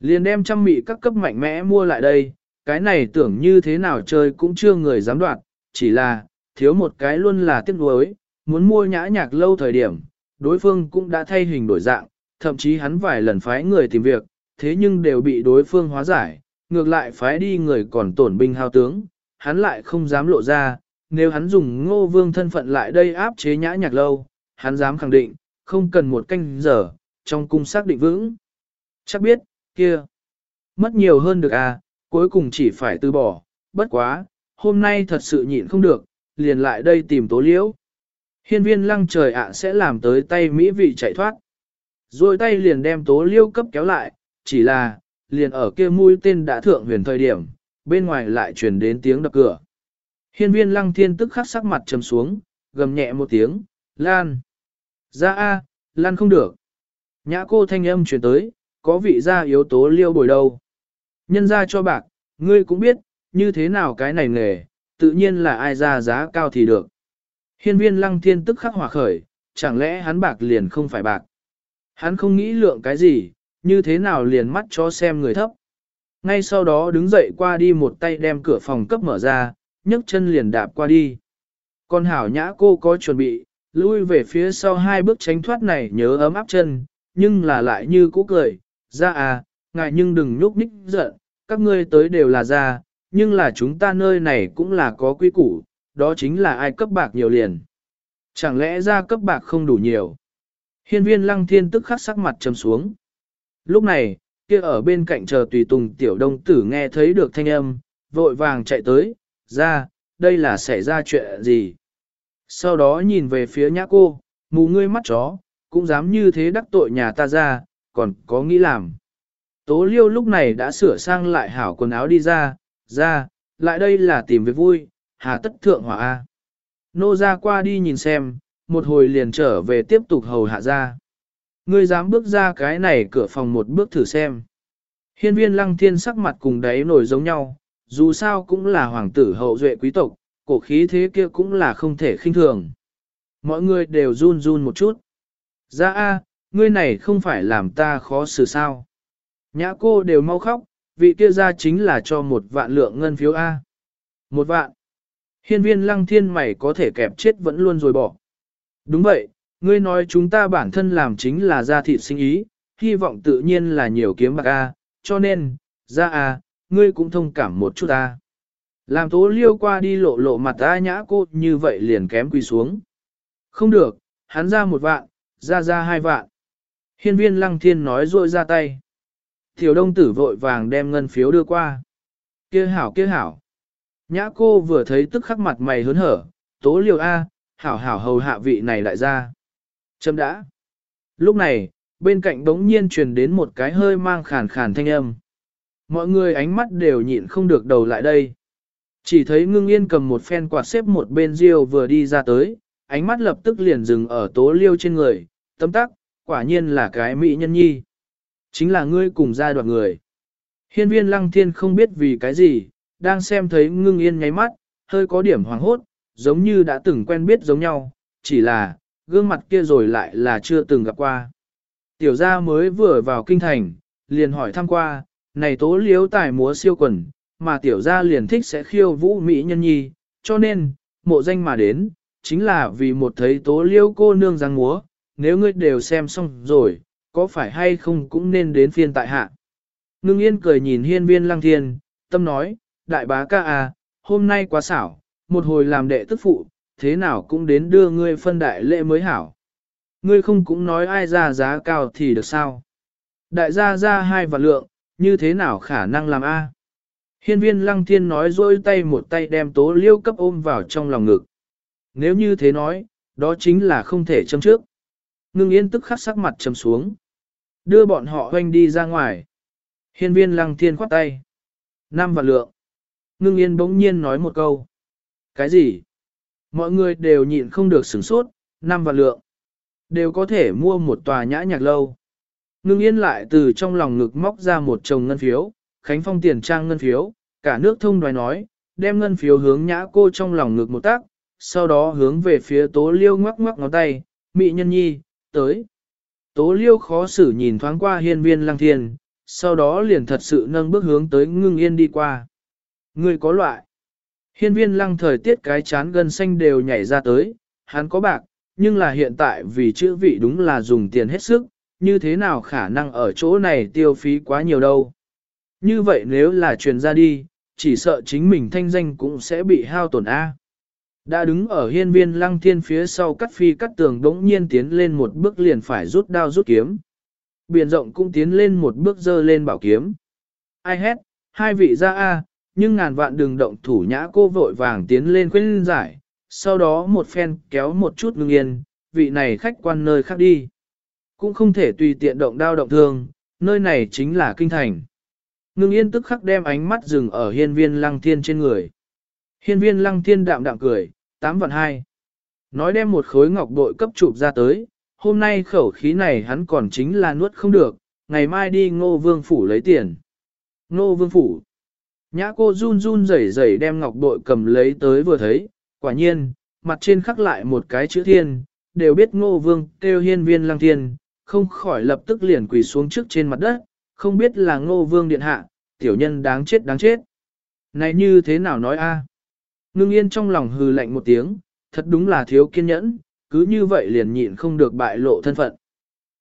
Liền đem trăm mị các cấp mạnh mẽ mua lại đây, cái này tưởng như thế nào chơi cũng chưa người dám đoạt, chỉ là, thiếu một cái luôn là tiếc nuối, muốn mua nhã nhạc lâu thời điểm, đối phương cũng đã thay hình đổi dạng, thậm chí hắn vài lần phái người tìm việc, thế nhưng đều bị đối phương hóa giải, ngược lại phái đi người còn tổn binh hao tướng, hắn lại không dám lộ ra, nếu hắn dùng ngô vương thân phận lại đây áp chế nhã nhạc lâu, hắn dám khẳng định, không cần một canh giờ, trong cung xác định vững. Chắc biết, kia, mất nhiều hơn được à, cuối cùng chỉ phải từ bỏ, bất quá, hôm nay thật sự nhịn không được, liền lại đây tìm tố liễu. Hiên viên lăng trời ạ sẽ làm tới tay mỹ vị chạy thoát. Rồi tay liền đem tố liêu cấp kéo lại, chỉ là, liền ở kia mũi tên đã thượng huyền thời điểm, bên ngoài lại truyền đến tiếng đập cửa. Hiên viên lăng thiên tức khắc sắc mặt trầm xuống, gầm nhẹ một tiếng, lan. Ra A, lan không được. Nhã cô thanh âm truyền tới, có vị gia yếu tố liêu bồi đâu. Nhân ra cho bạc, ngươi cũng biết, như thế nào cái này nghề, tự nhiên là ai ra giá cao thì được. Hiên viên lăng thiên tức khắc hỏa khởi, chẳng lẽ hắn bạc liền không phải bạc. Hắn không nghĩ lượng cái gì, như thế nào liền mắt cho xem người thấp. Ngay sau đó đứng dậy qua đi một tay đem cửa phòng cấp mở ra, nhấc chân liền đạp qua đi. Con hảo nhã cô có chuẩn bị, lui về phía sau hai bước tránh thoát này nhớ ấm áp chân, nhưng là lại như cũ cười, ra à, ngại nhưng đừng nhúc nhích giận, các ngươi tới đều là ra, nhưng là chúng ta nơi này cũng là có quy củ, đó chính là ai cấp bạc nhiều liền. Chẳng lẽ ra cấp bạc không đủ nhiều? Hiên viên lăng thiên tức khắc sắc mặt trầm xuống. Lúc này, kia ở bên cạnh chờ tùy tùng tiểu đông tử nghe thấy được thanh âm, vội vàng chạy tới, ra, đây là xảy ra chuyện gì? Sau đó nhìn về phía nhã cô, mù ngươi mắt chó, cũng dám như thế đắc tội nhà ta ra, còn có nghĩ làm. Tố liêu lúc này đã sửa sang lại hảo quần áo đi ra, ra, lại đây là tìm việc vui, hà tất thượng hỏa A. Nô ra qua đi nhìn xem, một hồi liền trở về tiếp tục hầu hạ ra. Ngươi dám bước ra cái này cửa phòng một bước thử xem. Hiên viên lăng thiên sắc mặt cùng đáy nổi giống nhau, dù sao cũng là hoàng tử hậu duệ quý tộc, cổ khí thế kia cũng là không thể khinh thường. Mọi người đều run run một chút. Ra a, ngươi này không phải làm ta khó xử sao. Nhã cô đều mau khóc, vị kia ra chính là cho một vạn lượng ngân phiếu A. Một vạn. Hiên viên lăng thiên mày có thể kẹp chết vẫn luôn rồi bỏ. Đúng vậy, ngươi nói chúng ta bản thân làm chính là gia thịt sinh ý, hy vọng tự nhiên là nhiều kiếm bạc A, cho nên, ra A, ngươi cũng thông cảm một chút A. Làm tố liêu qua đi lộ lộ mặt ta nhã cô như vậy liền kém quỳ xuống. Không được, hắn ra một vạn, ra ra hai vạn. Hiên viên lăng thiên nói rội ra tay. Tiểu đông tử vội vàng đem ngân phiếu đưa qua. Kia hảo kia hảo. Nhã cô vừa thấy tức khắc mặt mày hớn hở, tố liều A, hảo hảo hầu hạ vị này lại ra. Châm đã. Lúc này, bên cạnh đống nhiên truyền đến một cái hơi mang khàn khàn thanh âm. Mọi người ánh mắt đều nhịn không được đầu lại đây. Chỉ thấy ngưng yên cầm một phen quạt xếp một bên riêu vừa đi ra tới, ánh mắt lập tức liền dừng ở tố liêu trên người, tấm tắc, quả nhiên là cái mỹ nhân nhi. Chính là ngươi cùng gia đoạn người. Hiên viên lăng thiên không biết vì cái gì, đang xem thấy ngưng yên nháy mắt, hơi có điểm hoàng hốt, giống như đã từng quen biết giống nhau, chỉ là, gương mặt kia rồi lại là chưa từng gặp qua. Tiểu gia mới vừa vào kinh thành, liền hỏi thăm qua, này tố liếu tài múa siêu quần, mà tiểu gia liền thích sẽ khiêu vũ mỹ nhân nhi, cho nên, mộ danh mà đến, chính là vì một thấy tố liêu cô nương giang múa, nếu ngươi đều xem xong rồi, có phải hay không cũng nên đến phiên tại hạ. Ngưng yên cười nhìn hiên viên lăng thiên, tâm nói, đại bá ca à, hôm nay quá xảo, một hồi làm đệ tức phụ, thế nào cũng đến đưa ngươi phân đại lễ mới hảo. Ngươi không cũng nói ai ra giá cao thì được sao. Đại gia ra hai vạn lượng, như thế nào khả năng làm a? Hiên viên lăng thiên nói dôi tay một tay đem tố liêu cấp ôm vào trong lòng ngực. Nếu như thế nói, đó chính là không thể châm trước. Ngưng yên tức khắc sắc mặt trầm xuống. Đưa bọn họ hoanh đi ra ngoài. Hiên viên lăng thiên khoát tay. Năm vạn lượng. Ngưng yên bỗng nhiên nói một câu. Cái gì? Mọi người đều nhịn không được sửng sốt, năm vạn lượng. Đều có thể mua một tòa nhã nhạc lâu. Ngưng yên lại từ trong lòng ngực móc ra một chồng ngân phiếu, Khánh Phong tiền trang ngân phiếu, cả nước thông đoài nói, đem ngân phiếu hướng nhã cô trong lòng ngực một tác, sau đó hướng về phía tố liêu ngoắc ngoắc ngón tay, mị nhân nhi, tới. Tố liêu khó xử nhìn thoáng qua hiên viên lăng thiên, sau đó liền thật sự nâng bước hướng tới ngưng yên đi qua. Người có loại. Hiên viên lăng thời tiết cái chán gân xanh đều nhảy ra tới, hắn có bạc, nhưng là hiện tại vì chữ vị đúng là dùng tiền hết sức, như thế nào khả năng ở chỗ này tiêu phí quá nhiều đâu. Như vậy nếu là truyền ra đi, chỉ sợ chính mình thanh danh cũng sẽ bị hao tổn A. Đã đứng ở hiên viên lăng thiên phía sau cắt phi cắt tường đống nhiên tiến lên một bước liền phải rút đao rút kiếm. Biển rộng cũng tiến lên một bước dơ lên bảo kiếm. Ai hét, hai vị ra A, nhưng ngàn vạn đừng động thủ nhã cô vội vàng tiến lên khuyên giải, sau đó một phen kéo một chút ngưng yên, vị này khách quan nơi khác đi. Cũng không thể tùy tiện động đao động thương, nơi này chính là kinh thành. Ngưng yên tức khắc đem ánh mắt dừng ở hiên viên lăng thiên trên người. Hiên viên lăng thiên đạm đạm cười, tám vạn hai. Nói đem một khối ngọc bội cấp chụp ra tới, hôm nay khẩu khí này hắn còn chính là nuốt không được, ngày mai đi ngô vương phủ lấy tiền. Ngô vương phủ. Nhã cô run run rẩy rẩy đem ngọc bội cầm lấy tới vừa thấy, quả nhiên, mặt trên khắc lại một cái chữ thiên, đều biết ngô vương kêu hiên viên lăng thiên, không khỏi lập tức liền quỳ xuống trước trên mặt đất, không biết là ngô vương điện hạ, tiểu nhân đáng chết đáng chết. Này như thế nào nói a? Ngưng yên trong lòng hừ lạnh một tiếng, thật đúng là thiếu kiên nhẫn, cứ như vậy liền nhịn không được bại lộ thân phận.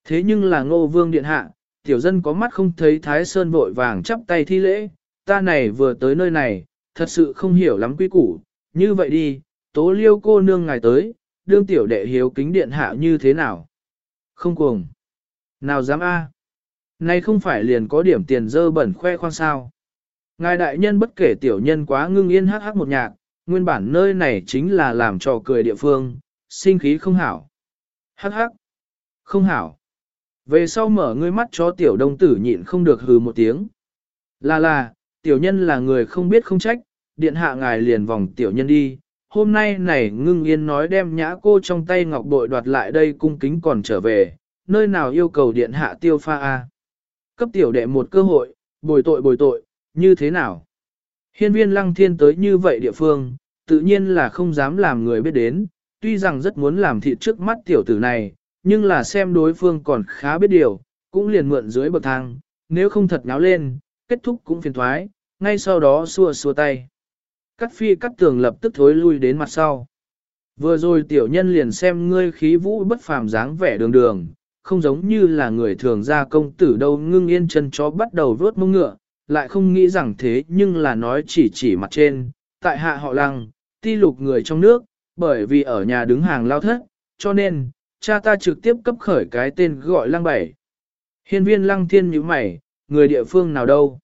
Thế nhưng là ngô vương điện hạ, tiểu dân có mắt không thấy thái sơn vội vàng chắp tay thi lễ, ta này vừa tới nơi này, thật sự không hiểu lắm quy củ, như vậy đi, tố liêu cô nương ngài tới, đương tiểu đệ hiếu kính điện hạ như thế nào? Không cuồng. Nào dám a? Nay không phải liền có điểm tiền dơ bẩn khoe khoang sao. Ngài đại nhân bất kể tiểu nhân quá ngưng yên hát hát một nhạc, nguyên bản nơi này chính là làm trò cười địa phương, sinh khí không hảo. Hắc hắc. Không hảo. Về sau mở ngươi mắt cho tiểu đông tử nhịn không được hừ một tiếng. Là là, tiểu nhân là người không biết không trách, điện hạ ngài liền vòng tiểu nhân đi. Hôm nay này ngưng yên nói đem nhã cô trong tay ngọc bội đoạt lại đây cung kính còn trở về, nơi nào yêu cầu điện hạ tiêu pha a Cấp tiểu đệ một cơ hội, bồi tội bồi tội, như thế nào? Hiên viên lăng thiên tới như vậy địa phương, tự nhiên là không dám làm người biết đến, tuy rằng rất muốn làm thịt trước mắt tiểu tử này, nhưng là xem đối phương còn khá biết điều, cũng liền mượn dưới bậc thang, nếu không thật náo lên, kết thúc cũng phiền thoái, ngay sau đó xua xua tay. Cắt phi cắt tường lập tức thối lui đến mặt sau. Vừa rồi tiểu nhân liền xem ngươi khí vũ bất phàm dáng vẻ đường đường, không giống như là người thường ra công tử đâu ngưng yên chân chó bắt đầu vớt mông ngựa, lại không nghĩ rằng thế nhưng là nói chỉ chỉ mặt trên, tại hạ họ lăng, ti lục người trong nước, bởi vì ở nhà đứng hàng lao thất, cho nên, cha ta trực tiếp cấp khởi cái tên gọi lăng bảy. Hiên viên lăng thiên như mày, người địa phương nào đâu?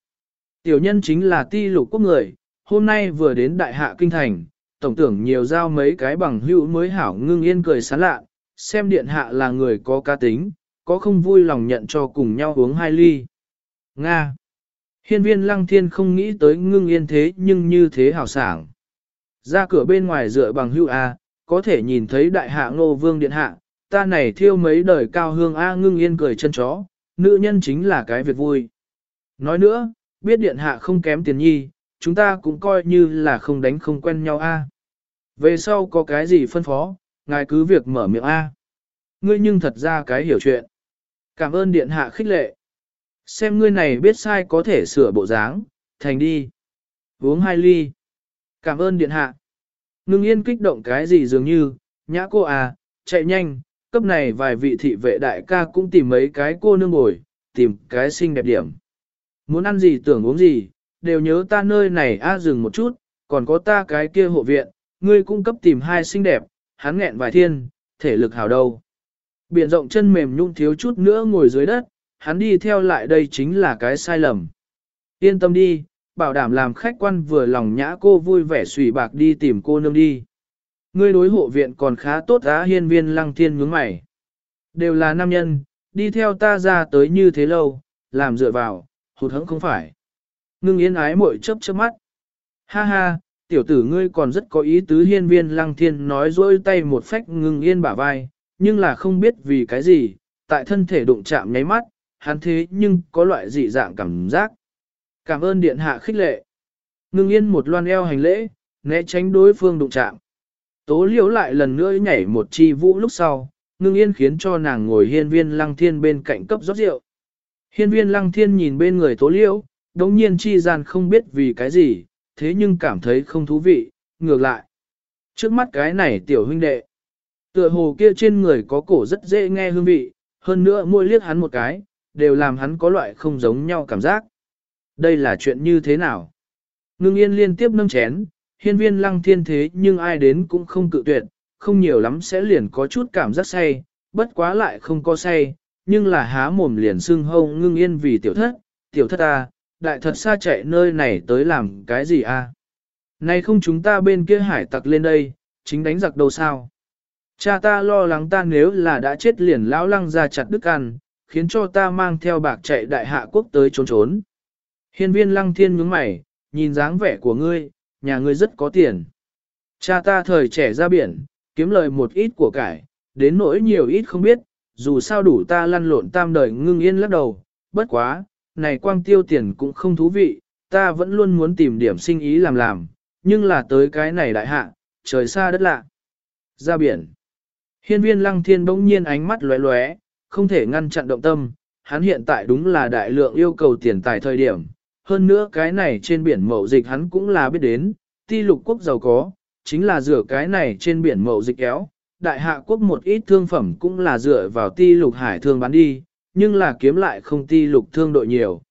Tiểu nhân chính là ti lục quốc người, hôm nay vừa đến đại hạ kinh thành, tổng tưởng nhiều giao mấy cái bằng hữu mới hảo ngưng yên cười sán lạ, xem điện hạ là người có ca tính, có không vui lòng nhận cho cùng nhau uống hai ly. Nga Hiên viên lăng thiên không nghĩ tới ngưng yên thế nhưng như thế hào sảng. Ra cửa bên ngoài dựa bằng hữu A, có thể nhìn thấy đại hạ ngô vương điện hạ, ta này thiêu mấy đời cao hương A ngưng yên cười chân chó, nữ nhân chính là cái việc vui. Nói nữa, biết điện hạ không kém tiền nhi, chúng ta cũng coi như là không đánh không quen nhau A. Về sau có cái gì phân phó, ngài cứ việc mở miệng A. Ngươi nhưng thật ra cái hiểu chuyện. Cảm ơn điện hạ khích lệ. Xem ngươi này biết sai có thể sửa bộ dáng, thành đi. Uống hai ly. Cảm ơn điện hạ. Ngưng yên kích động cái gì dường như, nhã cô à, chạy nhanh, cấp này vài vị thị vệ đại ca cũng tìm mấy cái cô nương ngồi, tìm cái xinh đẹp điểm. Muốn ăn gì tưởng uống gì, đều nhớ ta nơi này a dừng một chút, còn có ta cái kia hộ viện, ngươi cung cấp tìm hai xinh đẹp, hắn nghẹn vài thiên, thể lực hào đâu. Biển rộng chân mềm nhung thiếu chút nữa ngồi dưới đất, hắn đi theo lại đây chính là cái sai lầm. Yên tâm đi, bảo đảm làm khách quan vừa lòng nhã cô vui vẻ xùy bạc đi tìm cô nương đi. Ngươi đối hộ viện còn khá tốt á hiên viên lăng thiên nhướng mày. Đều là nam nhân, đi theo ta ra tới như thế lâu, làm dựa vào, hụt hẫng không phải. Ngưng yên ái mội chớp chớp mắt. Ha ha, tiểu tử ngươi còn rất có ý tứ hiên viên lăng thiên nói dỗi tay một phách ngưng yên bả vai, nhưng là không biết vì cái gì, tại thân thể đụng chạm nháy mắt, hắn thế nhưng có loại dị dạng cảm giác. Cảm ơn điện hạ khích lệ. Ngưng yên một loan eo hành lễ, né tránh đối phương đụng chạm. Tố liễu lại lần nữa nhảy một chi vũ lúc sau, ngưng yên khiến cho nàng ngồi hiên viên lăng thiên bên cạnh cấp rót rượu. Hiên viên lăng thiên nhìn bên người tố liễu, đống nhiên chi gian không biết vì cái gì, thế nhưng cảm thấy không thú vị, ngược lại. Trước mắt cái này tiểu huynh đệ, tựa hồ kia trên người có cổ rất dễ nghe hương vị, hơn nữa môi liếc hắn một cái, đều làm hắn có loại không giống nhau cảm giác. Đây là chuyện như thế nào? Ngưng yên liên tiếp nâng chén, hiên viên lăng thiên thế nhưng ai đến cũng không cự tuyệt, không nhiều lắm sẽ liền có chút cảm giác say, bất quá lại không có say, nhưng là há mồm liền xưng hông. ngưng yên vì tiểu thất, tiểu thất à, đại thật xa chạy nơi này tới làm cái gì a? À? Này không chúng ta bên kia hải tặc lên đây, chính đánh giặc đâu sao? Cha ta lo lắng ta nếu là đã chết liền lão lăng ra chặt đức ăn, khiến cho ta mang theo bạc chạy đại hạ quốc tới trốn trốn. Hiên viên lăng thiên nhướng mày, nhìn dáng vẻ của ngươi, nhà ngươi rất có tiền. Cha ta thời trẻ ra biển, kiếm lời một ít của cải, đến nỗi nhiều ít không biết, dù sao đủ ta lăn lộn tam đời ngưng yên lắc đầu, bất quá, này quang tiêu tiền cũng không thú vị, ta vẫn luôn muốn tìm điểm sinh ý làm làm, nhưng là tới cái này đại hạ, trời xa đất lạ. Ra biển. Hiên viên lăng thiên bỗng nhiên ánh mắt lóe lóe, không thể ngăn chặn động tâm, hắn hiện tại đúng là đại lượng yêu cầu tiền tài thời điểm. Hơn nữa cái này trên biển mậu dịch hắn cũng là biết đến, ti lục quốc giàu có, chính là dựa cái này trên biển mậu dịch kéo. Đại hạ quốc một ít thương phẩm cũng là dựa vào ti lục hải thương bán đi, nhưng là kiếm lại không ti lục thương đội nhiều.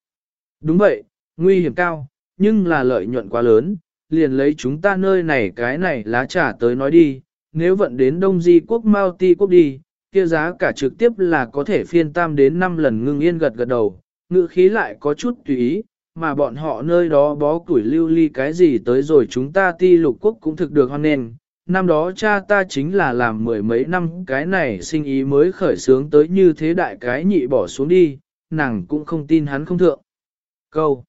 Đúng vậy, nguy hiểm cao, nhưng là lợi nhuận quá lớn, liền lấy chúng ta nơi này cái này lá trà tới nói đi, nếu vận đến Đông Di quốc Mao Ti quốc đi, kia giá cả trực tiếp là có thể phiên tam đến 5 lần ngưng yên gật gật đầu, ngữ khí lại có chút tùy ý, mà bọn họ nơi đó bó củi lưu ly cái gì tới rồi chúng ta ti lục quốc cũng thực được hoan nền. Năm đó cha ta chính là làm mười mấy năm cái này sinh ý mới khởi sướng tới như thế đại cái nhị bỏ xuống đi, nàng cũng không tin hắn không thượng. Câu.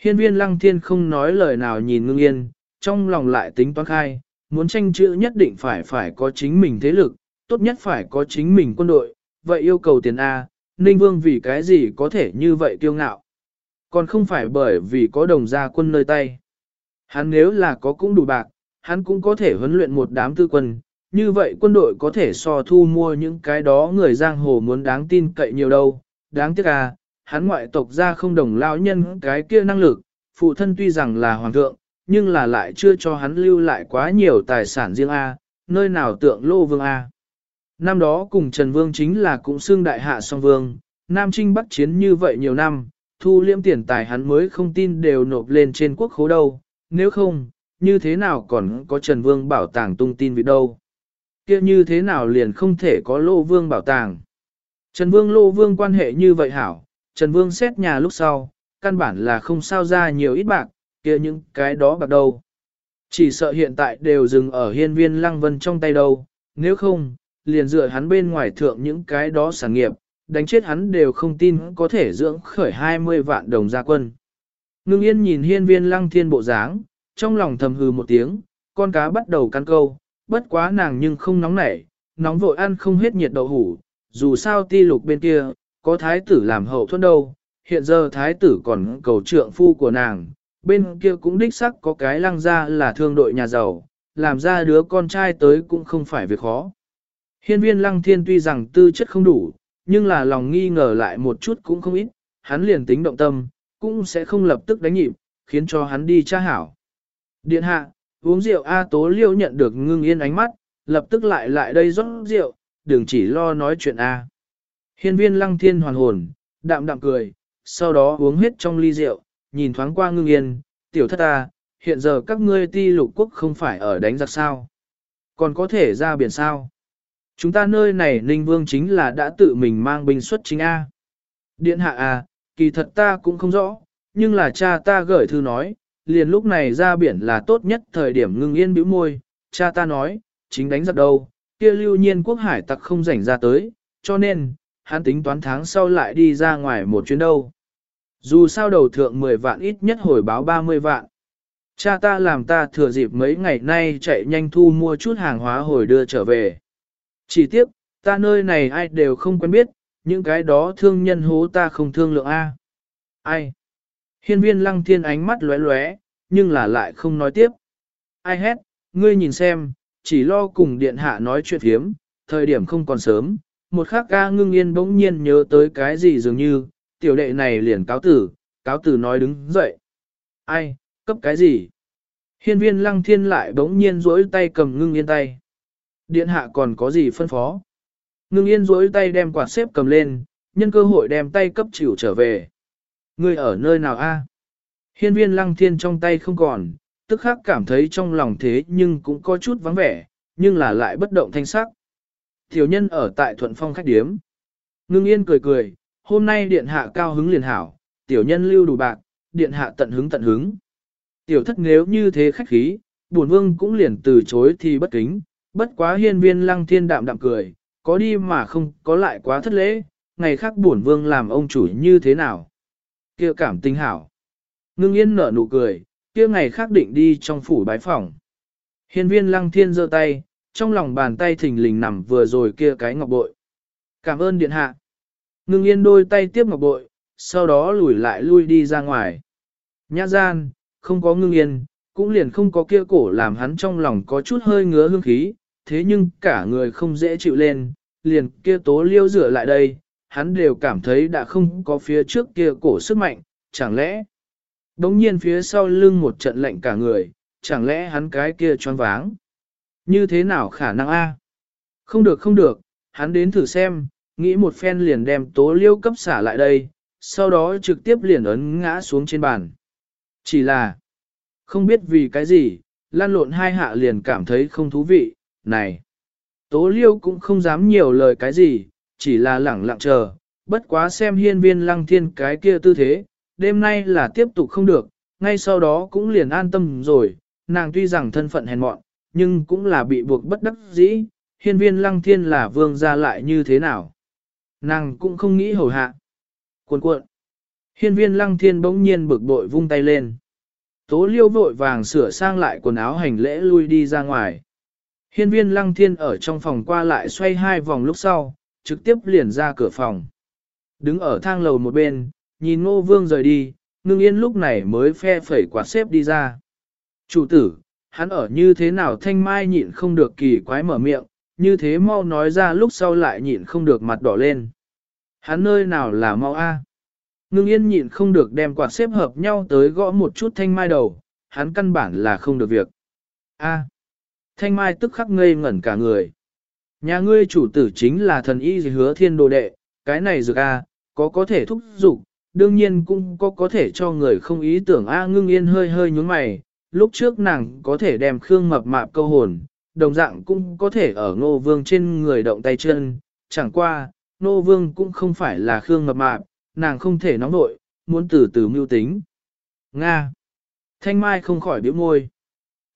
Hiên viên lăng thiên không nói lời nào nhìn ngưng yên, trong lòng lại tính toán khai, muốn tranh chữ nhất định phải phải có chính mình thế lực, tốt nhất phải có chính mình quân đội, vậy yêu cầu tiền A, Ninh Vương vì cái gì có thể như vậy kiêu ngạo. Còn không phải bởi vì có đồng gia quân nơi tay. Hắn nếu là có cũng đủ bạc, hắn cũng có thể huấn luyện một đám tư quân, như vậy quân đội có thể so thu mua những cái đó người giang hồ muốn đáng tin cậy nhiều đâu. Đáng tiếc à, hắn ngoại tộc ra không đồng lao nhân cái kia năng lực, phụ thân tuy rằng là hoàng thượng, nhưng là lại chưa cho hắn lưu lại quá nhiều tài sản riêng A, nơi nào tượng lô vương A. Năm đó cùng Trần Vương chính là cũng xương đại hạ song vương, Nam Trinh Bắc chiến như vậy nhiều năm, thu liễm tiền tài hắn mới không tin đều nộp lên trên quốc khố đâu, nếu không, như thế nào còn có Trần Vương bảo tàng tung tin vị đâu. kia như thế nào liền không thể có lô vương bảo tàng. Trần Vương lô vương quan hệ như vậy hảo, Trần Vương xét nhà lúc sau, căn bản là không sao ra nhiều ít bạc, kia những cái đó bạc đâu. Chỉ sợ hiện tại đều dừng ở hiên viên lăng vân trong tay đâu, nếu không, liền dựa hắn bên ngoài thượng những cái đó sản nghiệp, đánh chết hắn đều không tin có thể dưỡng khởi 20 vạn đồng gia quân. Ngưng yên nhìn hiên viên lăng thiên bộ dáng, trong lòng thầm hừ một tiếng, con cá bắt đầu căn câu, bất quá nàng nhưng không nóng nảy, nóng vội ăn không hết nhiệt đậu hủ, dù sao ti lục bên kia, có thái tử làm hậu thuẫn đâu, hiện giờ thái tử còn cầu trượng phu của nàng, bên kia cũng đích sắc có cái lăng ra là thương đội nhà giàu, làm ra đứa con trai tới cũng không phải việc khó. Hiên viên lăng thiên tuy rằng tư chất không đủ, nhưng là lòng nghi ngờ lại một chút cũng không ít, hắn liền tính động tâm, cũng sẽ không lập tức đánh nhịp, khiến cho hắn đi tra hảo. Điện hạ, uống rượu A Tố Liêu nhận được ngưng yên ánh mắt, lập tức lại lại đây rót rượu, đừng chỉ lo nói chuyện A. Hiên viên lăng thiên hoàn hồn, đạm đạm cười, sau đó uống hết trong ly rượu, nhìn thoáng qua ngưng yên, tiểu thất a, hiện giờ các ngươi ti lục quốc không phải ở đánh giặc sao. Còn có thể ra biển sao. Chúng ta nơi này Ninh Vương chính là đã tự mình mang binh xuất chính A. Điện hạ à, kỳ thật ta cũng không rõ, nhưng là cha ta gửi thư nói, liền lúc này ra biển là tốt nhất thời điểm ngưng yên bĩu môi, cha ta nói, chính đánh giặc đâu, kia lưu nhiên quốc hải tặc không rảnh ra tới, cho nên, hắn tính toán tháng sau lại đi ra ngoài một chuyến đâu. Dù sao đầu thượng 10 vạn ít nhất hồi báo 30 vạn. Cha ta làm ta thừa dịp mấy ngày nay chạy nhanh thu mua chút hàng hóa hồi đưa trở về. Chỉ tiếc, ta nơi này ai đều không quen biết, những cái đó thương nhân hố ta không thương lượng A. Ai? Hiên viên lăng thiên ánh mắt lóe lóe, nhưng là lại không nói tiếp. Ai hét, ngươi nhìn xem, chỉ lo cùng điện hạ nói chuyện hiếm thời điểm không còn sớm, một khắc ca ngưng yên bỗng nhiên nhớ tới cái gì dường như, tiểu đệ này liền cáo tử, cáo tử nói đứng dậy. Ai, cấp cái gì? Hiên viên lăng thiên lại bỗng nhiên rỗi tay cầm ngưng yên tay. Điện hạ còn có gì phân phó? Ngưng yên duỗi tay đem quạt xếp cầm lên, nhân cơ hội đem tay cấp chịu trở về. Ngươi ở nơi nào a? Hiên viên lăng thiên trong tay không còn, tức khắc cảm thấy trong lòng thế nhưng cũng có chút vắng vẻ, nhưng là lại bất động thanh sắc. Tiểu nhân ở tại thuận phong khách điếm. Ngưng yên cười cười, hôm nay điện hạ cao hứng liền hảo, tiểu nhân lưu đủ bạc, điện hạ tận hứng tận hứng. Tiểu thất nếu như thế khách khí, buồn vương cũng liền từ chối thì bất kính, bất quá hiên viên lăng thiên đạm đạm cười, có đi mà không có lại quá thất lễ, ngày khác bổn vương làm ông chủ như thế nào. kia cảm tinh hảo. Ngưng yên nở nụ cười, kia ngày khác định đi trong phủ bái phòng. Hiên viên lăng thiên giơ tay, trong lòng bàn tay thình lình nằm vừa rồi kia cái ngọc bội. Cảm ơn điện hạ. Ngưng yên đôi tay tiếp ngọc bội, sau đó lùi lại lui đi ra ngoài. Nhã gian, không có ngưng yên, cũng liền không có kia cổ làm hắn trong lòng có chút hơi ngứa hương khí, thế nhưng cả người không dễ chịu lên, liền kia tố liêu rửa lại đây, hắn đều cảm thấy đã không có phía trước kia cổ sức mạnh, chẳng lẽ Đống nhiên phía sau lưng một trận lạnh cả người, chẳng lẽ hắn cái kia choáng váng. Như thế nào khả năng a? Không được không được, hắn đến thử xem, nghĩ một phen liền đem tố liêu cấp xả lại đây, sau đó trực tiếp liền ấn ngã xuống trên bàn. Chỉ là, không biết vì cái gì, lan lộn hai hạ liền cảm thấy không thú vị, này. Tố liêu cũng không dám nhiều lời cái gì, chỉ là lẳng lặng chờ, bất quá xem hiên viên lăng thiên cái kia tư thế, đêm nay là tiếp tục không được, ngay sau đó cũng liền an tâm rồi, nàng tuy rằng thân phận hèn mọn, nhưng cũng là bị buộc bất đắc dĩ, hiên viên lăng thiên là vương gia lại như thế nào. Nàng cũng không nghĩ hầu hạ. Cuộn cuộn. Hiên viên lăng thiên bỗng nhiên bực bội vung tay lên. Tố liêu vội vàng sửa sang lại quần áo hành lễ lui đi ra ngoài. Hiên viên lăng thiên ở trong phòng qua lại xoay hai vòng lúc sau, trực tiếp liền ra cửa phòng. Đứng ở thang lầu một bên, nhìn ngô vương rời đi, ngưng yên lúc này mới phe phẩy quạt xếp đi ra. Chủ tử, hắn ở như thế nào thanh mai nhịn không được kỳ quái mở miệng, như thế mau nói ra lúc sau lại nhịn không được mặt đỏ lên. Hắn nơi nào là mau a? Ngưng yên nhịn không được đem quạt xếp hợp nhau tới gõ một chút thanh mai đầu, hắn căn bản là không được việc. A. Thanh mai tức khắc ngây ngẩn cả người. Nhà ngươi chủ tử chính là thần y hứa thiên đồ đệ, cái này dược a, có có thể thúc dục đương nhiên cũng có có thể cho người không ý tưởng A ngưng yên hơi hơi nhúng mày, lúc trước nàng có thể đem Khương mập mạp câu hồn, đồng dạng cũng có thể ở ngô vương trên người động tay chân, chẳng qua, ngô vương cũng không phải là Khương mập mạp, nàng không thể nóng nội, muốn từ từ mưu tính. Nga. Thanh Mai không khỏi biểu môi.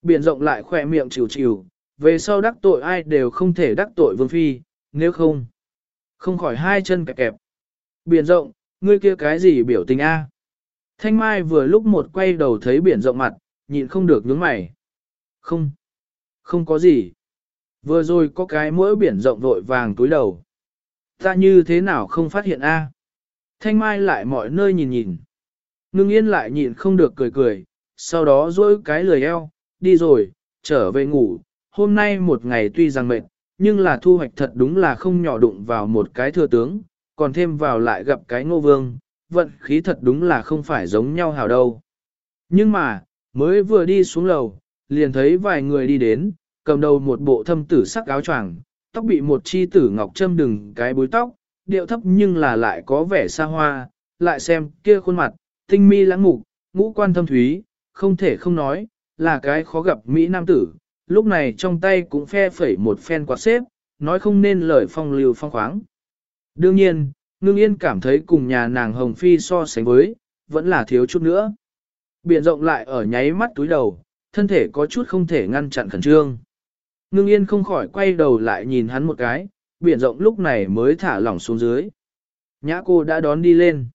Biển rộng lại khỏe miệng chịu chịu, về sau đắc tội ai đều không thể đắc tội vương phi, nếu không. Không khỏi hai chân kẹp kẹp. Biển rộng, ngươi kia cái gì biểu tình a? Thanh Mai vừa lúc một quay đầu thấy biển rộng mặt, nhịn không được nhướng mày. Không, không có gì. Vừa rồi có cái mỗi biển rộng vội vàng túi đầu. Ta như thế nào không phát hiện a? Thanh Mai lại mọi nơi nhìn nhìn. Ngưng yên lại nhịn không được cười cười, sau đó dỗi cái lười eo, đi rồi, trở về ngủ. Hôm nay một ngày tuy rằng mệt, nhưng là thu hoạch thật đúng là không nhỏ đụng vào một cái thừa tướng, còn thêm vào lại gặp cái ngô vương, vận khí thật đúng là không phải giống nhau hào đâu. Nhưng mà, mới vừa đi xuống lầu, liền thấy vài người đi đến, cầm đầu một bộ thâm tử sắc áo choàng, tóc bị một chi tử ngọc châm đừng cái búi tóc, điệu thấp nhưng là lại có vẻ xa hoa, lại xem kia khuôn mặt, tinh mi lãng mục, ngũ quan thâm thúy, không thể không nói, là cái khó gặp Mỹ Nam tử, lúc này trong tay cũng phe phẩy một phen quạt xếp, nói không nên lời phong lưu phong khoáng. Đương nhiên, ngưng yên cảm thấy cùng nhà nàng Hồng Phi so sánh với, vẫn là thiếu chút nữa. Biển rộng lại ở nháy mắt túi đầu, thân thể có chút không thể ngăn chặn khẩn trương. Ngưng yên không khỏi quay đầu lại nhìn hắn một cái, biển rộng lúc này mới thả lỏng xuống dưới. Nhã cô đã đón đi lên.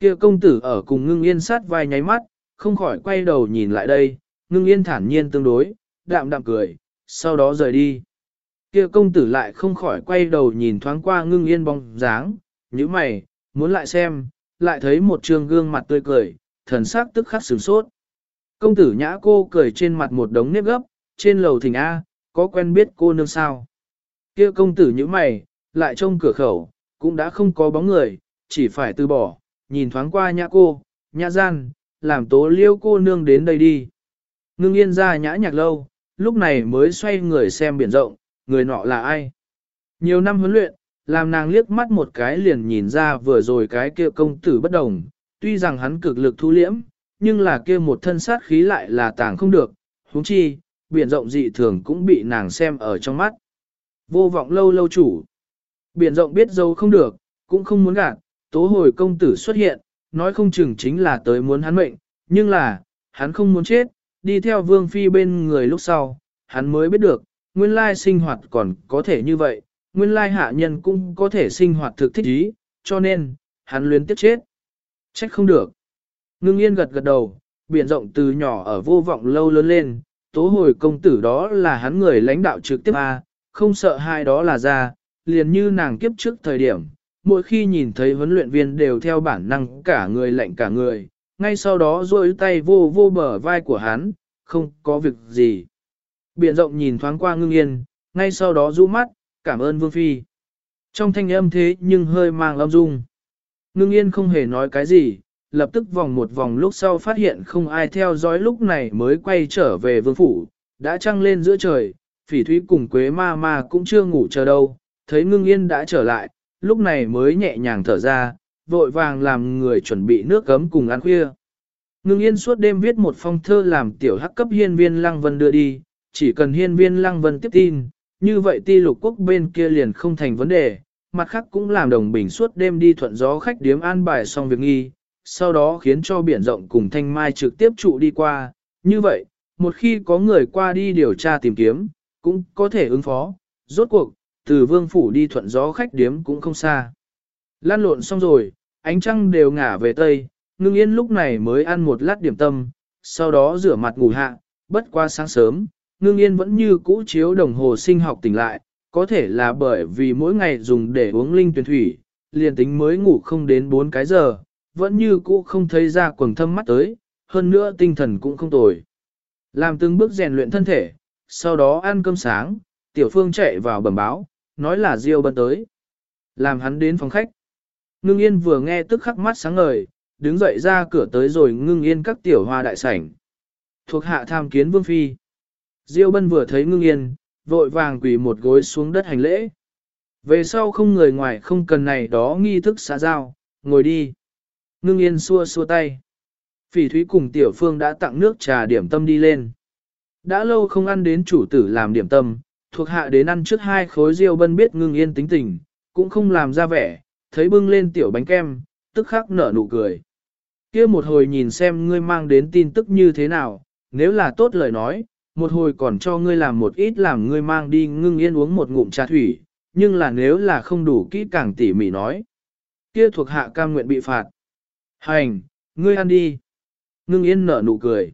kia công tử ở cùng ngưng yên sát vai nháy mắt, không khỏi quay đầu nhìn lại đây, ngưng yên thản nhiên tương đối, đạm đạm cười, sau đó rời đi. kia công tử lại không khỏi quay đầu nhìn thoáng qua ngưng yên bóng dáng, như mày, muốn lại xem, lại thấy một trường gương mặt tươi cười, thần sắc tức khắc sửng sốt. Công tử nhã cô cười trên mặt một đống nếp gấp, trên lầu thỉnh A, có quen biết cô nương sao. kia công tử như mày, lại trông cửa khẩu, cũng đã không có bóng người, chỉ phải từ bỏ, nhìn thoáng qua nhã cô, nhã gian, làm tố liêu cô nương đến đây đi. Ngưng yên ra nhã nhạc lâu, lúc này mới xoay người xem biển rộng, người nọ là ai. Nhiều năm huấn luyện, làm nàng liếc mắt một cái liền nhìn ra vừa rồi cái kia công tử bất đồng, tuy rằng hắn cực lực thu liễm, nhưng là kia một thân sát khí lại là tàng không được, huống chi, biển rộng dị thường cũng bị nàng xem ở trong mắt. Vô vọng lâu lâu chủ. Biển rộng biết dâu không được, cũng không muốn gạt, tố hồi công tử xuất hiện, nói không chừng chính là tới muốn hắn mệnh, nhưng là, hắn không muốn chết, đi theo vương phi bên người lúc sau, hắn mới biết được, nguyên lai sinh hoạt còn có thể như vậy, nguyên lai hạ nhân cũng có thể sinh hoạt thực thích ý, cho nên, hắn luyến tiếp chết. Trách không được. Ngưng yên gật gật đầu, biển rộng từ nhỏ ở vô vọng lâu lớn lên, tố hồi công tử đó là hắn người lãnh đạo trực tiếp A, không sợ hai đó là ra, liền như nàng kiếp trước thời điểm, mỗi khi nhìn thấy huấn luyện viên đều theo bản năng cả người lạnh cả người, ngay sau đó rôi tay vô vô bờ vai của hắn, không có việc gì. Biển rộng nhìn thoáng qua ngưng yên, ngay sau đó rũ mắt, cảm ơn Vương Phi. Trong thanh âm thế nhưng hơi mang âm dung. Ngưng yên không hề nói cái gì, lập tức vòng một vòng lúc sau phát hiện không ai theo dõi lúc này mới quay trở về vương phủ, đã trăng lên giữa trời, phỉ thúy cùng quế ma ma cũng chưa ngủ chờ đâu, thấy ngưng yên đã trở lại, lúc này mới nhẹ nhàng thở ra, vội vàng làm người chuẩn bị nước gấm cùng ăn khuya. Ngưng yên suốt đêm viết một phong thơ làm tiểu hắc cấp hiên viên lăng vân đưa đi, chỉ cần hiên viên lăng vân tiếp tin, như vậy ti lục quốc bên kia liền không thành vấn đề, mặt khác cũng làm đồng bình suốt đêm đi thuận gió khách điếm an bài xong việc nghi, sau đó khiến cho biển rộng cùng thanh mai trực tiếp trụ đi qua, như vậy, một khi có người qua đi điều tra tìm kiếm, cũng có thể ứng phó, rốt cuộc, từ vương phủ đi thuận gió khách điếm cũng không xa. Lan lộn xong rồi, ánh trăng đều ngả về tây, ngưng yên lúc này mới ăn một lát điểm tâm, sau đó rửa mặt ngủ hạ, bất qua sáng sớm, ngưng yên vẫn như cũ chiếu đồng hồ sinh học tỉnh lại, có thể là bởi vì mỗi ngày dùng để uống linh tuyển thủy, liền tính mới ngủ không đến 4 cái giờ, vẫn như cũ không thấy ra quần thâm mắt tới, hơn nữa tinh thần cũng không tồi. Làm từng bước rèn luyện thân thể, sau đó ăn cơm sáng, tiểu phương chạy vào bẩm báo, nói là Diêu bân tới. Làm hắn đến phòng khách. Ngưng yên vừa nghe tức khắc mắt sáng ngời, đứng dậy ra cửa tới rồi ngưng yên các tiểu hoa đại sảnh. Thuộc hạ tham kiến vương phi. Diêu bân vừa thấy ngưng yên, vội vàng quỳ một gối xuống đất hành lễ. Về sau không người ngoài không cần này đó nghi thức xã giao, ngồi đi. Ngưng yên xua xua tay. Phỉ thúy cùng tiểu phương đã tặng nước trà điểm tâm đi lên. Đã lâu không ăn đến chủ tử làm điểm tâm, thuộc hạ đến ăn trước hai khối Diêu bân biết ngưng yên tính tình, cũng không làm ra vẻ, thấy bưng lên tiểu bánh kem, tức khắc nở nụ cười. kia một hồi nhìn xem ngươi mang đến tin tức như thế nào, nếu là tốt lời nói, một hồi còn cho ngươi làm một ít làm ngươi mang đi ngưng yên uống một ngụm trà thủy, nhưng là nếu là không đủ kỹ càng tỉ mỉ nói. Kia thuộc hạ cam nguyện bị phạt. Hành, ngươi ăn đi. Ngưng yên nở nụ cười.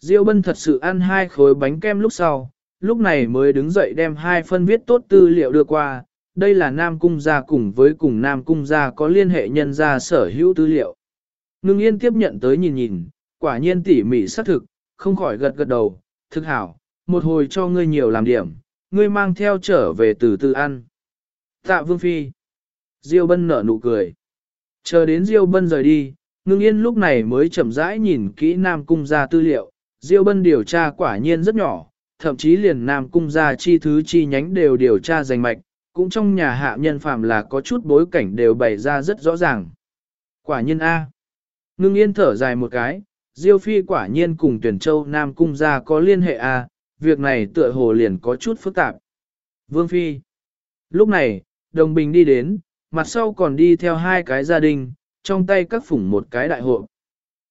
Diêu bân thật sự ăn hai khối bánh kem lúc sau, lúc này mới đứng dậy đem hai phân viết tốt tư liệu đưa qua. Đây là Nam Cung gia cùng với cùng Nam Cung gia có liên hệ nhân gia sở hữu tư liệu. Ngưng yên tiếp nhận tới nhìn nhìn, quả nhiên tỉ mỉ xác thực, không khỏi gật gật đầu, thực hảo, một hồi cho ngươi nhiều làm điểm, ngươi mang theo trở về từ từ ăn. Tạ Vương Phi. Diêu Bân nở nụ cười. Chờ đến Diêu Bân rời đi, ngưng yên lúc này mới chậm rãi nhìn kỹ Nam Cung gia tư liệu. Diêu Bân điều tra quả nhiên rất nhỏ, thậm chí liền Nam Cung gia chi thứ chi nhánh đều điều tra rành mạch, cũng trong nhà hạ nhân phàm là có chút bối cảnh đều bày ra rất rõ ràng. Quả nhiên A. Ngưng yên thở dài một cái, Diêu Phi quả nhiên cùng tuyển châu Nam Cung gia có liên hệ A, việc này tựa hồ liền có chút phức tạp. Vương Phi. Lúc này, Đồng Bình đi đến, mặt sau còn đi theo hai cái gia đình, trong tay các phủng một cái đại hộ.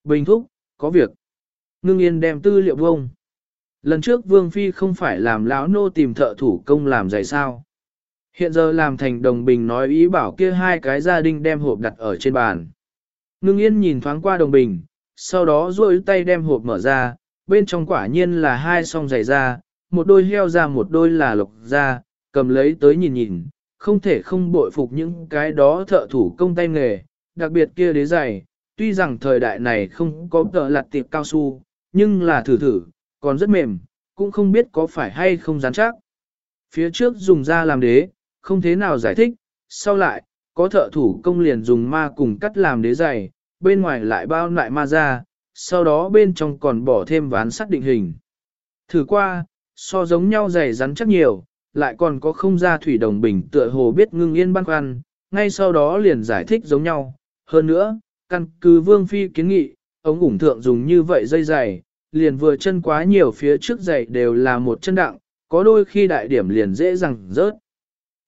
Bình thúc, có việc. Ngưng yên đem tư liệu vông. Lần trước Vương Phi không phải làm lão nô tìm thợ thủ công làm giày sao. Hiện giờ làm thành đồng bình nói ý bảo kia hai cái gia đình đem hộp đặt ở trên bàn. Ngưng yên nhìn thoáng qua đồng bình, sau đó duỗi tay đem hộp mở ra, bên trong quả nhiên là hai song giày da, một đôi heo da một đôi là lộc da, cầm lấy tới nhìn nhìn, không thể không bội phục những cái đó thợ thủ công tay nghề, đặc biệt kia đế giày, tuy rằng thời đại này không có tờ lặt tiệp cao su, nhưng là thử thử, còn rất mềm, cũng không biết có phải hay không rắn chắc. Phía trước dùng da làm đế, không thế nào giải thích, sau lại, có thợ thủ công liền dùng ma cùng cắt làm đế giày, bên ngoài lại bao lại ma ra, sau đó bên trong còn bỏ thêm ván sắt định hình. Thử qua, so giống nhau giày rắn chắc nhiều, lại còn có không ra thủy đồng bình tựa hồ biết ngưng yên băn khoăn, ngay sau đó liền giải thích giống nhau. Hơn nữa, căn cứ vương phi kiến nghị, ống ủng thượng dùng như vậy dây giày, liền vừa chân quá nhiều phía trước giày đều là một chân đặng, có đôi khi đại điểm liền dễ dàng rớt.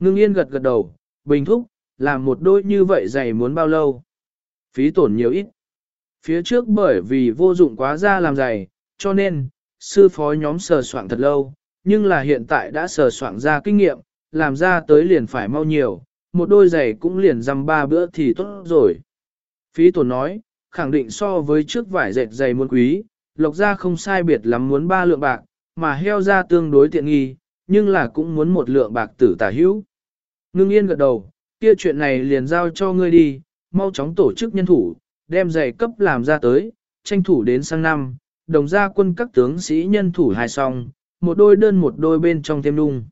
Ngưng yên gật gật đầu, bình thúc, làm một đôi như vậy giày muốn bao lâu? Phí tổn nhiều ít. Phía trước bởi vì vô dụng quá ra làm giày, cho nên, sư phó nhóm sờ soạn thật lâu, nhưng là hiện tại đã sờ soạn ra kinh nghiệm, làm ra tới liền phải mau nhiều, một đôi giày cũng liền dăm ba bữa thì tốt rồi. Phí tổn nói, khẳng định so với trước vải dệt giày muốn quý, lộc ra không sai biệt lắm muốn ba lượng bạc, mà heo ra tương đối tiện nghi, nhưng là cũng muốn một lượng bạc tử tả hữu. Ngưng yên gật đầu, kia chuyện này liền giao cho ngươi đi, mau chóng tổ chức nhân thủ, đem giày cấp làm ra tới, tranh thủ đến sang năm, đồng gia quân các tướng sĩ nhân thủ hai song, một đôi đơn một đôi bên trong thêm đung.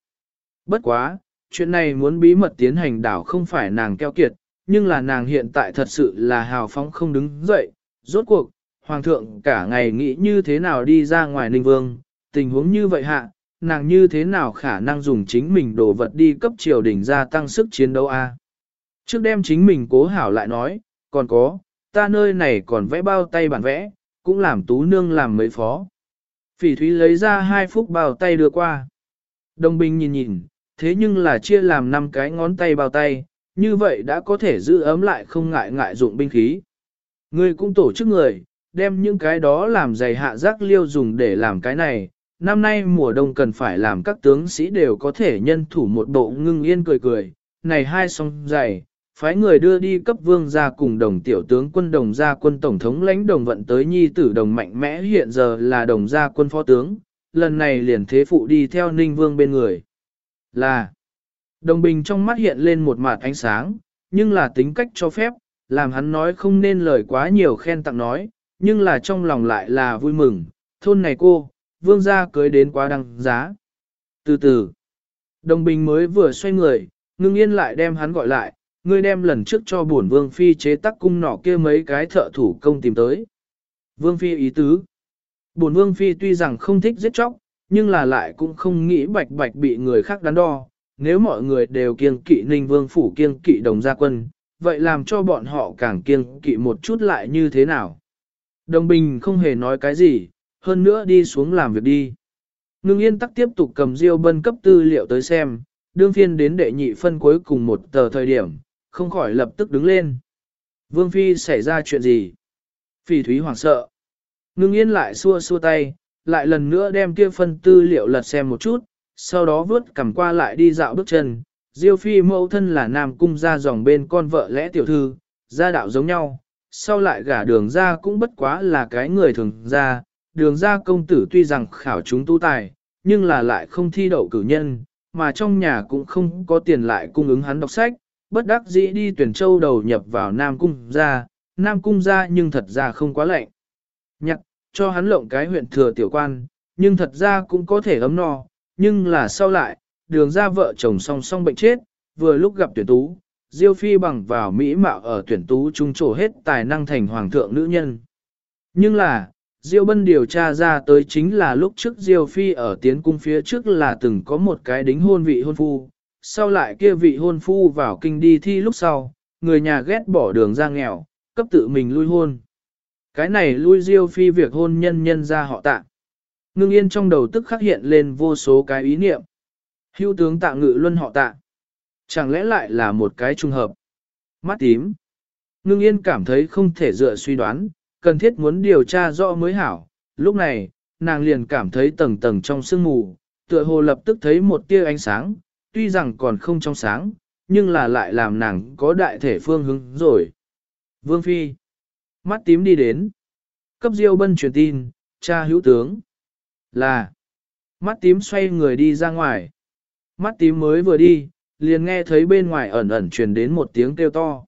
Bất quá, chuyện này muốn bí mật tiến hành đảo không phải nàng keo kiệt, nhưng là nàng hiện tại thật sự là hào phóng không đứng dậy. Rốt cuộc, Hoàng thượng cả ngày nghĩ như thế nào đi ra ngoài Ninh Vương, tình huống như vậy hạ, nàng như thế nào khả năng dùng chính mình đồ vật đi cấp triều đình gia tăng sức chiến đấu a? Trước đem chính mình cố hảo lại nói, còn có, ta nơi này còn vẽ bao tay bản vẽ, cũng làm tú nương làm mấy phó. Phỉ thúy lấy ra hai phúc bao tay đưa qua. Đồng bình nhìn nhìn, thế nhưng là chia làm năm cái ngón tay bao tay, như vậy đã có thể giữ ấm lại không ngại ngại dụng binh khí. Người cũng tổ chức người, đem những cái đó làm giày hạ rác liêu dùng để làm cái này. Năm nay mùa đông cần phải làm các tướng sĩ đều có thể nhân thủ một bộ ngưng yên cười cười. Này hai song dày, phái người đưa đi cấp vương gia cùng đồng tiểu tướng quân đồng gia quân tổng thống lãnh đồng vận tới nhi tử đồng mạnh mẽ hiện giờ là đồng gia quân phó tướng, lần này liền thế phụ đi theo ninh vương bên người. Là, đồng bình trong mắt hiện lên một mặt ánh sáng, nhưng là tính cách cho phép, làm hắn nói không nên lời quá nhiều khen tặng nói, nhưng là trong lòng lại là vui mừng, thôn này cô, vương gia cưới đến quá đăng giá. Từ từ, đồng bình mới vừa xoay người, ngưng yên lại đem hắn gọi lại, Ngươi đem lần trước cho bổn vương phi chế tác cung nỏ kia mấy cái thợ thủ công tìm tới. Vương phi ý tứ. Bổn vương phi tuy rằng không thích giết chóc, nhưng là lại cũng không nghĩ bạch bạch bị người khác đắn đo. Nếu mọi người đều kiêng kỵ ninh vương phủ kiêng kỵ đồng gia quân, vậy làm cho bọn họ càng kiêng kỵ một chút lại như thế nào? Đồng bình không hề nói cái gì, hơn nữa đi xuống làm việc đi. Ngưng yên tắc tiếp tục cầm diêu bân cấp tư liệu tới xem, đương phiên đến đệ nhị phân cuối cùng một tờ thời điểm, không khỏi lập tức đứng lên. Vương Phi xảy ra chuyện gì? Phi Thúy hoảng sợ. Ngưng yên lại xua xua tay, lại lần nữa đem kia phân tư liệu lật xem một chút, sau đó vướt cầm qua lại đi dạo bước chân. Diêu Phi mẫu thân là nam cung ra dòng bên con vợ lẽ tiểu thư, gia đạo giống nhau, sau lại gả đường ra cũng bất quá là cái người thường ra, đường gia công tử tuy rằng khảo chúng tu tài, nhưng là lại không thi đậu cử nhân, mà trong nhà cũng không có tiền lại cung ứng hắn đọc sách, bất đắc dĩ đi tuyển châu đầu nhập vào Nam Cung gia Nam Cung gia nhưng thật ra không quá lạnh. Nhặt, cho hắn lộng cái huyện thừa tiểu quan, nhưng thật ra cũng có thể ấm no, nhưng là sau lại, đường ra vợ chồng song song bệnh chết, vừa lúc gặp tuyển tú, Diêu Phi bằng vào Mỹ mạo ở tuyển tú trung trổ hết tài năng thành hoàng thượng nữ nhân. Nhưng là, Diêu Bân điều tra ra tới chính là lúc trước Diêu Phi ở tiến cung phía trước là từng có một cái đính hôn vị hôn phu, sau lại kia vị hôn phu vào kinh đi thi lúc sau, người nhà ghét bỏ đường ra nghèo, cấp tự mình lui hôn. Cái này lui diêu phi việc hôn nhân nhân ra họ tạ. Ngưng yên trong đầu tức khắc hiện lên vô số cái ý niệm. Hưu tướng tạ ngự luân họ tạ. Chẳng lẽ lại là một cái trùng hợp? Mắt tím. Ngưng yên cảm thấy không thể dựa suy đoán, cần thiết muốn điều tra rõ mới hảo. Lúc này, nàng liền cảm thấy tầng tầng trong sương mù, tựa hồ lập tức thấy một tia ánh sáng, tuy rằng còn không trong sáng, nhưng là lại làm nàng có đại thể phương hướng rồi. Vương Phi. Mắt tím đi đến. Cấp Diêu Bân truyền tin, cha hữu tướng. Là. Mắt tím xoay người đi ra ngoài. Mắt tím mới vừa đi, liền nghe thấy bên ngoài ẩn ẩn truyền đến một tiếng kêu to.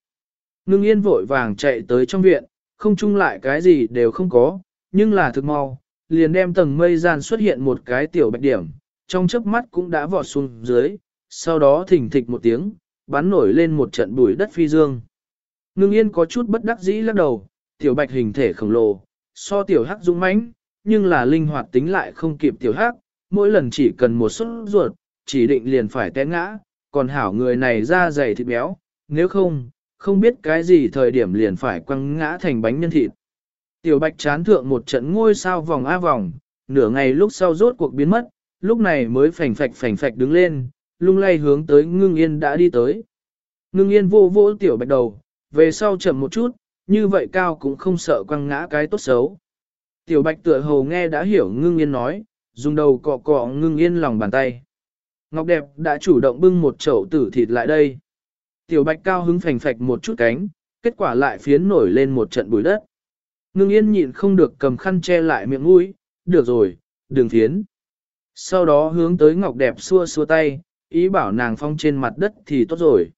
Ngưng yên vội vàng chạy tới trong viện, không chung lại cái gì đều không có, nhưng là thực mau, liền đem tầng mây gian xuất hiện một cái tiểu bạch điểm, trong chớp mắt cũng đã vọt xuống dưới, sau đó thỉnh thịch một tiếng, bắn nổi lên một trận bụi đất phi dương. Ngưng yên có chút bất đắc dĩ lắc đầu, tiểu bạch hình thể khổng lồ, so tiểu hắc dũng mãnh, nhưng là linh hoạt tính lại không kịp tiểu hắc, mỗi lần chỉ cần một suất ruột, chỉ định liền phải té ngã, còn hảo người này da dày thịt béo, nếu không, không biết cái gì thời điểm liền phải quăng ngã thành bánh nhân thịt. Tiểu bạch chán thượng một trận ngôi sao vòng a vòng, nửa ngày lúc sau rốt cuộc biến mất, lúc này mới phành phạch phành phạch đứng lên, lung lay hướng tới ngưng yên đã đi tới. Ngưng yên vô vô tiểu bạch đầu, về sau chậm một chút, như vậy cao cũng không sợ quăng ngã cái tốt xấu. Tiểu bạch tựa hồ nghe đã hiểu ngưng yên nói, dùng đầu cọ cọ ngưng yên lòng bàn tay. Ngọc đẹp đã chủ động bưng một chậu tử thịt lại đây. Tiểu bạch cao hứng phành phạch một chút cánh, kết quả lại phiến nổi lên một trận bụi đất. Ngưng yên nhịn không được cầm khăn che lại miệng mũi, được rồi, đừng phiến. Sau đó hướng tới Ngọc đẹp xua xua tay, ý bảo nàng phong trên mặt đất thì tốt rồi.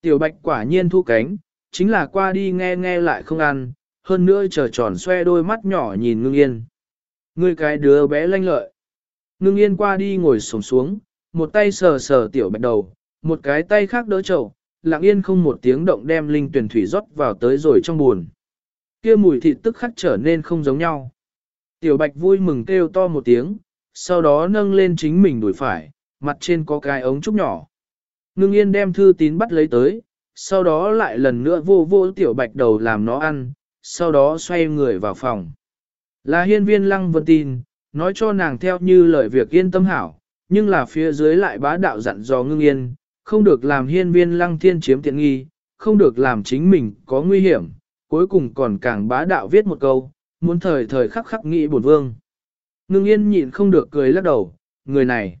Tiểu bạch quả nhiên thu cánh, chính là qua đi nghe nghe lại không ăn, hơn nữa trở tròn xoe đôi mắt nhỏ nhìn ngưng yên. Ngươi cái đứa bé lanh lợi. Ngưng yên qua đi ngồi sổng xuống, một tay sờ sờ tiểu bạch đầu, một cái tay khác đỡ chậu, lặng yên không một tiếng động đem linh tuyển thủy rót vào tới rồi trong buồn. Kia mùi thịt tức khắc trở nên không giống nhau. Tiểu bạch vui mừng kêu to một tiếng, sau đó nâng lên chính mình đuổi phải, mặt trên có cái ống trúc nhỏ. Ngưng yên đem thư tín bắt lấy tới, sau đó lại lần nữa vô vô tiểu bạch đầu làm nó ăn, sau đó xoay người vào phòng. Là hiên viên lăng vân tin, nói cho nàng theo như lời việc yên tâm hảo, nhưng là phía dưới lại bá đạo dặn dò ngưng yên, không được làm hiên viên lăng thiên chiếm tiện nghi, không được làm chính mình có nguy hiểm, cuối cùng còn càng bá đạo viết một câu, muốn thời thời khắc khắc nghĩ bổn vương. Ngưng yên nhịn không được cười lắc đầu, người này.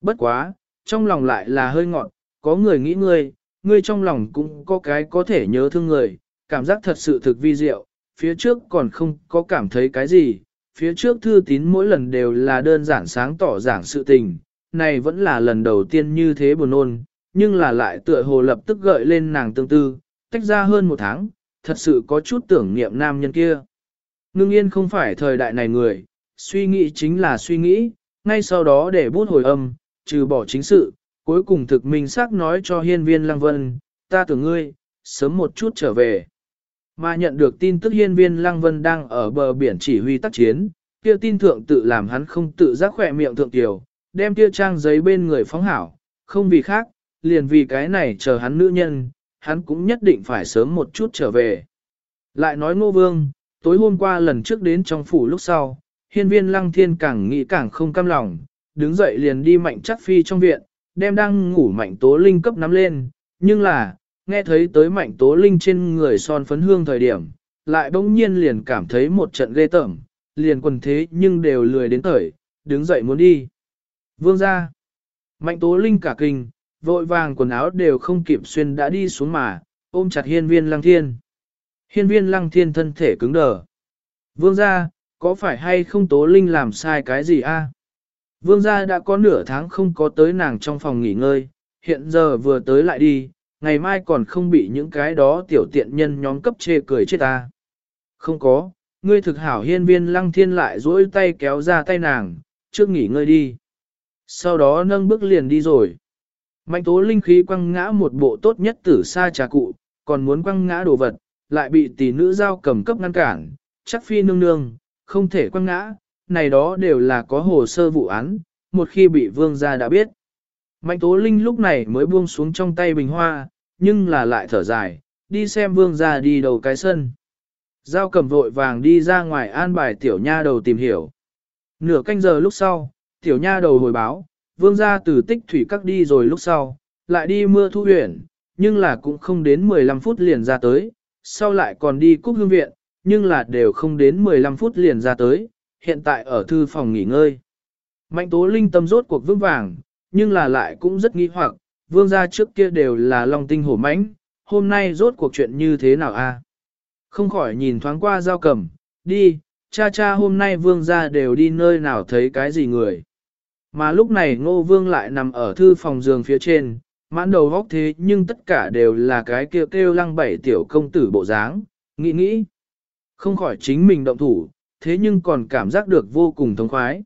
Bất quá, trong lòng lại là hơi ngọn, có người nghĩ ngươi, ngươi trong lòng cũng có cái có thể nhớ thương người, cảm giác thật sự thực vi diệu, phía trước còn không có cảm thấy cái gì, phía trước thư tín mỗi lần đều là đơn giản sáng tỏ giảng sự tình, này vẫn là lần đầu tiên như thế buồn ôn, nhưng là lại tựa hồ lập tức gợi lên nàng tương tư, tách ra hơn một tháng, thật sự có chút tưởng niệm nam nhân kia. Ngưng yên không phải thời đại này người, suy nghĩ chính là suy nghĩ, ngay sau đó để bút hồi âm, trừ bỏ chính sự, cuối cùng thực minh xác nói cho hiên viên lăng vân, ta tưởng ngươi, sớm một chút trở về. Mà nhận được tin tức hiên viên lăng vân đang ở bờ biển chỉ huy tác chiến, kia tin thượng tự làm hắn không tự giác khỏe miệng thượng tiểu, đem kia trang giấy bên người phóng hảo, không vì khác, liền vì cái này chờ hắn nữ nhân, hắn cũng nhất định phải sớm một chút trở về. Lại nói ngô vương, tối hôm qua lần trước đến trong phủ lúc sau, hiên viên lăng thiên càng nghĩ càng không cam lòng, đứng dậy liền đi mạnh chắc phi trong viện, đem đang ngủ mạnh tố linh cấp nắm lên, nhưng là, nghe thấy tới mạnh tố linh trên người son phấn hương thời điểm, lại bỗng nhiên liền cảm thấy một trận ghê tởm, liền quần thế nhưng đều lười đến thời, đứng dậy muốn đi. Vương ra, mạnh tố linh cả kinh, vội vàng quần áo đều không kịp xuyên đã đi xuống mà, ôm chặt hiên viên lăng thiên. Hiên viên lăng thiên thân thể cứng đờ. Vương gia có phải hay không tố linh làm sai cái gì a? Vương gia đã có nửa tháng không có tới nàng trong phòng nghỉ ngơi, hiện giờ vừa tới lại đi, ngày mai còn không bị những cái đó tiểu tiện nhân nhóm cấp chê cười chết ta. Không có, ngươi thực hảo hiên viên lăng thiên lại duỗi tay kéo ra tay nàng, trước nghỉ ngơi đi. Sau đó nâng bước liền đi rồi. Mạnh tố linh khí quăng ngã một bộ tốt nhất tử sa trà cụ, còn muốn quăng ngã đồ vật, lại bị tỷ nữ giao cầm cấp ngăn cản, chắc phi nương nương, không thể quăng ngã, này đó đều là có hồ sơ vụ án, một khi bị vương gia đã biết. Mạnh tố linh lúc này mới buông xuống trong tay bình hoa, nhưng là lại thở dài, đi xem vương gia đi đầu cái sân. Giao cầm vội vàng đi ra ngoài an bài tiểu nha đầu tìm hiểu. Nửa canh giờ lúc sau, tiểu nha đầu hồi báo, vương gia từ tích thủy các đi rồi lúc sau, lại đi mưa thu huyện, nhưng là cũng không đến 15 phút liền ra tới, sau lại còn đi cúc hương viện, nhưng là đều không đến 15 phút liền ra tới, hiện tại ở thư phòng nghỉ ngơi. Mạnh tố linh tâm rốt cuộc vững vàng, nhưng là lại cũng rất nghi hoặc, vương gia trước kia đều là long tinh hổ mãnh, hôm nay rốt cuộc chuyện như thế nào a? Không khỏi nhìn thoáng qua giao cầm, đi, cha cha hôm nay vương gia đều đi nơi nào thấy cái gì người. Mà lúc này ngô vương lại nằm ở thư phòng giường phía trên, mãn đầu góc thế nhưng tất cả đều là cái kêu kêu lăng bảy tiểu công tử bộ dáng, nghĩ nghĩ. Không khỏi chính mình động thủ, thế nhưng còn cảm giác được vô cùng thống khoái.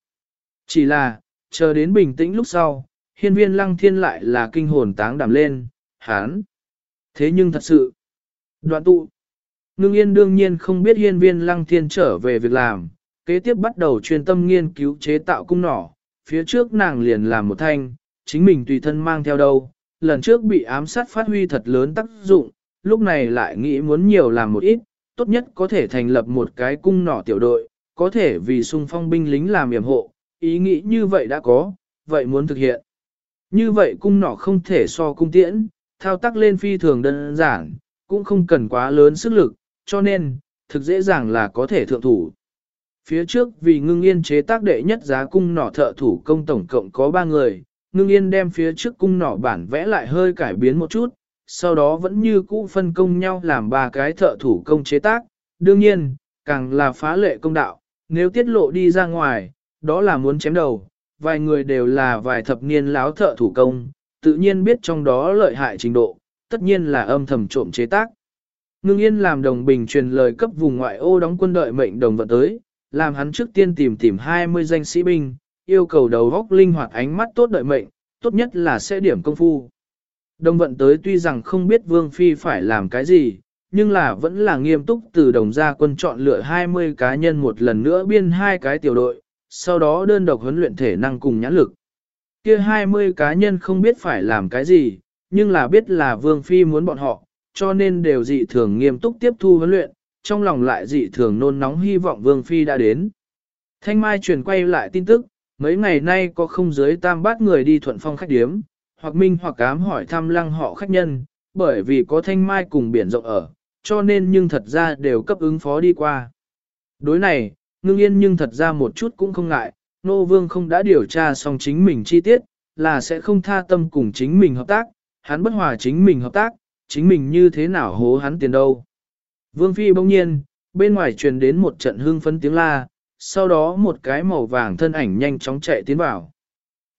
Chỉ là, chờ đến bình tĩnh lúc sau, hiên viên lăng thiên lại là kinh hồn táng đảm lên, hán. Thế nhưng thật sự, đoạn tụ, ngưng yên đương nhiên không biết hiên viên lăng thiên trở về việc làm, kế tiếp bắt đầu chuyên tâm nghiên cứu chế tạo cung nỏ, phía trước nàng liền làm một thanh, chính mình tùy thân mang theo đâu, lần trước bị ám sát phát huy thật lớn tác dụng, lúc này lại nghĩ muốn nhiều làm một ít, tốt nhất có thể thành lập một cái cung nỏ tiểu đội, có thể vì sung phong binh lính làm yểm hộ, ý nghĩ như vậy đã có, vậy muốn thực hiện. Như vậy cung nỏ không thể so cung tiễn, thao tác lên phi thường đơn giản, cũng không cần quá lớn sức lực, cho nên, thực dễ dàng là có thể thượng thủ. Phía trước vì ngưng yên chế tác đệ nhất giá cung nỏ thợ thủ công tổng cộng có 3 người, ngưng yên đem phía trước cung nỏ bản vẽ lại hơi cải biến một chút, sau đó vẫn như cũ phân công nhau làm ba cái thợ thủ công chế tác, đương nhiên, càng là phá lệ công đạo, nếu tiết lộ đi ra ngoài, đó là muốn chém đầu, vài người đều là vài thập niên láo thợ thủ công, tự nhiên biết trong đó lợi hại trình độ, tất nhiên là âm thầm trộm chế tác. Ngưng yên làm đồng bình truyền lời cấp vùng ngoại ô đóng quân đợi mệnh đồng vận tới, làm hắn trước tiên tìm tìm 20 danh sĩ binh, yêu cầu đầu góc linh hoạt ánh mắt tốt đợi mệnh, tốt nhất là sẽ điểm công phu. Đồng vận tới tuy rằng không biết Vương Phi phải làm cái gì, nhưng là vẫn là nghiêm túc từ đồng gia quân chọn lựa 20 cá nhân một lần nữa biên hai cái tiểu đội, sau đó đơn độc huấn luyện thể năng cùng nhãn lực. Kia 20 cá nhân không biết phải làm cái gì, nhưng là biết là Vương Phi muốn bọn họ, cho nên đều dị thường nghiêm túc tiếp thu huấn luyện, trong lòng lại dị thường nôn nóng hy vọng Vương Phi đã đến. Thanh Mai truyền quay lại tin tức, mấy ngày nay có không dưới tam bát người đi thuận phong khách điếm, hoặc minh hoặc cám hỏi thăm lăng họ khách nhân, bởi vì có Thanh Mai cùng biển rộng ở, cho nên nhưng thật ra đều cấp ứng phó đi qua. Đối này, ngưng yên nhưng thật ra một chút cũng không ngại, nô vương không đã điều tra xong chính mình chi tiết, là sẽ không tha tâm cùng chính mình hợp tác, hắn bất hòa chính mình hợp tác, chính mình như thế nào hố hắn tiền đâu. Vương Phi bỗng nhiên, bên ngoài truyền đến một trận hương phấn tiếng la, sau đó một cái màu vàng thân ảnh nhanh chóng chạy tiến vào.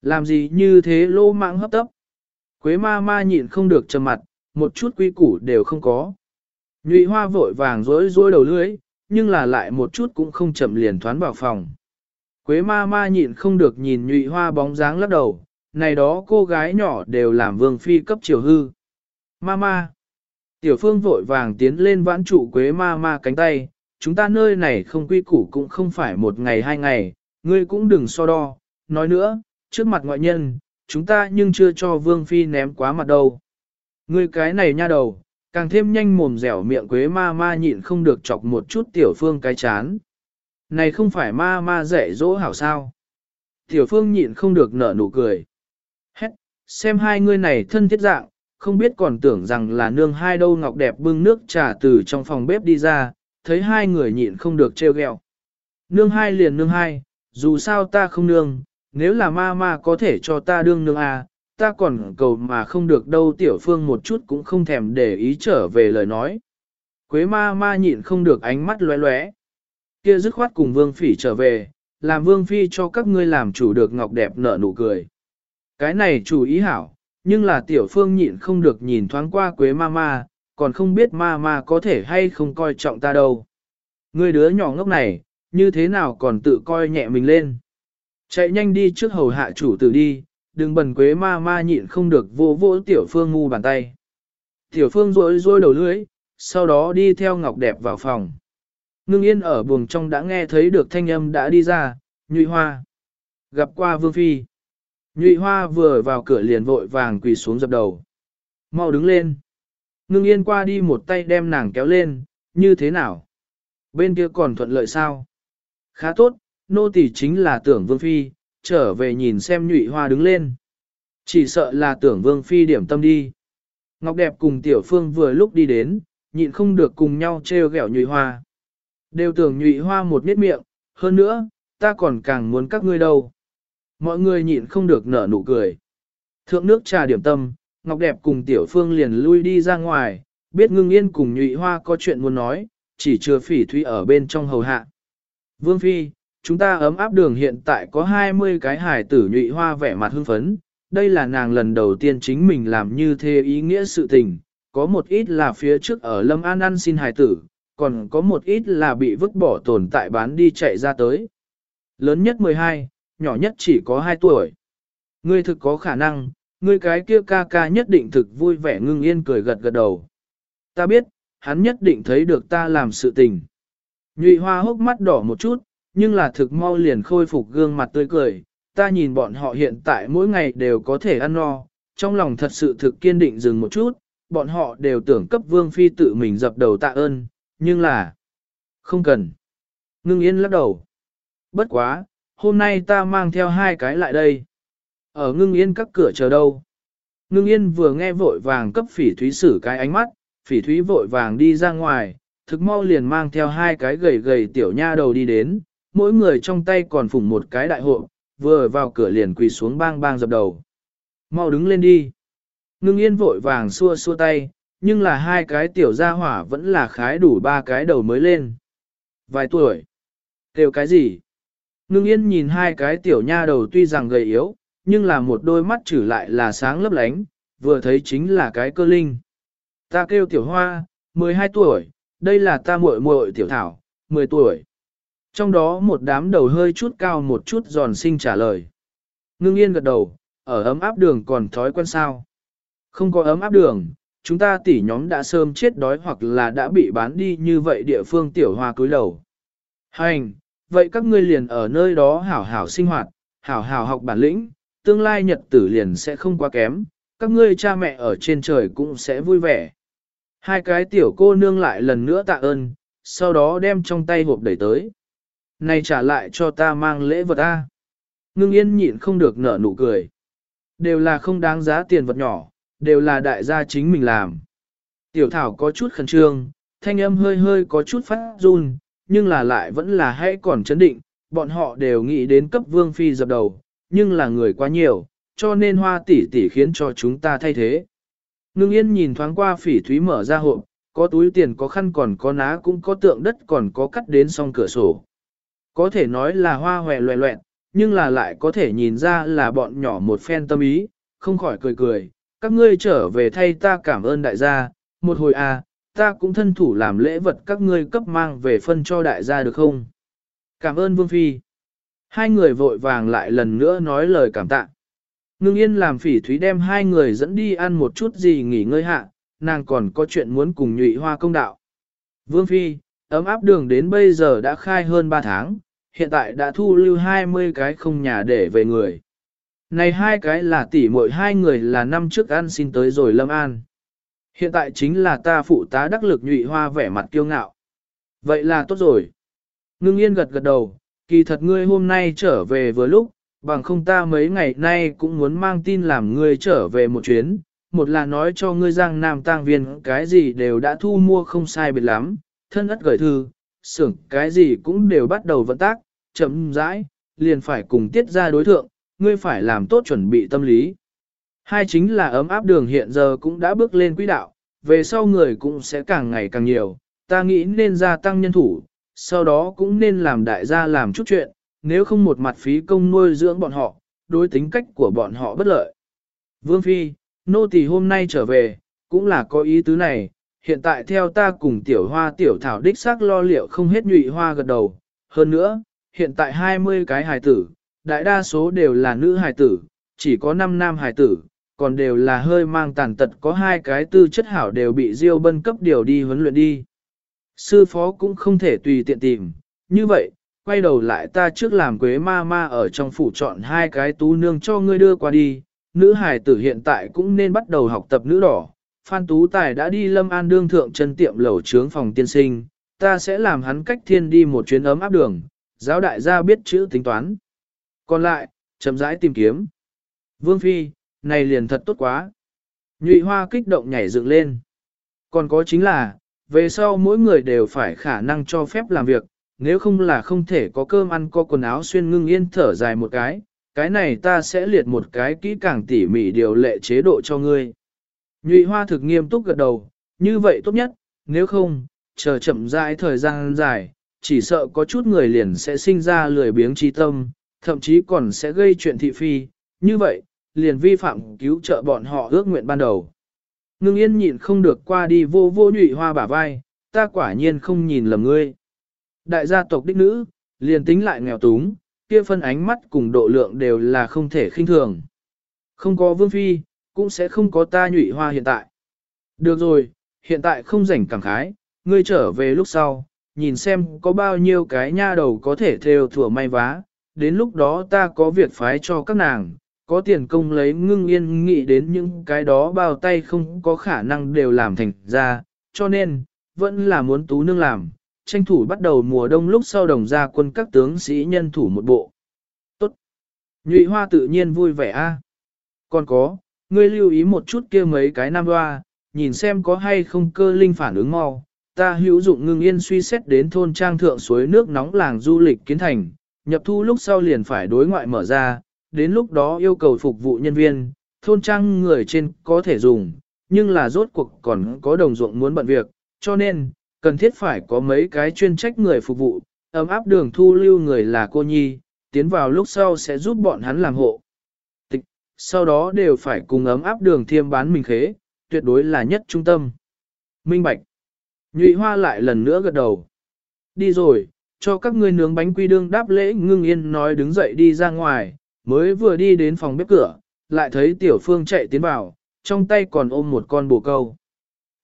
Làm gì như thế lô mạng hấp tấp? Quế ma ma nhịn không được trầm mặt, một chút quy củ đều không có. Nhụy hoa vội vàng rối rối đầu lưới, nhưng là lại một chút cũng không chậm liền thoán vào phòng. Quế ma ma nhịn không được nhìn nhụy hoa bóng dáng lắc đầu, này đó cô gái nhỏ đều làm vương phi cấp chiều hư. Ma ma. Tiểu phương vội vàng tiến lên vãn trụ quế ma ma cánh tay, chúng ta nơi này không quy củ cũng không phải một ngày hai ngày, ngươi cũng đừng so đo, nói nữa, trước mặt ngoại nhân, chúng ta nhưng chưa cho vương phi ném quá mặt đâu. Ngươi cái này nha đầu, càng thêm nhanh mồm dẻo miệng quế ma ma nhịn không được chọc một chút tiểu phương cái chán. Này không phải ma ma dạy dỗ hảo sao. Tiểu phương nhịn không được nở nụ cười. Hét, xem hai ngươi này thân thiết dạng, không biết còn tưởng rằng là nương hai đâu ngọc đẹp bưng nước trà từ trong phòng bếp đi ra, thấy hai người nhịn không được trêu ghẹo. Nương hai liền nương hai, dù sao ta không nương, nếu là ma ma có thể cho ta đương nương à, ta còn cầu mà không được đâu tiểu phương một chút cũng không thèm để ý trở về lời nói. Quế ma ma nhịn không được ánh mắt lóe lóe. Kia dứt khoát cùng vương phỉ trở về, làm vương phi cho các ngươi làm chủ được ngọc đẹp nở nụ cười. Cái này chủ ý hảo, nhưng là tiểu phương nhịn không được nhìn thoáng qua quế ma ma, còn không biết ma ma có thể hay không coi trọng ta đâu. Người đứa nhỏ ngốc này, như thế nào còn tự coi nhẹ mình lên. Chạy nhanh đi trước hầu hạ chủ tử đi, đừng bần quế ma ma nhịn không được vô vô tiểu phương ngu bàn tay. Tiểu phương rối rối đầu lưới, sau đó đi theo ngọc đẹp vào phòng. Ngưng yên ở buồng trong đã nghe thấy được thanh âm đã đi ra, nhụy hoa. Gặp qua vương phi. Nhụy hoa vừa vào cửa liền vội vàng quỳ xuống dập đầu. Mau đứng lên. Ngưng yên qua đi một tay đem nàng kéo lên, như thế nào? Bên kia còn thuận lợi sao? Khá tốt, nô tỳ chính là tưởng vương phi, trở về nhìn xem nhụy hoa đứng lên. Chỉ sợ là tưởng vương phi điểm tâm đi. Ngọc đẹp cùng tiểu phương vừa lúc đi đến, nhịn không được cùng nhau treo gẹo nhụy hoa. Đều tưởng nhụy hoa một miết miệng, hơn nữa, ta còn càng muốn các ngươi đâu. Mọi người nhịn không được nở nụ cười. Thượng nước trà điểm tâm, Ngọc Đẹp cùng Tiểu Phương liền lui đi ra ngoài, biết ngưng yên cùng nhụy hoa có chuyện muốn nói, chỉ chưa phỉ thúy ở bên trong hầu hạ. Vương Phi, chúng ta ấm áp đường hiện tại có 20 cái hài tử nhụy hoa vẻ mặt hưng phấn, đây là nàng lần đầu tiên chính mình làm như thế ý nghĩa sự tình, có một ít là phía trước ở Lâm An ăn xin hài tử, còn có một ít là bị vứt bỏ tồn tại bán đi chạy ra tới. Lớn nhất 12, nhỏ nhất chỉ có 2 tuổi. Ngươi thực có khả năng, ngươi cái kia ca ca nhất định thực vui vẻ ngưng yên cười gật gật đầu. Ta biết, hắn nhất định thấy được ta làm sự tình. Nhụy hoa hốc mắt đỏ một chút, nhưng là thực mau liền khôi phục gương mặt tươi cười. Ta nhìn bọn họ hiện tại mỗi ngày đều có thể ăn no, trong lòng thật sự thực kiên định dừng một chút, bọn họ đều tưởng cấp vương phi tự mình dập đầu tạ ơn, nhưng là... Không cần. Ngưng yên lắc đầu. Bất quá, hôm nay ta mang theo hai cái lại đây. Ở ngưng yên các cửa chờ đâu. Ngưng yên vừa nghe vội vàng cấp phỉ thúy xử cái ánh mắt, phỉ thúy vội vàng đi ra ngoài, thực mau liền mang theo hai cái gầy gầy tiểu nha đầu đi đến, mỗi người trong tay còn phủng một cái đại hộ, vừa vào cửa liền quỳ xuống bang bang dập đầu. Mau đứng lên đi. Ngưng yên vội vàng xua xua tay, nhưng là hai cái tiểu gia hỏa vẫn là khái đủ ba cái đầu mới lên. Vài tuổi. Kêu cái gì? Ngưng yên nhìn hai cái tiểu nha đầu tuy rằng gầy yếu, nhưng là một đôi mắt trừ lại là sáng lấp lánh, vừa thấy chính là cái cơ linh. Ta kêu tiểu hoa, 12 tuổi, đây là ta muội muội tiểu thảo, 10 tuổi. Trong đó một đám đầu hơi chút cao một chút giòn sinh trả lời. Ngưng yên gật đầu, ở ấm áp đường còn thói quen sao. Không có ấm áp đường, chúng ta tỉ nhóm đã sớm chết đói hoặc là đã bị bán đi như vậy địa phương tiểu hoa cúi đầu. Hành, vậy các ngươi liền ở nơi đó hảo hảo sinh hoạt, hảo hảo học bản lĩnh, tương lai nhật tử liền sẽ không quá kém, các ngươi cha mẹ ở trên trời cũng sẽ vui vẻ. Hai cái tiểu cô nương lại lần nữa tạ ơn, sau đó đem trong tay hộp đẩy tới. Này trả lại cho ta mang lễ vật a. Ngưng yên nhịn không được nở nụ cười. Đều là không đáng giá tiền vật nhỏ, đều là đại gia chính mình làm. Tiểu thảo có chút khẩn trương, thanh âm hơi hơi có chút phát run, nhưng là lại vẫn là hãy còn chấn định, bọn họ đều nghĩ đến cấp vương phi dập đầu, nhưng là người quá nhiều, cho nên hoa tỷ tỷ khiến cho chúng ta thay thế. Ngưng yên nhìn thoáng qua phỉ thúy mở ra hộp, có túi tiền có khăn còn có ná cũng có tượng đất còn có cắt đến song cửa sổ. Có thể nói là hoa hòe loẹ loẹn, nhưng là lại có thể nhìn ra là bọn nhỏ một phen tâm ý, không khỏi cười cười, các ngươi trở về thay ta cảm ơn đại gia, một hồi à, ta cũng thân thủ làm lễ vật các ngươi cấp mang về phân cho đại gia được không? Cảm ơn Vương Phi. Hai người vội vàng lại lần nữa nói lời cảm tạ. Ngưng yên làm phỉ thúy đem hai người dẫn đi ăn một chút gì nghỉ ngơi hạ, nàng còn có chuyện muốn cùng nhụy hoa công đạo. Vương Phi, ấm áp đường đến bây giờ đã khai hơn 3 tháng, hiện tại đã thu lưu 20 cái không nhà để về người. Này hai cái là tỷ muội hai người là năm trước ăn xin tới rồi lâm an. Hiện tại chính là ta phụ tá đắc lực nhụy hoa vẻ mặt kiêu ngạo. Vậy là tốt rồi. Ngưng yên gật gật đầu, kỳ thật ngươi hôm nay trở về vừa lúc, bằng không ta mấy ngày nay cũng muốn mang tin làm ngươi trở về một chuyến. Một là nói cho ngươi rằng nam tang viên cái gì đều đã thu mua không sai biệt lắm, thân ất gửi thư, xưởng cái gì cũng đều bắt đầu vận tác, chậm rãi, liền phải cùng tiết ra đối thượng, ngươi phải làm tốt chuẩn bị tâm lý. Hai chính là ấm áp đường hiện giờ cũng đã bước lên quỹ đạo, về sau người cũng sẽ càng ngày càng nhiều, ta nghĩ nên gia tăng nhân thủ, sau đó cũng nên làm đại gia làm chút chuyện, nếu không một mặt phí công nuôi dưỡng bọn họ, đối tính cách của bọn họ bất lợi. Vương Phi, nô tỳ hôm nay trở về, cũng là có ý tứ này, hiện tại theo ta cùng tiểu hoa tiểu thảo đích xác lo liệu không hết nhụy hoa gật đầu. Hơn nữa, hiện tại 20 cái hài tử, đại đa số đều là nữ hài tử, chỉ có 5 nam hài tử, còn đều là hơi mang tàn tật có hai cái tư chất hảo đều bị Diêu Bân cấp điều đi huấn luyện đi. Sư phó cũng không thể tùy tiện tìm, như vậy, quay đầu lại ta trước làm quế ma ma ở trong phủ chọn hai cái tú nương cho ngươi đưa qua đi, nữ hài tử hiện tại cũng nên bắt đầu học tập nữ đỏ. Phan Tú Tài đã đi lâm an đương thượng chân tiệm lầu trướng phòng tiên sinh, ta sẽ làm hắn cách thiên đi một chuyến ấm áp đường, giáo đại gia biết chữ tính toán. Còn lại, chậm rãi tìm kiếm. Vương Phi, này liền thật tốt quá. Nhụy hoa kích động nhảy dựng lên. Còn có chính là, về sau mỗi người đều phải khả năng cho phép làm việc, nếu không là không thể có cơm ăn có quần áo xuyên ngưng yên thở dài một cái, cái này ta sẽ liệt một cái kỹ càng tỉ mỉ điều lệ chế độ cho ngươi. Nhụy hoa thực nghiêm túc gật đầu, như vậy tốt nhất, nếu không, chờ chậm rãi thời gian dài, chỉ sợ có chút người liền sẽ sinh ra lười biếng trí tâm, thậm chí còn sẽ gây chuyện thị phi, như vậy, liền vi phạm cứu trợ bọn họ ước nguyện ban đầu. Ngưng yên nhịn không được qua đi vô vô nhụy hoa bả vai, ta quả nhiên không nhìn lầm ngươi. Đại gia tộc đích nữ, liền tính lại nghèo túng, kia phân ánh mắt cùng độ lượng đều là không thể khinh thường. Không có vương phi, cũng sẽ không có ta nhụy hoa hiện tại. Được rồi, hiện tại không rảnh cảm khái, ngươi trở về lúc sau, nhìn xem có bao nhiêu cái nha đầu có thể theo thừa may vá, đến lúc đó ta có việc phái cho các nàng, có tiền công lấy ngưng yên nghĩ đến những cái đó bao tay không có khả năng đều làm thành ra, cho nên, vẫn là muốn tú nương làm, tranh thủ bắt đầu mùa đông lúc sau đồng ra quân các tướng sĩ nhân thủ một bộ. Tốt! Nhụy hoa tự nhiên vui vẻ a. Còn có, ngươi lưu ý một chút kia mấy cái nam hoa, nhìn xem có hay không cơ linh phản ứng mau. Ta hữu dụng ngưng yên suy xét đến thôn trang thượng suối nước nóng làng du lịch kiến thành, nhập thu lúc sau liền phải đối ngoại mở ra, đến lúc đó yêu cầu phục vụ nhân viên, thôn trang người trên có thể dùng, nhưng là rốt cuộc còn có đồng ruộng muốn bận việc, cho nên, cần thiết phải có mấy cái chuyên trách người phục vụ, ấm áp đường thu lưu người là cô nhi, tiến vào lúc sau sẽ giúp bọn hắn làm hộ. Tịch, sau đó đều phải cùng ấm áp đường thiêm bán mình khế, tuyệt đối là nhất trung tâm. Minh Bạch. Nhụy Hoa lại lần nữa gật đầu. Đi rồi, cho các ngươi nướng bánh quy đương đáp lễ ngưng yên nói đứng dậy đi ra ngoài, mới vừa đi đến phòng bếp cửa, lại thấy tiểu phương chạy tiến vào, trong tay còn ôm một con bồ câu.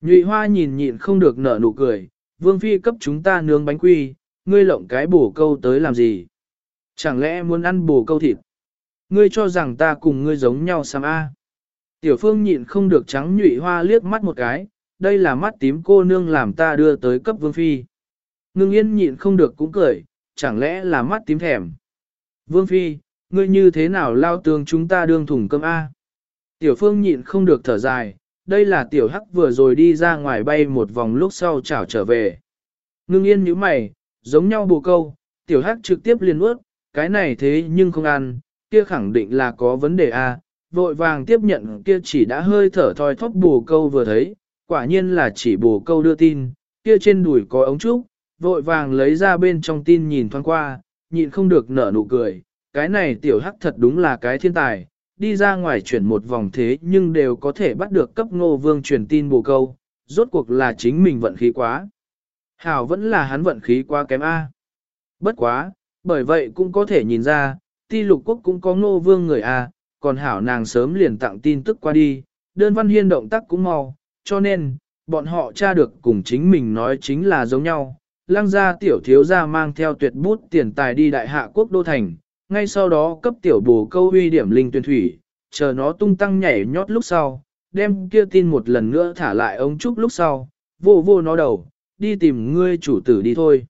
Nhụy hoa nhìn nhịn không được nở nụ cười, vương phi cấp chúng ta nướng bánh quy, ngươi lộng cái bồ câu tới làm gì? Chẳng lẽ muốn ăn bồ câu thịt? Ngươi cho rằng ta cùng ngươi giống nhau sao a? Tiểu phương nhịn không được trắng nhụy hoa liếc mắt một cái, đây là mắt tím cô nương làm ta đưa tới cấp vương phi. Ngưng yên nhịn không được cũng cười, chẳng lẽ là mắt tím thèm. Vương phi, ngươi như thế nào lao tường chúng ta đương thùng cơm A? Tiểu phương nhịn không được thở dài, đây là tiểu hắc vừa rồi đi ra ngoài bay một vòng lúc sau chảo trở về. Ngưng yên như mày, giống nhau bù câu, tiểu hắc trực tiếp liền ướt, cái này thế nhưng không ăn, kia khẳng định là có vấn đề A, vội vàng tiếp nhận kia chỉ đã hơi thở thoi thóp bù câu vừa thấy, quả nhiên là chỉ bù câu đưa tin, kia trên đùi có ống trúc, vội vàng lấy ra bên trong tin nhìn thoáng qua, nhịn không được nở nụ cười, cái này tiểu hắc thật đúng là cái thiên tài, đi ra ngoài chuyển một vòng thế nhưng đều có thể bắt được cấp ngô vương truyền tin bù câu, rốt cuộc là chính mình vận khí quá. Hảo vẫn là hắn vận khí quá kém A. Bất quá, bởi vậy cũng có thể nhìn ra, ti lục quốc cũng có ngô vương người A, còn Hảo nàng sớm liền tặng tin tức qua đi, đơn văn hiên động tác cũng mau, cho nên, bọn họ tra được cùng chính mình nói chính là giống nhau. Lăng gia tiểu thiếu gia mang theo tuyệt bút tiền tài đi đại hạ quốc đô thành, ngay sau đó cấp tiểu bồ câu huy điểm linh tuyển thủy, chờ nó tung tăng nhảy nhót lúc sau, đem kia tin một lần nữa thả lại ống trúc lúc sau, vô vô nó đầu, đi tìm ngươi chủ tử đi thôi.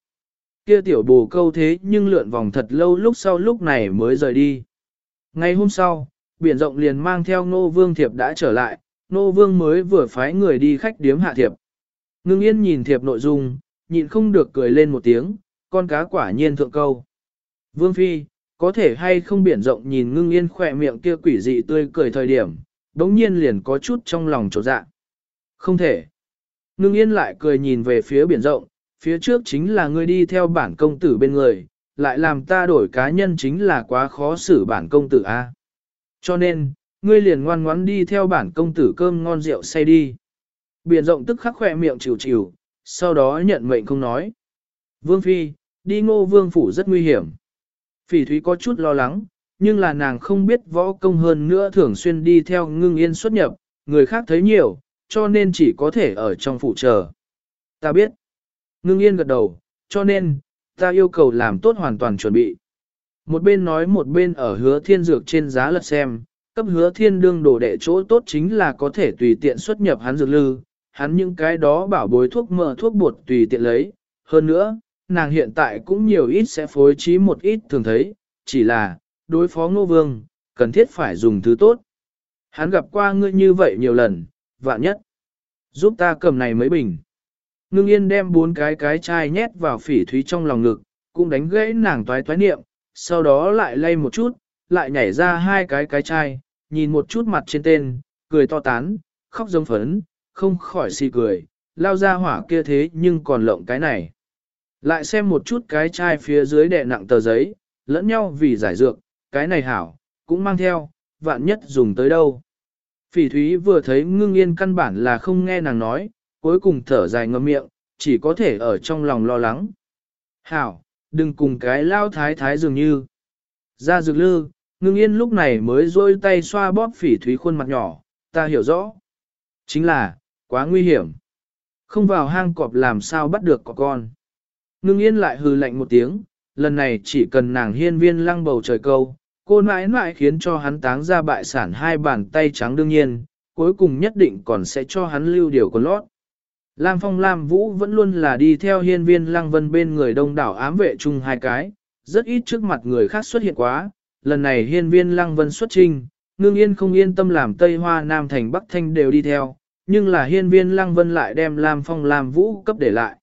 Kia tiểu bồ câu thế nhưng lượn vòng thật lâu lúc sau lúc này mới rời đi. Ngày hôm sau, biển rộng liền mang theo nô vương thiệp đã trở lại, nô vương mới vừa phái người đi khách điếm hạ thiệp. Ngưng yên nhìn thiệp nội dung, nhịn không được cười lên một tiếng, con cá quả nhiên thượng câu. Vương Phi, có thể hay không biển rộng nhìn ngưng yên khỏe miệng kia quỷ dị tươi cười thời điểm, đống nhiên liền có chút trong lòng trột dạ. Không thể. Ngưng yên lại cười nhìn về phía biển rộng, phía trước chính là ngươi đi theo bản công tử bên người, lại làm ta đổi cá nhân chính là quá khó xử bản công tử a. Cho nên, ngươi liền ngoan ngoãn đi theo bản công tử cơm ngon rượu say đi. Biển rộng tức khắc khỏe miệng chịu chịu, sau đó nhận mệnh không nói. Vương Phi, đi ngô vương phủ rất nguy hiểm. Phỉ thúy có chút lo lắng, nhưng là nàng không biết võ công hơn nữa thường xuyên đi theo ngưng yên xuất nhập, người khác thấy nhiều, cho nên chỉ có thể ở trong phủ chờ. Ta biết. Ngưng yên gật đầu, cho nên, ta yêu cầu làm tốt hoàn toàn chuẩn bị. Một bên nói một bên ở hứa thiên dược trên giá lật xem, cấp hứa thiên đương đồ đệ chỗ tốt chính là có thể tùy tiện xuất nhập hắn dược lư, hắn những cái đó bảo bối thuốc mỡ thuốc bột tùy tiện lấy. Hơn nữa, nàng hiện tại cũng nhiều ít sẽ phối trí một ít thường thấy, chỉ là, đối phó ngô vương, cần thiết phải dùng thứ tốt. Hắn gặp qua ngươi như vậy nhiều lần, vạn nhất. Giúp ta cầm này mấy bình. Ngưng yên đem bốn cái cái chai nhét vào phỉ thúy trong lòng ngực, cũng đánh gãy nàng toái toái niệm, sau đó lại lay một chút, lại nhảy ra hai cái cái chai, nhìn một chút mặt trên tên, cười to tán, khóc giống phấn, không khỏi xì cười, lao ra hỏa kia thế nhưng còn lộng cái này. Lại xem một chút cái chai phía dưới đè nặng tờ giấy, lẫn nhau vì giải dược, cái này hảo, cũng mang theo, vạn nhất dùng tới đâu. Phỉ thúy vừa thấy ngưng yên căn bản là không nghe nàng nói, cuối cùng thở dài ngâm miệng, chỉ có thể ở trong lòng lo lắng. Hảo, đừng cùng cái lao thái thái dường như. Ra dược lư, ngưng yên lúc này mới rôi tay xoa bóp phỉ thúy khuôn mặt nhỏ, ta hiểu rõ. Chính là, quá nguy hiểm. Không vào hang cọp làm sao bắt được có con. Ngưng yên lại hừ lạnh một tiếng, lần này chỉ cần nàng hiên viên lăng bầu trời câu, cô mãi mãi khiến cho hắn táng ra bại sản hai bàn tay trắng đương nhiên, cuối cùng nhất định còn sẽ cho hắn lưu điều con lót. Lam Phong Lam Vũ vẫn luôn là đi theo hiên viên lăng vân bên người đông đảo ám vệ chung hai cái, rất ít trước mặt người khác xuất hiện quá, lần này hiên viên lăng vân xuất trình, ngưng yên không yên tâm làm Tây Hoa Nam Thành Bắc Thanh đều đi theo, nhưng là hiên viên lăng vân lại đem Lam Phong Lam Vũ cấp để lại.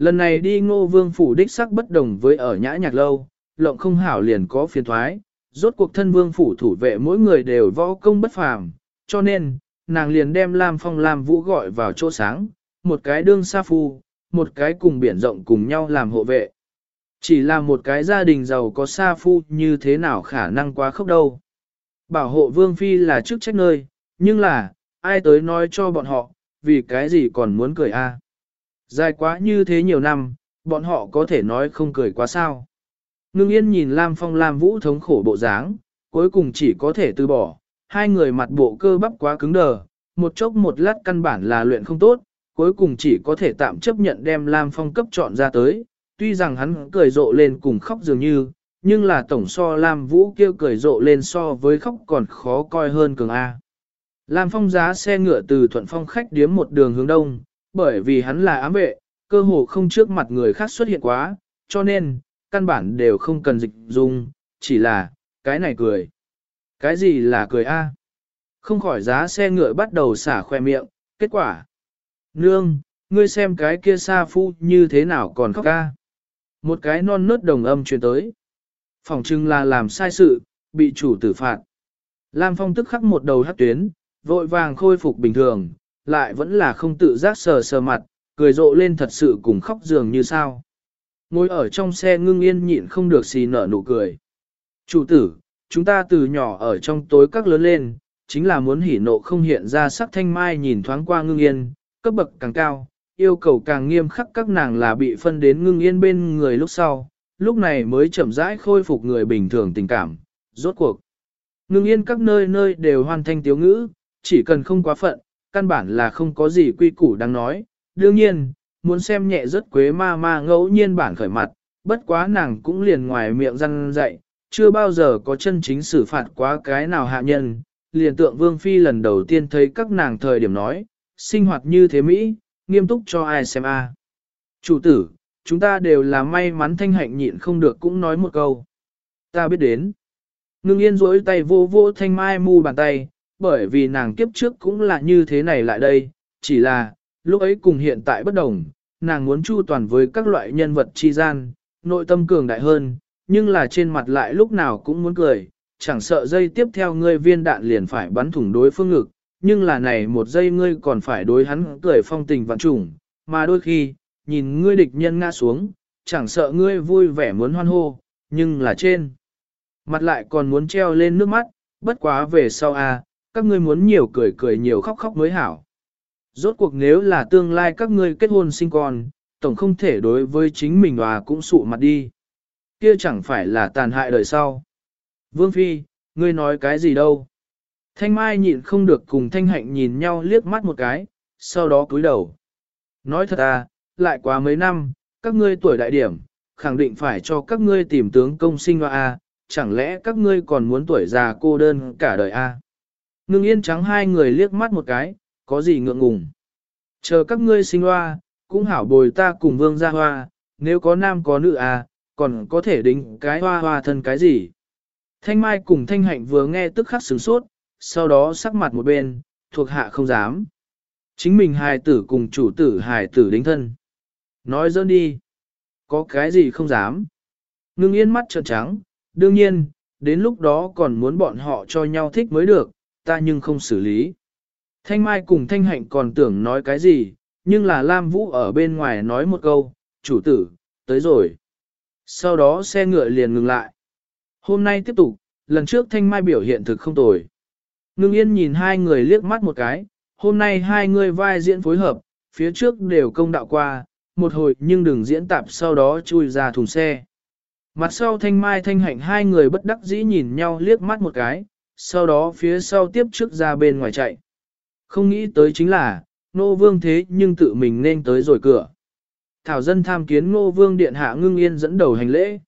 Lần này đi ngô vương phủ đích sắc bất đồng với ở nhã nhạc lâu, lộng không hảo liền có phiền thoái, rốt cuộc thân vương phủ thủ vệ mỗi người đều võ công bất phàm, cho nên, nàng liền đem Lam Phong Lam Vũ gọi vào chỗ sáng, một cái đương sa phu, một cái cùng biển rộng cùng nhau làm hộ vệ. Chỉ là một cái gia đình giàu có sa phu như thế nào khả năng quá khốc đâu. Bảo hộ vương phi là chức trách nơi, nhưng là, ai tới nói cho bọn họ, vì cái gì còn muốn cười a? Dài quá như thế nhiều năm, bọn họ có thể nói không cười quá sao. Ngưng yên nhìn Lam Phong Lam Vũ thống khổ bộ dáng, cuối cùng chỉ có thể từ bỏ, hai người mặt bộ cơ bắp quá cứng đờ, một chốc một lát căn bản là luyện không tốt, cuối cùng chỉ có thể tạm chấp nhận đem Lam Phong cấp chọn ra tới, tuy rằng hắn cười rộ lên cùng khóc dường như, nhưng là tổng so Lam Vũ kêu cười rộ lên so với khóc còn khó coi hơn cường A. Lam Phong giá xe ngựa từ thuận phong khách điếm một đường hướng đông, bởi vì hắn là ám vệ, cơ hồ không trước mặt người khác xuất hiện quá, cho nên, căn bản đều không cần dịch dung, chỉ là, cái này cười. Cái gì là cười a? Không khỏi giá xe ngựa bắt đầu xả khoe miệng, kết quả. Nương, ngươi xem cái kia sa phu như thế nào còn khóc ca. Một cái non nớt đồng âm truyền tới. Phòng trưng là làm sai sự, bị chủ tử phạt. Lam Phong tức khắc một đầu hát tuyến, vội vàng khôi phục bình thường, lại vẫn là không tự giác sờ sờ mặt, cười rộ lên thật sự cùng khóc dường như sao. Ngồi ở trong xe ngưng yên nhịn không được xì nở nụ cười. Chủ tử, chúng ta từ nhỏ ở trong tối các lớn lên, chính là muốn hỉ nộ không hiện ra sắc thanh mai nhìn thoáng qua ngưng yên, cấp bậc càng cao, yêu cầu càng nghiêm khắc các nàng là bị phân đến ngưng yên bên người lúc sau, lúc này mới chậm rãi khôi phục người bình thường tình cảm, rốt cuộc. Ngưng yên các nơi nơi đều hoàn thành tiếu ngữ, chỉ cần không quá phận, căn bản là không có gì quy củ đang nói. Đương nhiên, muốn xem nhẹ rất quế ma ma ngẫu nhiên bản khởi mặt, bất quá nàng cũng liền ngoài miệng răn dạy, chưa bao giờ có chân chính xử phạt quá cái nào hạ nhân. Liền tượng Vương Phi lần đầu tiên thấy các nàng thời điểm nói, sinh hoạt như thế Mỹ, nghiêm túc cho ai xem a. Chủ tử, chúng ta đều là may mắn thanh hạnh nhịn không được cũng nói một câu. Ta biết đến. Ngưng yên rỗi tay vô vô thanh mai mu bàn tay, bởi vì nàng kiếp trước cũng là như thế này lại đây, chỉ là, lúc ấy cùng hiện tại bất đồng, nàng muốn chu toàn với các loại nhân vật chi gian, nội tâm cường đại hơn, nhưng là trên mặt lại lúc nào cũng muốn cười, chẳng sợ dây tiếp theo ngươi viên đạn liền phải bắn thủng đối phương ngực, nhưng là này một giây ngươi còn phải đối hắn cười phong tình vạn trùng, mà đôi khi, nhìn ngươi địch nhân ngã xuống, chẳng sợ ngươi vui vẻ muốn hoan hô, nhưng là trên. Mặt lại còn muốn treo lên nước mắt, bất quá về sau à, các ngươi muốn nhiều cười cười nhiều khóc khóc mới hảo. Rốt cuộc nếu là tương lai các ngươi kết hôn sinh con, tổng không thể đối với chính mình và cũng sụ mặt đi. Kia chẳng phải là tàn hại đời sau. Vương Phi, ngươi nói cái gì đâu? Thanh Mai nhịn không được cùng Thanh Hạnh nhìn nhau liếc mắt một cái, sau đó cúi đầu. Nói thật à, lại quá mấy năm, các ngươi tuổi đại điểm, khẳng định phải cho các ngươi tìm tướng công sinh hoa à? chẳng lẽ các ngươi còn muốn tuổi già cô đơn cả đời à? Ngưng yên trắng hai người liếc mắt một cái, có gì ngượng ngùng. Chờ các ngươi sinh hoa, cũng hảo bồi ta cùng vương gia hoa, nếu có nam có nữ à, còn có thể đính cái hoa hoa thân cái gì. Thanh Mai cùng Thanh Hạnh vừa nghe tức khắc sửng sốt, sau đó sắc mặt một bên, thuộc hạ không dám. Chính mình hài tử cùng chủ tử hài tử đính thân. Nói dơn đi. Có cái gì không dám. Ngưng yên mắt trợn trắng, đương nhiên, đến lúc đó còn muốn bọn họ cho nhau thích mới được, ta nhưng không xử lý. Thanh Mai cùng Thanh Hạnh còn tưởng nói cái gì, nhưng là Lam Vũ ở bên ngoài nói một câu, chủ tử, tới rồi. Sau đó xe ngựa liền ngừng lại. Hôm nay tiếp tục, lần trước Thanh Mai biểu hiện thực không tồi. Ngưng yên nhìn hai người liếc mắt một cái, hôm nay hai người vai diễn phối hợp, phía trước đều công đạo qua, một hồi nhưng đừng diễn tạp sau đó chui ra thùng xe. Mặt sau thanh mai thanh hạnh hai người bất đắc dĩ nhìn nhau liếc mắt một cái, sau đó phía sau tiếp trước ra bên ngoài chạy. Không nghĩ tới chính là, nô vương thế nhưng tự mình nên tới rồi cửa. Thảo dân tham kiến ngô vương điện hạ ngưng yên dẫn đầu hành lễ.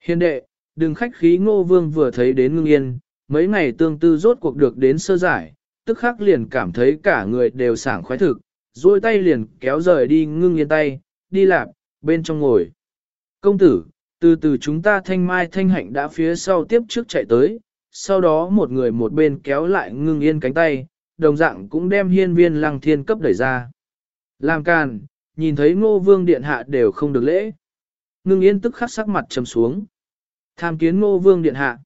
Hiền đệ, đừng khách khí ngô vương vừa thấy đến ngưng yên, mấy ngày tương tư rốt cuộc được đến sơ giải, tức khắc liền cảm thấy cả người đều sảng khoái thực, duỗi tay liền kéo rời đi ngưng yên tay, đi lạp, bên trong ngồi. Công tử, từ từ chúng ta thanh mai thanh hạnh đã phía sau tiếp trước chạy tới, sau đó một người một bên kéo lại ngưng yên cánh tay, đồng dạng cũng đem hiên viên lăng thiên cấp đẩy ra. Làm càn, nhìn thấy ngô vương điện hạ đều không được lễ. Ngưng yên tức khắc sắc mặt trầm xuống. Tham kiến ngô vương điện hạ.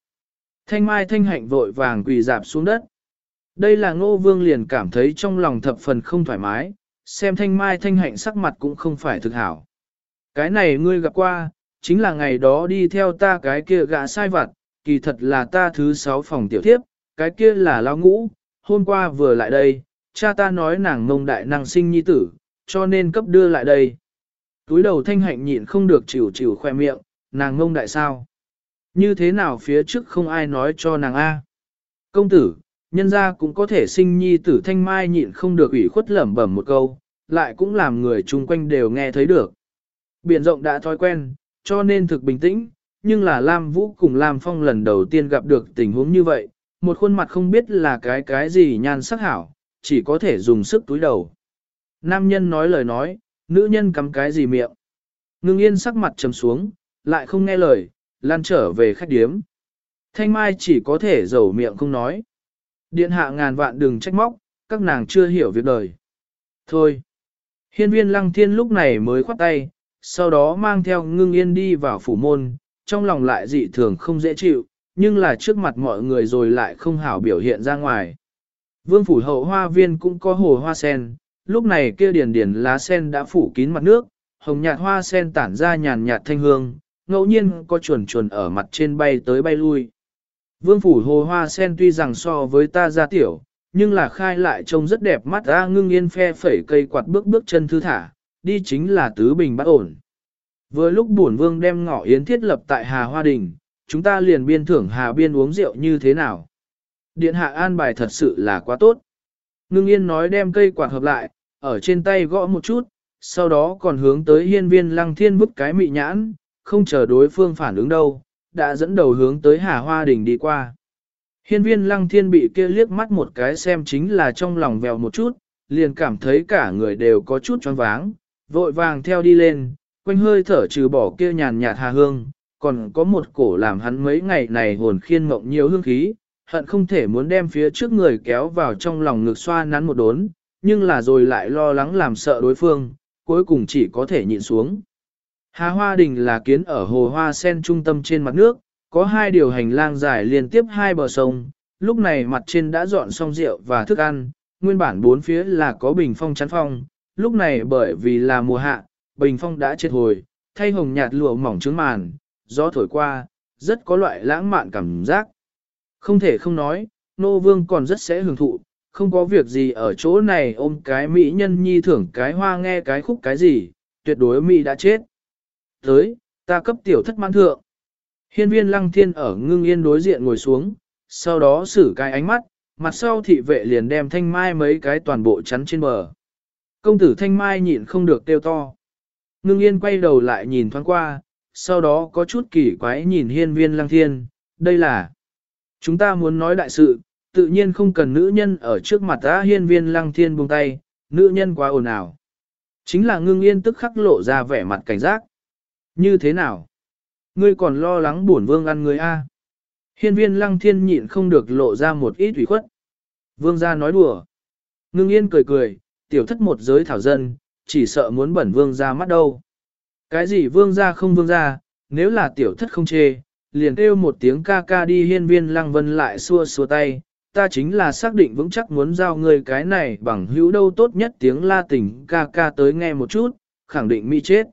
Thanh mai thanh hạnh vội vàng quỳ dạp xuống đất. Đây là ngô vương liền cảm thấy trong lòng thập phần không thoải mái, xem thanh mai thanh hạnh sắc mặt cũng không phải thực hảo. Cái này ngươi gặp qua, chính là ngày đó đi theo ta cái kia gã sai vặt, kỳ thật là ta thứ sáu phòng tiểu thiếp, cái kia là lao ngũ, hôm qua vừa lại đây, cha ta nói nàng ngông đại năng sinh nhi tử, cho nên cấp đưa lại đây. Túi đầu thanh hạnh nhịn không được chịu chịu khoe miệng, nàng ngông đại sao? Như thế nào phía trước không ai nói cho nàng A? Công tử, nhân ra cũng có thể sinh nhi tử thanh mai nhịn không được ủy khuất lẩm bẩm một câu, lại cũng làm người chung quanh đều nghe thấy được. Biển rộng đã thói quen, cho nên thực bình tĩnh, nhưng là Lam Vũ cùng Lam Phong lần đầu tiên gặp được tình huống như vậy, một khuôn mặt không biết là cái cái gì nhan sắc hảo, chỉ có thể dùng sức túi đầu. Nam nhân nói lời nói, nữ nhân cắm cái gì miệng. Ngưng yên sắc mặt trầm xuống, lại không nghe lời, lan trở về khách điếm. Thanh Mai chỉ có thể dầu miệng không nói. Điện hạ ngàn vạn đừng trách móc, các nàng chưa hiểu việc đời. Thôi. Hiên viên lăng thiên lúc này mới khoát tay, sau đó mang theo ngưng yên đi vào phủ môn, trong lòng lại dị thường không dễ chịu, nhưng là trước mặt mọi người rồi lại không hảo biểu hiện ra ngoài. Vương phủ hậu hoa viên cũng có hồ hoa sen, lúc này kia điền điền lá sen đã phủ kín mặt nước, hồng nhạt hoa sen tản ra nhàn nhạt thanh hương, ngẫu nhiên có chuồn chuồn ở mặt trên bay tới bay lui. Vương phủ hồ hoa sen tuy rằng so với ta ra tiểu, nhưng là khai lại trông rất đẹp mắt ra ngưng yên phe phẩy cây quạt bước bước chân thư thả, đi chính là tứ bình bắt ổn. Vừa lúc bổn vương đem ngõ yến thiết lập tại Hà Hoa Đình, chúng ta liền biên thưởng Hà Biên uống rượu như thế nào. Điện hạ an bài thật sự là quá tốt. Ngưng yên nói đem cây quạt hợp lại, ở trên tay gõ một chút, sau đó còn hướng tới hiên viên lăng thiên bức cái mị nhãn, không chờ đối phương phản ứng đâu, đã dẫn đầu hướng tới Hà Hoa Đình đi qua. Hiên viên lăng thiên bị kia liếc mắt một cái xem chính là trong lòng vèo một chút, liền cảm thấy cả người đều có chút choáng váng, vội vàng theo đi lên, quanh hơi thở trừ bỏ kia nhàn nhạt hà hương, còn có một cổ làm hắn mấy ngày này hồn khiên mộng nhiều hương khí, hận không thể muốn đem phía trước người kéo vào trong lòng ngực xoa nắn một đốn, nhưng là rồi lại lo lắng làm sợ đối phương, cuối cùng chỉ có thể nhịn xuống. Hà Hoa Đình là kiến ở hồ hoa sen trung tâm trên mặt nước, có hai điều hành lang dài liên tiếp hai bờ sông, lúc này mặt trên đã dọn xong rượu và thức ăn, nguyên bản bốn phía là có bình phong chắn phong, lúc này bởi vì là mùa hạ, bình phong đã chết hồi, thay hồng nhạt lụa mỏng trướng màn, gió thổi qua, rất có loại lãng mạn cảm giác. Không thể không nói, nô vương còn rất sẽ hưởng thụ, không có việc gì ở chỗ này ôm cái mỹ nhân nhi thưởng cái hoa nghe cái khúc cái gì, tuyệt đối mỹ đã chết. Tới, ta cấp tiểu thất mãn thượng. Hiên viên lăng thiên ở ngưng yên đối diện ngồi xuống, sau đó xử cái ánh mắt, mặt sau thị vệ liền đem thanh mai mấy cái toàn bộ chắn trên bờ. Công tử thanh mai nhịn không được tiêu to. Ngưng yên quay đầu lại nhìn thoáng qua, sau đó có chút kỳ quái nhìn hiên viên lăng thiên, đây là chúng ta muốn nói đại sự, tự nhiên không cần nữ nhân ở trước mặt ta hiên viên lăng thiên buông tay, nữ nhân quá ồn ào. Chính là ngưng yên tức khắc lộ ra vẻ mặt cảnh giác. Như thế nào? Ngươi còn lo lắng bổn vương ăn người A. Hiên viên lăng thiên nhịn không được lộ ra một ít ủy khuất. Vương gia nói đùa. Ngưng yên cười cười, tiểu thất một giới thảo dân, chỉ sợ muốn bẩn vương gia mắt đâu. Cái gì vương gia không vương gia, nếu là tiểu thất không chê, liền kêu một tiếng ca ca đi hiên viên lăng vân lại xua xua tay, ta chính là xác định vững chắc muốn giao người cái này bằng hữu đâu tốt nhất tiếng la tình ca ca tới nghe một chút, khẳng định mỹ chết.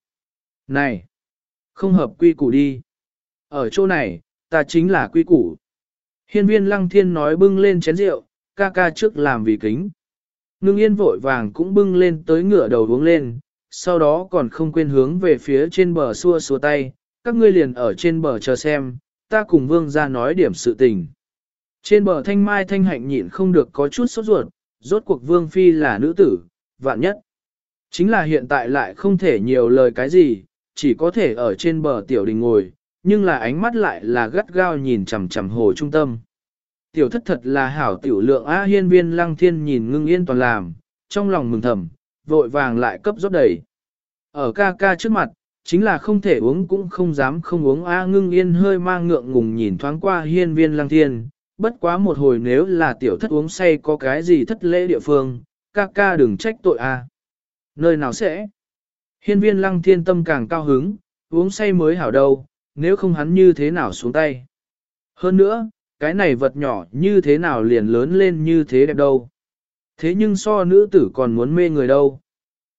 Này, không hợp quy củ đi. Ở chỗ này, ta chính là quy củ. Hiên viên lăng thiên nói bưng lên chén rượu, ca ca trước làm vì kính. Ngưng yên vội vàng cũng bưng lên tới ngửa đầu uống lên, sau đó còn không quên hướng về phía trên bờ xua xua tay, các ngươi liền ở trên bờ chờ xem, ta cùng vương ra nói điểm sự tình. Trên bờ thanh mai thanh hạnh nhịn không được có chút sốt ruột, rốt cuộc vương phi là nữ tử, vạn nhất. Chính là hiện tại lại không thể nhiều lời cái gì, chỉ có thể ở trên bờ tiểu đình ngồi, nhưng là ánh mắt lại là gắt gao nhìn chằm chằm hồ trung tâm. Tiểu thất thật là hảo tiểu lượng á hiên viên lăng thiên nhìn ngưng yên toàn làm, trong lòng mừng thầm, vội vàng lại cấp rót đầy. Ở ca ca trước mặt, chính là không thể uống cũng không dám không uống a ngưng yên hơi mang ngượng ngùng nhìn thoáng qua hiên viên lăng thiên, bất quá một hồi nếu là tiểu thất uống say có cái gì thất lễ địa phương, ca ca đừng trách tội a. Nơi nào sẽ? Hiên viên lăng thiên tâm càng cao hứng, uống say mới hảo đâu, nếu không hắn như thế nào xuống tay. Hơn nữa, cái này vật nhỏ như thế nào liền lớn lên như thế đẹp đâu. Thế nhưng so nữ tử còn muốn mê người đâu.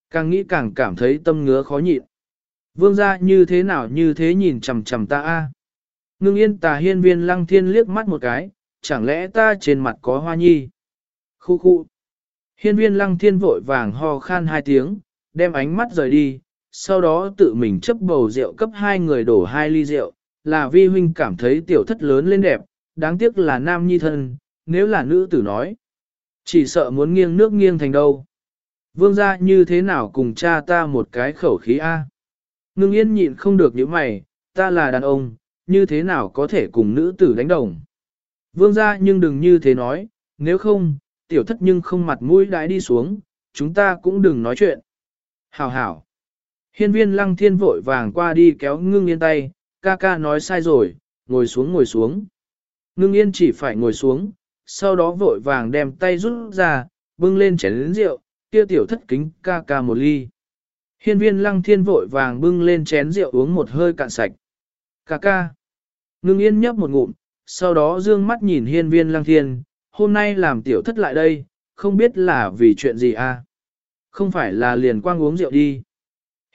Càng nghĩ càng cảm thấy tâm ngứa khó nhịn. Vương gia như thế nào như thế nhìn chằm chằm ta a. Ngưng yên tà hiên viên lăng thiên liếc mắt một cái, chẳng lẽ ta trên mặt có hoa nhi? Khu khu. Hiên viên lăng thiên vội vàng ho khan hai tiếng, đem ánh mắt rời đi, sau đó tự mình chấp bầu rượu cấp hai người đổ hai ly rượu, là vi huynh cảm thấy tiểu thất lớn lên đẹp, đáng tiếc là nam nhi thân, nếu là nữ tử nói. Chỉ sợ muốn nghiêng nước nghiêng thành đâu. Vương gia như thế nào cùng cha ta một cái khẩu khí A. Ngưng yên nhịn không được những mày, ta là đàn ông, như thế nào có thể cùng nữ tử đánh đồng. Vương gia nhưng đừng như thế nói, nếu không, tiểu thất nhưng không mặt mũi đãi đi xuống, chúng ta cũng đừng nói chuyện. Hảo hảo. Hiên viên lăng thiên vội vàng qua đi kéo ngưng yên tay, ca ca nói sai rồi, ngồi xuống ngồi xuống. Ngưng yên chỉ phải ngồi xuống, sau đó vội vàng đem tay rút ra, bưng lên chén lĩnh rượu, kia tiểu thất kính ca ca một ly. Hiên viên lăng thiên vội vàng bưng lên chén rượu uống một hơi cạn sạch. Ca ca. Ngưng yên nhấp một ngụm, sau đó dương mắt nhìn hiên viên lăng thiên, hôm nay làm tiểu thất lại đây, không biết là vì chuyện gì à? Không phải là liền quang uống rượu đi.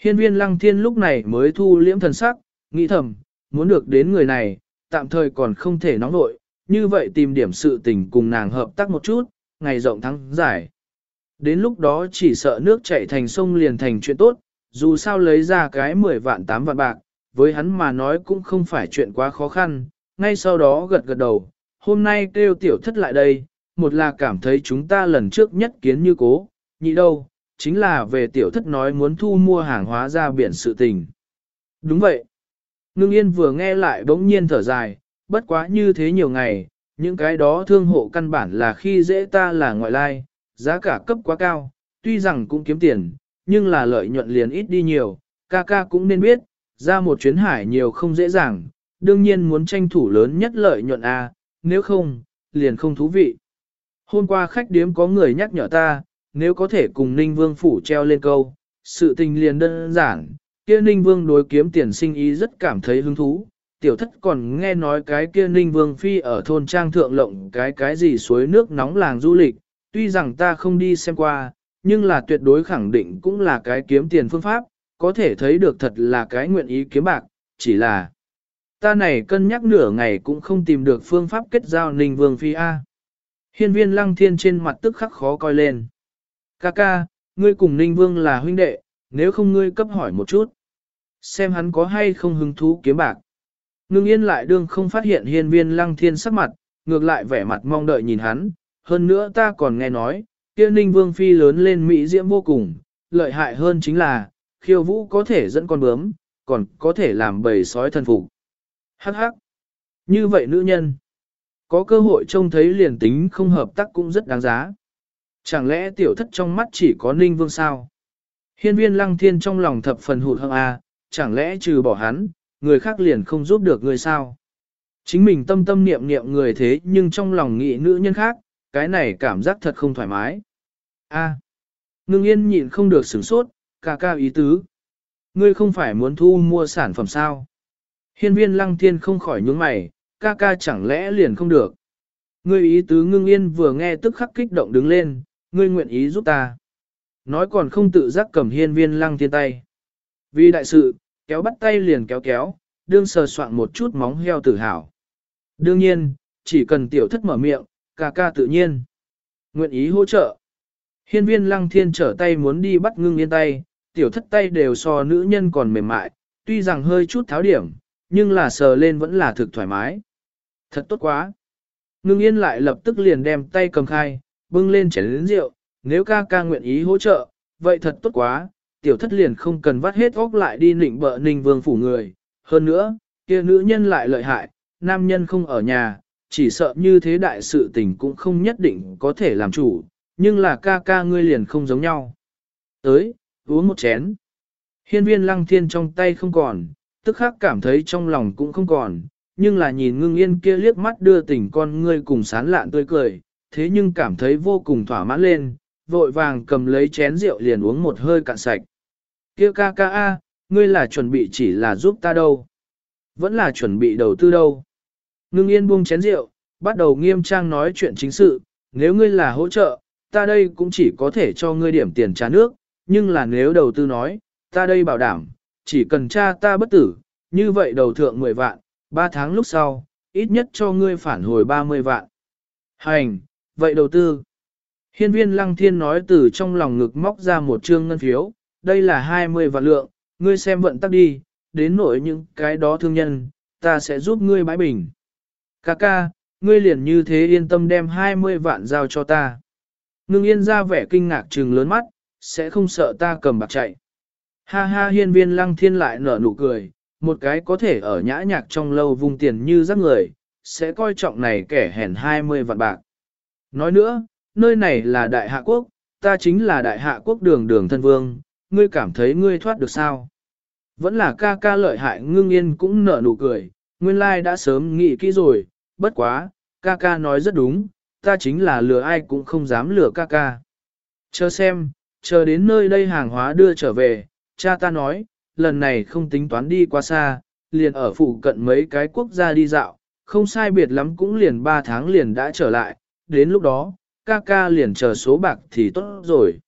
Hiên viên lăng thiên lúc này mới thu liễm thần sắc, nghĩ thầm, muốn được đến người này, tạm thời còn không thể nóng nội, như vậy tìm điểm sự tình cùng nàng hợp tác một chút, ngày rộng thắng giải. Đến lúc đó chỉ sợ nước chảy thành sông liền thành chuyện tốt, dù sao lấy ra cái 10 vạn 8 vạn bạc, với hắn mà nói cũng không phải chuyện quá khó khăn, ngay sau đó gật gật đầu, hôm nay kêu tiểu thất lại đây, một là cảm thấy chúng ta lần trước nhất kiến như cố, nhị đâu, chính là về tiểu thất nói muốn thu mua hàng hóa ra biển sự tình. Đúng vậy. Ngưng yên vừa nghe lại bỗng nhiên thở dài, bất quá như thế nhiều ngày, những cái đó thương hộ căn bản là khi dễ ta là ngoại lai, giá cả cấp quá cao, tuy rằng cũng kiếm tiền, nhưng là lợi nhuận liền ít đi nhiều, ca ca cũng nên biết, ra một chuyến hải nhiều không dễ dàng, đương nhiên muốn tranh thủ lớn nhất lợi nhuận A, nếu không, liền không thú vị. Hôm qua khách điếm có người nhắc nhở ta, nếu có thể cùng Ninh Vương phủ treo lên câu, sự tình liền đơn giản, kia Ninh Vương đối kiếm tiền sinh ý rất cảm thấy hứng thú. Tiểu thất còn nghe nói cái kia Ninh Vương Phi ở thôn trang thượng lộng cái cái gì suối nước nóng làng du lịch, tuy rằng ta không đi xem qua, nhưng là tuyệt đối khẳng định cũng là cái kiếm tiền phương pháp, có thể thấy được thật là cái nguyện ý kiếm bạc, chỉ là ta này cân nhắc nửa ngày cũng không tìm được phương pháp kết giao Ninh Vương Phi A. Hiên viên lăng thiên trên mặt tức khắc khó coi lên. Ca ca, ngươi cùng Ninh Vương là huynh đệ, nếu không ngươi cấp hỏi một chút. Xem hắn có hay không hứng thú kiếm bạc. Ngưng yên lại đương không phát hiện hiên viên lăng thiên sắc mặt, ngược lại vẻ mặt mong đợi nhìn hắn. Hơn nữa ta còn nghe nói, kia Ninh Vương Phi lớn lên Mỹ diễm vô cùng, lợi hại hơn chính là, khiêu vũ có thể dẫn con bướm, còn có thể làm bầy sói thân phục. Hắc hắc. Như vậy nữ nhân, có cơ hội trông thấy liền tính không hợp tác cũng rất đáng giá. Chẳng lẽ tiểu thất trong mắt chỉ có ninh vương sao? Hiên viên lăng thiên trong lòng thập phần hụt hăng a, à, chẳng lẽ trừ bỏ hắn, người khác liền không giúp được người sao? Chính mình tâm tâm niệm niệm người thế nhưng trong lòng nghĩ nữ nhân khác, cái này cảm giác thật không thoải mái. A, ngưng yên nhịn không được sửng sốt, ca ca ý tứ. Ngươi không phải muốn thu mua sản phẩm sao? Hiên viên lăng thiên không khỏi nhướng mày, ca ca chẳng lẽ liền không được. Ngươi ý tứ ngưng yên vừa nghe tức khắc kích động đứng lên, ngươi nguyện ý giúp ta. Nói còn không tự giác cầm hiên viên lăng thiên tay. Vì đại sự, kéo bắt tay liền kéo kéo, đương sờ soạn một chút móng heo tử hào. Đương nhiên, chỉ cần tiểu thất mở miệng, ca ca tự nhiên. Nguyện ý hỗ trợ. Hiên viên lăng thiên trở tay muốn đi bắt ngưng yên tay, tiểu thất tay đều so nữ nhân còn mềm mại, tuy rằng hơi chút tháo điểm, nhưng là sờ lên vẫn là thực thoải mái. Thật tốt quá. Ngưng yên lại lập tức liền đem tay cầm khai, bưng lên chén lĩnh rượu, nếu ca ca nguyện ý hỗ trợ, vậy thật tốt quá, tiểu thất liền không cần vắt hết óc lại đi nịnh bợ ninh vương phủ người. Hơn nữa, kia nữ nhân lại lợi hại, nam nhân không ở nhà, chỉ sợ như thế đại sự tình cũng không nhất định có thể làm chủ, nhưng là ca ca ngươi liền không giống nhau. Tới, uống một chén. Hiên viên lăng thiên trong tay không còn, tức khắc cảm thấy trong lòng cũng không còn, nhưng là nhìn ngưng yên kia liếc mắt đưa tình con ngươi cùng sán lạn tươi cười, thế nhưng cảm thấy vô cùng thỏa mãn lên, vội vàng cầm lấy chén rượu liền uống một hơi cạn sạch. Kia ca ca a, ngươi là chuẩn bị chỉ là giúp ta đâu? Vẫn là chuẩn bị đầu tư đâu? Ngưng yên buông chén rượu, bắt đầu nghiêm trang nói chuyện chính sự, nếu ngươi là hỗ trợ, ta đây cũng chỉ có thể cho ngươi điểm tiền trả nước, nhưng là nếu đầu tư nói, ta đây bảo đảm, chỉ cần cha ta bất tử, như vậy đầu thượng 10 vạn, 3 tháng lúc sau, ít nhất cho ngươi phản hồi 30 vạn. Hành, vậy đầu tư. Hiên viên lăng thiên nói từ trong lòng ngực móc ra một trương ngân phiếu, đây là 20 vạn lượng, ngươi xem vận tắc đi, đến nổi những cái đó thương nhân, ta sẽ giúp ngươi bãi bình. Cà ca, ngươi liền như thế yên tâm đem 20 vạn giao cho ta. Ngưng yên ra vẻ kinh ngạc trừng lớn mắt, sẽ không sợ ta cầm bạc chạy. Ha ha hiên viên lăng thiên lại nở nụ cười, một cái có thể ở nhã nhạc trong lâu vùng tiền như rắc người, sẽ coi trọng này kẻ hèn 20 vạn bạc. Nói nữa, nơi này là đại hạ quốc, ta chính là đại hạ quốc đường đường thân vương, ngươi cảm thấy ngươi thoát được sao? Vẫn là ca ca lợi hại ngưng yên cũng nở nụ cười, nguyên lai đã sớm nghĩ kỹ rồi, bất quá, ca ca nói rất đúng, ta chính là lừa ai cũng không dám lừa ca ca. Chờ xem, chờ đến nơi đây hàng hóa đưa trở về, cha ta nói, lần này không tính toán đi quá xa, liền ở phụ cận mấy cái quốc gia đi dạo, không sai biệt lắm cũng liền 3 tháng liền đã trở lại, đến lúc đó, ca ca liền chờ số bạc thì tốt rồi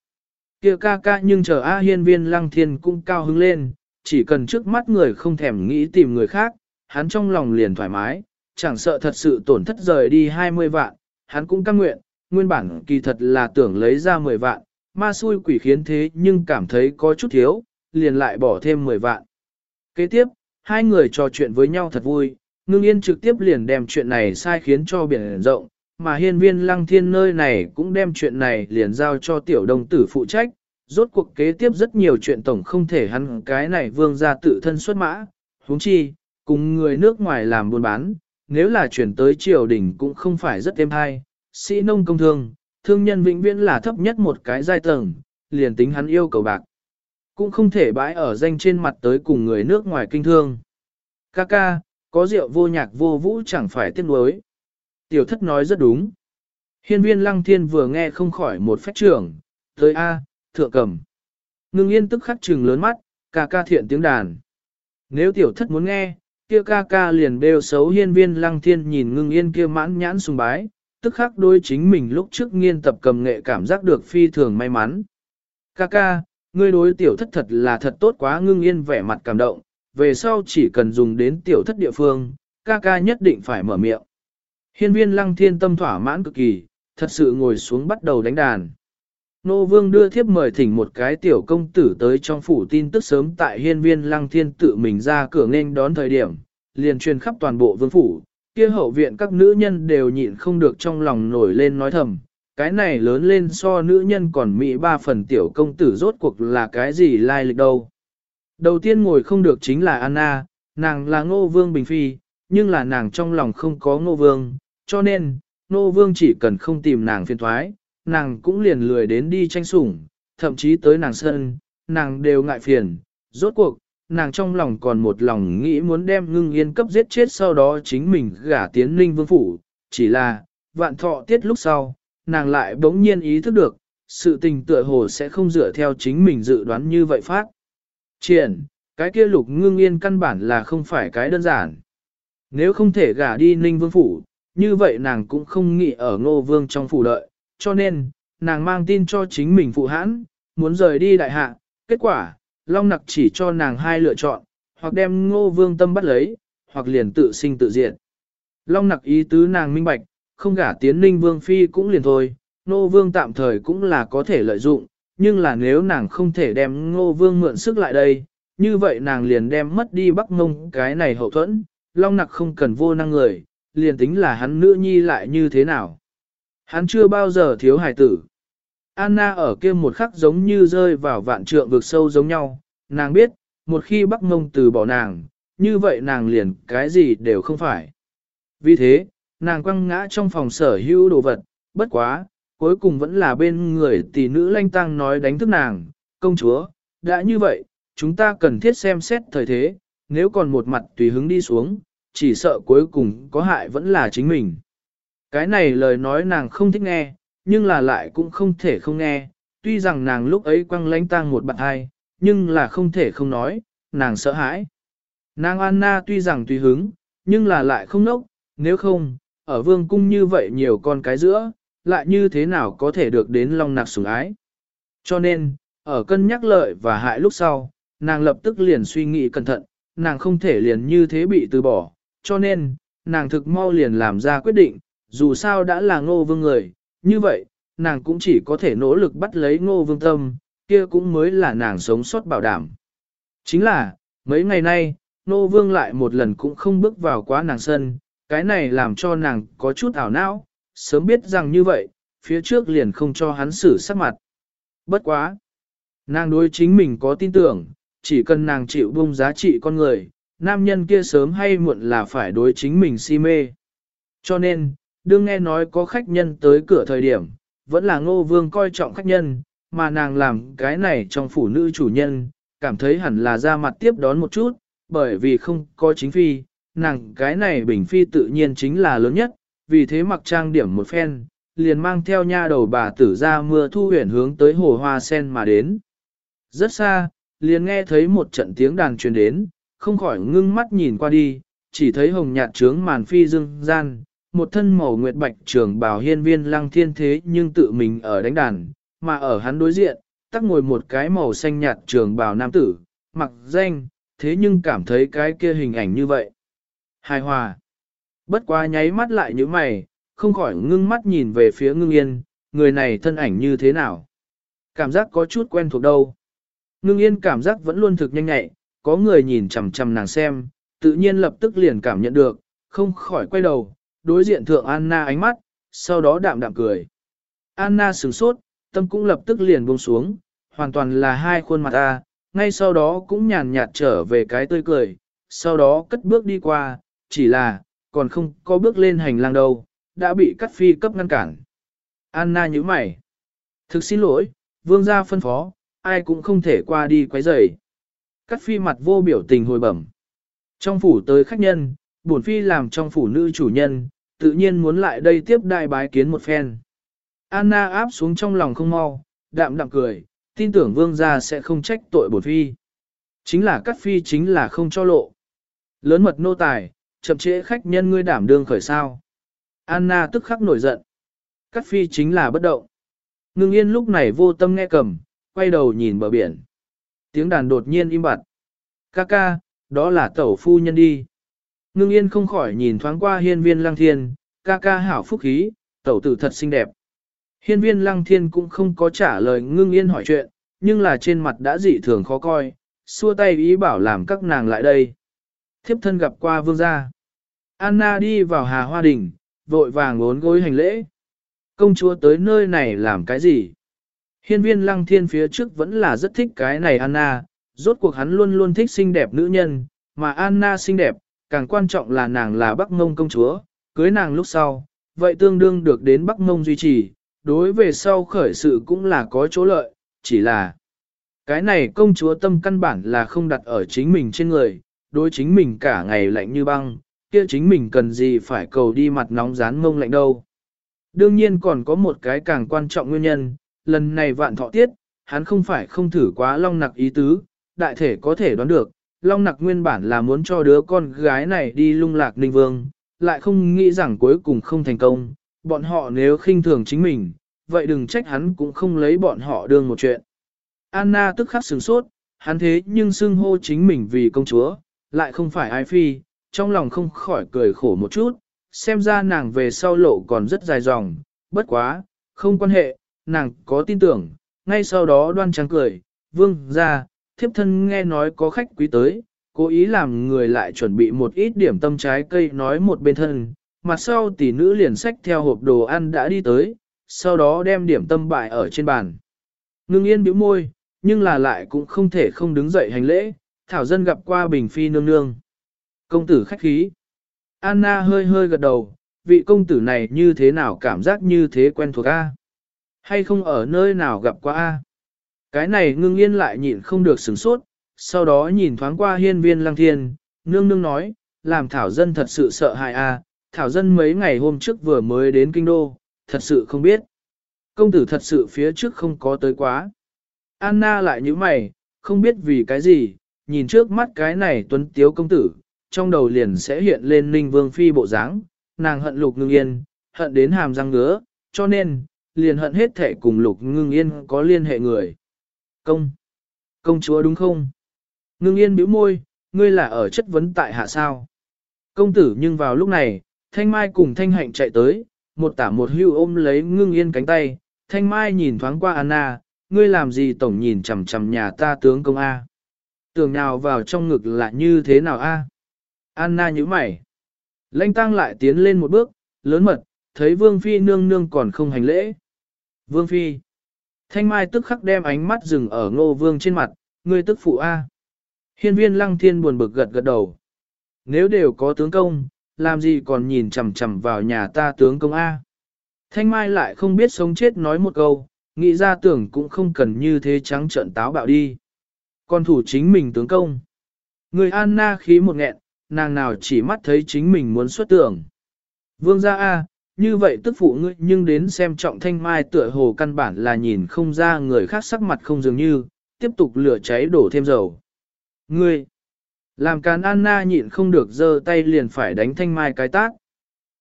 kia ca ca nhưng chờ A hiên viên lăng thiên cũng cao hứng lên, chỉ cần trước mắt người không thèm nghĩ tìm người khác, hắn trong lòng liền thoải mái, chẳng sợ thật sự tổn thất rời đi 20 vạn, hắn cũng cam nguyện, nguyên bản kỳ thật là tưởng lấy ra 10 vạn, ma xui quỷ khiến thế nhưng cảm thấy có chút thiếu, liền lại bỏ thêm 10 vạn. Kế tiếp, hai người trò chuyện với nhau thật vui, ngưng yên trực tiếp liền đem chuyện này sai khiến cho biển rộng, mà hiên viên lăng thiên nơi này cũng đem chuyện này liền giao cho tiểu đồng tử phụ trách, rốt cuộc kế tiếp rất nhiều chuyện tổng không thể hắn cái này vương ra tự thân xuất mã, huống chi, cùng người nước ngoài làm buôn bán, nếu là chuyển tới triều đình cũng không phải rất êm hay, sĩ nông công thương, thương nhân vĩnh viễn là thấp nhất một cái giai tầng, liền tính hắn yêu cầu bạc. Cũng không thể bãi ở danh trên mặt tới cùng người nước ngoài kinh thương. Ca ca, có rượu vô nhạc vô vũ chẳng phải tiếc nuối. Tiểu thất nói rất đúng. Hiên viên lăng thiên vừa nghe không khỏi một phách trưởng, tới A, thượng cầm. Ngưng yên tức khắc trừng lớn mắt, ca ca thiện tiếng đàn. Nếu tiểu thất muốn nghe, kia ca ca liền bêu xấu hiên viên lăng thiên nhìn ngưng yên kia mãn nhãn sùng bái, tức khắc đôi chính mình lúc trước nghiên tập cầm nghệ cảm giác được phi thường may mắn. Ca ca, ngươi đối tiểu thất thật là thật tốt quá ngưng yên vẻ mặt cảm động, về sau chỉ cần dùng đến tiểu thất địa phương, ca ca nhất định phải mở miệng. Hiên viên lăng thiên tâm thỏa mãn cực kỳ, thật sự ngồi xuống bắt đầu đánh đàn. Nô vương đưa thiếp mời thỉnh một cái tiểu công tử tới trong phủ tin tức sớm tại hiên viên lăng thiên tự mình ra cửa nghênh đón thời điểm, liền truyền khắp toàn bộ vương phủ, kia hậu viện các nữ nhân đều nhịn không được trong lòng nổi lên nói thầm, cái này lớn lên so nữ nhân còn mỹ ba phần tiểu công tử rốt cuộc là cái gì lai lịch đâu. Đầu tiên ngồi không được chính là Anna, nàng là ngô vương bình phi, nhưng là nàng trong lòng không có ngô vương, cho nên, nô vương chỉ cần không tìm nàng phiền thoái, nàng cũng liền lười đến đi tranh sủng, thậm chí tới nàng sân, nàng đều ngại phiền, rốt cuộc, nàng trong lòng còn một lòng nghĩ muốn đem ngưng yên cấp giết chết sau đó chính mình gả tiến ninh vương phủ, chỉ là, vạn thọ tiết lúc sau, nàng lại bỗng nhiên ý thức được, sự tình tựa hồ sẽ không dựa theo chính mình dự đoán như vậy phát. Triển, Cái kia lục ngưng yên căn bản là không phải cái đơn giản. Nếu không thể gả đi ninh vương phủ, như vậy nàng cũng không nghĩ ở ngô vương trong phủ đợi, cho nên, nàng mang tin cho chính mình phụ hãn, muốn rời đi đại hạ, kết quả, Long Nặc chỉ cho nàng hai lựa chọn, hoặc đem ngô vương tâm bắt lấy, hoặc liền tự sinh tự diệt. Long Nặc ý tứ nàng minh bạch, không gả tiến ninh vương phi cũng liền thôi, ngô vương tạm thời cũng là có thể lợi dụng, nhưng là nếu nàng không thể đem ngô vương mượn sức lại đây, như vậy nàng liền đem mất đi bắc ngông cái này hậu thuẫn, Long Nặc không cần vô năng người, liền tính là hắn nữ nhi lại như thế nào. Hắn chưa bao giờ thiếu hài tử. Anna ở kia một khắc giống như rơi vào vạn trượng vực sâu giống nhau, nàng biết, một khi Bắc Mông từ bỏ nàng, như vậy nàng liền cái gì đều không phải. Vì thế, nàng quăng ngã trong phòng sở hữu đồ vật, bất quá, cuối cùng vẫn là bên người tỷ nữ lanh tăng nói đánh thức nàng, công chúa, đã như vậy, chúng ta cần thiết xem xét thời thế, nếu còn một mặt tùy hứng đi xuống, chỉ sợ cuối cùng có hại vẫn là chính mình. Cái này lời nói nàng không thích nghe, nhưng là lại cũng không thể không nghe, tuy rằng nàng lúc ấy quăng lánh tang một bạn hai, nhưng là không thể không nói, nàng sợ hãi. Nàng Anna tuy rằng tùy hứng, nhưng là lại không nốc, nếu không, ở vương cung như vậy nhiều con cái giữa, lại như thế nào có thể được đến long nạc sủng ái. Cho nên, ở cân nhắc lợi và hại lúc sau, nàng lập tức liền suy nghĩ cẩn thận, nàng không thể liền như thế bị từ bỏ, cho nên, nàng thực mau liền làm ra quyết định, dù sao đã là ngô vương người, như vậy, nàng cũng chỉ có thể nỗ lực bắt lấy ngô vương tâm, kia cũng mới là nàng sống sót bảo đảm. Chính là, mấy ngày nay, ngô vương lại một lần cũng không bước vào quá nàng sân, cái này làm cho nàng có chút ảo não, sớm biết rằng như vậy, phía trước liền không cho hắn xử sắc mặt. Bất quá! Nàng đối chính mình có tin tưởng, chỉ cần nàng chịu bung giá trị con người, nam nhân kia sớm hay muộn là phải đối chính mình si mê. Cho nên, đương nghe nói có khách nhân tới cửa thời điểm, vẫn là ngô vương coi trọng khách nhân, mà nàng làm cái này trong phủ nữ chủ nhân, cảm thấy hẳn là ra mặt tiếp đón một chút, bởi vì không có chính phi, nàng cái này bình phi tự nhiên chính là lớn nhất, vì thế mặc trang điểm một phen, liền mang theo nha đầu bà tử ra mưa thu huyền hướng tới hồ hoa sen mà đến. Rất xa, liền nghe thấy một trận tiếng đàn truyền đến, không khỏi ngưng mắt nhìn qua đi, chỉ thấy hồng nhạt trướng màn phi dương gian, một thân màu nguyệt bạch trường bào hiên viên lăng thiên thế nhưng tự mình ở đánh đàn, mà ở hắn đối diện, tắc ngồi một cái màu xanh nhạt trường bào nam tử, mặc danh, thế nhưng cảm thấy cái kia hình ảnh như vậy. Hài hòa. Bất quá nháy mắt lại như mày, không khỏi ngưng mắt nhìn về phía ngưng yên, người này thân ảnh như thế nào. Cảm giác có chút quen thuộc đâu. Ngưng yên cảm giác vẫn luôn thực nhanh nhẹ, có người nhìn chằm chằm nàng xem, tự nhiên lập tức liền cảm nhận được, không khỏi quay đầu, đối diện thượng Anna ánh mắt, sau đó đạm đạm cười. Anna sửng sốt, tâm cũng lập tức liền buông xuống, hoàn toàn là hai khuôn mặt A, ngay sau đó cũng nhàn nhạt trở về cái tươi cười, sau đó cất bước đi qua, chỉ là, còn không có bước lên hành lang đâu, đã bị cắt phi cấp ngăn cản. Anna nhíu mày. Thực xin lỗi, vương gia phân phó, ai cũng không thể qua đi quấy rầy. Cắt phi mặt vô biểu tình hồi bẩm. Trong phủ tới khách nhân, bổn phi làm trong phủ nữ chủ nhân, tự nhiên muốn lại đây tiếp đại bái kiến một phen. Anna áp xuống trong lòng không mau, đạm đạm cười, tin tưởng vương gia sẽ không trách tội bổn phi. Chính là cắt phi chính là không cho lộ. Lớn mật nô tài, chậm trễ khách nhân ngươi đảm đương khởi sao. Anna tức khắc nổi giận. Cắt phi chính là bất động. Ngưng yên lúc này vô tâm nghe cầm, quay đầu nhìn bờ biển. Tiếng đàn đột nhiên im bặt. Ca ca, đó là tẩu phu nhân đi. Ngưng yên không khỏi nhìn thoáng qua hiên viên lăng thiên, ca ca hảo phúc khí, tẩu tử thật xinh đẹp. Hiên viên lăng thiên cũng không có trả lời ngưng yên hỏi chuyện, nhưng là trên mặt đã dị thường khó coi, xua tay ý bảo làm các nàng lại đây. Thiếp thân gặp qua vương gia. Anna đi vào hà hoa đình, vội vàng ốn gối hành lễ. Công chúa tới nơi này làm cái gì? Hiên viên lăng thiên phía trước vẫn là rất thích cái này Anna, rốt cuộc hắn luôn luôn thích xinh đẹp nữ nhân, mà Anna xinh đẹp, càng quan trọng là nàng là Bắc Ngông công chúa, cưới nàng lúc sau, vậy tương đương được đến Bắc Ngông duy trì, đối về sau khởi sự cũng là có chỗ lợi, chỉ là cái này công chúa tâm căn bản là không đặt ở chính mình trên người, đối chính mình cả ngày lạnh như băng, kia chính mình cần gì phải cầu đi mặt nóng rán mông lạnh đâu. Đương nhiên còn có một cái càng quan trọng nguyên nhân, lần này vạn thọ tiết, hắn không phải không thử quá long nặc ý tứ, đại thể có thể đoán được, Long Nặc nguyên bản là muốn cho đứa con gái này đi lung lạc Ninh Vương, lại không nghĩ rằng cuối cùng không thành công, bọn họ nếu khinh thường chính mình, vậy đừng trách hắn cũng không lấy bọn họ đương một chuyện. Anna tức khắc sửng sốt, hắn thế nhưng xưng hô chính mình vì công chúa, lại không phải ai phi, trong lòng không khỏi cười khổ một chút, xem ra nàng về sau lộ còn rất dài dòng, bất quá, không quan hệ, nàng có tin tưởng, ngay sau đó đoan trắng cười, vương ra, thiếp thân nghe nói có khách quý tới, cố ý làm người lại chuẩn bị một ít điểm tâm trái cây nói một bên thân, mặt sau tỷ nữ liền sách theo hộp đồ ăn đã đi tới, sau đó đem điểm tâm bại ở trên bàn. Ngưng yên bĩu môi, nhưng là lại cũng không thể không đứng dậy hành lễ, thảo dân gặp qua bình phi nương nương. Công tử khách khí. Anna hơi hơi gật đầu, vị công tử này như thế nào cảm giác như thế quen thuộc a? Hay không ở nơi nào gặp qua a? Cái này ngưng yên lại nhịn không được sửng sốt, sau đó nhìn thoáng qua hiên viên lăng thiên, nương nương nói, làm thảo dân thật sự sợ hại a. thảo dân mấy ngày hôm trước vừa mới đến kinh đô, thật sự không biết. Công tử thật sự phía trước không có tới quá. Anna lại như mày, không biết vì cái gì, nhìn trước mắt cái này tuấn tiếu công tử, trong đầu liền sẽ hiện lên ninh vương phi bộ dáng, nàng hận lục ngưng yên, hận đến hàm răng ngứa, cho nên, liền hận hết thể cùng lục ngưng yên có liên hệ người. Công! Công chúa đúng không? Ngưng yên bĩu môi, ngươi là ở chất vấn tại hạ sao? Công tử nhưng vào lúc này, thanh mai cùng thanh hạnh chạy tới, một tả một hưu ôm lấy ngưng yên cánh tay, thanh mai nhìn thoáng qua Anna, ngươi làm gì tổng nhìn chằm chằm nhà ta tướng công A. Tưởng nào vào trong ngực là như thế nào A. Anna nhíu mày. Lanh tăng lại tiến lên một bước, lớn mật, thấy vương phi nương nương còn không hành lễ. Vương phi. Thanh mai tức khắc đem ánh mắt dừng ở ngô vương trên mặt, ngươi tức phụ A. Hiên viên lăng thiên buồn bực gật gật đầu. Nếu đều có tướng công, làm gì còn nhìn chằm chằm vào nhà ta tướng công A. Thanh mai lại không biết sống chết nói một câu, nghĩ ra tưởng cũng không cần như thế trắng trợn táo bạo đi. Còn thủ chính mình tướng công. Người Anna khí một nghẹn, nàng nào chỉ mắt thấy chính mình muốn xuất tưởng. Vương gia A, như vậy tức phụ ngươi nhưng đến xem trọng thanh mai tựa hồ căn bản là nhìn không ra người khác sắc mặt không dường như, tiếp tục lửa cháy đổ thêm dầu. Ngươi, làm càn Anna nhịn không được giơ tay liền phải đánh thanh mai cái tác.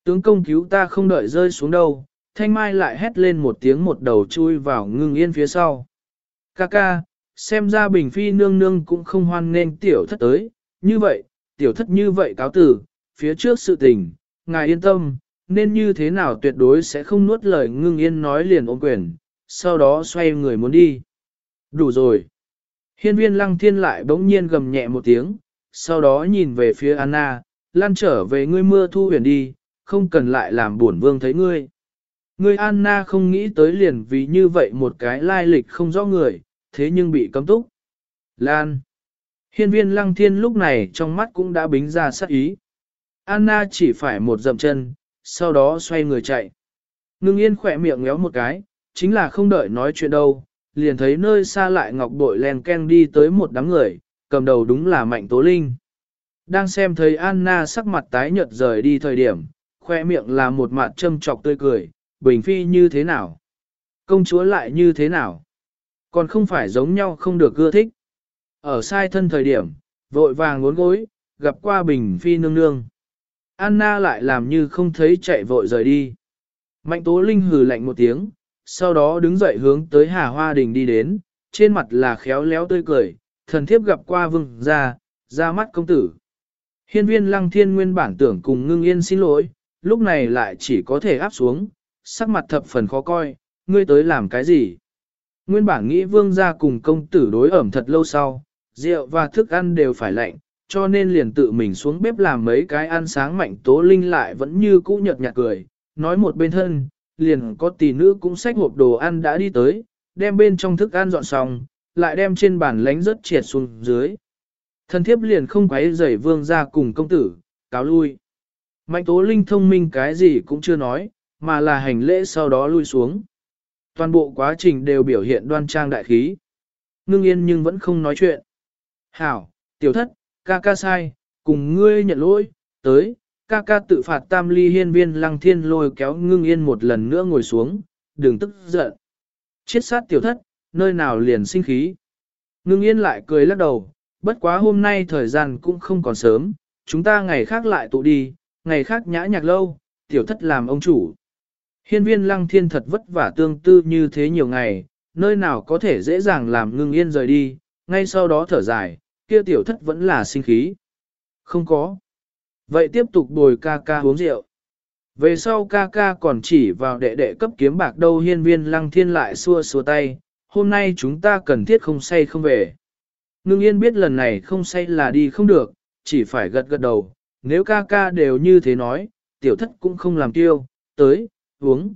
Tướng công cứu ta không đợi rơi xuống đâu, thanh mai lại hét lên một tiếng một đầu chui vào ngưng yên phía sau. Kaka, xem ra bình phi nương nương cũng không hoan nên tiểu thất tới, như vậy, tiểu thất như vậy cáo tử, phía trước sự tình, ngài yên tâm, nên như thế nào tuyệt đối sẽ không nuốt lời ngưng yên nói liền ôm quyền, sau đó xoay người muốn đi. Đủ rồi. Hiên viên lăng thiên lại bỗng nhiên gầm nhẹ một tiếng, sau đó nhìn về phía Anna, lan trở về ngươi mưa thu huyền đi, không cần lại làm buồn vương thấy ngươi. Ngươi Anna không nghĩ tới liền vì như vậy một cái lai lịch không rõ người, thế nhưng bị cấm túc. Lan. Hiên viên lăng thiên lúc này trong mắt cũng đã bính ra sát ý. Anna chỉ phải một dậm chân, sau đó xoay người chạy. Ngưng yên khỏe miệng ngéo một cái, chính là không đợi nói chuyện đâu, liền thấy nơi xa lại ngọc bội len ken đi tới một đám người, cầm đầu đúng là Mạnh Tố Linh. Đang xem thấy Anna sắc mặt tái nhợt rời đi thời điểm, khoe miệng là một mặt châm trọc tươi cười, bình phi như thế nào? Công chúa lại như thế nào? Còn không phải giống nhau không được ưa thích. Ở sai thân thời điểm, vội vàng ngốn gối, gặp qua bình phi nương nương. Anna lại làm như không thấy chạy vội rời đi. Mạnh tố linh hừ lạnh một tiếng, sau đó đứng dậy hướng tới Hà Hoa Đình đi đến, trên mặt là khéo léo tươi cười, thần thiếp gặp qua vương ra, ra mắt công tử. Hiên viên lăng thiên nguyên bản tưởng cùng ngưng yên xin lỗi, lúc này lại chỉ có thể áp xuống, sắc mặt thập phần khó coi, ngươi tới làm cái gì? Nguyên bản nghĩ vương ra cùng công tử đối ẩm thật lâu sau, rượu và thức ăn đều phải lạnh, cho nên liền tự mình xuống bếp làm mấy cái ăn sáng mạnh tố linh lại vẫn như cũ nhợt nhạt cười, nói một bên thân, liền có tỷ nữ cũng xách hộp đồ ăn đã đi tới, đem bên trong thức ăn dọn xong, lại đem trên bàn lánh rất triệt xuống dưới. Thần thiếp liền không quấy rầy vương ra cùng công tử, cáo lui. Mạnh tố linh thông minh cái gì cũng chưa nói, mà là hành lễ sau đó lui xuống. Toàn bộ quá trình đều biểu hiện đoan trang đại khí. Ngưng yên nhưng vẫn không nói chuyện. Hảo, tiểu thất, ca ca sai, cùng ngươi nhận lỗi, tới, ca ca tự phạt tam ly hiên viên lăng thiên lôi kéo ngưng yên một lần nữa ngồi xuống, đừng tức giận. Chiết sát tiểu thất, nơi nào liền sinh khí. Ngưng yên lại cười lắc đầu, bất quá hôm nay thời gian cũng không còn sớm, chúng ta ngày khác lại tụ đi, ngày khác nhã nhạc lâu, tiểu thất làm ông chủ. Hiên viên lăng thiên thật vất vả tương tư như thế nhiều ngày, nơi nào có thể dễ dàng làm ngưng yên rời đi, ngay sau đó thở dài, kia tiểu thất vẫn là sinh khí. Không có. Vậy tiếp tục bồi ca ca uống rượu. Về sau ca ca còn chỉ vào đệ đệ cấp kiếm bạc đâu hiên viên lăng thiên lại xua xua tay, hôm nay chúng ta cần thiết không say không về. Ngưng yên biết lần này không say là đi không được, chỉ phải gật gật đầu, nếu ca ca đều như thế nói, tiểu thất cũng không làm tiêu, tới, uống.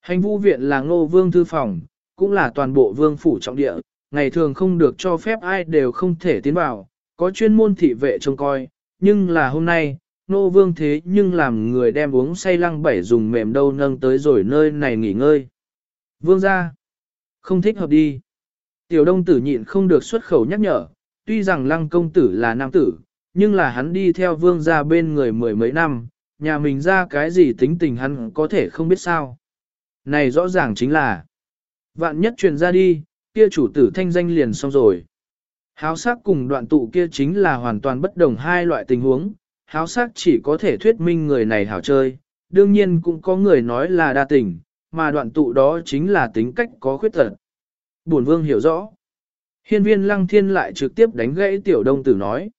Hành vu viện là ngô vương thư phòng, cũng là toàn bộ vương phủ trọng địa, ngày thường không được cho phép ai đều không thể tiến vào, có chuyên môn thị vệ trông coi, nhưng là hôm nay, nô vương thế nhưng làm người đem uống say lăng bảy dùng mềm đâu nâng tới rồi nơi này nghỉ ngơi. Vương ra, không thích hợp đi. Tiểu đông tử nhịn không được xuất khẩu nhắc nhở, tuy rằng lăng công tử là nam tử, nhưng là hắn đi theo vương ra bên người mười mấy năm, nhà mình ra cái gì tính tình hắn có thể không biết sao. Này rõ ràng chính là, vạn nhất truyền ra đi, kia chủ tử thanh danh liền xong rồi. Háo sắc cùng đoạn tụ kia chính là hoàn toàn bất đồng hai loại tình huống, háo sắc chỉ có thể thuyết minh người này hảo chơi, đương nhiên cũng có người nói là đa tình, mà đoạn tụ đó chính là tính cách có khuyết tật. Bổn vương hiểu rõ. Hiên viên lăng thiên lại trực tiếp đánh gãy tiểu đông tử nói.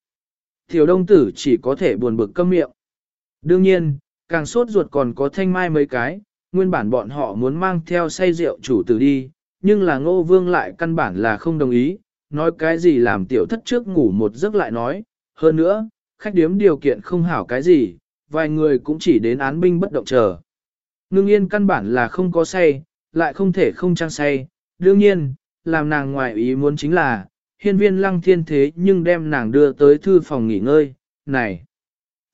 Tiểu đông tử chỉ có thể buồn bực câm miệng. Đương nhiên, càng sốt ruột còn có thanh mai mấy cái, nguyên bản bọn họ muốn mang theo say rượu chủ tử đi, nhưng là ngô vương lại căn bản là không đồng ý, nói cái gì làm tiểu thất trước ngủ một giấc lại nói, hơn nữa, khách điếm điều kiện không hảo cái gì, vài người cũng chỉ đến án binh bất động chờ. Ngưng yên căn bản là không có say, lại không thể không trang say, đương nhiên, làm nàng ngoài ý muốn chính là, hiên viên lăng thiên thế nhưng đem nàng đưa tới thư phòng nghỉ ngơi, này.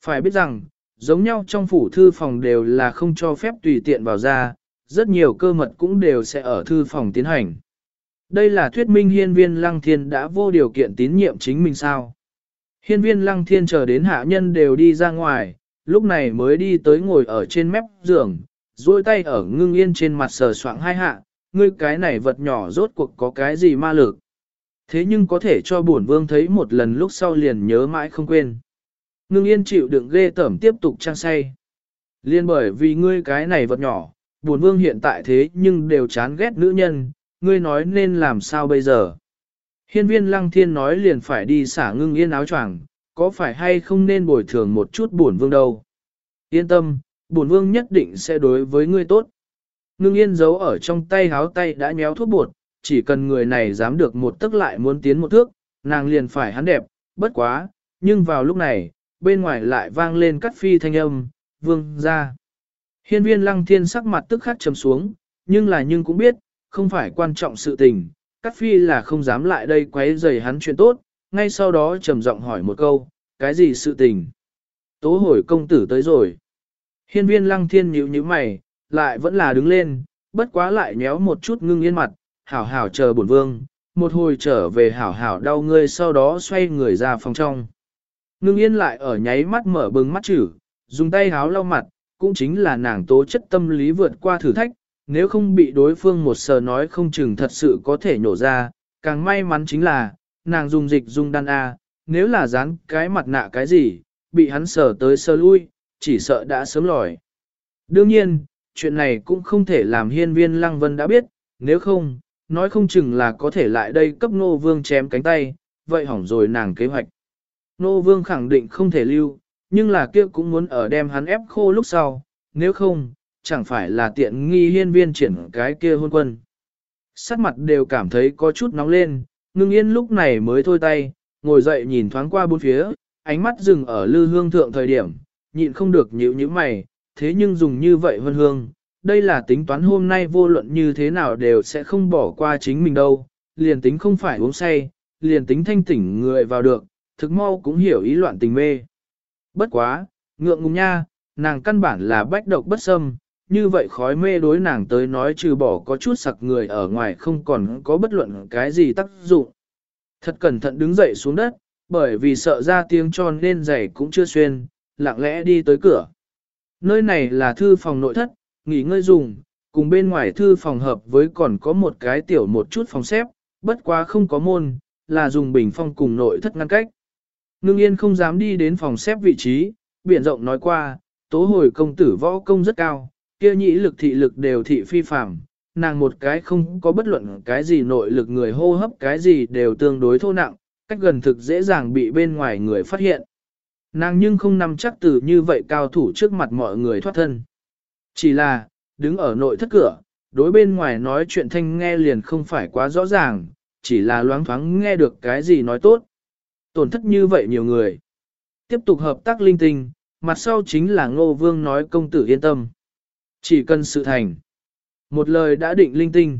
Phải biết rằng, giống nhau trong phủ thư phòng đều là không cho phép tùy tiện vào ra, rất nhiều cơ mật cũng đều sẽ ở thư phòng tiến hành. Đây là thuyết minh hiên viên lăng thiên đã vô điều kiện tín nhiệm chính mình sao. Hiên viên lăng thiên chờ đến hạ nhân đều đi ra ngoài, lúc này mới đi tới ngồi ở trên mép giường, duỗi tay ở ngưng yên trên mặt sờ soạng hai hạ, ngươi cái này vật nhỏ rốt cuộc có cái gì ma lực. Thế nhưng có thể cho bổn vương thấy một lần lúc sau liền nhớ mãi không quên. Ngưng yên chịu đựng ghê tởm tiếp tục trang say. Liên bởi vì ngươi cái này vật nhỏ, buồn vương hiện tại thế nhưng đều chán ghét nữ nhân, ngươi nói nên làm sao bây giờ. Hiên viên lăng thiên nói liền phải đi xả ngưng yên áo choàng, có phải hay không nên bồi thường một chút buồn vương đâu. Yên tâm, buồn vương nhất định sẽ đối với ngươi tốt. Ngưng yên giấu ở trong tay háo tay đã nhéo thuốc bột, chỉ cần người này dám được một tức lại muốn tiến một thước, nàng liền phải hắn đẹp, bất quá, nhưng vào lúc này, bên ngoài lại vang lên cắt phi thanh âm, vương ra. Hiên viên lăng thiên sắc mặt tức khắc trầm xuống, nhưng là nhưng cũng biết, không phải quan trọng sự tình, cắt phi là không dám lại đây quấy rầy hắn chuyện tốt, ngay sau đó trầm giọng hỏi một câu, cái gì sự tình? Tố hồi công tử tới rồi. Hiên viên lăng thiên nhíu nhíu mày, lại vẫn là đứng lên, bất quá lại nhéo một chút ngưng yên mặt, hảo hảo chờ bổn vương, một hồi trở về hảo hảo đau ngươi sau đó xoay người ra phòng trong. Ngưng yên lại ở nháy mắt mở bừng mắt chữ, dùng tay háo lau mặt, cũng chính là nàng tố chất tâm lý vượt qua thử thách, nếu không bị đối phương một sờ nói không chừng thật sự có thể nhổ ra, càng may mắn chính là, nàng dùng dịch dung đan A, nếu là dán cái mặt nạ cái gì, bị hắn sờ tới sờ lui, chỉ sợ đã sớm lòi. Đương nhiên, chuyện này cũng không thể làm hiên viên lăng vân đã biết, nếu không, nói không chừng là có thể lại đây cấp nô vương chém cánh tay, vậy hỏng rồi nàng kế hoạch. Nô vương khẳng định không thể lưu, nhưng là kia cũng muốn ở đem hắn ép khô lúc sau, nếu không, chẳng phải là tiện nghi hiên viên triển cái kia hôn quân. Sắc mặt đều cảm thấy có chút nóng lên, ngưng yên lúc này mới thôi tay, ngồi dậy nhìn thoáng qua bốn phía, ánh mắt dừng ở lư hương thượng thời điểm, nhịn không được nhíu nhíu mày, thế nhưng dùng như vậy vân hương, đây là tính toán hôm nay vô luận như thế nào đều sẽ không bỏ qua chính mình đâu, liền tính không phải uống say, liền tính thanh tỉnh người vào được, thực mau cũng hiểu ý loạn tình mê. Bất quá, ngượng ngùng nha, nàng căn bản là bách độc bất xâm, như vậy khói mê đối nàng tới nói trừ bỏ có chút sặc người ở ngoài không còn có bất luận cái gì tác dụng. Thật cẩn thận đứng dậy xuống đất, bởi vì sợ ra tiếng tròn nên giày cũng chưa xuyên, lặng lẽ đi tới cửa. Nơi này là thư phòng nội thất, nghỉ ngơi dùng, cùng bên ngoài thư phòng hợp với còn có một cái tiểu một chút phòng xếp, bất quá không có môn, là dùng bình phong cùng nội thất ngăn cách. Ngưng yên không dám đi đến phòng xếp vị trí, biển rộng nói qua, tố hồi công tử võ công rất cao, kia nhĩ lực thị lực đều thị phi phạm, nàng một cái không có bất luận cái gì nội lực người hô hấp cái gì đều tương đối thô nặng, cách gần thực dễ dàng bị bên ngoài người phát hiện. Nàng nhưng không nằm chắc từ như vậy cao thủ trước mặt mọi người thoát thân. Chỉ là, đứng ở nội thất cửa, đối bên ngoài nói chuyện thanh nghe liền không phải quá rõ ràng, chỉ là loáng thoáng nghe được cái gì nói tốt. Tổn thất như vậy nhiều người. Tiếp tục hợp tác linh tinh, mặt sau chính là ngô vương nói công tử yên tâm. Chỉ cần sự thành. Một lời đã định linh tinh.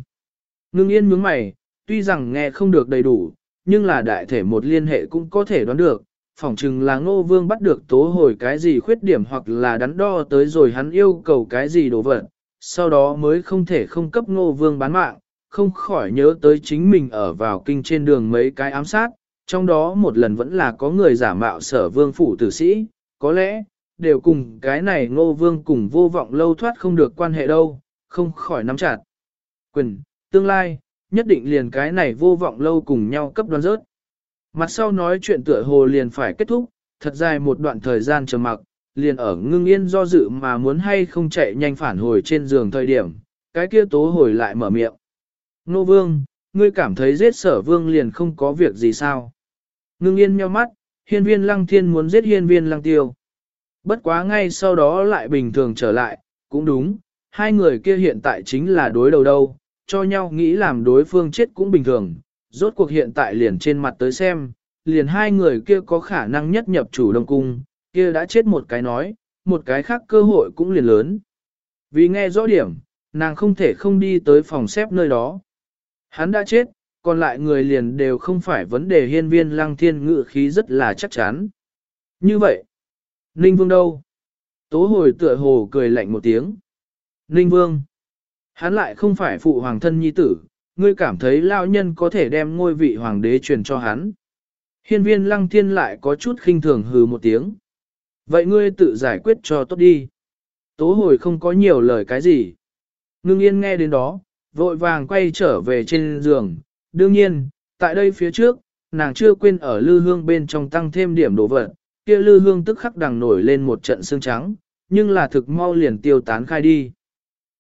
Ngưng yên nhướng mày, tuy rằng nghe không được đầy đủ, nhưng là đại thể một liên hệ cũng có thể đoán được. Phỏng chừng là ngô vương bắt được tố hồi cái gì khuyết điểm hoặc là đắn đo tới rồi hắn yêu cầu cái gì đồ vật, sau đó mới không thể không cấp ngô vương bán mạng, không khỏi nhớ tới chính mình ở vào kinh trên đường mấy cái ám sát, trong đó một lần vẫn là có người giả mạo sở vương phủ tử sĩ, có lẽ, đều cùng cái này ngô vương cùng vô vọng lâu thoát không được quan hệ đâu, không khỏi nắm chặt. Quyền, tương lai, nhất định liền cái này vô vọng lâu cùng nhau cấp đoán rớt. Mặt sau nói chuyện tựa hồ liền phải kết thúc, thật dài một đoạn thời gian chờ mặc, liền ở ngưng yên do dự mà muốn hay không chạy nhanh phản hồi trên giường thời điểm, cái kia tố hồi lại mở miệng. Nô vương, ngươi cảm thấy giết sở vương liền không có việc gì sao? Ngưng yên nheo mắt, hiên viên lăng thiên muốn giết hiên viên lăng tiêu. Bất quá ngay sau đó lại bình thường trở lại, cũng đúng, hai người kia hiện tại chính là đối đầu đâu, cho nhau nghĩ làm đối phương chết cũng bình thường, rốt cuộc hiện tại liền trên mặt tới xem, liền hai người kia có khả năng nhất nhập chủ đông cung, kia đã chết một cái nói, một cái khác cơ hội cũng liền lớn. Vì nghe rõ điểm, nàng không thể không đi tới phòng xếp nơi đó. Hắn đã chết, còn lại người liền đều không phải vấn đề hiên viên lăng thiên ngự khí rất là chắc chắn. Như vậy, Ninh Vương đâu? Tố hồi tựa hồ cười lạnh một tiếng. Ninh Vương, hắn lại không phải phụ hoàng thân nhi tử, ngươi cảm thấy lao nhân có thể đem ngôi vị hoàng đế truyền cho hắn. Hiên viên lăng thiên lại có chút khinh thường hừ một tiếng. Vậy ngươi tự giải quyết cho tốt đi. Tố hồi không có nhiều lời cái gì. Ngưng yên nghe đến đó, vội vàng quay trở về trên giường. Đương nhiên, tại đây phía trước, nàng chưa quên ở lư hương bên trong tăng thêm điểm đồ vật. Kia lư hương tức khắc đằng nổi lên một trận xương trắng, nhưng là thực mau liền tiêu tán khai đi.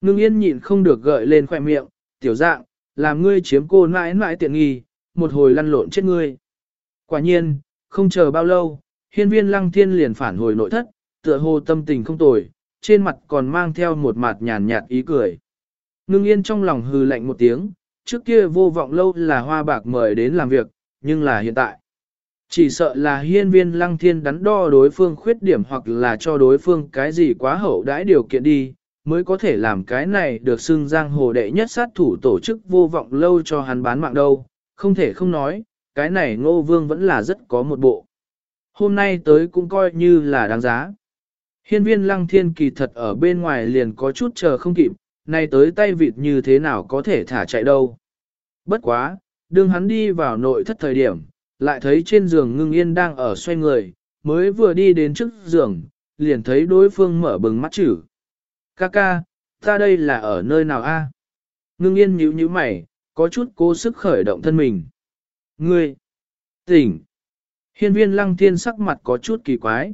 Ngưng yên nhịn không được gợi lên khoẻ miệng, tiểu dạng, làm ngươi chiếm cô mãi mãi tiện nghi, một hồi lăn lộn chết ngươi. Quả nhiên, không chờ bao lâu, hiên viên lăng thiên liền phản hồi nội thất, tựa hồ tâm tình không tồi, trên mặt còn mang theo một mặt nhàn nhạt ý cười. Ngưng yên trong lòng hừ lạnh một tiếng, trước kia vô vọng lâu là hoa bạc mời đến làm việc, nhưng là hiện tại. Chỉ sợ là hiên viên lăng thiên đắn đo đối phương khuyết điểm hoặc là cho đối phương cái gì quá hậu đãi điều kiện đi, mới có thể làm cái này được xưng giang hồ đệ nhất sát thủ tổ chức vô vọng lâu cho hắn bán mạng đâu, không thể không nói, cái này ngô vương vẫn là rất có một bộ. Hôm nay tới cũng coi như là đáng giá. Hiên viên lăng thiên kỳ thật ở bên ngoài liền có chút chờ không kịp, nay tới tay vịt như thế nào có thể thả chạy đâu. Bất quá, đương hắn đi vào nội thất thời điểm, lại thấy trên giường ngưng yên đang ở xoay người, mới vừa đi đến trước giường, liền thấy đối phương mở bừng mắt chữ. Ca ca, ta đây là ở nơi nào a? Ngưng yên nhíu nhíu mày, có chút cố sức khởi động thân mình. Ngươi, tỉnh. Hiên viên lăng thiên sắc mặt có chút kỳ quái.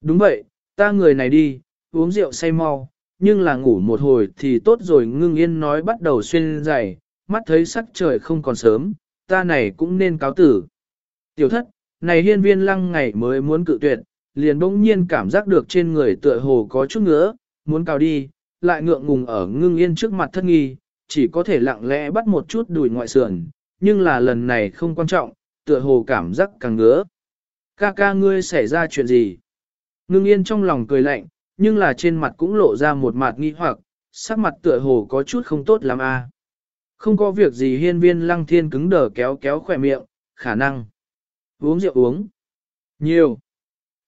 Đúng vậy, ta người này đi, uống rượu say mau, nhưng là ngủ một hồi thì tốt rồi ngưng yên nói bắt đầu xuyên dày, mắt thấy sắc trời không còn sớm, ta này cũng nên cáo tử. Tiểu thất, này hiên viên lăng ngày mới muốn cự tuyệt, liền bỗng nhiên cảm giác được trên người tựa hồ có chút ngứa, muốn cào đi, lại ngượng ngùng ở ngưng yên trước mặt thất nghi, chỉ có thể lặng lẽ bắt một chút đùi ngoại sườn, nhưng là lần này không quan trọng, tựa hồ cảm giác càng ngứa. Ca ca ngươi xảy ra chuyện gì? Ngưng yên trong lòng cười lạnh, nhưng là trên mặt cũng lộ ra một mặt nghi hoặc, sắc mặt tựa hồ có chút không tốt lắm a. À. Không có việc gì hiên viên lăng thiên cứng đờ kéo kéo khỏe miệng, khả năng. Uống rượu uống. Nhiều.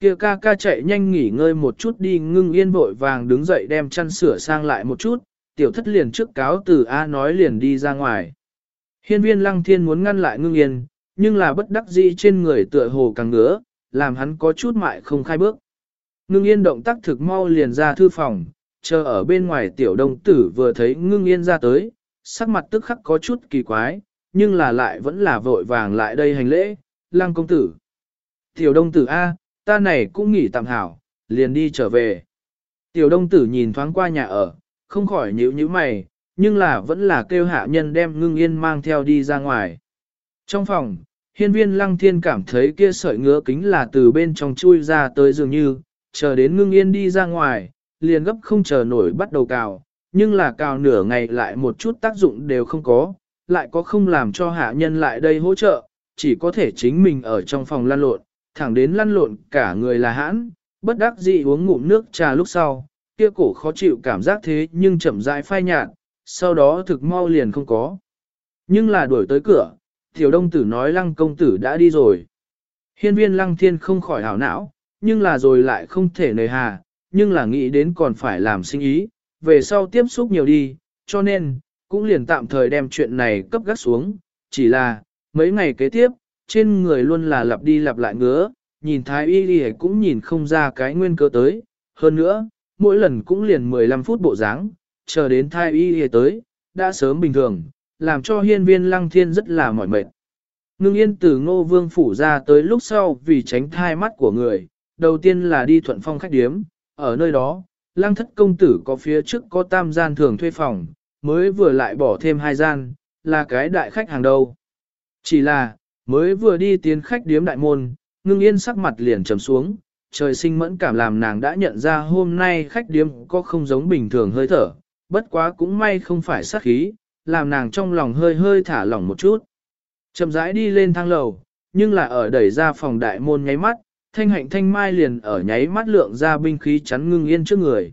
Kia ca ca chạy nhanh nghỉ ngơi một chút đi ngưng yên vội vàng đứng dậy đem chăn sửa sang lại một chút, tiểu thất liền trước cáo từ A nói liền đi ra ngoài. Hiên viên lăng thiên muốn ngăn lại ngưng yên, nhưng là bất đắc dĩ trên người tựa hồ càng ngứa, làm hắn có chút mại không khai bước. Ngưng yên động tác thực mau liền ra thư phòng, chờ ở bên ngoài tiểu đông tử vừa thấy ngưng yên ra tới, sắc mặt tức khắc có chút kỳ quái, nhưng là lại vẫn là vội vàng lại đây hành lễ, lăng công tử. Tiểu đông tử A, ta này cũng nghỉ tạm hảo, liền đi trở về. Tiểu đông tử nhìn thoáng qua nhà ở, không khỏi nhíu nhíu mày, nhưng là vẫn là kêu hạ nhân đem ngưng yên mang theo đi ra ngoài. Trong phòng, hiên viên lăng thiên cảm thấy kia sợi ngứa kính là từ bên trong chui ra tới dường như, chờ đến ngưng yên đi ra ngoài, liền gấp không chờ nổi bắt đầu cào, nhưng là cào nửa ngày lại một chút tác dụng đều không có, lại có không làm cho hạ nhân lại đây hỗ trợ, chỉ có thể chính mình ở trong phòng lăn lộn, thẳng đến lăn lộn cả người là hãn, bất đắc dĩ uống ngụm nước trà lúc sau, kia cổ khó chịu cảm giác thế nhưng chậm rãi phai nhạt, sau đó thực mau liền không có. Nhưng là đuổi tới cửa, tiểu đông tử nói lăng công tử đã đi rồi. Hiên viên lăng thiên không khỏi hảo não, nhưng là rồi lại không thể nề hà, nhưng là nghĩ đến còn phải làm sinh ý, về sau tiếp xúc nhiều đi, cho nên, cũng liền tạm thời đem chuyện này cấp gắt xuống, chỉ là, mấy ngày kế tiếp, trên người luôn là lặp đi lặp lại ngứa, nhìn thái y đi cũng nhìn không ra cái nguyên cơ tới, hơn nữa, mỗi lần cũng liền 15 phút bộ dáng, chờ đến thái y đi tới, đã sớm bình thường, làm cho hiên viên lăng thiên rất là mỏi mệt. Ngưng yên từ ngô vương phủ ra tới lúc sau vì tránh thai mắt của người, đầu tiên là đi thuận phong khách điếm, ở nơi đó, lăng thất công tử có phía trước có tam gian thường thuê phòng, mới vừa lại bỏ thêm hai gian, là cái đại khách hàng đầu Chỉ là, mới vừa đi tiến khách điếm đại môn, ngưng yên sắc mặt liền trầm xuống, trời sinh mẫn cảm làm nàng đã nhận ra hôm nay khách điếm có không giống bình thường hơi thở, bất quá cũng may không phải sát khí, làm nàng trong lòng hơi hơi thả lỏng một chút. Chậm rãi đi lên thang lầu, nhưng là ở đẩy ra phòng đại môn nháy mắt, thanh hạnh thanh mai liền ở nháy mắt lượng ra binh khí chắn ngưng yên trước người.